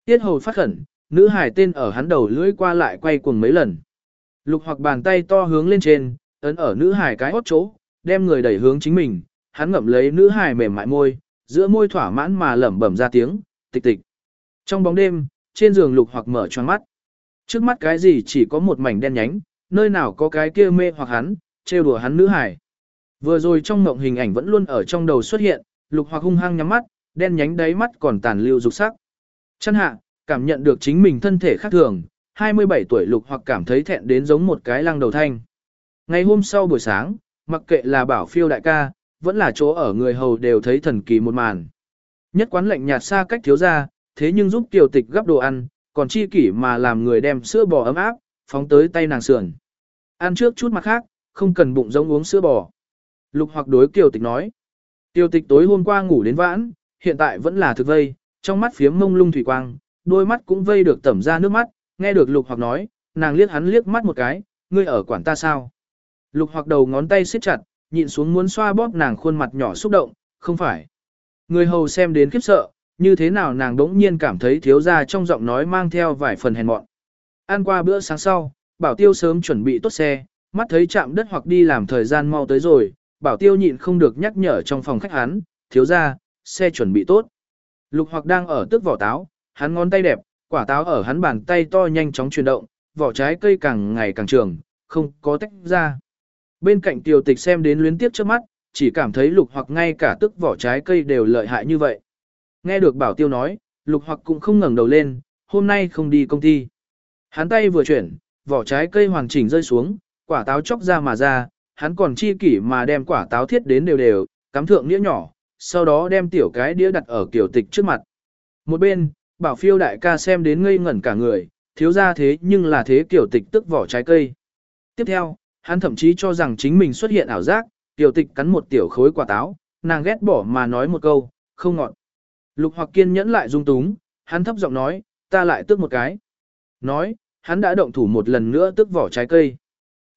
Tiết hầu phát khẩn, nữ hải tên ở hắn đầu lưỡi qua lại quay cuồng mấy lần. Lục hoặc bàn tay to hướng lên trên, ấn ở nữ hải cái hót chỗ, đem người đẩy hướng chính mình, hắn ngậm lấy nữ hải mềm mại môi, giữa môi thỏa mãn mà lẩm bẩm ra tiếng, tịch tịch. Trong bóng đêm, trên giường lục hoặc mở choáng mắt. Trước mắt cái gì chỉ có một mảnh đen nhánh, nơi nào có cái kia mê hoặc hắn, trêu đùa hắn nữ hải. Vừa rồi trong mộng hình ảnh vẫn luôn ở trong đầu xuất hiện, lục hoặc hung hăng nhắm mắt, đen nhánh đáy mắt còn tàn lưu dục sắc. Chân hạ, cảm nhận được chính mình thân thể khác thường, 27 tuổi lục hoặc cảm thấy thẹn đến giống một cái lăng đầu thanh. Ngày hôm sau buổi sáng, mặc kệ là bảo phiêu đại ca, vẫn là chỗ ở người hầu đều thấy thần kỳ một màn. Nhất quán lệnh nhạt xa cách thiếu ra, thế nhưng giúp tiểu tịch gấp đồ ăn, còn chi kỷ mà làm người đem sữa bò ấm áp, phóng tới tay nàng sườn. Ăn trước chút mặt khác, không cần bụng giống uống sữa bò. Lục hoặc đối kiều tịch nói. Tiêu tịch tối hôm qua ngủ đến vãn, hiện tại vẫn là thực vây, trong mắt phiếm mông lung thủy quang, đôi mắt cũng vây được tẩm ra nước mắt, nghe được lục hoặc nói, nàng liếc hắn liếc mắt một cái, ngươi ở quản ta sao? Lục hoặc đầu ngón tay siết chặt, nhịn xuống muốn xoa bóp nàng khuôn mặt nhỏ xúc động, không phải. Người hầu xem đến khiếp sợ, như thế nào nàng đống nhiên cảm thấy thiếu ra trong giọng nói mang theo vài phần hèn mọn. Ăn qua bữa sáng sau, bảo tiêu sớm chuẩn bị tốt xe, mắt thấy chạm đất hoặc đi làm thời gian mau tới rồi, bảo tiêu nhịn không được nhắc nhở trong phòng khách hắn, thiếu ra, xe chuẩn bị tốt. Lục hoặc đang ở tức vỏ táo, hắn ngón tay đẹp, quả táo ở hắn bàn tay to nhanh chóng chuyển động, vỏ trái cây càng ngày càng trường, không có tách ra. Bên cạnh tiểu tịch xem đến luyến tiếp trước mắt, chỉ cảm thấy lục hoặc ngay cả tức vỏ trái cây đều lợi hại như vậy. Nghe được bảo tiêu nói, lục hoặc cũng không ngẩng đầu lên, hôm nay không đi công ty. Hắn tay vừa chuyển, vỏ trái cây hoàn chỉnh rơi xuống, quả táo chóc ra mà ra, hắn còn chi kỷ mà đem quả táo thiết đến đều đều, cắm thượng đĩa nhỏ, sau đó đem tiểu cái đĩa đặt ở kiểu tịch trước mặt. Một bên, bảo phiêu đại ca xem đến ngây ngẩn cả người, thiếu ra thế nhưng là thế kiểu tịch tức vỏ trái cây. Tiếp theo, hắn thậm chí cho rằng chính mình xuất hiện ảo giác, tiểu tịch cắn một tiểu khối quả táo, nàng ghét bỏ mà nói một câu, không ngọt. Lục hoặc kiên nhẫn lại dung túng, hắn thấp giọng nói, ta lại tước một cái. Nói, hắn đã động thủ một lần nữa tước vỏ trái cây.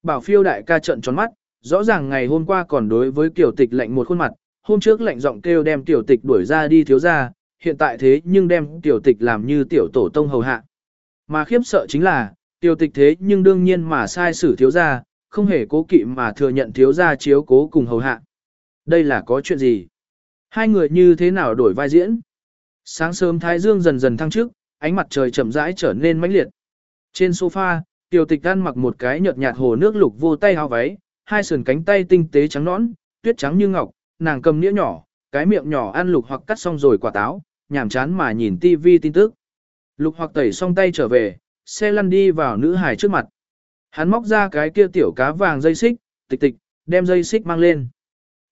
Bảo phiêu đại ca trận tròn mắt, rõ ràng ngày hôm qua còn đối với tiểu tịch lạnh một khuôn mặt, hôm trước lạnh giọng kêu đem tiểu tịch đuổi ra đi thiếu ra, hiện tại thế nhưng đem tiểu tịch làm như tiểu tổ tông hầu hạ. Mà khiếp sợ chính là, tiểu tịch thế nhưng đương nhiên mà sai xử thiếu ra, không hề cố kỵ mà thừa nhận thiếu ra chiếu cố cùng hầu hạ. Đây là có chuyện gì? Hai người như thế nào đổi vai diễn? Sáng sớm Thái Dương dần dần thăng trước, ánh mặt trời chậm rãi trở nên mãnh liệt. Trên sofa, tiểu tịch ăn mặc một cái nhợt nhạt hồ nước lục vô tay hao váy, hai sườn cánh tay tinh tế trắng nõn, tuyết trắng như ngọc, nàng cầm nĩa nhỏ, cái miệng nhỏ ăn lục hoặc cắt xong rồi quả táo, nhàm chán mà nhìn tivi tin tức. Lục hoặc tẩy xong tay trở về, xe lăn đi vào nữ hài trước mặt. Hắn móc ra cái kia tiểu cá vàng dây xích, tịch tịch, đem dây xích mang lên.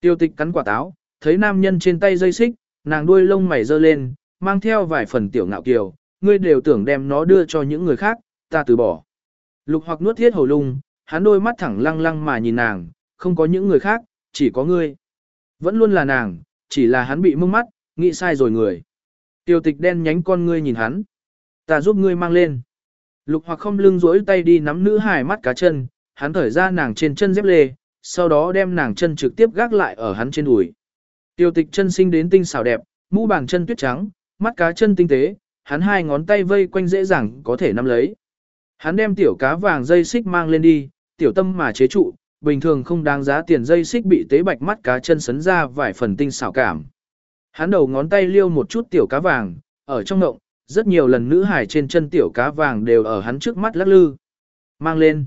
Tiêu tịch cắn quả táo, thấy nam nhân trên tay dây xích, nàng đuôi lông mày dơ lên, mang theo vài phần tiểu ngạo kiều, ngươi đều tưởng đem nó đưa cho những người khác, ta từ bỏ. Lục hoặc nuốt thiết hầu lung, hắn đôi mắt thẳng lăng lăng mà nhìn nàng, không có những người khác, chỉ có ngươi. Vẫn luôn là nàng, chỉ là hắn bị mông mắt, nghĩ sai rồi người. Tiêu tịch đen nhánh con ngươi nhìn hắn. Ta giúp ngươi mang lên. Lục hoặc không lưng rỗi tay đi nắm nữ hài mắt cá chân, hắn thở ra nàng trên chân dép lê, sau đó đem nàng chân trực tiếp gác lại ở hắn trên đùi. Tiêu tịch chân sinh đến tinh xảo đẹp, mũ bàn chân tuyết trắng, mắt cá chân tinh tế, hắn hai ngón tay vây quanh dễ dàng có thể nắm lấy. Hắn đem tiểu cá vàng dây xích mang lên đi, tiểu tâm mà chế trụ, bình thường không đáng giá tiền dây xích bị tế bạch mắt cá chân sấn ra vài phần tinh xảo cảm. Hắn đầu ngón tay liêu một chút tiểu cá vàng, ở trong ngộng, rất nhiều lần nữ hải trên chân tiểu cá vàng đều ở hắn trước mắt lắc lư. Mang lên.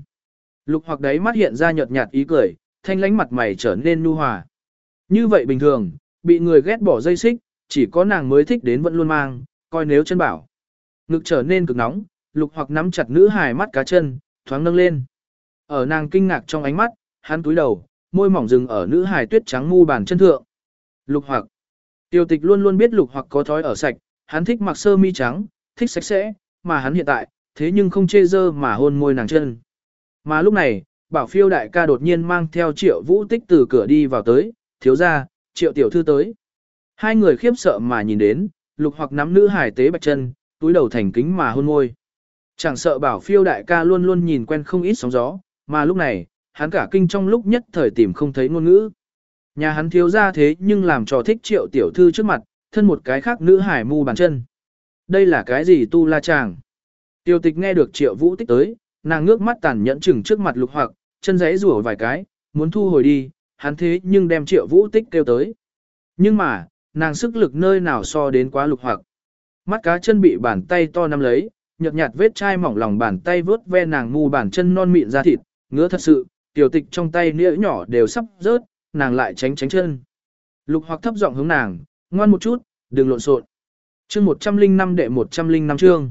Lục hoặc đấy mắt hiện ra nhợt nhạt ý cười, thanh lánh mặt mày trở nên nu hòa. Như vậy bình thường, bị người ghét bỏ dây xích, chỉ có nàng mới thích đến vẫn luôn mang, coi nếu chân bảo. Ngực trở nên cực nóng, lục hoặc nắm chặt nữ hài mắt cá chân, thoáng nâng lên. Ở nàng kinh ngạc trong ánh mắt, hắn túi đầu, môi mỏng dừng ở nữ hài tuyết trắng mu bàn chân thượng. Lục hoặc. Tiêu tịch luôn luôn biết lục hoặc có thói ở sạch, hắn thích mặc sơ mi trắng, thích sạch sẽ, mà hắn hiện tại, thế nhưng không chê dơ mà hôn môi nàng chân. Mà lúc này, bảo phiêu đại ca đột nhiên mang theo triệu vũ tích từ cửa đi vào tới, thiếu ra, triệu tiểu thư tới. Hai người khiếp sợ mà nhìn đến, lục hoặc nắm nữ hải tế bạch chân, túi đầu thành kính mà hôn môi. Chẳng sợ bảo phiêu đại ca luôn luôn nhìn quen không ít sóng gió, mà lúc này, hắn cả kinh trong lúc nhất thời tìm không thấy ngôn ngữ. Nhà hắn thiếu ra thế nhưng làm trò thích triệu tiểu thư trước mặt, thân một cái khác nữ hải mu bàn chân. Đây là cái gì tu la chàng? Tiêu tịch nghe được triệu vũ tích tới, nàng ngước mắt tàn nhẫn chừng trước mặt lục hoặc, chân giấy rủa vài cái, muốn thu hồi đi, hắn thế nhưng đem triệu vũ tích kêu tới. Nhưng mà, nàng sức lực nơi nào so đến quá lục hoặc. Mắt cá chân bị bàn tay to nắm lấy, nhợt nhạt vết chai mỏng lòng bàn tay vớt ve nàng mù bàn chân non mịn ra thịt, ngứa thật sự, tiểu tịch trong tay nĩa nhỏ đều sắp rớt, nàng lại tránh tránh chân. Lục hoặc thấp giọng hướng nàng, ngoan một chút, đừng lộn xộn. Chương 105 đệ 105 chương.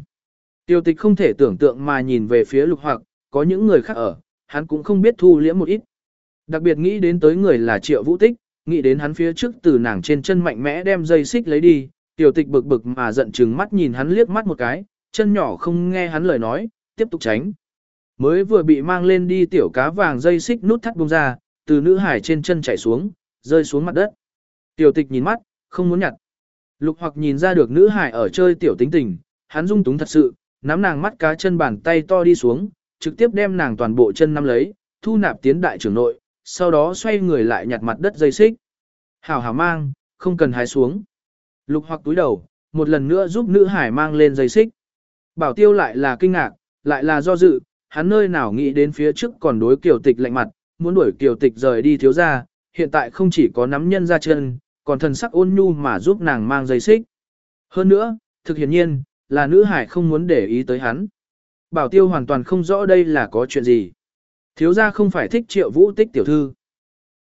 Tiểu tịch không thể tưởng tượng mà nhìn về phía lục hoặc, có những người khác ở, hắn cũng không biết thu liễm một ít. Đặc biệt nghĩ đến tới người là triệu vũ tích, nghĩ đến hắn phía trước từ nàng trên chân mạnh mẽ đem dây xích lấy đi, tiểu tịch bực bực mà giận chừng mắt nhìn hắn liếc mắt một cái, chân nhỏ không nghe hắn lời nói, tiếp tục tránh. Mới vừa bị mang lên đi tiểu cá vàng dây xích nút thắt bông ra, từ nữ hải trên chân chảy xuống, rơi xuống mặt đất. Tiểu tịch nhìn mắt, không muốn nhặt. Lục hoặc nhìn ra được nữ hải ở chơi tiểu tính tình, hắn dung túng thật sự, nắm nàng mắt cá chân bàn tay to đi xuống, trực tiếp đem nàng toàn bộ chân nắm lấy, thu nạp tiến đại trưởng nội, sau đó xoay người lại nhặt mặt đất dây xích. Hảo hảo mang, không cần hái xuống. Lục hoặc túi đầu, một lần nữa giúp nữ hải mang lên dây xích. Bảo tiêu lại là kinh ngạc, lại là do dự, hắn nơi nào nghĩ đến phía trước còn đối kiều tịch lạnh mặt, muốn đuổi kiều tịch rời đi thiếu ra, hiện tại không chỉ có nắm nhân ra chân, còn thần sắc ôn nhu mà giúp nàng mang dây xích. Hơn nữa, thực hiện nhiên, là nữ hải không muốn để ý tới hắn. Bảo tiêu hoàn toàn không rõ đây là có chuyện gì. Thiếu gia không phải thích triệu vũ tích tiểu thư.